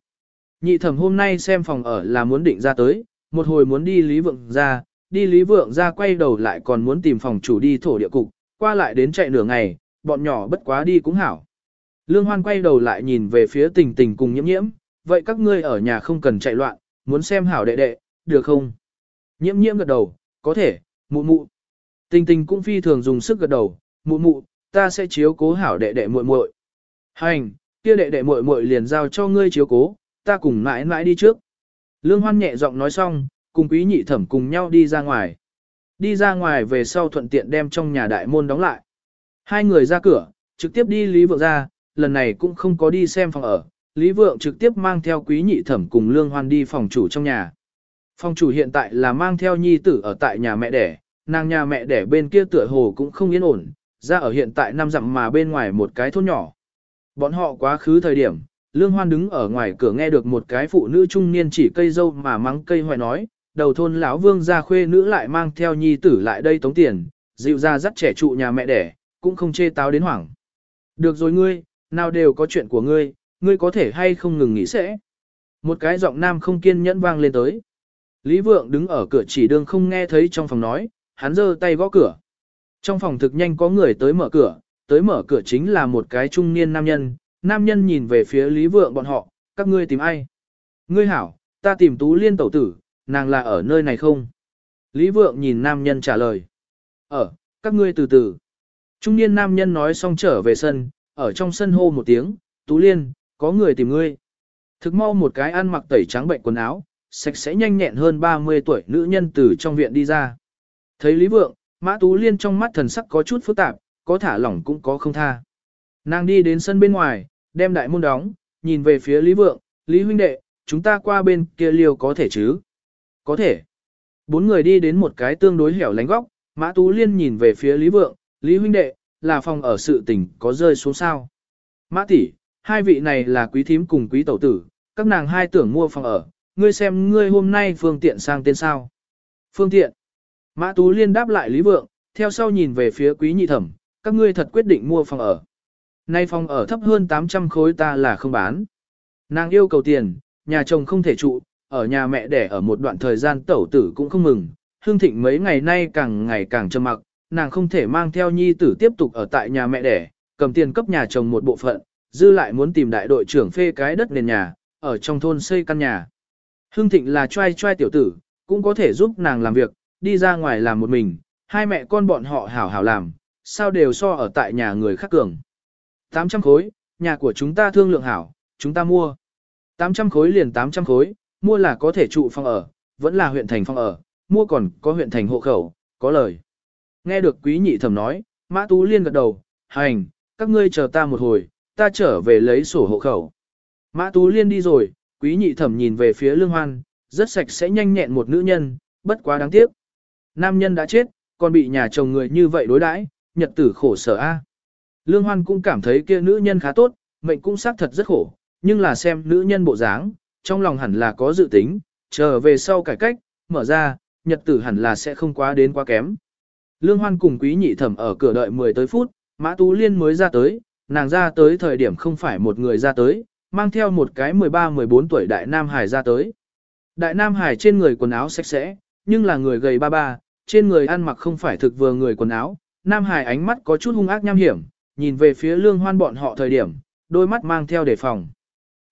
Nhị thẩm hôm nay xem phòng ở là muốn định ra tới, một hồi muốn đi Lý Vượng ra, đi Lý Vượng ra quay đầu lại còn muốn tìm phòng chủ đi thổ địa cục, qua lại đến chạy nửa ngày, bọn nhỏ bất quá đi cũng hảo. Lương Hoan quay đầu lại nhìn về phía tình tình cùng nhiễm nhiễm, vậy các ngươi ở nhà không cần chạy loạn, muốn xem hảo đệ đệ, được không? Nhiễm nhiễm gật đầu, có thể, mụ mụ. Tình tình cũng phi thường dùng sức gật đầu, mụ mụ, ta sẽ chiếu cố hảo đệ đệ muội muội. Hành, kia đệ đệ muội muội liền giao cho ngươi chiếu cố, ta cùng mãi mãi đi trước. Lương Hoan nhẹ giọng nói xong, cùng quý nhị thẩm cùng nhau đi ra ngoài. Đi ra ngoài về sau thuận tiện đem trong nhà đại môn đóng lại. Hai người ra cửa, trực tiếp đi Lý Vượng ra, lần này cũng không có đi xem phòng ở. Lý Vượng trực tiếp mang theo quý nhị thẩm cùng Lương Hoan đi phòng chủ trong nhà. Phòng chủ hiện tại là mang theo nhi tử ở tại nhà mẹ đẻ, nàng nhà mẹ đẻ bên kia tựa hồ cũng không yên ổn, ra ở hiện tại năm dặm mà bên ngoài một cái thôn nhỏ. Bọn họ quá khứ thời điểm, Lương Hoan đứng ở ngoài cửa nghe được một cái phụ nữ trung niên chỉ cây dâu mà mắng cây hoài nói, đầu thôn lão vương gia khuê nữ lại mang theo nhi tử lại đây tống tiền, dịu ra dắt trẻ trụ nhà mẹ đẻ, cũng không chê táo đến hoảng. Được rồi ngươi, nào đều có chuyện của ngươi, ngươi có thể hay không ngừng nghĩ sẽ. Một cái giọng nam không kiên nhẫn vang lên tới. Lý Vượng đứng ở cửa chỉ đường không nghe thấy trong phòng nói, hắn giơ tay gõ cửa. Trong phòng thực nhanh có người tới mở cửa, tới mở cửa chính là một cái trung niên nam nhân, nam nhân nhìn về phía Lý Vượng bọn họ, các ngươi tìm ai? Ngươi hảo, ta tìm Tú Liên tẩu tử, nàng là ở nơi này không? Lý Vượng nhìn nam nhân trả lời. Ở, các ngươi từ từ. Trung niên nam nhân nói xong trở về sân, ở trong sân hô một tiếng, Tú Liên, có người tìm ngươi. Thực mau một cái ăn mặc tẩy trắng bệnh quần áo, sạch sẽ nhanh nhẹn hơn 30 tuổi nữ nhân từ trong viện đi ra. Thấy Lý Vượng, Mã Tú Liên trong mắt thần sắc có chút phức tạp, có thả lỏng cũng có không tha. Nàng đi đến sân bên ngoài, đem đại môn đóng, nhìn về phía Lý Vượng, Lý huynh đệ, chúng ta qua bên kia liều có thể chứ? Có thể. Bốn người đi đến một cái tương đối hẻo lánh góc, Mã Tú Liên nhìn về phía Lý Vượng, Lý huynh đệ, là phòng ở sự tình có rơi xuống sao? Mã tỷ, hai vị này là quý thím cùng quý tẩu tử, các nàng hai tưởng mua phòng ở, ngươi xem ngươi hôm nay phương tiện sang tên sao? Phương tiện. Mã Tú Liên đáp lại Lý Vượng, theo sau nhìn về phía quý nhị thẩm, các ngươi thật quyết định mua phòng ở. Nay phòng ở thấp hơn 800 khối ta là không bán. Nàng yêu cầu tiền, nhà chồng không thể trụ, ở nhà mẹ đẻ ở một đoạn thời gian tẩu tử cũng không mừng. Hương thịnh mấy ngày nay càng ngày càng trầm mặc, nàng không thể mang theo nhi tử tiếp tục ở tại nhà mẹ đẻ, cầm tiền cấp nhà chồng một bộ phận, dư lại muốn tìm đại đội trưởng phê cái đất nền nhà, ở trong thôn xây căn nhà. Hương thịnh là trai trai tiểu tử, cũng có thể giúp nàng làm việc, đi ra ngoài làm một mình, hai mẹ con bọn họ hảo hảo làm, sao đều so ở tại nhà người khác cường. 800 khối, nhà của chúng ta thương lượng hảo, chúng ta mua. 800 khối liền 800 khối, mua là có thể trụ phòng ở, vẫn là huyện thành phòng ở, mua còn có huyện thành hộ khẩu, có lời. Nghe được quý nhị thẩm nói, Mã Tú Liên gật đầu, hành, các ngươi chờ ta một hồi, ta trở về lấy sổ hộ khẩu. Mã Tú Liên đi rồi, quý nhị thẩm nhìn về phía lương hoan, rất sạch sẽ nhanh nhẹn một nữ nhân, bất quá đáng tiếc. Nam nhân đã chết, còn bị nhà chồng người như vậy đối đãi, nhật tử khổ sở a. Lương Hoan cũng cảm thấy kia nữ nhân khá tốt, mệnh cũng xác thật rất khổ, nhưng là xem nữ nhân bộ dáng, trong lòng hẳn là có dự tính, chờ về sau cải cách, mở ra, nhật tử hẳn là sẽ không quá đến quá kém. Lương Hoan cùng quý nhị thẩm ở cửa đợi 10 tới phút, Mã Tú Liên mới ra tới, nàng ra tới thời điểm không phải một người ra tới, mang theo một cái 13-14 tuổi đại nam hải ra tới. Đại nam hải trên người quần áo sạch sẽ, nhưng là người gầy ba ba, trên người ăn mặc không phải thực vừa người quần áo, nam hải ánh mắt có chút hung ác nham hiểm, nhìn về phía lương hoan bọn họ thời điểm, đôi mắt mang theo đề phòng.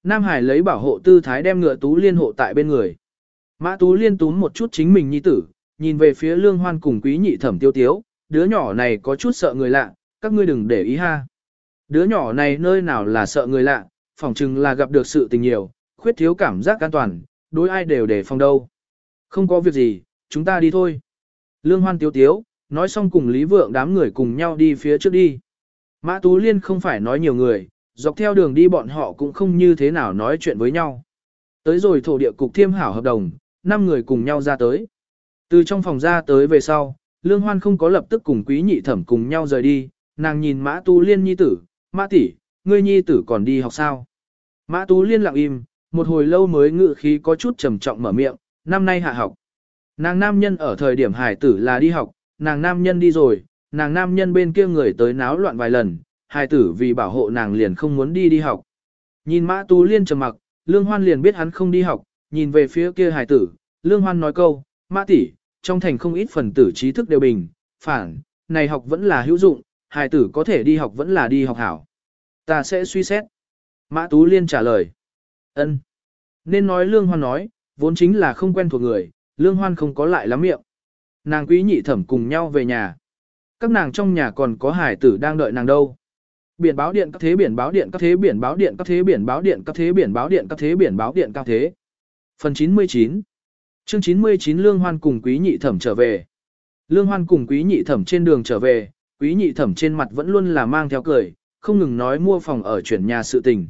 Nam hải lấy bảo hộ tư thái đem ngựa tú liên hộ tại bên người. Mã tú liên túm một chút chính mình nhi tử, nhìn về phía lương hoan cùng quý nhị thẩm tiêu tiếu, đứa nhỏ này có chút sợ người lạ, các ngươi đừng để ý ha. Đứa nhỏ này nơi nào là sợ người lạ, phỏng chừng là gặp được sự tình nhiều, khuyết thiếu cảm giác an toàn, đối ai đều để phòng đâu. Không có việc gì, chúng ta đi thôi. Lương hoan tiếu tiếu, nói xong cùng Lý Vượng đám người cùng nhau đi phía trước đi. Mã Tú Liên không phải nói nhiều người, dọc theo đường đi bọn họ cũng không như thế nào nói chuyện với nhau. Tới rồi thổ địa cục thiêm hảo hợp đồng, năm người cùng nhau ra tới. Từ trong phòng ra tới về sau, Lương Hoan không có lập tức cùng quý nhị thẩm cùng nhau rời đi, nàng nhìn Mã Tú Liên nhi tử, Mã tỷ, ngươi nhi tử còn đi học sao? Mã Tú Liên lặng im, một hồi lâu mới ngự khí có chút trầm trọng mở miệng, năm nay hạ học. Nàng nam nhân ở thời điểm hải tử là đi học, nàng nam nhân đi rồi, nàng nam nhân bên kia người tới náo loạn vài lần, hải tử vì bảo hộ nàng liền không muốn đi đi học. Nhìn Mã Tú Liên trầm mặc, Lương Hoan liền biết hắn không đi học, nhìn về phía kia hải tử, Lương Hoan nói câu, Mã tỷ, trong thành không ít phần tử trí thức đều bình, phản, này học vẫn là hữu dụng, hải tử có thể đi học vẫn là đi học hảo. Ta sẽ suy xét. Mã Tú Liên trả lời. ân Nên nói Lương Hoan nói, vốn chính là không quen thuộc người, Lương Hoan không có lại lắm miệng. Nàng quý nhị thẩm cùng nhau về nhà. Các nàng trong nhà còn có hải tử đang đợi nàng đâu. Biển báo điện các thế biển báo điện các thế biển báo điện các thế biển báo điện các thế biển báo điện các thế biển báo điện các thế. Phần 99 Chương 99 Lương Hoan cùng quý nhị thẩm trở về. Lương Hoan cùng quý nhị thẩm trên đường trở về, quý nhị thẩm trên mặt vẫn luôn là mang theo cười, không ngừng nói mua phòng ở chuyển nhà sự tình.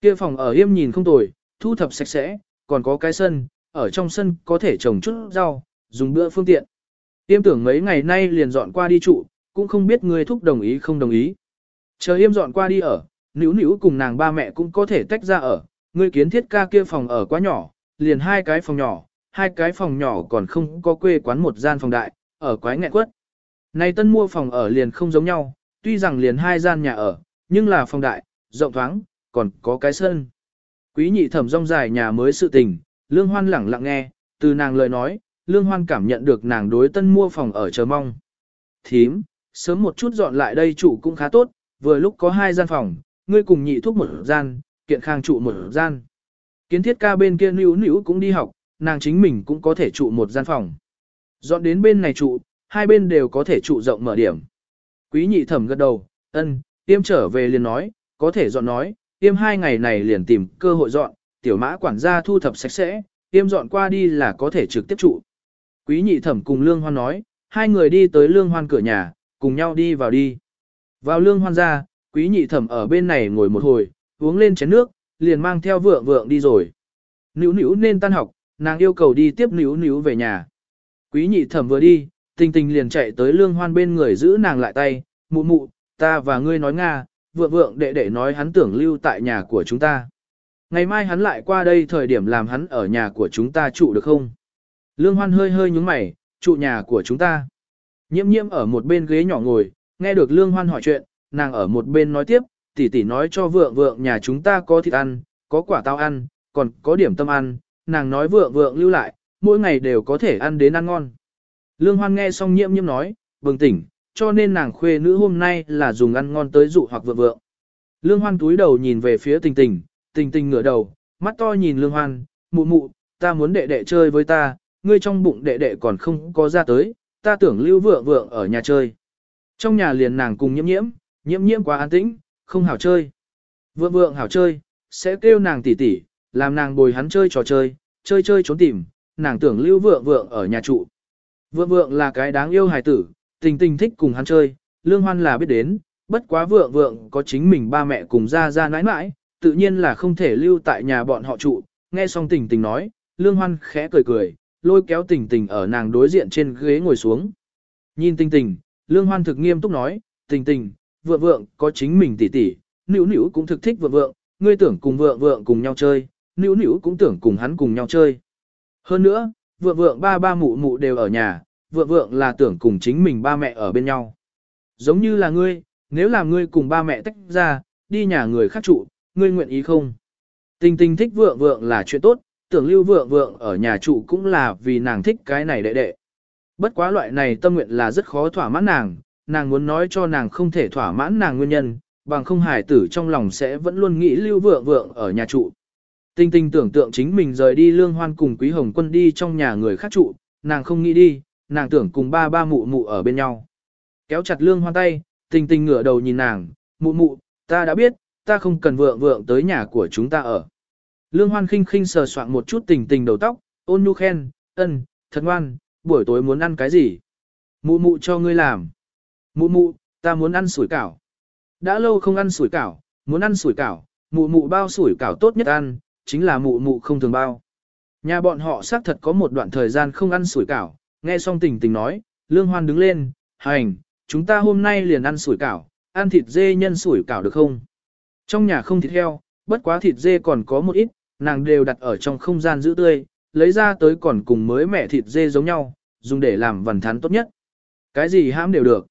Kia phòng ở yêm nhìn không tồi, thu thập sạch sẽ, còn có cái sân, ở trong sân có thể trồng chút rau, dùng bữa phương tiện. Yêm tưởng mấy ngày nay liền dọn qua đi trụ, cũng không biết người thúc đồng ý không đồng ý. Chờ yêm dọn qua đi ở, nữ nữ cùng nàng ba mẹ cũng có thể tách ra ở, người kiến thiết ca kia phòng ở quá nhỏ, liền hai cái phòng nhỏ, hai cái phòng nhỏ còn không có quê quán một gian phòng đại, ở quái nghẹn quất. Này tân mua phòng ở liền không giống nhau, tuy rằng liền hai gian nhà ở, nhưng là phòng đại, rộng thoáng, còn có cái sân. Quý nhị thẩm rong dài nhà mới sự tình, Lương Hoan lẳng lặng nghe, từ nàng lời nói, Lương Hoan cảm nhận được nàng đối tân mua phòng ở chờ mong. Thím, sớm một chút dọn lại đây trụ cũng khá tốt, vừa lúc có hai gian phòng, ngươi cùng nhị thuốc một gian, kiện khang trụ một gian. Kiến thiết ca bên kia nữ nữ cũng đi học, nàng chính mình cũng có thể trụ một gian phòng. Dọn đến bên này trụ, hai bên đều có thể trụ rộng mở điểm. Quý nhị thẩm gật đầu, ân, tiêm trở về liền nói, có thể dọn nói, tiêm hai ngày này liền tìm cơ hội dọn, tiểu mã quản gia thu thập sạch sẽ, tiêm dọn qua đi là có thể trực tiếp trụ. Quý nhị thẩm cùng lương hoan nói, hai người đi tới lương hoan cửa nhà, cùng nhau đi vào đi. Vào lương hoan ra, quý nhị thẩm ở bên này ngồi một hồi, uống lên chén nước, liền mang theo vượng vượng đi rồi. Nữu nữu nên tan học, nàng yêu cầu đi tiếp nữu nữu về nhà. Quý nhị thẩm vừa đi, tình tình liền chạy tới lương hoan bên người giữ nàng lại tay, mụ mụ, ta và ngươi nói Nga, vượng vượng đệ đệ nói hắn tưởng lưu tại nhà của chúng ta. Ngày mai hắn lại qua đây thời điểm làm hắn ở nhà của chúng ta trụ được không? Lương hoan hơi hơi nhúng mày, trụ nhà của chúng ta. Nhiễm nhiễm ở một bên ghế nhỏ ngồi, nghe được lương hoan hỏi chuyện, nàng ở một bên nói tiếp, tỷ tỷ nói cho vượng vượng nhà chúng ta có thịt ăn, có quả táo ăn, còn có điểm tâm ăn, nàng nói vượng vượng lưu lại, mỗi ngày đều có thể ăn đến ăn ngon. Lương Hoan nghe xong nhiễm nhiễm nói, bừng tỉnh, cho nên nàng khuê nữ hôm nay là dùng ăn ngon tới dụ hoặc vượng vượng. Lương Hoan túi đầu nhìn về phía tình tình, tình tình ngửa đầu, mắt to nhìn Lương Hoan, mụ mụ, ta muốn đệ đệ chơi với ta, ngươi trong bụng đệ đệ còn không có ra tới, ta tưởng lưu vượng vượng ở nhà chơi. Trong nhà liền nàng cùng nhiễm nhiễm, nhiễm nhiễm quá an tĩnh, không hảo chơi. Vượng vượng hảo chơi, sẽ kêu nàng tỉ tỉ, làm nàng bồi hắn chơi trò chơi, chơi chơi trốn tìm, nàng tưởng lưu vượng vượng ở nhà trụ. Vượng vượng là cái đáng yêu hài tử, tình tình thích cùng hắn chơi, lương hoan là biết đến, bất quá vượng vượng có chính mình ba mẹ cùng ra ra nãi nãi, tự nhiên là không thể lưu tại nhà bọn họ trụ, nghe xong tình tình nói, lương hoan khẽ cười cười, lôi kéo tình tình ở nàng đối diện trên ghế ngồi xuống. Nhìn tình tình, lương hoan thực nghiêm túc nói, tình tình, vượng vượng có chính mình tỉ tỉ, nữ nữ cũng thực thích vượng vượng, ngươi tưởng cùng vượng vượng cùng nhau chơi, nữ nữ cũng tưởng cùng hắn cùng nhau chơi. Hơn nữa, vượng vượng ba ba mụ mụ đều ở nhà, vượng vượng là tưởng cùng chính mình ba mẹ ở bên nhau. Giống như là ngươi, nếu là ngươi cùng ba mẹ tách ra, đi nhà người khác trụ, ngươi nguyện ý không? Tình tình thích vượng vượng là chuyện tốt, tưởng lưu vượng vượng ở nhà trụ cũng là vì nàng thích cái này đệ đệ. Bất quá loại này tâm nguyện là rất khó thỏa mãn nàng, nàng muốn nói cho nàng không thể thỏa mãn nàng nguyên nhân, bằng không hài tử trong lòng sẽ vẫn luôn nghĩ lưu vượng vượng ở nhà trụ. Tinh tinh tưởng tượng chính mình rời đi lương hoan cùng quý hồng quân đi trong nhà người khác trụ, nàng không nghĩ đi, nàng tưởng cùng ba ba mụ mụ ở bên nhau. Kéo chặt lương hoan tay, tinh tinh ngửa đầu nhìn nàng, mụ mụ, ta đã biết, ta không cần vượng vượng tới nhà của chúng ta ở. Lương hoan khinh khinh sờ soạn một chút tình tình đầu tóc, ôn nhu khen, ân, thật ngoan, buổi tối muốn ăn cái gì? Mụ mụ cho ngươi làm. Mụ mụ, ta muốn ăn sủi cảo. Đã lâu không ăn sủi cảo, muốn ăn sủi cảo, mụ mụ bao sủi cảo tốt nhất ăn, chính là mụ mụ không thường bao. Nhà bọn họ xác thật có một đoạn thời gian không ăn sủi cảo, nghe xong tình tình nói, lương hoan đứng lên, hành, chúng ta hôm nay liền ăn sủi cảo, ăn thịt dê nhân sủi cảo được không? Trong nhà không thịt heo, bất quá thịt dê còn có một ít, nàng đều đặt ở trong không gian giữ tươi, lấy ra tới còn cùng mới mẹ thịt dê giống nhau, dùng để làm vần thán tốt nhất. Cái gì hãm đều được.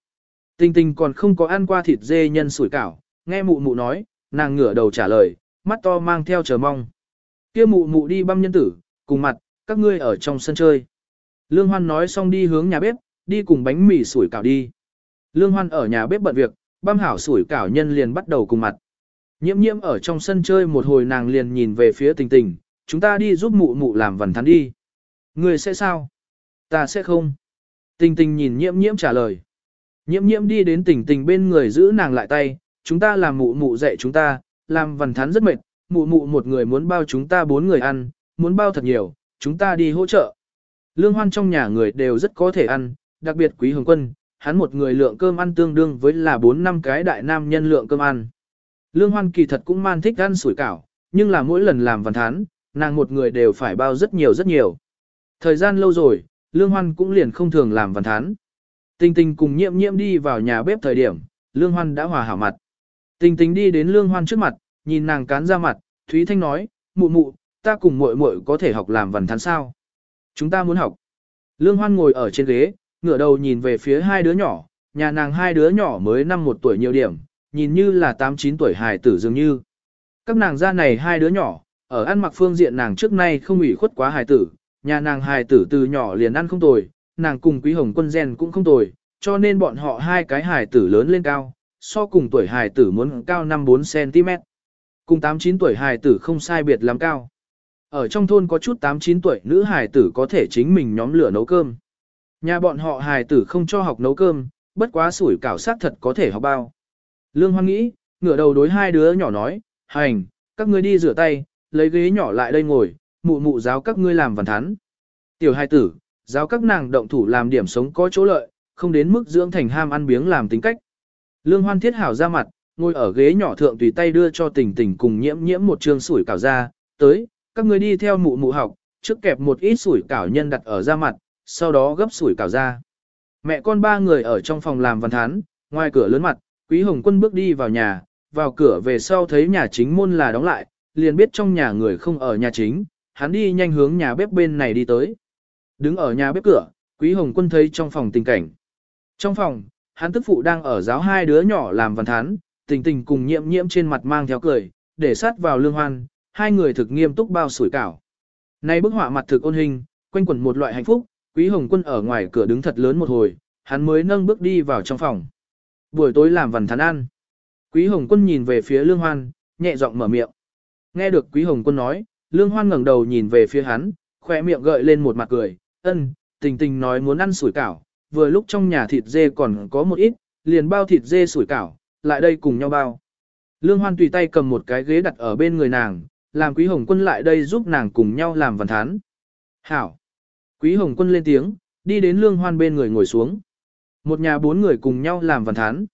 Tinh tinh còn không có ăn qua thịt dê nhân sủi cảo, nghe mụ mụ nói, nàng ngửa đầu trả lời, mắt to mang theo chờ mong. Kia mụ mụ đi băm nhân tử, cùng mặt, các ngươi ở trong sân chơi. Lương Hoan nói xong đi hướng nhà bếp, đi cùng bánh mì sủi cảo đi. Lương Hoan ở nhà bếp bận việc, băm hảo sủi cảo nhân liền bắt đầu cùng mặt. Nhiễm nhiễm ở trong sân chơi một hồi nàng liền nhìn về phía tình tình, chúng ta đi giúp mụ mụ làm vần thắn đi. Người sẽ sao? Ta sẽ không. Tình tình nhìn nhiễm nhiễm trả lời. Nhiễm nhiễm đi đến tình tình bên người giữ nàng lại tay, chúng ta làm mụ mụ dạy chúng ta, làm vần thắn rất mệt, mụ mụ một người muốn bao chúng ta bốn người ăn, muốn bao thật nhiều, chúng ta đi hỗ trợ. Lương hoan trong nhà người đều rất có thể ăn, đặc biệt quý hồng quân, hắn một người lượng cơm ăn tương đương với là 4 năm cái đại nam nhân lượng cơm ăn. Lương hoan kỳ thật cũng man thích ăn sủi cảo, nhưng là mỗi lần làm văn thán, nàng một người đều phải bao rất nhiều rất nhiều. Thời gian lâu rồi, Lương hoan cũng liền không thường làm văn thán. Tình tình cùng nhiễm nhiễm đi vào nhà bếp thời điểm, Lương hoan đã hòa hảo mặt. Tình tình đi đến Lương hoan trước mặt, nhìn nàng cán ra mặt, Thúy Thanh nói, mụ mụ, ta cùng muội muội có thể học làm văn thán sao? Chúng ta muốn học. Lương Hoan ngồi ở trên ghế, ngửa đầu nhìn về phía hai đứa nhỏ, nhà nàng hai đứa nhỏ mới năm một tuổi nhiều điểm, nhìn như là 8-9 tuổi hài tử dường như. Các nàng ra này hai đứa nhỏ, ở ăn mặc phương diện nàng trước nay không ủy khuất quá hài tử, nhà nàng hài tử từ nhỏ liền ăn không tồi, nàng cùng quý hồng quân gen cũng không tồi, cho nên bọn họ hai cái hài tử lớn lên cao, so cùng tuổi hài tử muốn cao 5-4 cm. Cùng 8-9 tuổi hài tử không sai biệt lắm cao. Ở trong thôn có chút 8-9 tuổi nữ hài tử có thể chính mình nhóm lửa nấu cơm. Nhà bọn họ hài tử không cho học nấu cơm, bất quá sủi cảo sát thật có thể học bao. Lương Hoan nghĩ, ngửa đầu đối hai đứa nhỏ nói, hành, các ngươi đi rửa tay, lấy ghế nhỏ lại đây ngồi, mụ mụ giáo các ngươi làm văn thắn. Tiểu hai tử, giáo các nàng động thủ làm điểm sống có chỗ lợi, không đến mức dưỡng thành ham ăn biếng làm tính cách. Lương Hoan thiết hảo ra mặt, ngồi ở ghế nhỏ thượng tùy tay đưa cho tình tình cùng nhiễm nhiễm một trường sủi cảo ra, tới, các ngươi đi theo mụ mụ học, trước kẹp một ít sủi cảo nhân đặt ở ra mặt, sau đó gấp sủi cảo ra. Mẹ con ba người ở trong phòng làm văn thán, ngoài cửa lớn mặt, Quý Hồng Quân bước đi vào nhà, vào cửa về sau thấy nhà chính môn là đóng lại, liền biết trong nhà người không ở nhà chính, hắn đi nhanh hướng nhà bếp bên này đi tới. Đứng ở nhà bếp cửa, Quý Hồng Quân thấy trong phòng tình cảnh. Trong phòng, hắn tức phụ đang ở giáo hai đứa nhỏ làm văn thán, tình tình cùng nhiễm nhiễm trên mặt mang theo cười, để sát vào lương hoan, hai người thực nghiêm túc bao sủi cảo. Nay bức họa mặt thực ôn hình, quanh quẩn một loại hạnh phúc, Quý Hồng Quân ở ngoài cửa đứng thật lớn một hồi, hắn mới nâng bước đi vào trong phòng. Buổi tối làm vần thắn ăn. Quý Hồng Quân nhìn về phía Lương Hoan, nhẹ giọng mở miệng. Nghe được Quý Hồng Quân nói, Lương Hoan ngẩng đầu nhìn về phía hắn, khỏe miệng gợi lên một mặt cười, ân, tình tình nói muốn ăn sủi cảo, vừa lúc trong nhà thịt dê còn có một ít, liền bao thịt dê sủi cảo, lại đây cùng nhau bao. Lương Hoan tùy tay cầm một cái ghế đặt ở bên người nàng, làm Quý Hồng Quân lại đây giúp nàng cùng nhau làm vần thán. Hảo! Quý Hồng Quân lên tiếng, đi đến Lương Hoan bên người ngồi xuống. Một nhà bốn người cùng nhau làm văn thán.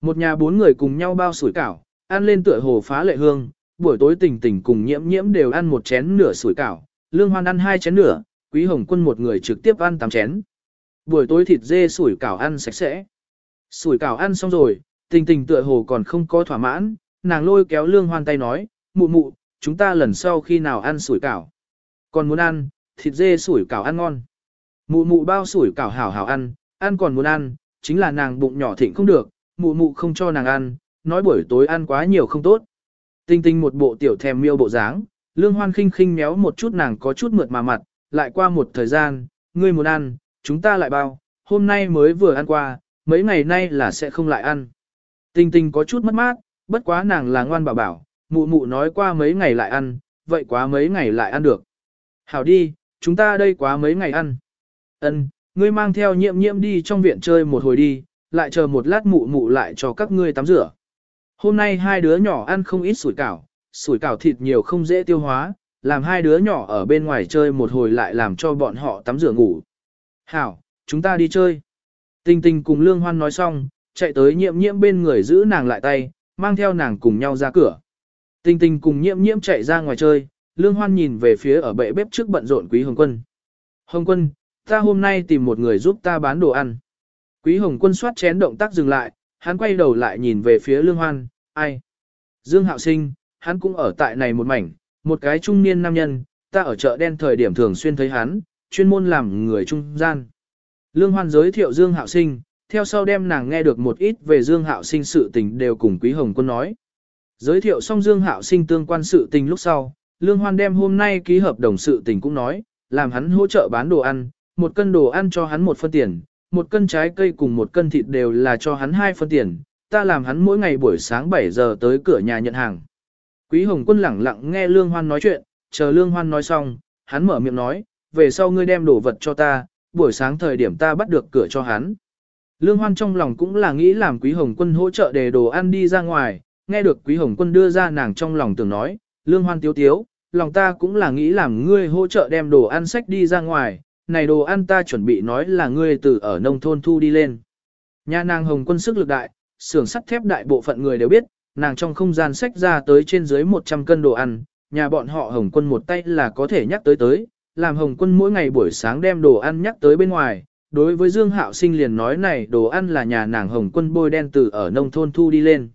Một nhà bốn người cùng nhau bao sủi cảo, ăn lên tựa hồ phá lệ hương, buổi tối tỉnh tỉnh cùng nhiễm nhiễm đều ăn một chén nửa sủi cảo, Lương Hoan ăn hai chén nửa, Quý Hồng Quân một người trực tiếp ăn tám chén. Buổi tối thịt dê sủi cảo ăn sạch sẽ. Sủi cảo ăn xong rồi, tình tình tựa hồ còn không có thỏa mãn, nàng lôi kéo Lương Hoan tay nói, mụ mụ, chúng ta lần sau khi nào ăn sủi cảo. Còn muốn ăn, thịt dê sủi cảo ăn ngon. Mụ mụ bao sủi cảo hảo hảo ăn, ăn còn muốn ăn, chính là nàng bụng nhỏ thịnh không được, mụ mụ không cho nàng ăn, nói buổi tối ăn quá nhiều không tốt. Tinh tinh một bộ tiểu thèm miêu bộ dáng, lương hoan khinh khinh méo một chút nàng có chút mượt mà mặt, lại qua một thời gian, ngươi muốn ăn, chúng ta lại bao, hôm nay mới vừa ăn qua, mấy ngày nay là sẽ không lại ăn. Tinh tinh có chút mất mát, bất quá nàng là ngoan bảo bảo, mụ mụ nói qua mấy ngày lại ăn, vậy quá mấy ngày lại ăn được. Hảo đi, chúng ta đây quá mấy ngày ăn. Ân, ngươi mang theo nhiệm nhiệm đi trong viện chơi một hồi đi, lại chờ một lát mụ mụ lại cho các ngươi tắm rửa. Hôm nay hai đứa nhỏ ăn không ít sủi cảo, sủi cảo thịt nhiều không dễ tiêu hóa, làm hai đứa nhỏ ở bên ngoài chơi một hồi lại làm cho bọn họ tắm rửa ngủ. Hảo, chúng ta đi chơi. Tình tình cùng Lương Hoan nói xong, chạy tới nhiệm nhiệm bên người giữ nàng lại tay, mang theo nàng cùng nhau ra cửa. Tình tình cùng nhiễm nhiễm chạy ra ngoài chơi, Lương Hoan nhìn về phía ở bệ bếp trước bận rộn Quý Hồng Quân. Hồng Quân, ta hôm nay tìm một người giúp ta bán đồ ăn. Quý Hồng Quân soát chén động tác dừng lại, hắn quay đầu lại nhìn về phía Lương Hoan, ai? Dương Hạo Sinh, hắn cũng ở tại này một mảnh, một cái trung niên nam nhân, ta ở chợ đen thời điểm thường xuyên thấy hắn, chuyên môn làm người trung gian. Lương Hoan giới thiệu Dương Hạo Sinh, theo sau đem nàng nghe được một ít về Dương Hạo Sinh sự tình đều cùng Quý Hồng Quân nói. Giới thiệu xong Dương Hạo Sinh tương quan sự tình lúc sau, Lương Hoan đem hôm nay ký hợp đồng sự tình cũng nói, làm hắn hỗ trợ bán đồ ăn, một cân đồ ăn cho hắn một phân tiền, một cân trái cây cùng một cân thịt đều là cho hắn hai phân tiền, ta làm hắn mỗi ngày buổi sáng 7 giờ tới cửa nhà nhận hàng. Quý Hồng Quân lẳng lặng nghe Lương Hoan nói chuyện, chờ Lương Hoan nói xong, hắn mở miệng nói, về sau ngươi đem đồ vật cho ta, buổi sáng thời điểm ta bắt được cửa cho hắn. Lương Hoan trong lòng cũng là nghĩ làm Quý Hồng Quân hỗ trợ để đồ ăn đi ra ngoài, nghe được Quý Hồng Quân đưa ra nàng trong lòng tưởng nói, Lương Hoan tiếu tiếu, lòng ta cũng là nghĩ làm ngươi hỗ trợ đem đồ ăn sách đi ra ngoài, này đồ ăn ta chuẩn bị nói là ngươi từ ở nông thôn thu đi lên. Nhà nàng Hồng Quân sức lực đại, xưởng sắt thép đại bộ phận người đều biết, nàng trong không gian sách ra tới trên dưới 100 cân đồ ăn, nhà bọn họ Hồng Quân một tay là có thể nhắc tới tới, làm Hồng Quân mỗi ngày buổi sáng đem đồ ăn nhắc tới bên ngoài. Đối với Dương Hạo Sinh liền nói này đồ ăn là nhà nàng Hồng Quân bôi đen từ ở nông thôn thu đi lên.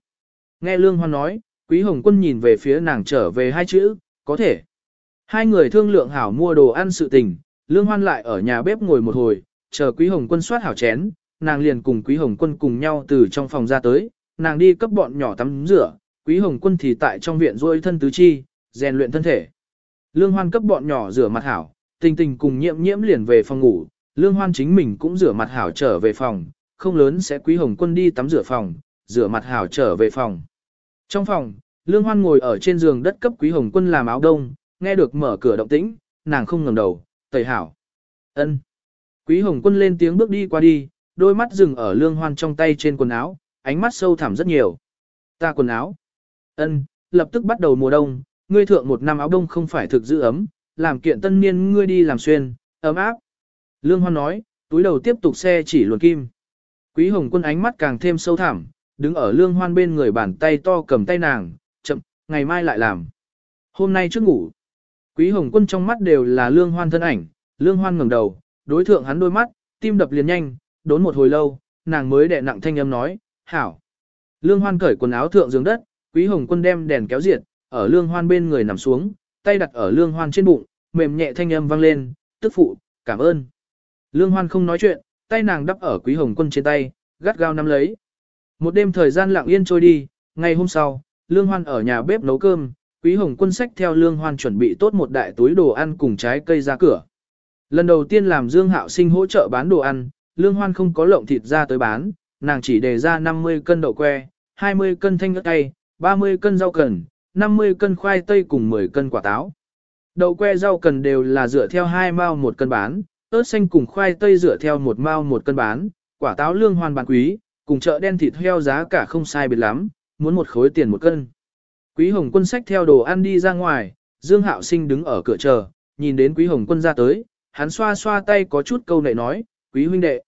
Nghe Lương Hoan nói, Quý Hồng Quân nhìn về phía nàng trở về hai chữ, có thể. Hai người thương lượng hảo mua đồ ăn sự tình, Lương Hoan lại ở nhà bếp ngồi một hồi, chờ Quý Hồng Quân soát hảo chén, nàng liền cùng Quý Hồng Quân cùng nhau từ trong phòng ra tới, nàng đi cấp bọn nhỏ tắm rửa, Quý Hồng Quân thì tại trong viện duỗi thân tứ chi, rèn luyện thân thể. Lương Hoan cấp bọn nhỏ rửa mặt hảo, tình tình cùng nhiễm nhiễm liền về phòng ngủ, Lương Hoan chính mình cũng rửa mặt hảo trở về phòng, không lớn sẽ Quý Hồng Quân đi tắm rửa phòng, rửa mặt hảo trở về phòng. Trong phòng, Lương Hoan ngồi ở trên giường đất cấp Quý Hồng Quân làm áo đông, nghe được mở cửa động tĩnh, nàng không ngẩng đầu, tẩy hảo. ân. Quý Hồng Quân lên tiếng bước đi qua đi, đôi mắt dừng ở Lương Hoan trong tay trên quần áo, ánh mắt sâu thẳm rất nhiều. Ta quần áo. ân, lập tức bắt đầu mùa đông, ngươi thượng một năm áo đông không phải thực giữ ấm, làm kiện tân niên ngươi đi làm xuyên, ấm áp. Lương Hoan nói, túi đầu tiếp tục xe chỉ luồn kim. Quý Hồng Quân ánh mắt càng thêm sâu thẳm, đứng ở Lương Hoan bên người bàn tay to cầm tay nàng, chậm, ngày mai lại làm. Hôm nay trước ngủ. Quý Hồng Quân trong mắt đều là Lương Hoan thân ảnh, Lương Hoan ngẩng đầu, đối thượng hắn đôi mắt, tim đập liền nhanh, đốn một hồi lâu, nàng mới đè nặng thanh âm nói, hảo. Lương Hoan cởi quần áo thượng giường đất, Quý Hồng Quân đem đèn kéo diệt, ở Lương Hoan bên người nằm xuống, tay đặt ở Lương Hoan trên bụng, mềm nhẹ thanh âm vang lên, tức phụ, cảm ơn. Lương Hoan không nói chuyện, tay nàng đắp ở Quý Hồng Quân trên tay, gắt gao nắm lấy. Một đêm thời gian lặng yên trôi đi, ngày hôm sau, Lương Hoan ở nhà bếp nấu cơm, Quý Hồng Quân sách theo Lương Hoan chuẩn bị tốt một đại túi đồ ăn cùng trái cây ra cửa. Lần đầu tiên làm Dương Hạo Sinh hỗ trợ bán đồ ăn, Lương Hoan không có lộng thịt ra tới bán, nàng chỉ đề ra 50 cân đậu que, 20 cân thanh ớt cay, 30 cân rau cần, 50 cân khoai tây cùng 10 cân quả táo. Đậu que rau cần đều là dựa theo 2 mao một cân bán, ớt xanh cùng khoai tây dựa theo 1 mao một cân bán, quả táo lương hoan bán quý, cùng chợ đen thịt heo giá cả không sai biệt lắm, muốn một khối tiền một cân. Quý Hồng Quân sách theo đồ ăn đi ra ngoài, Dương Hạo Sinh đứng ở cửa chờ, nhìn đến Quý Hồng Quân ra tới, hắn xoa xoa tay có chút câu nệ nói, "Quý huynh đệ."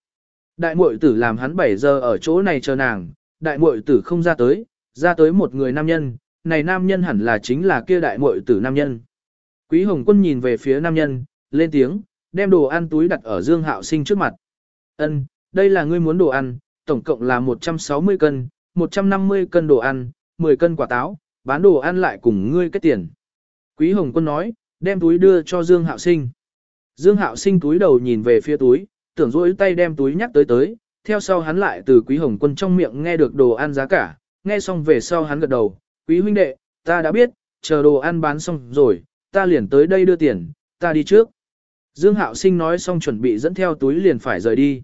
Đại muội tử làm hắn 7 giờ ở chỗ này chờ nàng, đại muội tử không ra tới, ra tới một người nam nhân, này nam nhân hẳn là chính là kia đại muội tử nam nhân. Quý Hồng Quân nhìn về phía nam nhân, lên tiếng, đem đồ ăn túi đặt ở Dương Hạo Sinh trước mặt. Ân, đây là ngươi muốn đồ ăn, tổng cộng là 160 cân, 150 cân đồ ăn, 10 cân quả táo, bán đồ ăn lại cùng ngươi kết tiền. Quý Hồng Quân nói, đem túi đưa cho Dương Hạo Sinh. Dương Hạo Sinh túi đầu nhìn về phía túi, tưởng rỗi tay đem túi nhắc tới tới, theo sau hắn lại từ Quý Hồng Quân trong miệng nghe được đồ ăn giá cả, nghe xong về sau hắn gật đầu, quý huynh đệ, ta đã biết, chờ đồ ăn bán xong rồi, ta liền tới đây đưa tiền, ta đi trước. Dương Hạo Sinh nói xong chuẩn bị dẫn theo túi liền phải rời đi.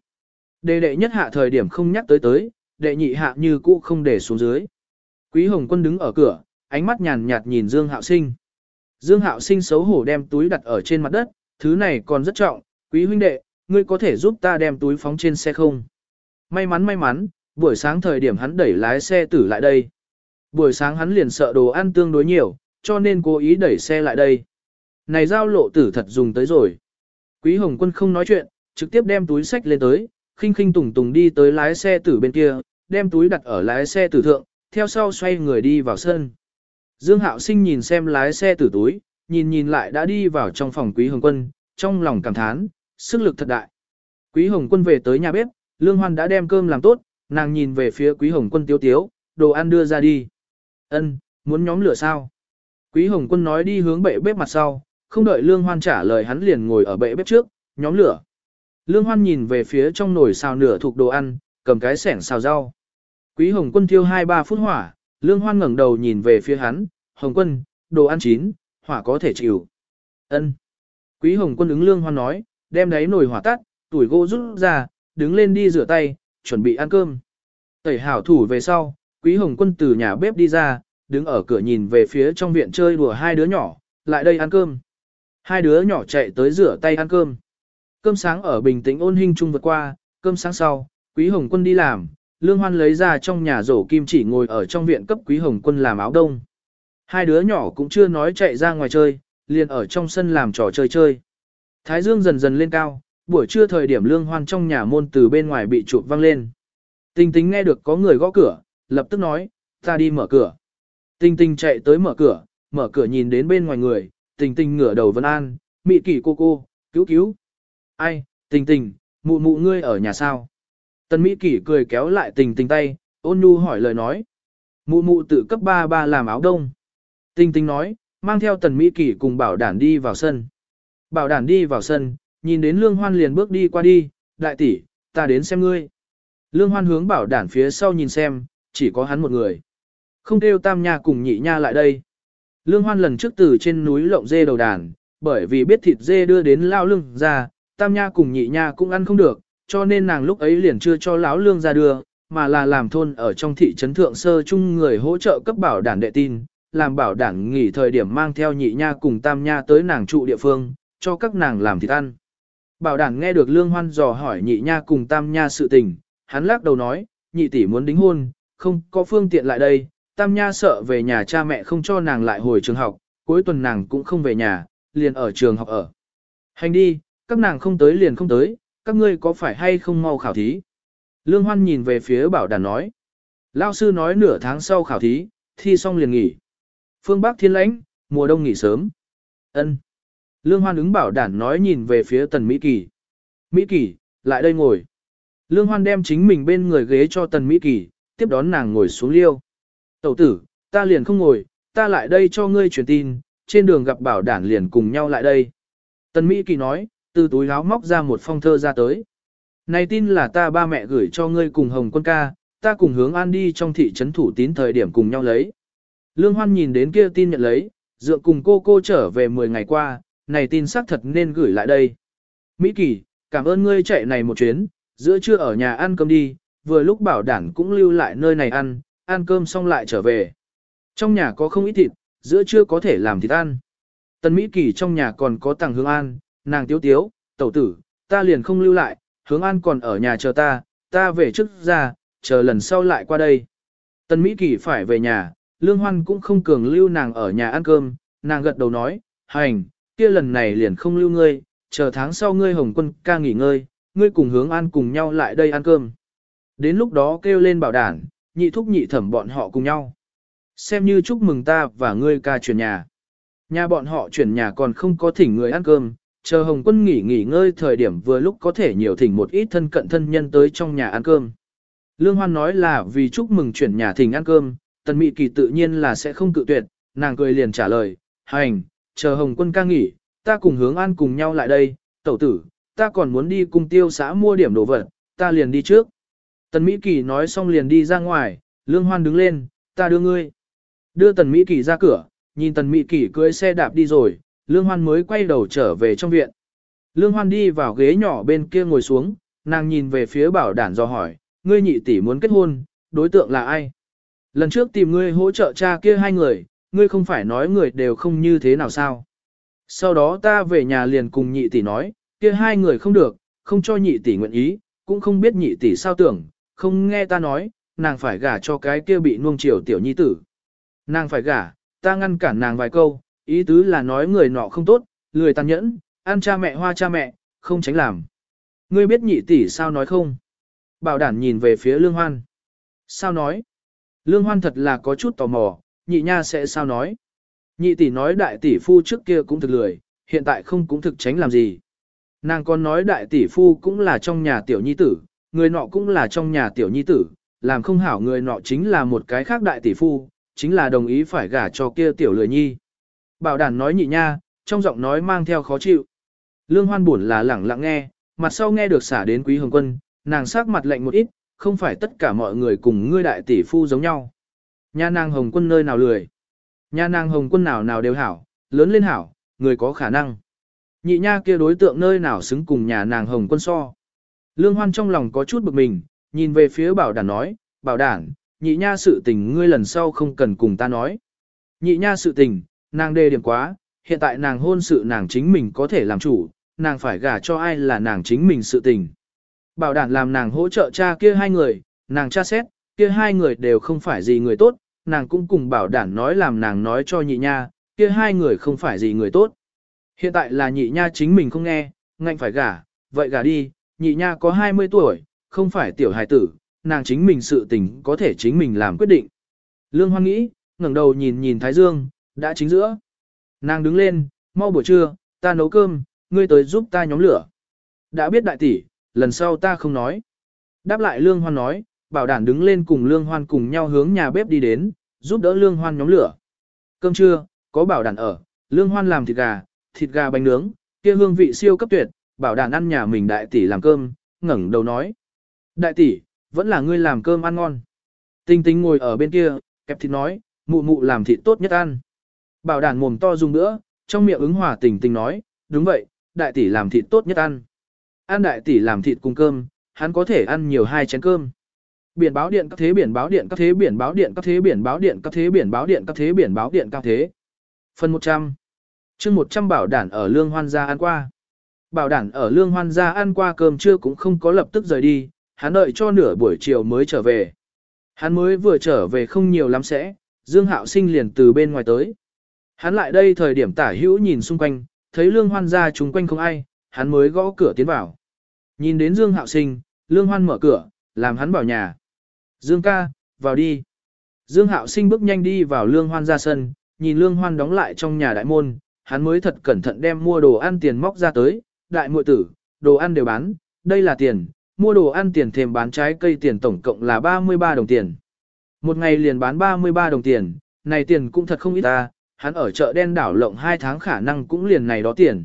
Đề đệ nhất hạ thời điểm không nhắc tới tới, đệ nhị hạ như cũ không để xuống dưới. Quý Hồng Quân đứng ở cửa, ánh mắt nhàn nhạt nhìn Dương Hạo Sinh. Dương Hạo Sinh xấu hổ đem túi đặt ở trên mặt đất, thứ này còn rất trọng, quý huynh đệ, ngươi có thể giúp ta đem túi phóng trên xe không? May mắn may mắn, buổi sáng thời điểm hắn đẩy lái xe tử lại đây. Buổi sáng hắn liền sợ đồ ăn tương đối nhiều, cho nên cố ý đẩy xe lại đây. Này giao lộ tử thật dùng tới rồi. Quý Hồng Quân không nói chuyện, trực tiếp đem túi sách lên tới, khinh khinh tùng tùng đi tới lái xe tử bên kia, đem túi đặt ở lái xe tử thượng, theo sau xoay người đi vào sân. Dương Hạo Sinh nhìn xem lái xe tử túi, nhìn nhìn lại đã đi vào trong phòng Quý Hồng Quân, trong lòng cảm thán, sức lực thật đại. Quý Hồng Quân về tới nhà bếp, Lương Hoan đã đem cơm làm tốt, nàng nhìn về phía Quý Hồng Quân tiếu tiếu, đồ ăn đưa ra đi. Ân, muốn nhóm lửa sao? Quý Hồng Quân nói đi hướng bệ bếp mặt sau, không đợi Lương Hoan trả lời hắn liền ngồi ở bệ bếp trước, nhóm lửa. Lương Hoan nhìn về phía trong nồi xào nửa thuộc đồ ăn, cầm cái sẻng xào rau. Quý Hồng Quân thiêu 2-3 phút hỏa, Lương Hoan ngẩng đầu nhìn về phía hắn, Hồng Quân, đồ ăn chín, hỏa có thể chịu. Ân. Quý Hồng Quân ứng Lương Hoan nói, đem đáy nồi hỏa tắt, tuổi gỗ rút ra, đứng lên đi rửa tay, chuẩn bị ăn cơm. Tẩy hảo thủ về sau, Quý Hồng Quân từ nhà bếp đi ra, đứng ở cửa nhìn về phía trong viện chơi đùa hai đứa nhỏ, lại đây ăn cơm. Hai đứa nhỏ chạy tới rửa tay ăn cơm. Cơm sáng ở bình tĩnh ôn hình chung vượt qua, cơm sáng sau, Quý Hồng Quân đi làm, Lương Hoan lấy ra trong nhà rổ kim chỉ ngồi ở trong viện cấp Quý Hồng Quân làm áo đông. Hai đứa nhỏ cũng chưa nói chạy ra ngoài chơi, liền ở trong sân làm trò chơi chơi. Thái dương dần dần lên cao, buổi trưa thời điểm Lương Hoan trong nhà môn từ bên ngoài bị chụp văng lên. Tình tình nghe được có người gõ cửa, lập tức nói, ta đi mở cửa. Tình tình chạy tới mở cửa, mở cửa nhìn đến bên ngoài người, tình tình ngửa đầu vân an, mị kỷ cô cô, cứu cứu. Ai, tình tình, mụ mụ ngươi ở nhà sao? Tần Mỹ kỷ cười kéo lại tình tình tay, ôn nhu hỏi lời nói. Mụ mụ tự cấp ba ba làm áo đông. Tình tình nói, mang theo tần Mỹ kỷ cùng bảo đản đi vào sân. Bảo đản đi vào sân, nhìn đến lương hoan liền bước đi qua đi, đại tỷ, ta đến xem ngươi. Lương hoan hướng bảo đản phía sau nhìn xem, chỉ có hắn một người. Không kêu tam nha cùng nhị nha lại đây. Lương Hoan lần trước từ trên núi lộng dê đầu đàn, bởi vì biết thịt dê đưa đến lao lưng ra, tam nha cùng nhị nha cũng ăn không được, cho nên nàng lúc ấy liền chưa cho lão lương ra đưa, mà là làm thôn ở trong thị trấn thượng sơ chung người hỗ trợ cấp bảo đản đệ tin, làm bảo đản nghỉ thời điểm mang theo nhị nha cùng tam nha tới nàng trụ địa phương, cho các nàng làm thịt ăn. Bảo đản nghe được lương hoan dò hỏi nhị nha cùng tam nha sự tình, hắn lắc đầu nói, nhị tỷ muốn đính hôn, không có phương tiện lại đây, tam nha sợ về nhà cha mẹ không cho nàng lại hồi trường học, cuối tuần nàng cũng không về nhà, liền ở trường học ở. Hành đi, các nàng không tới liền không tới, các ngươi có phải hay không mau khảo thí? Lương Hoan nhìn về phía bảo đàn nói. Lao sư nói nửa tháng sau khảo thí, thi xong liền nghỉ. Phương Bắc thiên lãnh, mùa đông nghỉ sớm. ân Lương Hoan ứng bảo đản nói nhìn về phía tần Mỹ Kỳ. Mỹ Kỳ, lại đây ngồi. Lương Hoan đem chính mình bên người ghế cho tần Mỹ Kỳ, tiếp đón nàng ngồi xuống liêu. Tẩu tử, ta liền không ngồi, ta lại đây cho ngươi truyền tin, trên đường gặp bảo đản liền cùng nhau lại đây. Tần Mỹ Kỳ nói, từ túi áo móc ra một phong thơ ra tới. Này tin là ta ba mẹ gửi cho ngươi cùng Hồng Quân ca, ta cùng hướng an đi trong thị trấn thủ tín thời điểm cùng nhau lấy. Lương Hoan nhìn đến kia tin nhận lấy, dựa cùng cô cô trở về 10 ngày qua, này tin xác thật nên gửi lại đây. Mỹ Kỳ, cảm ơn ngươi chạy này một chuyến, giữa trưa ở nhà ăn cơm đi, vừa lúc bảo đảm cũng lưu lại nơi này ăn, ăn cơm xong lại trở về. Trong nhà có không ít thịt, giữa trưa có thể làm thịt ăn. Tần Mỹ Kỳ trong nhà còn có tàng hướng an, nàng tiếu tiếu, tẩu tử, ta liền không lưu lại, hướng an còn ở nhà chờ ta, ta về trước ra, chờ lần sau lại qua đây. Tần Mỹ Kỳ phải về nhà, Lương Hoan cũng không cường lưu nàng ở nhà ăn cơm, nàng gật đầu nói, hành, kia lần này liền không lưu ngươi, chờ tháng sau ngươi hồng quân ca nghỉ ngơi, ngươi cùng hướng an cùng nhau lại đây ăn cơm. Đến lúc đó kêu lên bảo đản, nhị thúc nhị thẩm bọn họ cùng nhau. Xem như chúc mừng ta và ngươi ca chuyển nhà. Nhà bọn họ chuyển nhà còn không có thỉnh người ăn cơm, chờ Hồng Quân nghỉ nghỉ ngơi thời điểm vừa lúc có thể nhiều thỉnh một ít thân cận thân nhân tới trong nhà ăn cơm. Lương Hoan nói là vì chúc mừng chuyển nhà thỉnh ăn cơm, Tần Mị Kỳ tự nhiên là sẽ không cự tuyệt, nàng cười liền trả lời, hành, chờ Hồng Quân ca nghỉ, ta cùng hướng an cùng nhau lại đây, tẩu tử, ta còn muốn đi cùng tiêu xã mua điểm đồ vật, ta liền đi trước. Tần Mỹ Kỳ nói xong liền đi ra ngoài, Lương Hoan đứng lên, ta đưa ngươi. Đưa Tần Mỹ Kỳ ra cửa, nhìn Tần Mỹ Kỳ cưỡi xe đạp đi rồi, Lương Hoan mới quay đầu trở về trong viện. Lương Hoan đi vào ghế nhỏ bên kia ngồi xuống, nàng nhìn về phía bảo đản do hỏi, ngươi nhị tỷ muốn kết hôn, đối tượng là ai? Lần trước tìm ngươi hỗ trợ cha kia hai người, ngươi không phải nói người đều không như thế nào sao? Sau đó ta về nhà liền cùng nhị tỷ nói, kia hai người không được, không cho nhị tỷ nguyện ý, cũng không biết nhị tỷ sao tưởng, không nghe ta nói, nàng phải gả cho cái kia bị nuông chiều tiểu nhi tử. Nàng phải gả, ta ngăn cản nàng vài câu, ý tứ là nói người nọ không tốt, lười tàn nhẫn, ăn cha mẹ hoa cha mẹ, không tránh làm. Ngươi biết nhị tỷ sao nói không? Bảo đảm nhìn về phía Lương Hoan. Sao nói? Lương Hoan thật là có chút tò mò, nhị nha sẽ sao nói? Nhị tỷ nói đại tỷ phu trước kia cũng thực lười, hiện tại không cũng thực tránh làm gì. Nàng còn nói đại tỷ phu cũng là trong nhà tiểu nhi tử, người nọ cũng là trong nhà tiểu nhi tử, làm không hảo người nọ chính là một cái khác đại tỷ phu, chính là đồng ý phải gả cho kia tiểu lười nhi. Bảo Đản nói nhị nha, trong giọng nói mang theo khó chịu. Lương hoan buồn là lẳng lặng nghe, mặt sau nghe được xả đến quý hồng quân, nàng sắc mặt lạnh một ít, không phải tất cả mọi người cùng ngươi đại tỷ phu giống nhau. Nhà nàng hồng quân nơi nào lười. Nhà nàng hồng quân nào nào đều hảo, lớn lên hảo, người có khả năng. Nhị nha kia đối tượng nơi nào xứng cùng nhà nàng hồng quân so. Lương Hoan trong lòng có chút bực mình, nhìn về phía bảo đản nói, bảo đản, nhị nha sự tình ngươi lần sau không cần cùng ta nói. Nhị nha sự tình, nàng đề điểm quá, hiện tại nàng hôn sự nàng chính mình có thể làm chủ, nàng phải gả cho ai là nàng chính mình sự tình. Bảo đảm làm nàng hỗ trợ cha kia hai người, nàng cha xét, kia hai người đều không phải gì người tốt, nàng cũng cùng bảo đảm nói làm nàng nói cho nhị nha, kia hai người không phải gì người tốt. Hiện tại là nhị nha chính mình không nghe, ngạnh phải gả, vậy gả đi, nhị nha có 20 tuổi, không phải tiểu hài tử, nàng chính mình sự tình có thể chính mình làm quyết định. Lương Hoan nghĩ, ngẩng đầu nhìn nhìn Thái Dương, đã chính giữa. Nàng đứng lên, mau buổi trưa, ta nấu cơm, ngươi tới giúp ta nhóm lửa. Đã biết đại tỷ, lần sau ta không nói. Đáp lại Lương Hoan nói, bảo đảm đứng lên cùng Lương Hoan cùng nhau hướng nhà bếp đi đến, giúp đỡ Lương Hoan nhóm lửa. Cơm trưa, có bảo đảm ở, Lương Hoan làm thịt gà, thịt gà bánh nướng, kia hương vị siêu cấp tuyệt, bảo đảm ăn nhà mình đại tỷ làm cơm, ngẩng đầu nói. Đại tỷ, vẫn là ngươi làm cơm ăn ngon. Tinh tinh ngồi ở bên kia, kẹp thịt nói, mụ mụ làm thịt tốt nhất ăn. Bảo đàn mồm to dùng nữa, trong miệng ứng hòa tình tình nói, đúng vậy, đại tỷ làm thịt tốt nhất ăn. Ăn đại tỷ làm thịt cùng cơm, hắn có thể ăn nhiều hai chén cơm. Biển báo điện các thế biển báo điện các thế biển báo điện các thế biển báo điện các thế biển báo điện các thế biển báo điện các thế. Phần 100 chương 100 bảo đản ở lương hoan gia ăn qua. Bảo đản ở lương hoan gia ăn qua cơm trưa cũng không có lập tức rời đi, hắn đợi cho nửa buổi chiều mới trở về. Hắn mới vừa trở về không nhiều lắm sẽ, Dương Hạo Sinh liền từ bên ngoài tới. Hắn lại đây thời điểm tả hữu nhìn xung quanh, thấy lương hoan gia chung quanh không ai, hắn mới gõ cửa tiến vào. Nhìn đến Dương Hạo Sinh, lương hoan mở cửa, làm hắn vào nhà. Dương ca, vào đi. Dương Hạo Sinh bước nhanh đi vào lương hoan ra sân, nhìn lương hoan đóng lại trong nhà đại môn, hắn mới thật cẩn thận đem mua đồ ăn tiền móc ra tới, đại muội tử, đồ ăn đều bán, đây là tiền, mua đồ ăn tiền thêm bán trái cây tiền tổng cộng là 33 đồng tiền. Một ngày liền bán 33 đồng tiền, này tiền cũng thật không ít ta, hắn ở chợ đen đảo lộng 2 tháng khả năng cũng liền này đó tiền.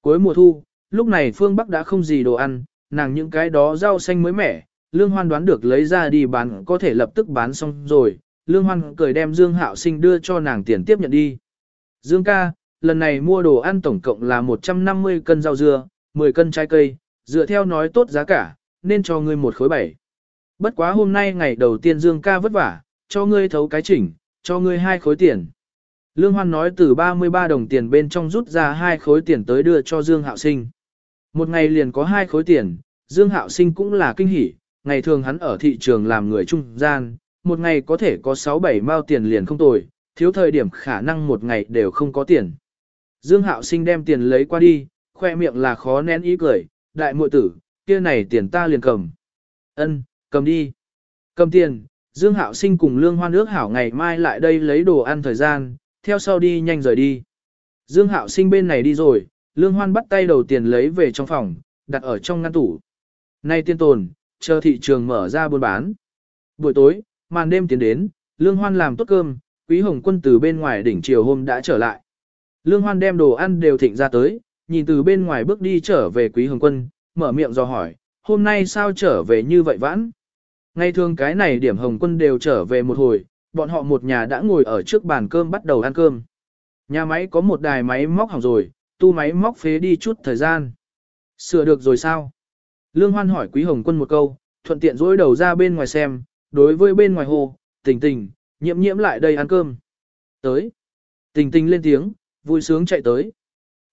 Cuối mùa thu, lúc này phương Bắc đã không gì đồ ăn, nàng những cái đó rau xanh mới mẻ, Lương Hoan đoán được lấy ra đi bán có thể lập tức bán xong rồi, Lương Hoan cười đem Dương Hạo Sinh đưa cho nàng tiền tiếp nhận đi. Dương ca, lần này mua đồ ăn tổng cộng là 150 cân rau dưa, 10 cân trái cây, dựa theo nói tốt giá cả, nên cho ngươi một khối bảy. Bất quá hôm nay ngày đầu tiên Dương ca vất vả, cho ngươi thấu cái chỉnh, cho ngươi hai khối tiền. Lương Hoan nói từ 33 đồng tiền bên trong rút ra hai khối tiền tới đưa cho Dương Hạo Sinh. Một ngày liền có hai khối tiền, Dương Hạo Sinh cũng là kinh hỉ, ngày thường hắn ở thị trường làm người trung gian, một ngày có thể có 6-7 mao tiền liền không tồi, thiếu thời điểm khả năng một ngày đều không có tiền. Dương Hạo Sinh đem tiền lấy qua đi, khoe miệng là khó nén ý cười, đại muội tử, kia này tiền ta liền cầm. Ân, cầm đi. Cầm tiền, Dương Hạo Sinh cùng Lương Hoan ước hảo ngày mai lại đây lấy đồ ăn thời gian, theo sau đi nhanh rời đi. Dương Hạo Sinh bên này đi rồi, Lương Hoan bắt tay đầu tiền lấy về trong phòng, đặt ở trong ngăn tủ. Nay tiên tồn, chờ thị trường mở ra buôn bán. Buổi tối, màn đêm tiến đến, Lương Hoan làm tốt cơm, Quý Hồng Quân từ bên ngoài đỉnh chiều hôm đã trở lại. Lương Hoan đem đồ ăn đều thịnh ra tới, nhìn từ bên ngoài bước đi trở về Quý Hồng Quân, mở miệng do hỏi, hôm nay sao trở về như vậy vãn? Ngay thường cái này điểm Hồng Quân đều trở về một hồi, bọn họ một nhà đã ngồi ở trước bàn cơm bắt đầu ăn cơm. Nhà máy có một đài máy móc hỏng rồi, tu máy móc phế đi chút thời gian. Sửa được rồi sao? Lương Hoan hỏi Quý Hồng Quân một câu, thuận tiện dỗi đầu ra bên ngoài xem, đối với bên ngoài hồ, tình tình, nhiễm nhiễm lại đây ăn cơm. Tới. Tình tình lên tiếng, vui sướng chạy tới.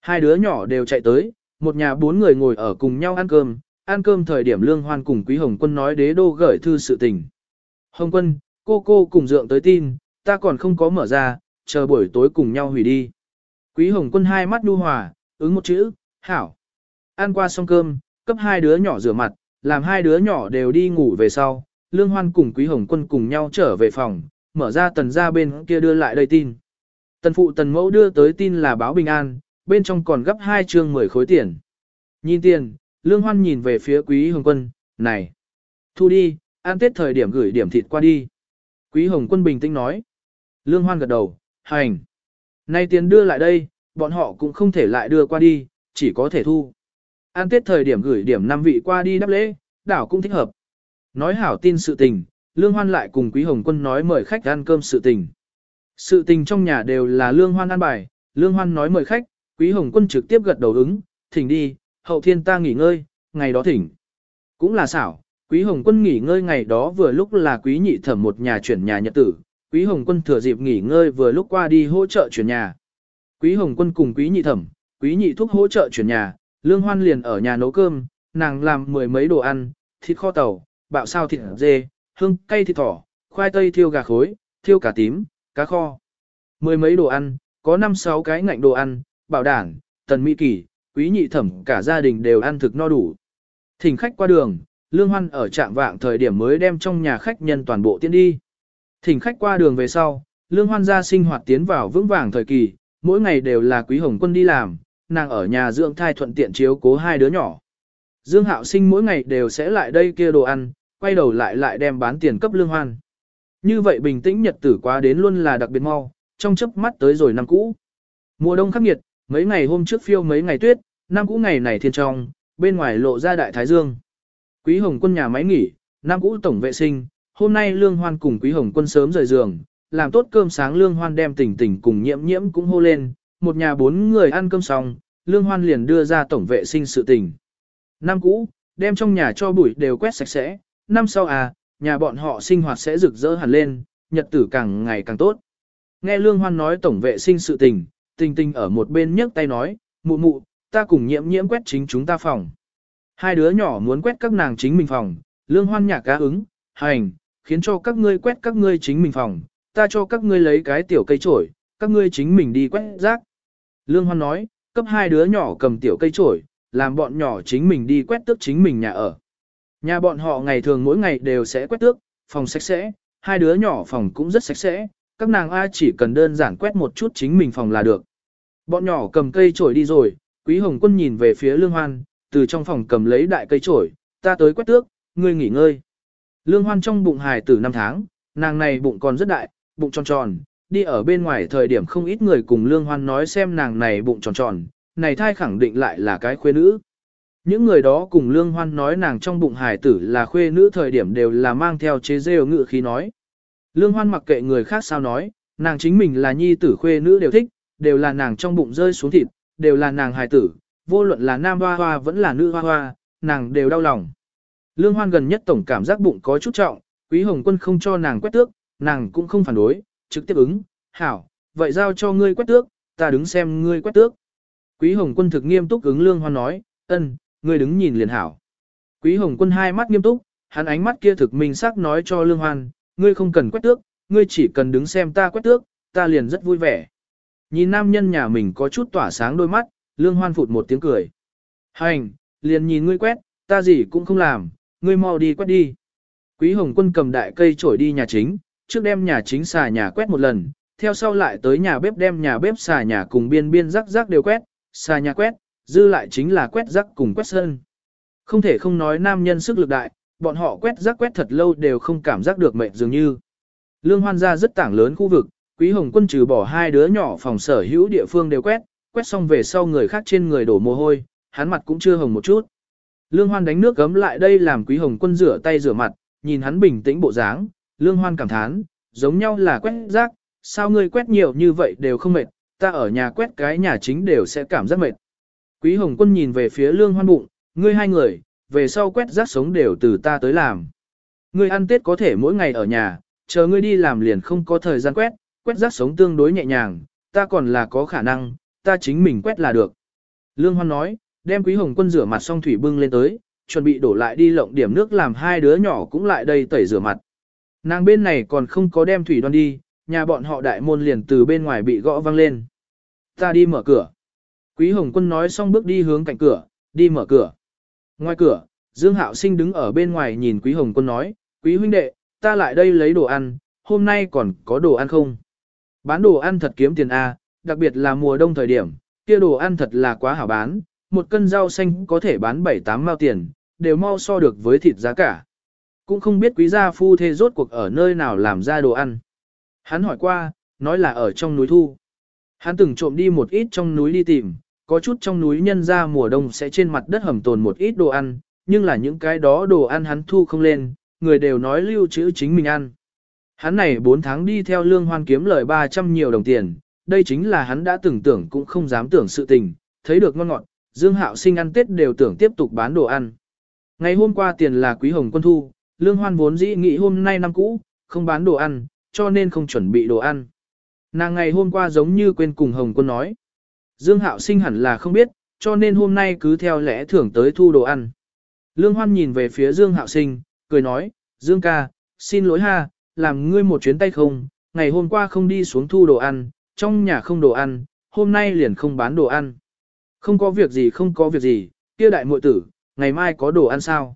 Hai đứa nhỏ đều chạy tới, một nhà bốn người ngồi ở cùng nhau ăn cơm, ăn cơm thời điểm Lương Hoan cùng Quý Hồng Quân nói đế đô gửi thư sự tình. Hồng Quân, cô cô cùng dượng tới tin, ta còn không có mở ra, chờ buổi tối cùng nhau hủy đi. Quý Hồng Quân hai mắt nhu hòa, ứng một chữ, hảo. Ăn qua xong cơm, cấp hai đứa nhỏ rửa mặt, làm hai đứa nhỏ đều đi ngủ về sau, Lương Hoan cùng Quý Hồng Quân cùng nhau trở về phòng, mở ra tần ra bên kia đưa lại đây tin. Tần phụ tần mẫu đưa tới tin là báo bình an, bên trong còn gấp hai chương 10 khối tiền. Nhìn tiền, Lương Hoan nhìn về phía Quý Hồng Quân, này, thu đi, ăn tết thời điểm gửi điểm thịt qua đi. Quý Hồng Quân bình tĩnh nói. Lương Hoan gật đầu, hành. Nay tiền đưa lại đây, bọn họ cũng không thể lại đưa qua đi, chỉ có thể thu. An tết thời điểm gửi điểm năm vị qua đi đáp lễ, đảo cũng thích hợp. Nói hảo tin sự tình, Lương Hoan lại cùng Quý Hồng Quân nói mời khách ăn cơm sự tình. Sự tình trong nhà đều là Lương Hoan ăn bài, Lương Hoan nói mời khách, Quý Hồng Quân trực tiếp gật đầu ứng, thỉnh đi, hậu thiên ta nghỉ ngơi, ngày đó thỉnh. Cũng là xảo, Quý Hồng Quân nghỉ ngơi ngày đó vừa lúc là Quý Nhị Thẩm một nhà chuyển nhà nhật tử, Quý Hồng Quân thừa dịp nghỉ ngơi vừa lúc qua đi hỗ trợ chuyển nhà. Quý Hồng Quân cùng Quý Nhị Thẩm, Quý Nhị Thúc hỗ trợ chuyển nhà, Lương Hoan liền ở nhà nấu cơm, nàng làm mười mấy đồ ăn, thịt kho tàu, bạo sao thịt dê, hương cay thịt thỏ, khoai tây thiêu gà khối, thiêu cà tím, cá kho. Mười mấy đồ ăn, có năm sáu cái ngạnh đồ ăn, bảo đảm, tần mỹ kỷ, quý nhị thẩm cả gia đình đều ăn thực no đủ. Thỉnh khách qua đường, Lương Hoan ở trạm vạng thời điểm mới đem trong nhà khách nhân toàn bộ tiến đi. Thỉnh khách qua đường về sau, Lương Hoan gia sinh hoạt tiến vào vững vàng thời kỳ, mỗi ngày đều là quý hồng quân đi làm, nàng ở nhà dưỡng thai thuận tiện chiếu cố hai đứa nhỏ. Dương Hạo Sinh mỗi ngày đều sẽ lại đây kia đồ ăn, quay đầu lại lại đem bán tiền cấp lương hoan. Như vậy bình tĩnh nhật tử quá đến luôn là đặc biệt mau, trong chớp mắt tới rồi năm cũ. Mùa đông khắc nghiệt, mấy ngày hôm trước phiêu mấy ngày tuyết, năm cũ ngày này thiên trong, bên ngoài lộ ra đại thái dương. Quý Hồng quân nhà máy nghỉ, Nam cũ tổng vệ sinh, hôm nay Lương Hoan cùng Quý Hồng Quân sớm rời giường, làm tốt cơm sáng Lương Hoan đem tỉnh tỉnh cùng nhiễm nhiễm cũng hô lên, một nhà bốn người ăn cơm xong, Lương Hoan liền đưa ra tổng vệ sinh sự tình. Nam cũ, đem trong nhà cho bụi đều quét sạch sẽ, năm sau à, nhà bọn họ sinh hoạt sẽ rực rỡ hẳn lên, nhật tử càng ngày càng tốt. Nghe Lương Hoan nói tổng vệ sinh sự tình, tình tình ở một bên nhấc tay nói, mụ mụ, ta cùng nhiễm nhiễm quét chính chúng ta phòng. Hai đứa nhỏ muốn quét các nàng chính mình phòng, Lương Hoan nhạc cá ứng, hành, khiến cho các ngươi quét các ngươi chính mình phòng, ta cho các ngươi lấy cái tiểu cây trổi, các ngươi chính mình đi quét rác. Lương Hoan nói, cấp hai đứa nhỏ cầm tiểu cây trổi, làm bọn nhỏ chính mình đi quét tước chính mình nhà ở. Nhà bọn họ ngày thường mỗi ngày đều sẽ quét tước, phòng sạch sẽ, hai đứa nhỏ phòng cũng rất sạch sẽ, các nàng A chỉ cần đơn giản quét một chút chính mình phòng là được. Bọn nhỏ cầm cây trổi đi rồi, Quý Hồng Quân nhìn về phía Lương Hoan, từ trong phòng cầm lấy đại cây trổi, ta tới quét tước, ngươi nghỉ ngơi. Lương Hoan trong bụng hài tử năm tháng, nàng này bụng còn rất đại, bụng tròn tròn, đi ở bên ngoài thời điểm không ít người cùng Lương Hoan nói xem nàng này bụng tròn tròn, này thai khẳng định lại là cái khuê nữ. Những người đó cùng Lương Hoan nói nàng trong bụng hài tử là khuê nữ thời điểm đều là mang theo chế rêu ngự khí nói. Lương Hoan mặc kệ người khác sao nói, nàng chính mình là nhi tử khuê nữ đều thích, đều là nàng trong bụng rơi xuống thịt, đều là nàng hài tử, vô luận là nam hoa hoa vẫn là nữ hoa hoa, nàng đều đau lòng. Lương Hoan gần nhất tổng cảm giác bụng có chút trọng, Quý Hồng Quân không cho nàng quét tước, nàng cũng không phản đối, trực tiếp ứng, hảo, vậy giao cho ngươi quét tước, ta đứng xem ngươi quét tước. Quý Hồng Quân thực nghiêm túc ứng Lương Hoan nói, ân, ngươi đứng nhìn liền hảo. Quý Hồng Quân hai mắt nghiêm túc, hắn ánh mắt kia thực minh xác nói cho Lương Hoan, ngươi không cần quét tước, ngươi chỉ cần đứng xem ta quét tước, ta liền rất vui vẻ. Nhìn nam nhân nhà mình có chút tỏa sáng đôi mắt, Lương Hoan phụt một tiếng cười. Hành, liền nhìn ngươi quét, ta gì cũng không làm, ngươi mau đi quét đi. Quý Hồng Quân cầm đại cây trổi đi nhà chính, trước đem nhà chính xà nhà quét một lần, theo sau lại tới nhà bếp đem nhà bếp xà nhà cùng biên biên rắc rắc đều quét, xà nhà quét, dư lại chính là quét rắc cùng quét sân. Không thể không nói nam nhân sức lực đại, bọn họ quét rắc quét thật lâu đều không cảm giác được mệt dường như. Lương hoan ra rất tảng lớn khu vực, quý hồng quân trừ bỏ hai đứa nhỏ phòng sở hữu địa phương đều quét, quét xong về sau người khác trên người đổ mồ hôi, hắn mặt cũng chưa hồng một chút. Lương hoan đánh nước gấm lại đây làm quý hồng quân rửa tay rửa mặt, nhìn hắn bình tĩnh bộ dáng, lương hoan cảm thán, giống nhau là quét rác, sao ngươi quét nhiều như vậy đều không mệt, ta ở nhà quét cái nhà chính đều sẽ cảm giác mệt. Quý hồng quân nhìn về phía lương hoan bụng, ngươi hai người, về sau quét rác sống đều từ ta tới làm. Ngươi ăn Tết có thể mỗi ngày ở nhà, chờ ngươi đi làm liền không có thời gian quét, quét rác sống tương đối nhẹ nhàng, ta còn là có khả năng, ta chính mình quét là được. Lương Hoan nói, đem Quý Hồng Quân rửa mặt xong thủy bưng lên tới, chuẩn bị đổ lại đi lộng điểm nước làm hai đứa nhỏ cũng lại đây tẩy rửa mặt. Nàng bên này còn không có đem thủy đoan đi, nhà bọn họ đại môn liền từ bên ngoài bị gõ vang lên. Ta đi mở cửa. Quý Hồng Quân nói xong bước đi hướng cạnh cửa, đi mở cửa. Ngoài cửa, Dương Hạo Sinh đứng ở bên ngoài nhìn Quý Hồng Quân nói, Quý huynh đệ, ta lại đây lấy đồ ăn, hôm nay còn có đồ ăn không? Bán đồ ăn thật kiếm tiền A, đặc biệt là mùa đông thời điểm, kia đồ ăn thật là quá hảo bán, một cân rau xanh có thể bán 7-8 mao tiền, đều mau so được với thịt giá cả. Cũng không biết quý gia phu thê rốt cuộc ở nơi nào làm ra đồ ăn. Hắn hỏi qua, nói là ở trong núi thu. Hắn từng trộm đi một ít trong núi đi tìm, có chút trong núi nhân ra mùa đông sẽ trên mặt đất hầm tồn một ít đồ ăn, nhưng là những cái đó đồ ăn hắn thu không lên, người đều nói lưu trữ chính mình ăn. Hắn này 4 tháng đi theo lương hoan kiếm lời 300 nhiều đồng tiền, đây chính là hắn đã tưởng tưởng cũng không dám tưởng sự tình, thấy được ngon ngọt, Dương Hạo sinh ăn Tết đều tưởng tiếp tục bán đồ ăn. Ngày hôm qua tiền là quý hồng quân thu, lương hoan vốn dĩ nghĩ hôm nay năm cũ, không bán đồ ăn, cho nên không chuẩn bị đồ ăn. Nàng ngày hôm qua giống như quên cùng hồng quân nói. Dương Hạo sinh hẳn là không biết, cho nên hôm nay cứ theo lẽ thưởng tới thu đồ ăn. Lương Hoan nhìn về phía Dương Hạo sinh, cười nói, Dương ca, xin lỗi ha, làm ngươi một chuyến tay không, ngày hôm qua không đi xuống thu đồ ăn, trong nhà không đồ ăn, hôm nay liền không bán đồ ăn. Không có việc gì không có việc gì, kia đại muội tử, ngày mai có đồ ăn sao?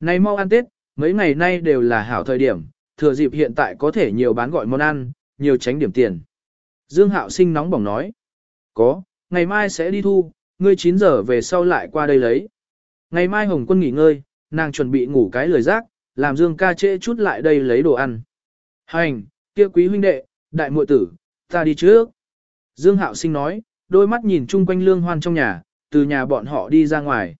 Này mau ăn Tết, mấy ngày nay đều là hảo thời điểm, thừa dịp hiện tại có thể nhiều bán gọi món ăn, nhiều tránh điểm tiền. Dương Hạo sinh nóng bỏng nói, có, ngày mai sẽ đi thu, ngươi 9 giờ về sau lại qua đây lấy. Ngày mai Hồng Quân nghỉ ngơi, nàng chuẩn bị ngủ cái lời rác, làm Dương ca trễ chút lại đây lấy đồ ăn. Hành, kia quý huynh đệ, đại muội tử, ta đi trước. Dương Hạo Sinh nói, đôi mắt nhìn chung quanh lương hoan trong nhà, từ nhà bọn họ đi ra ngoài.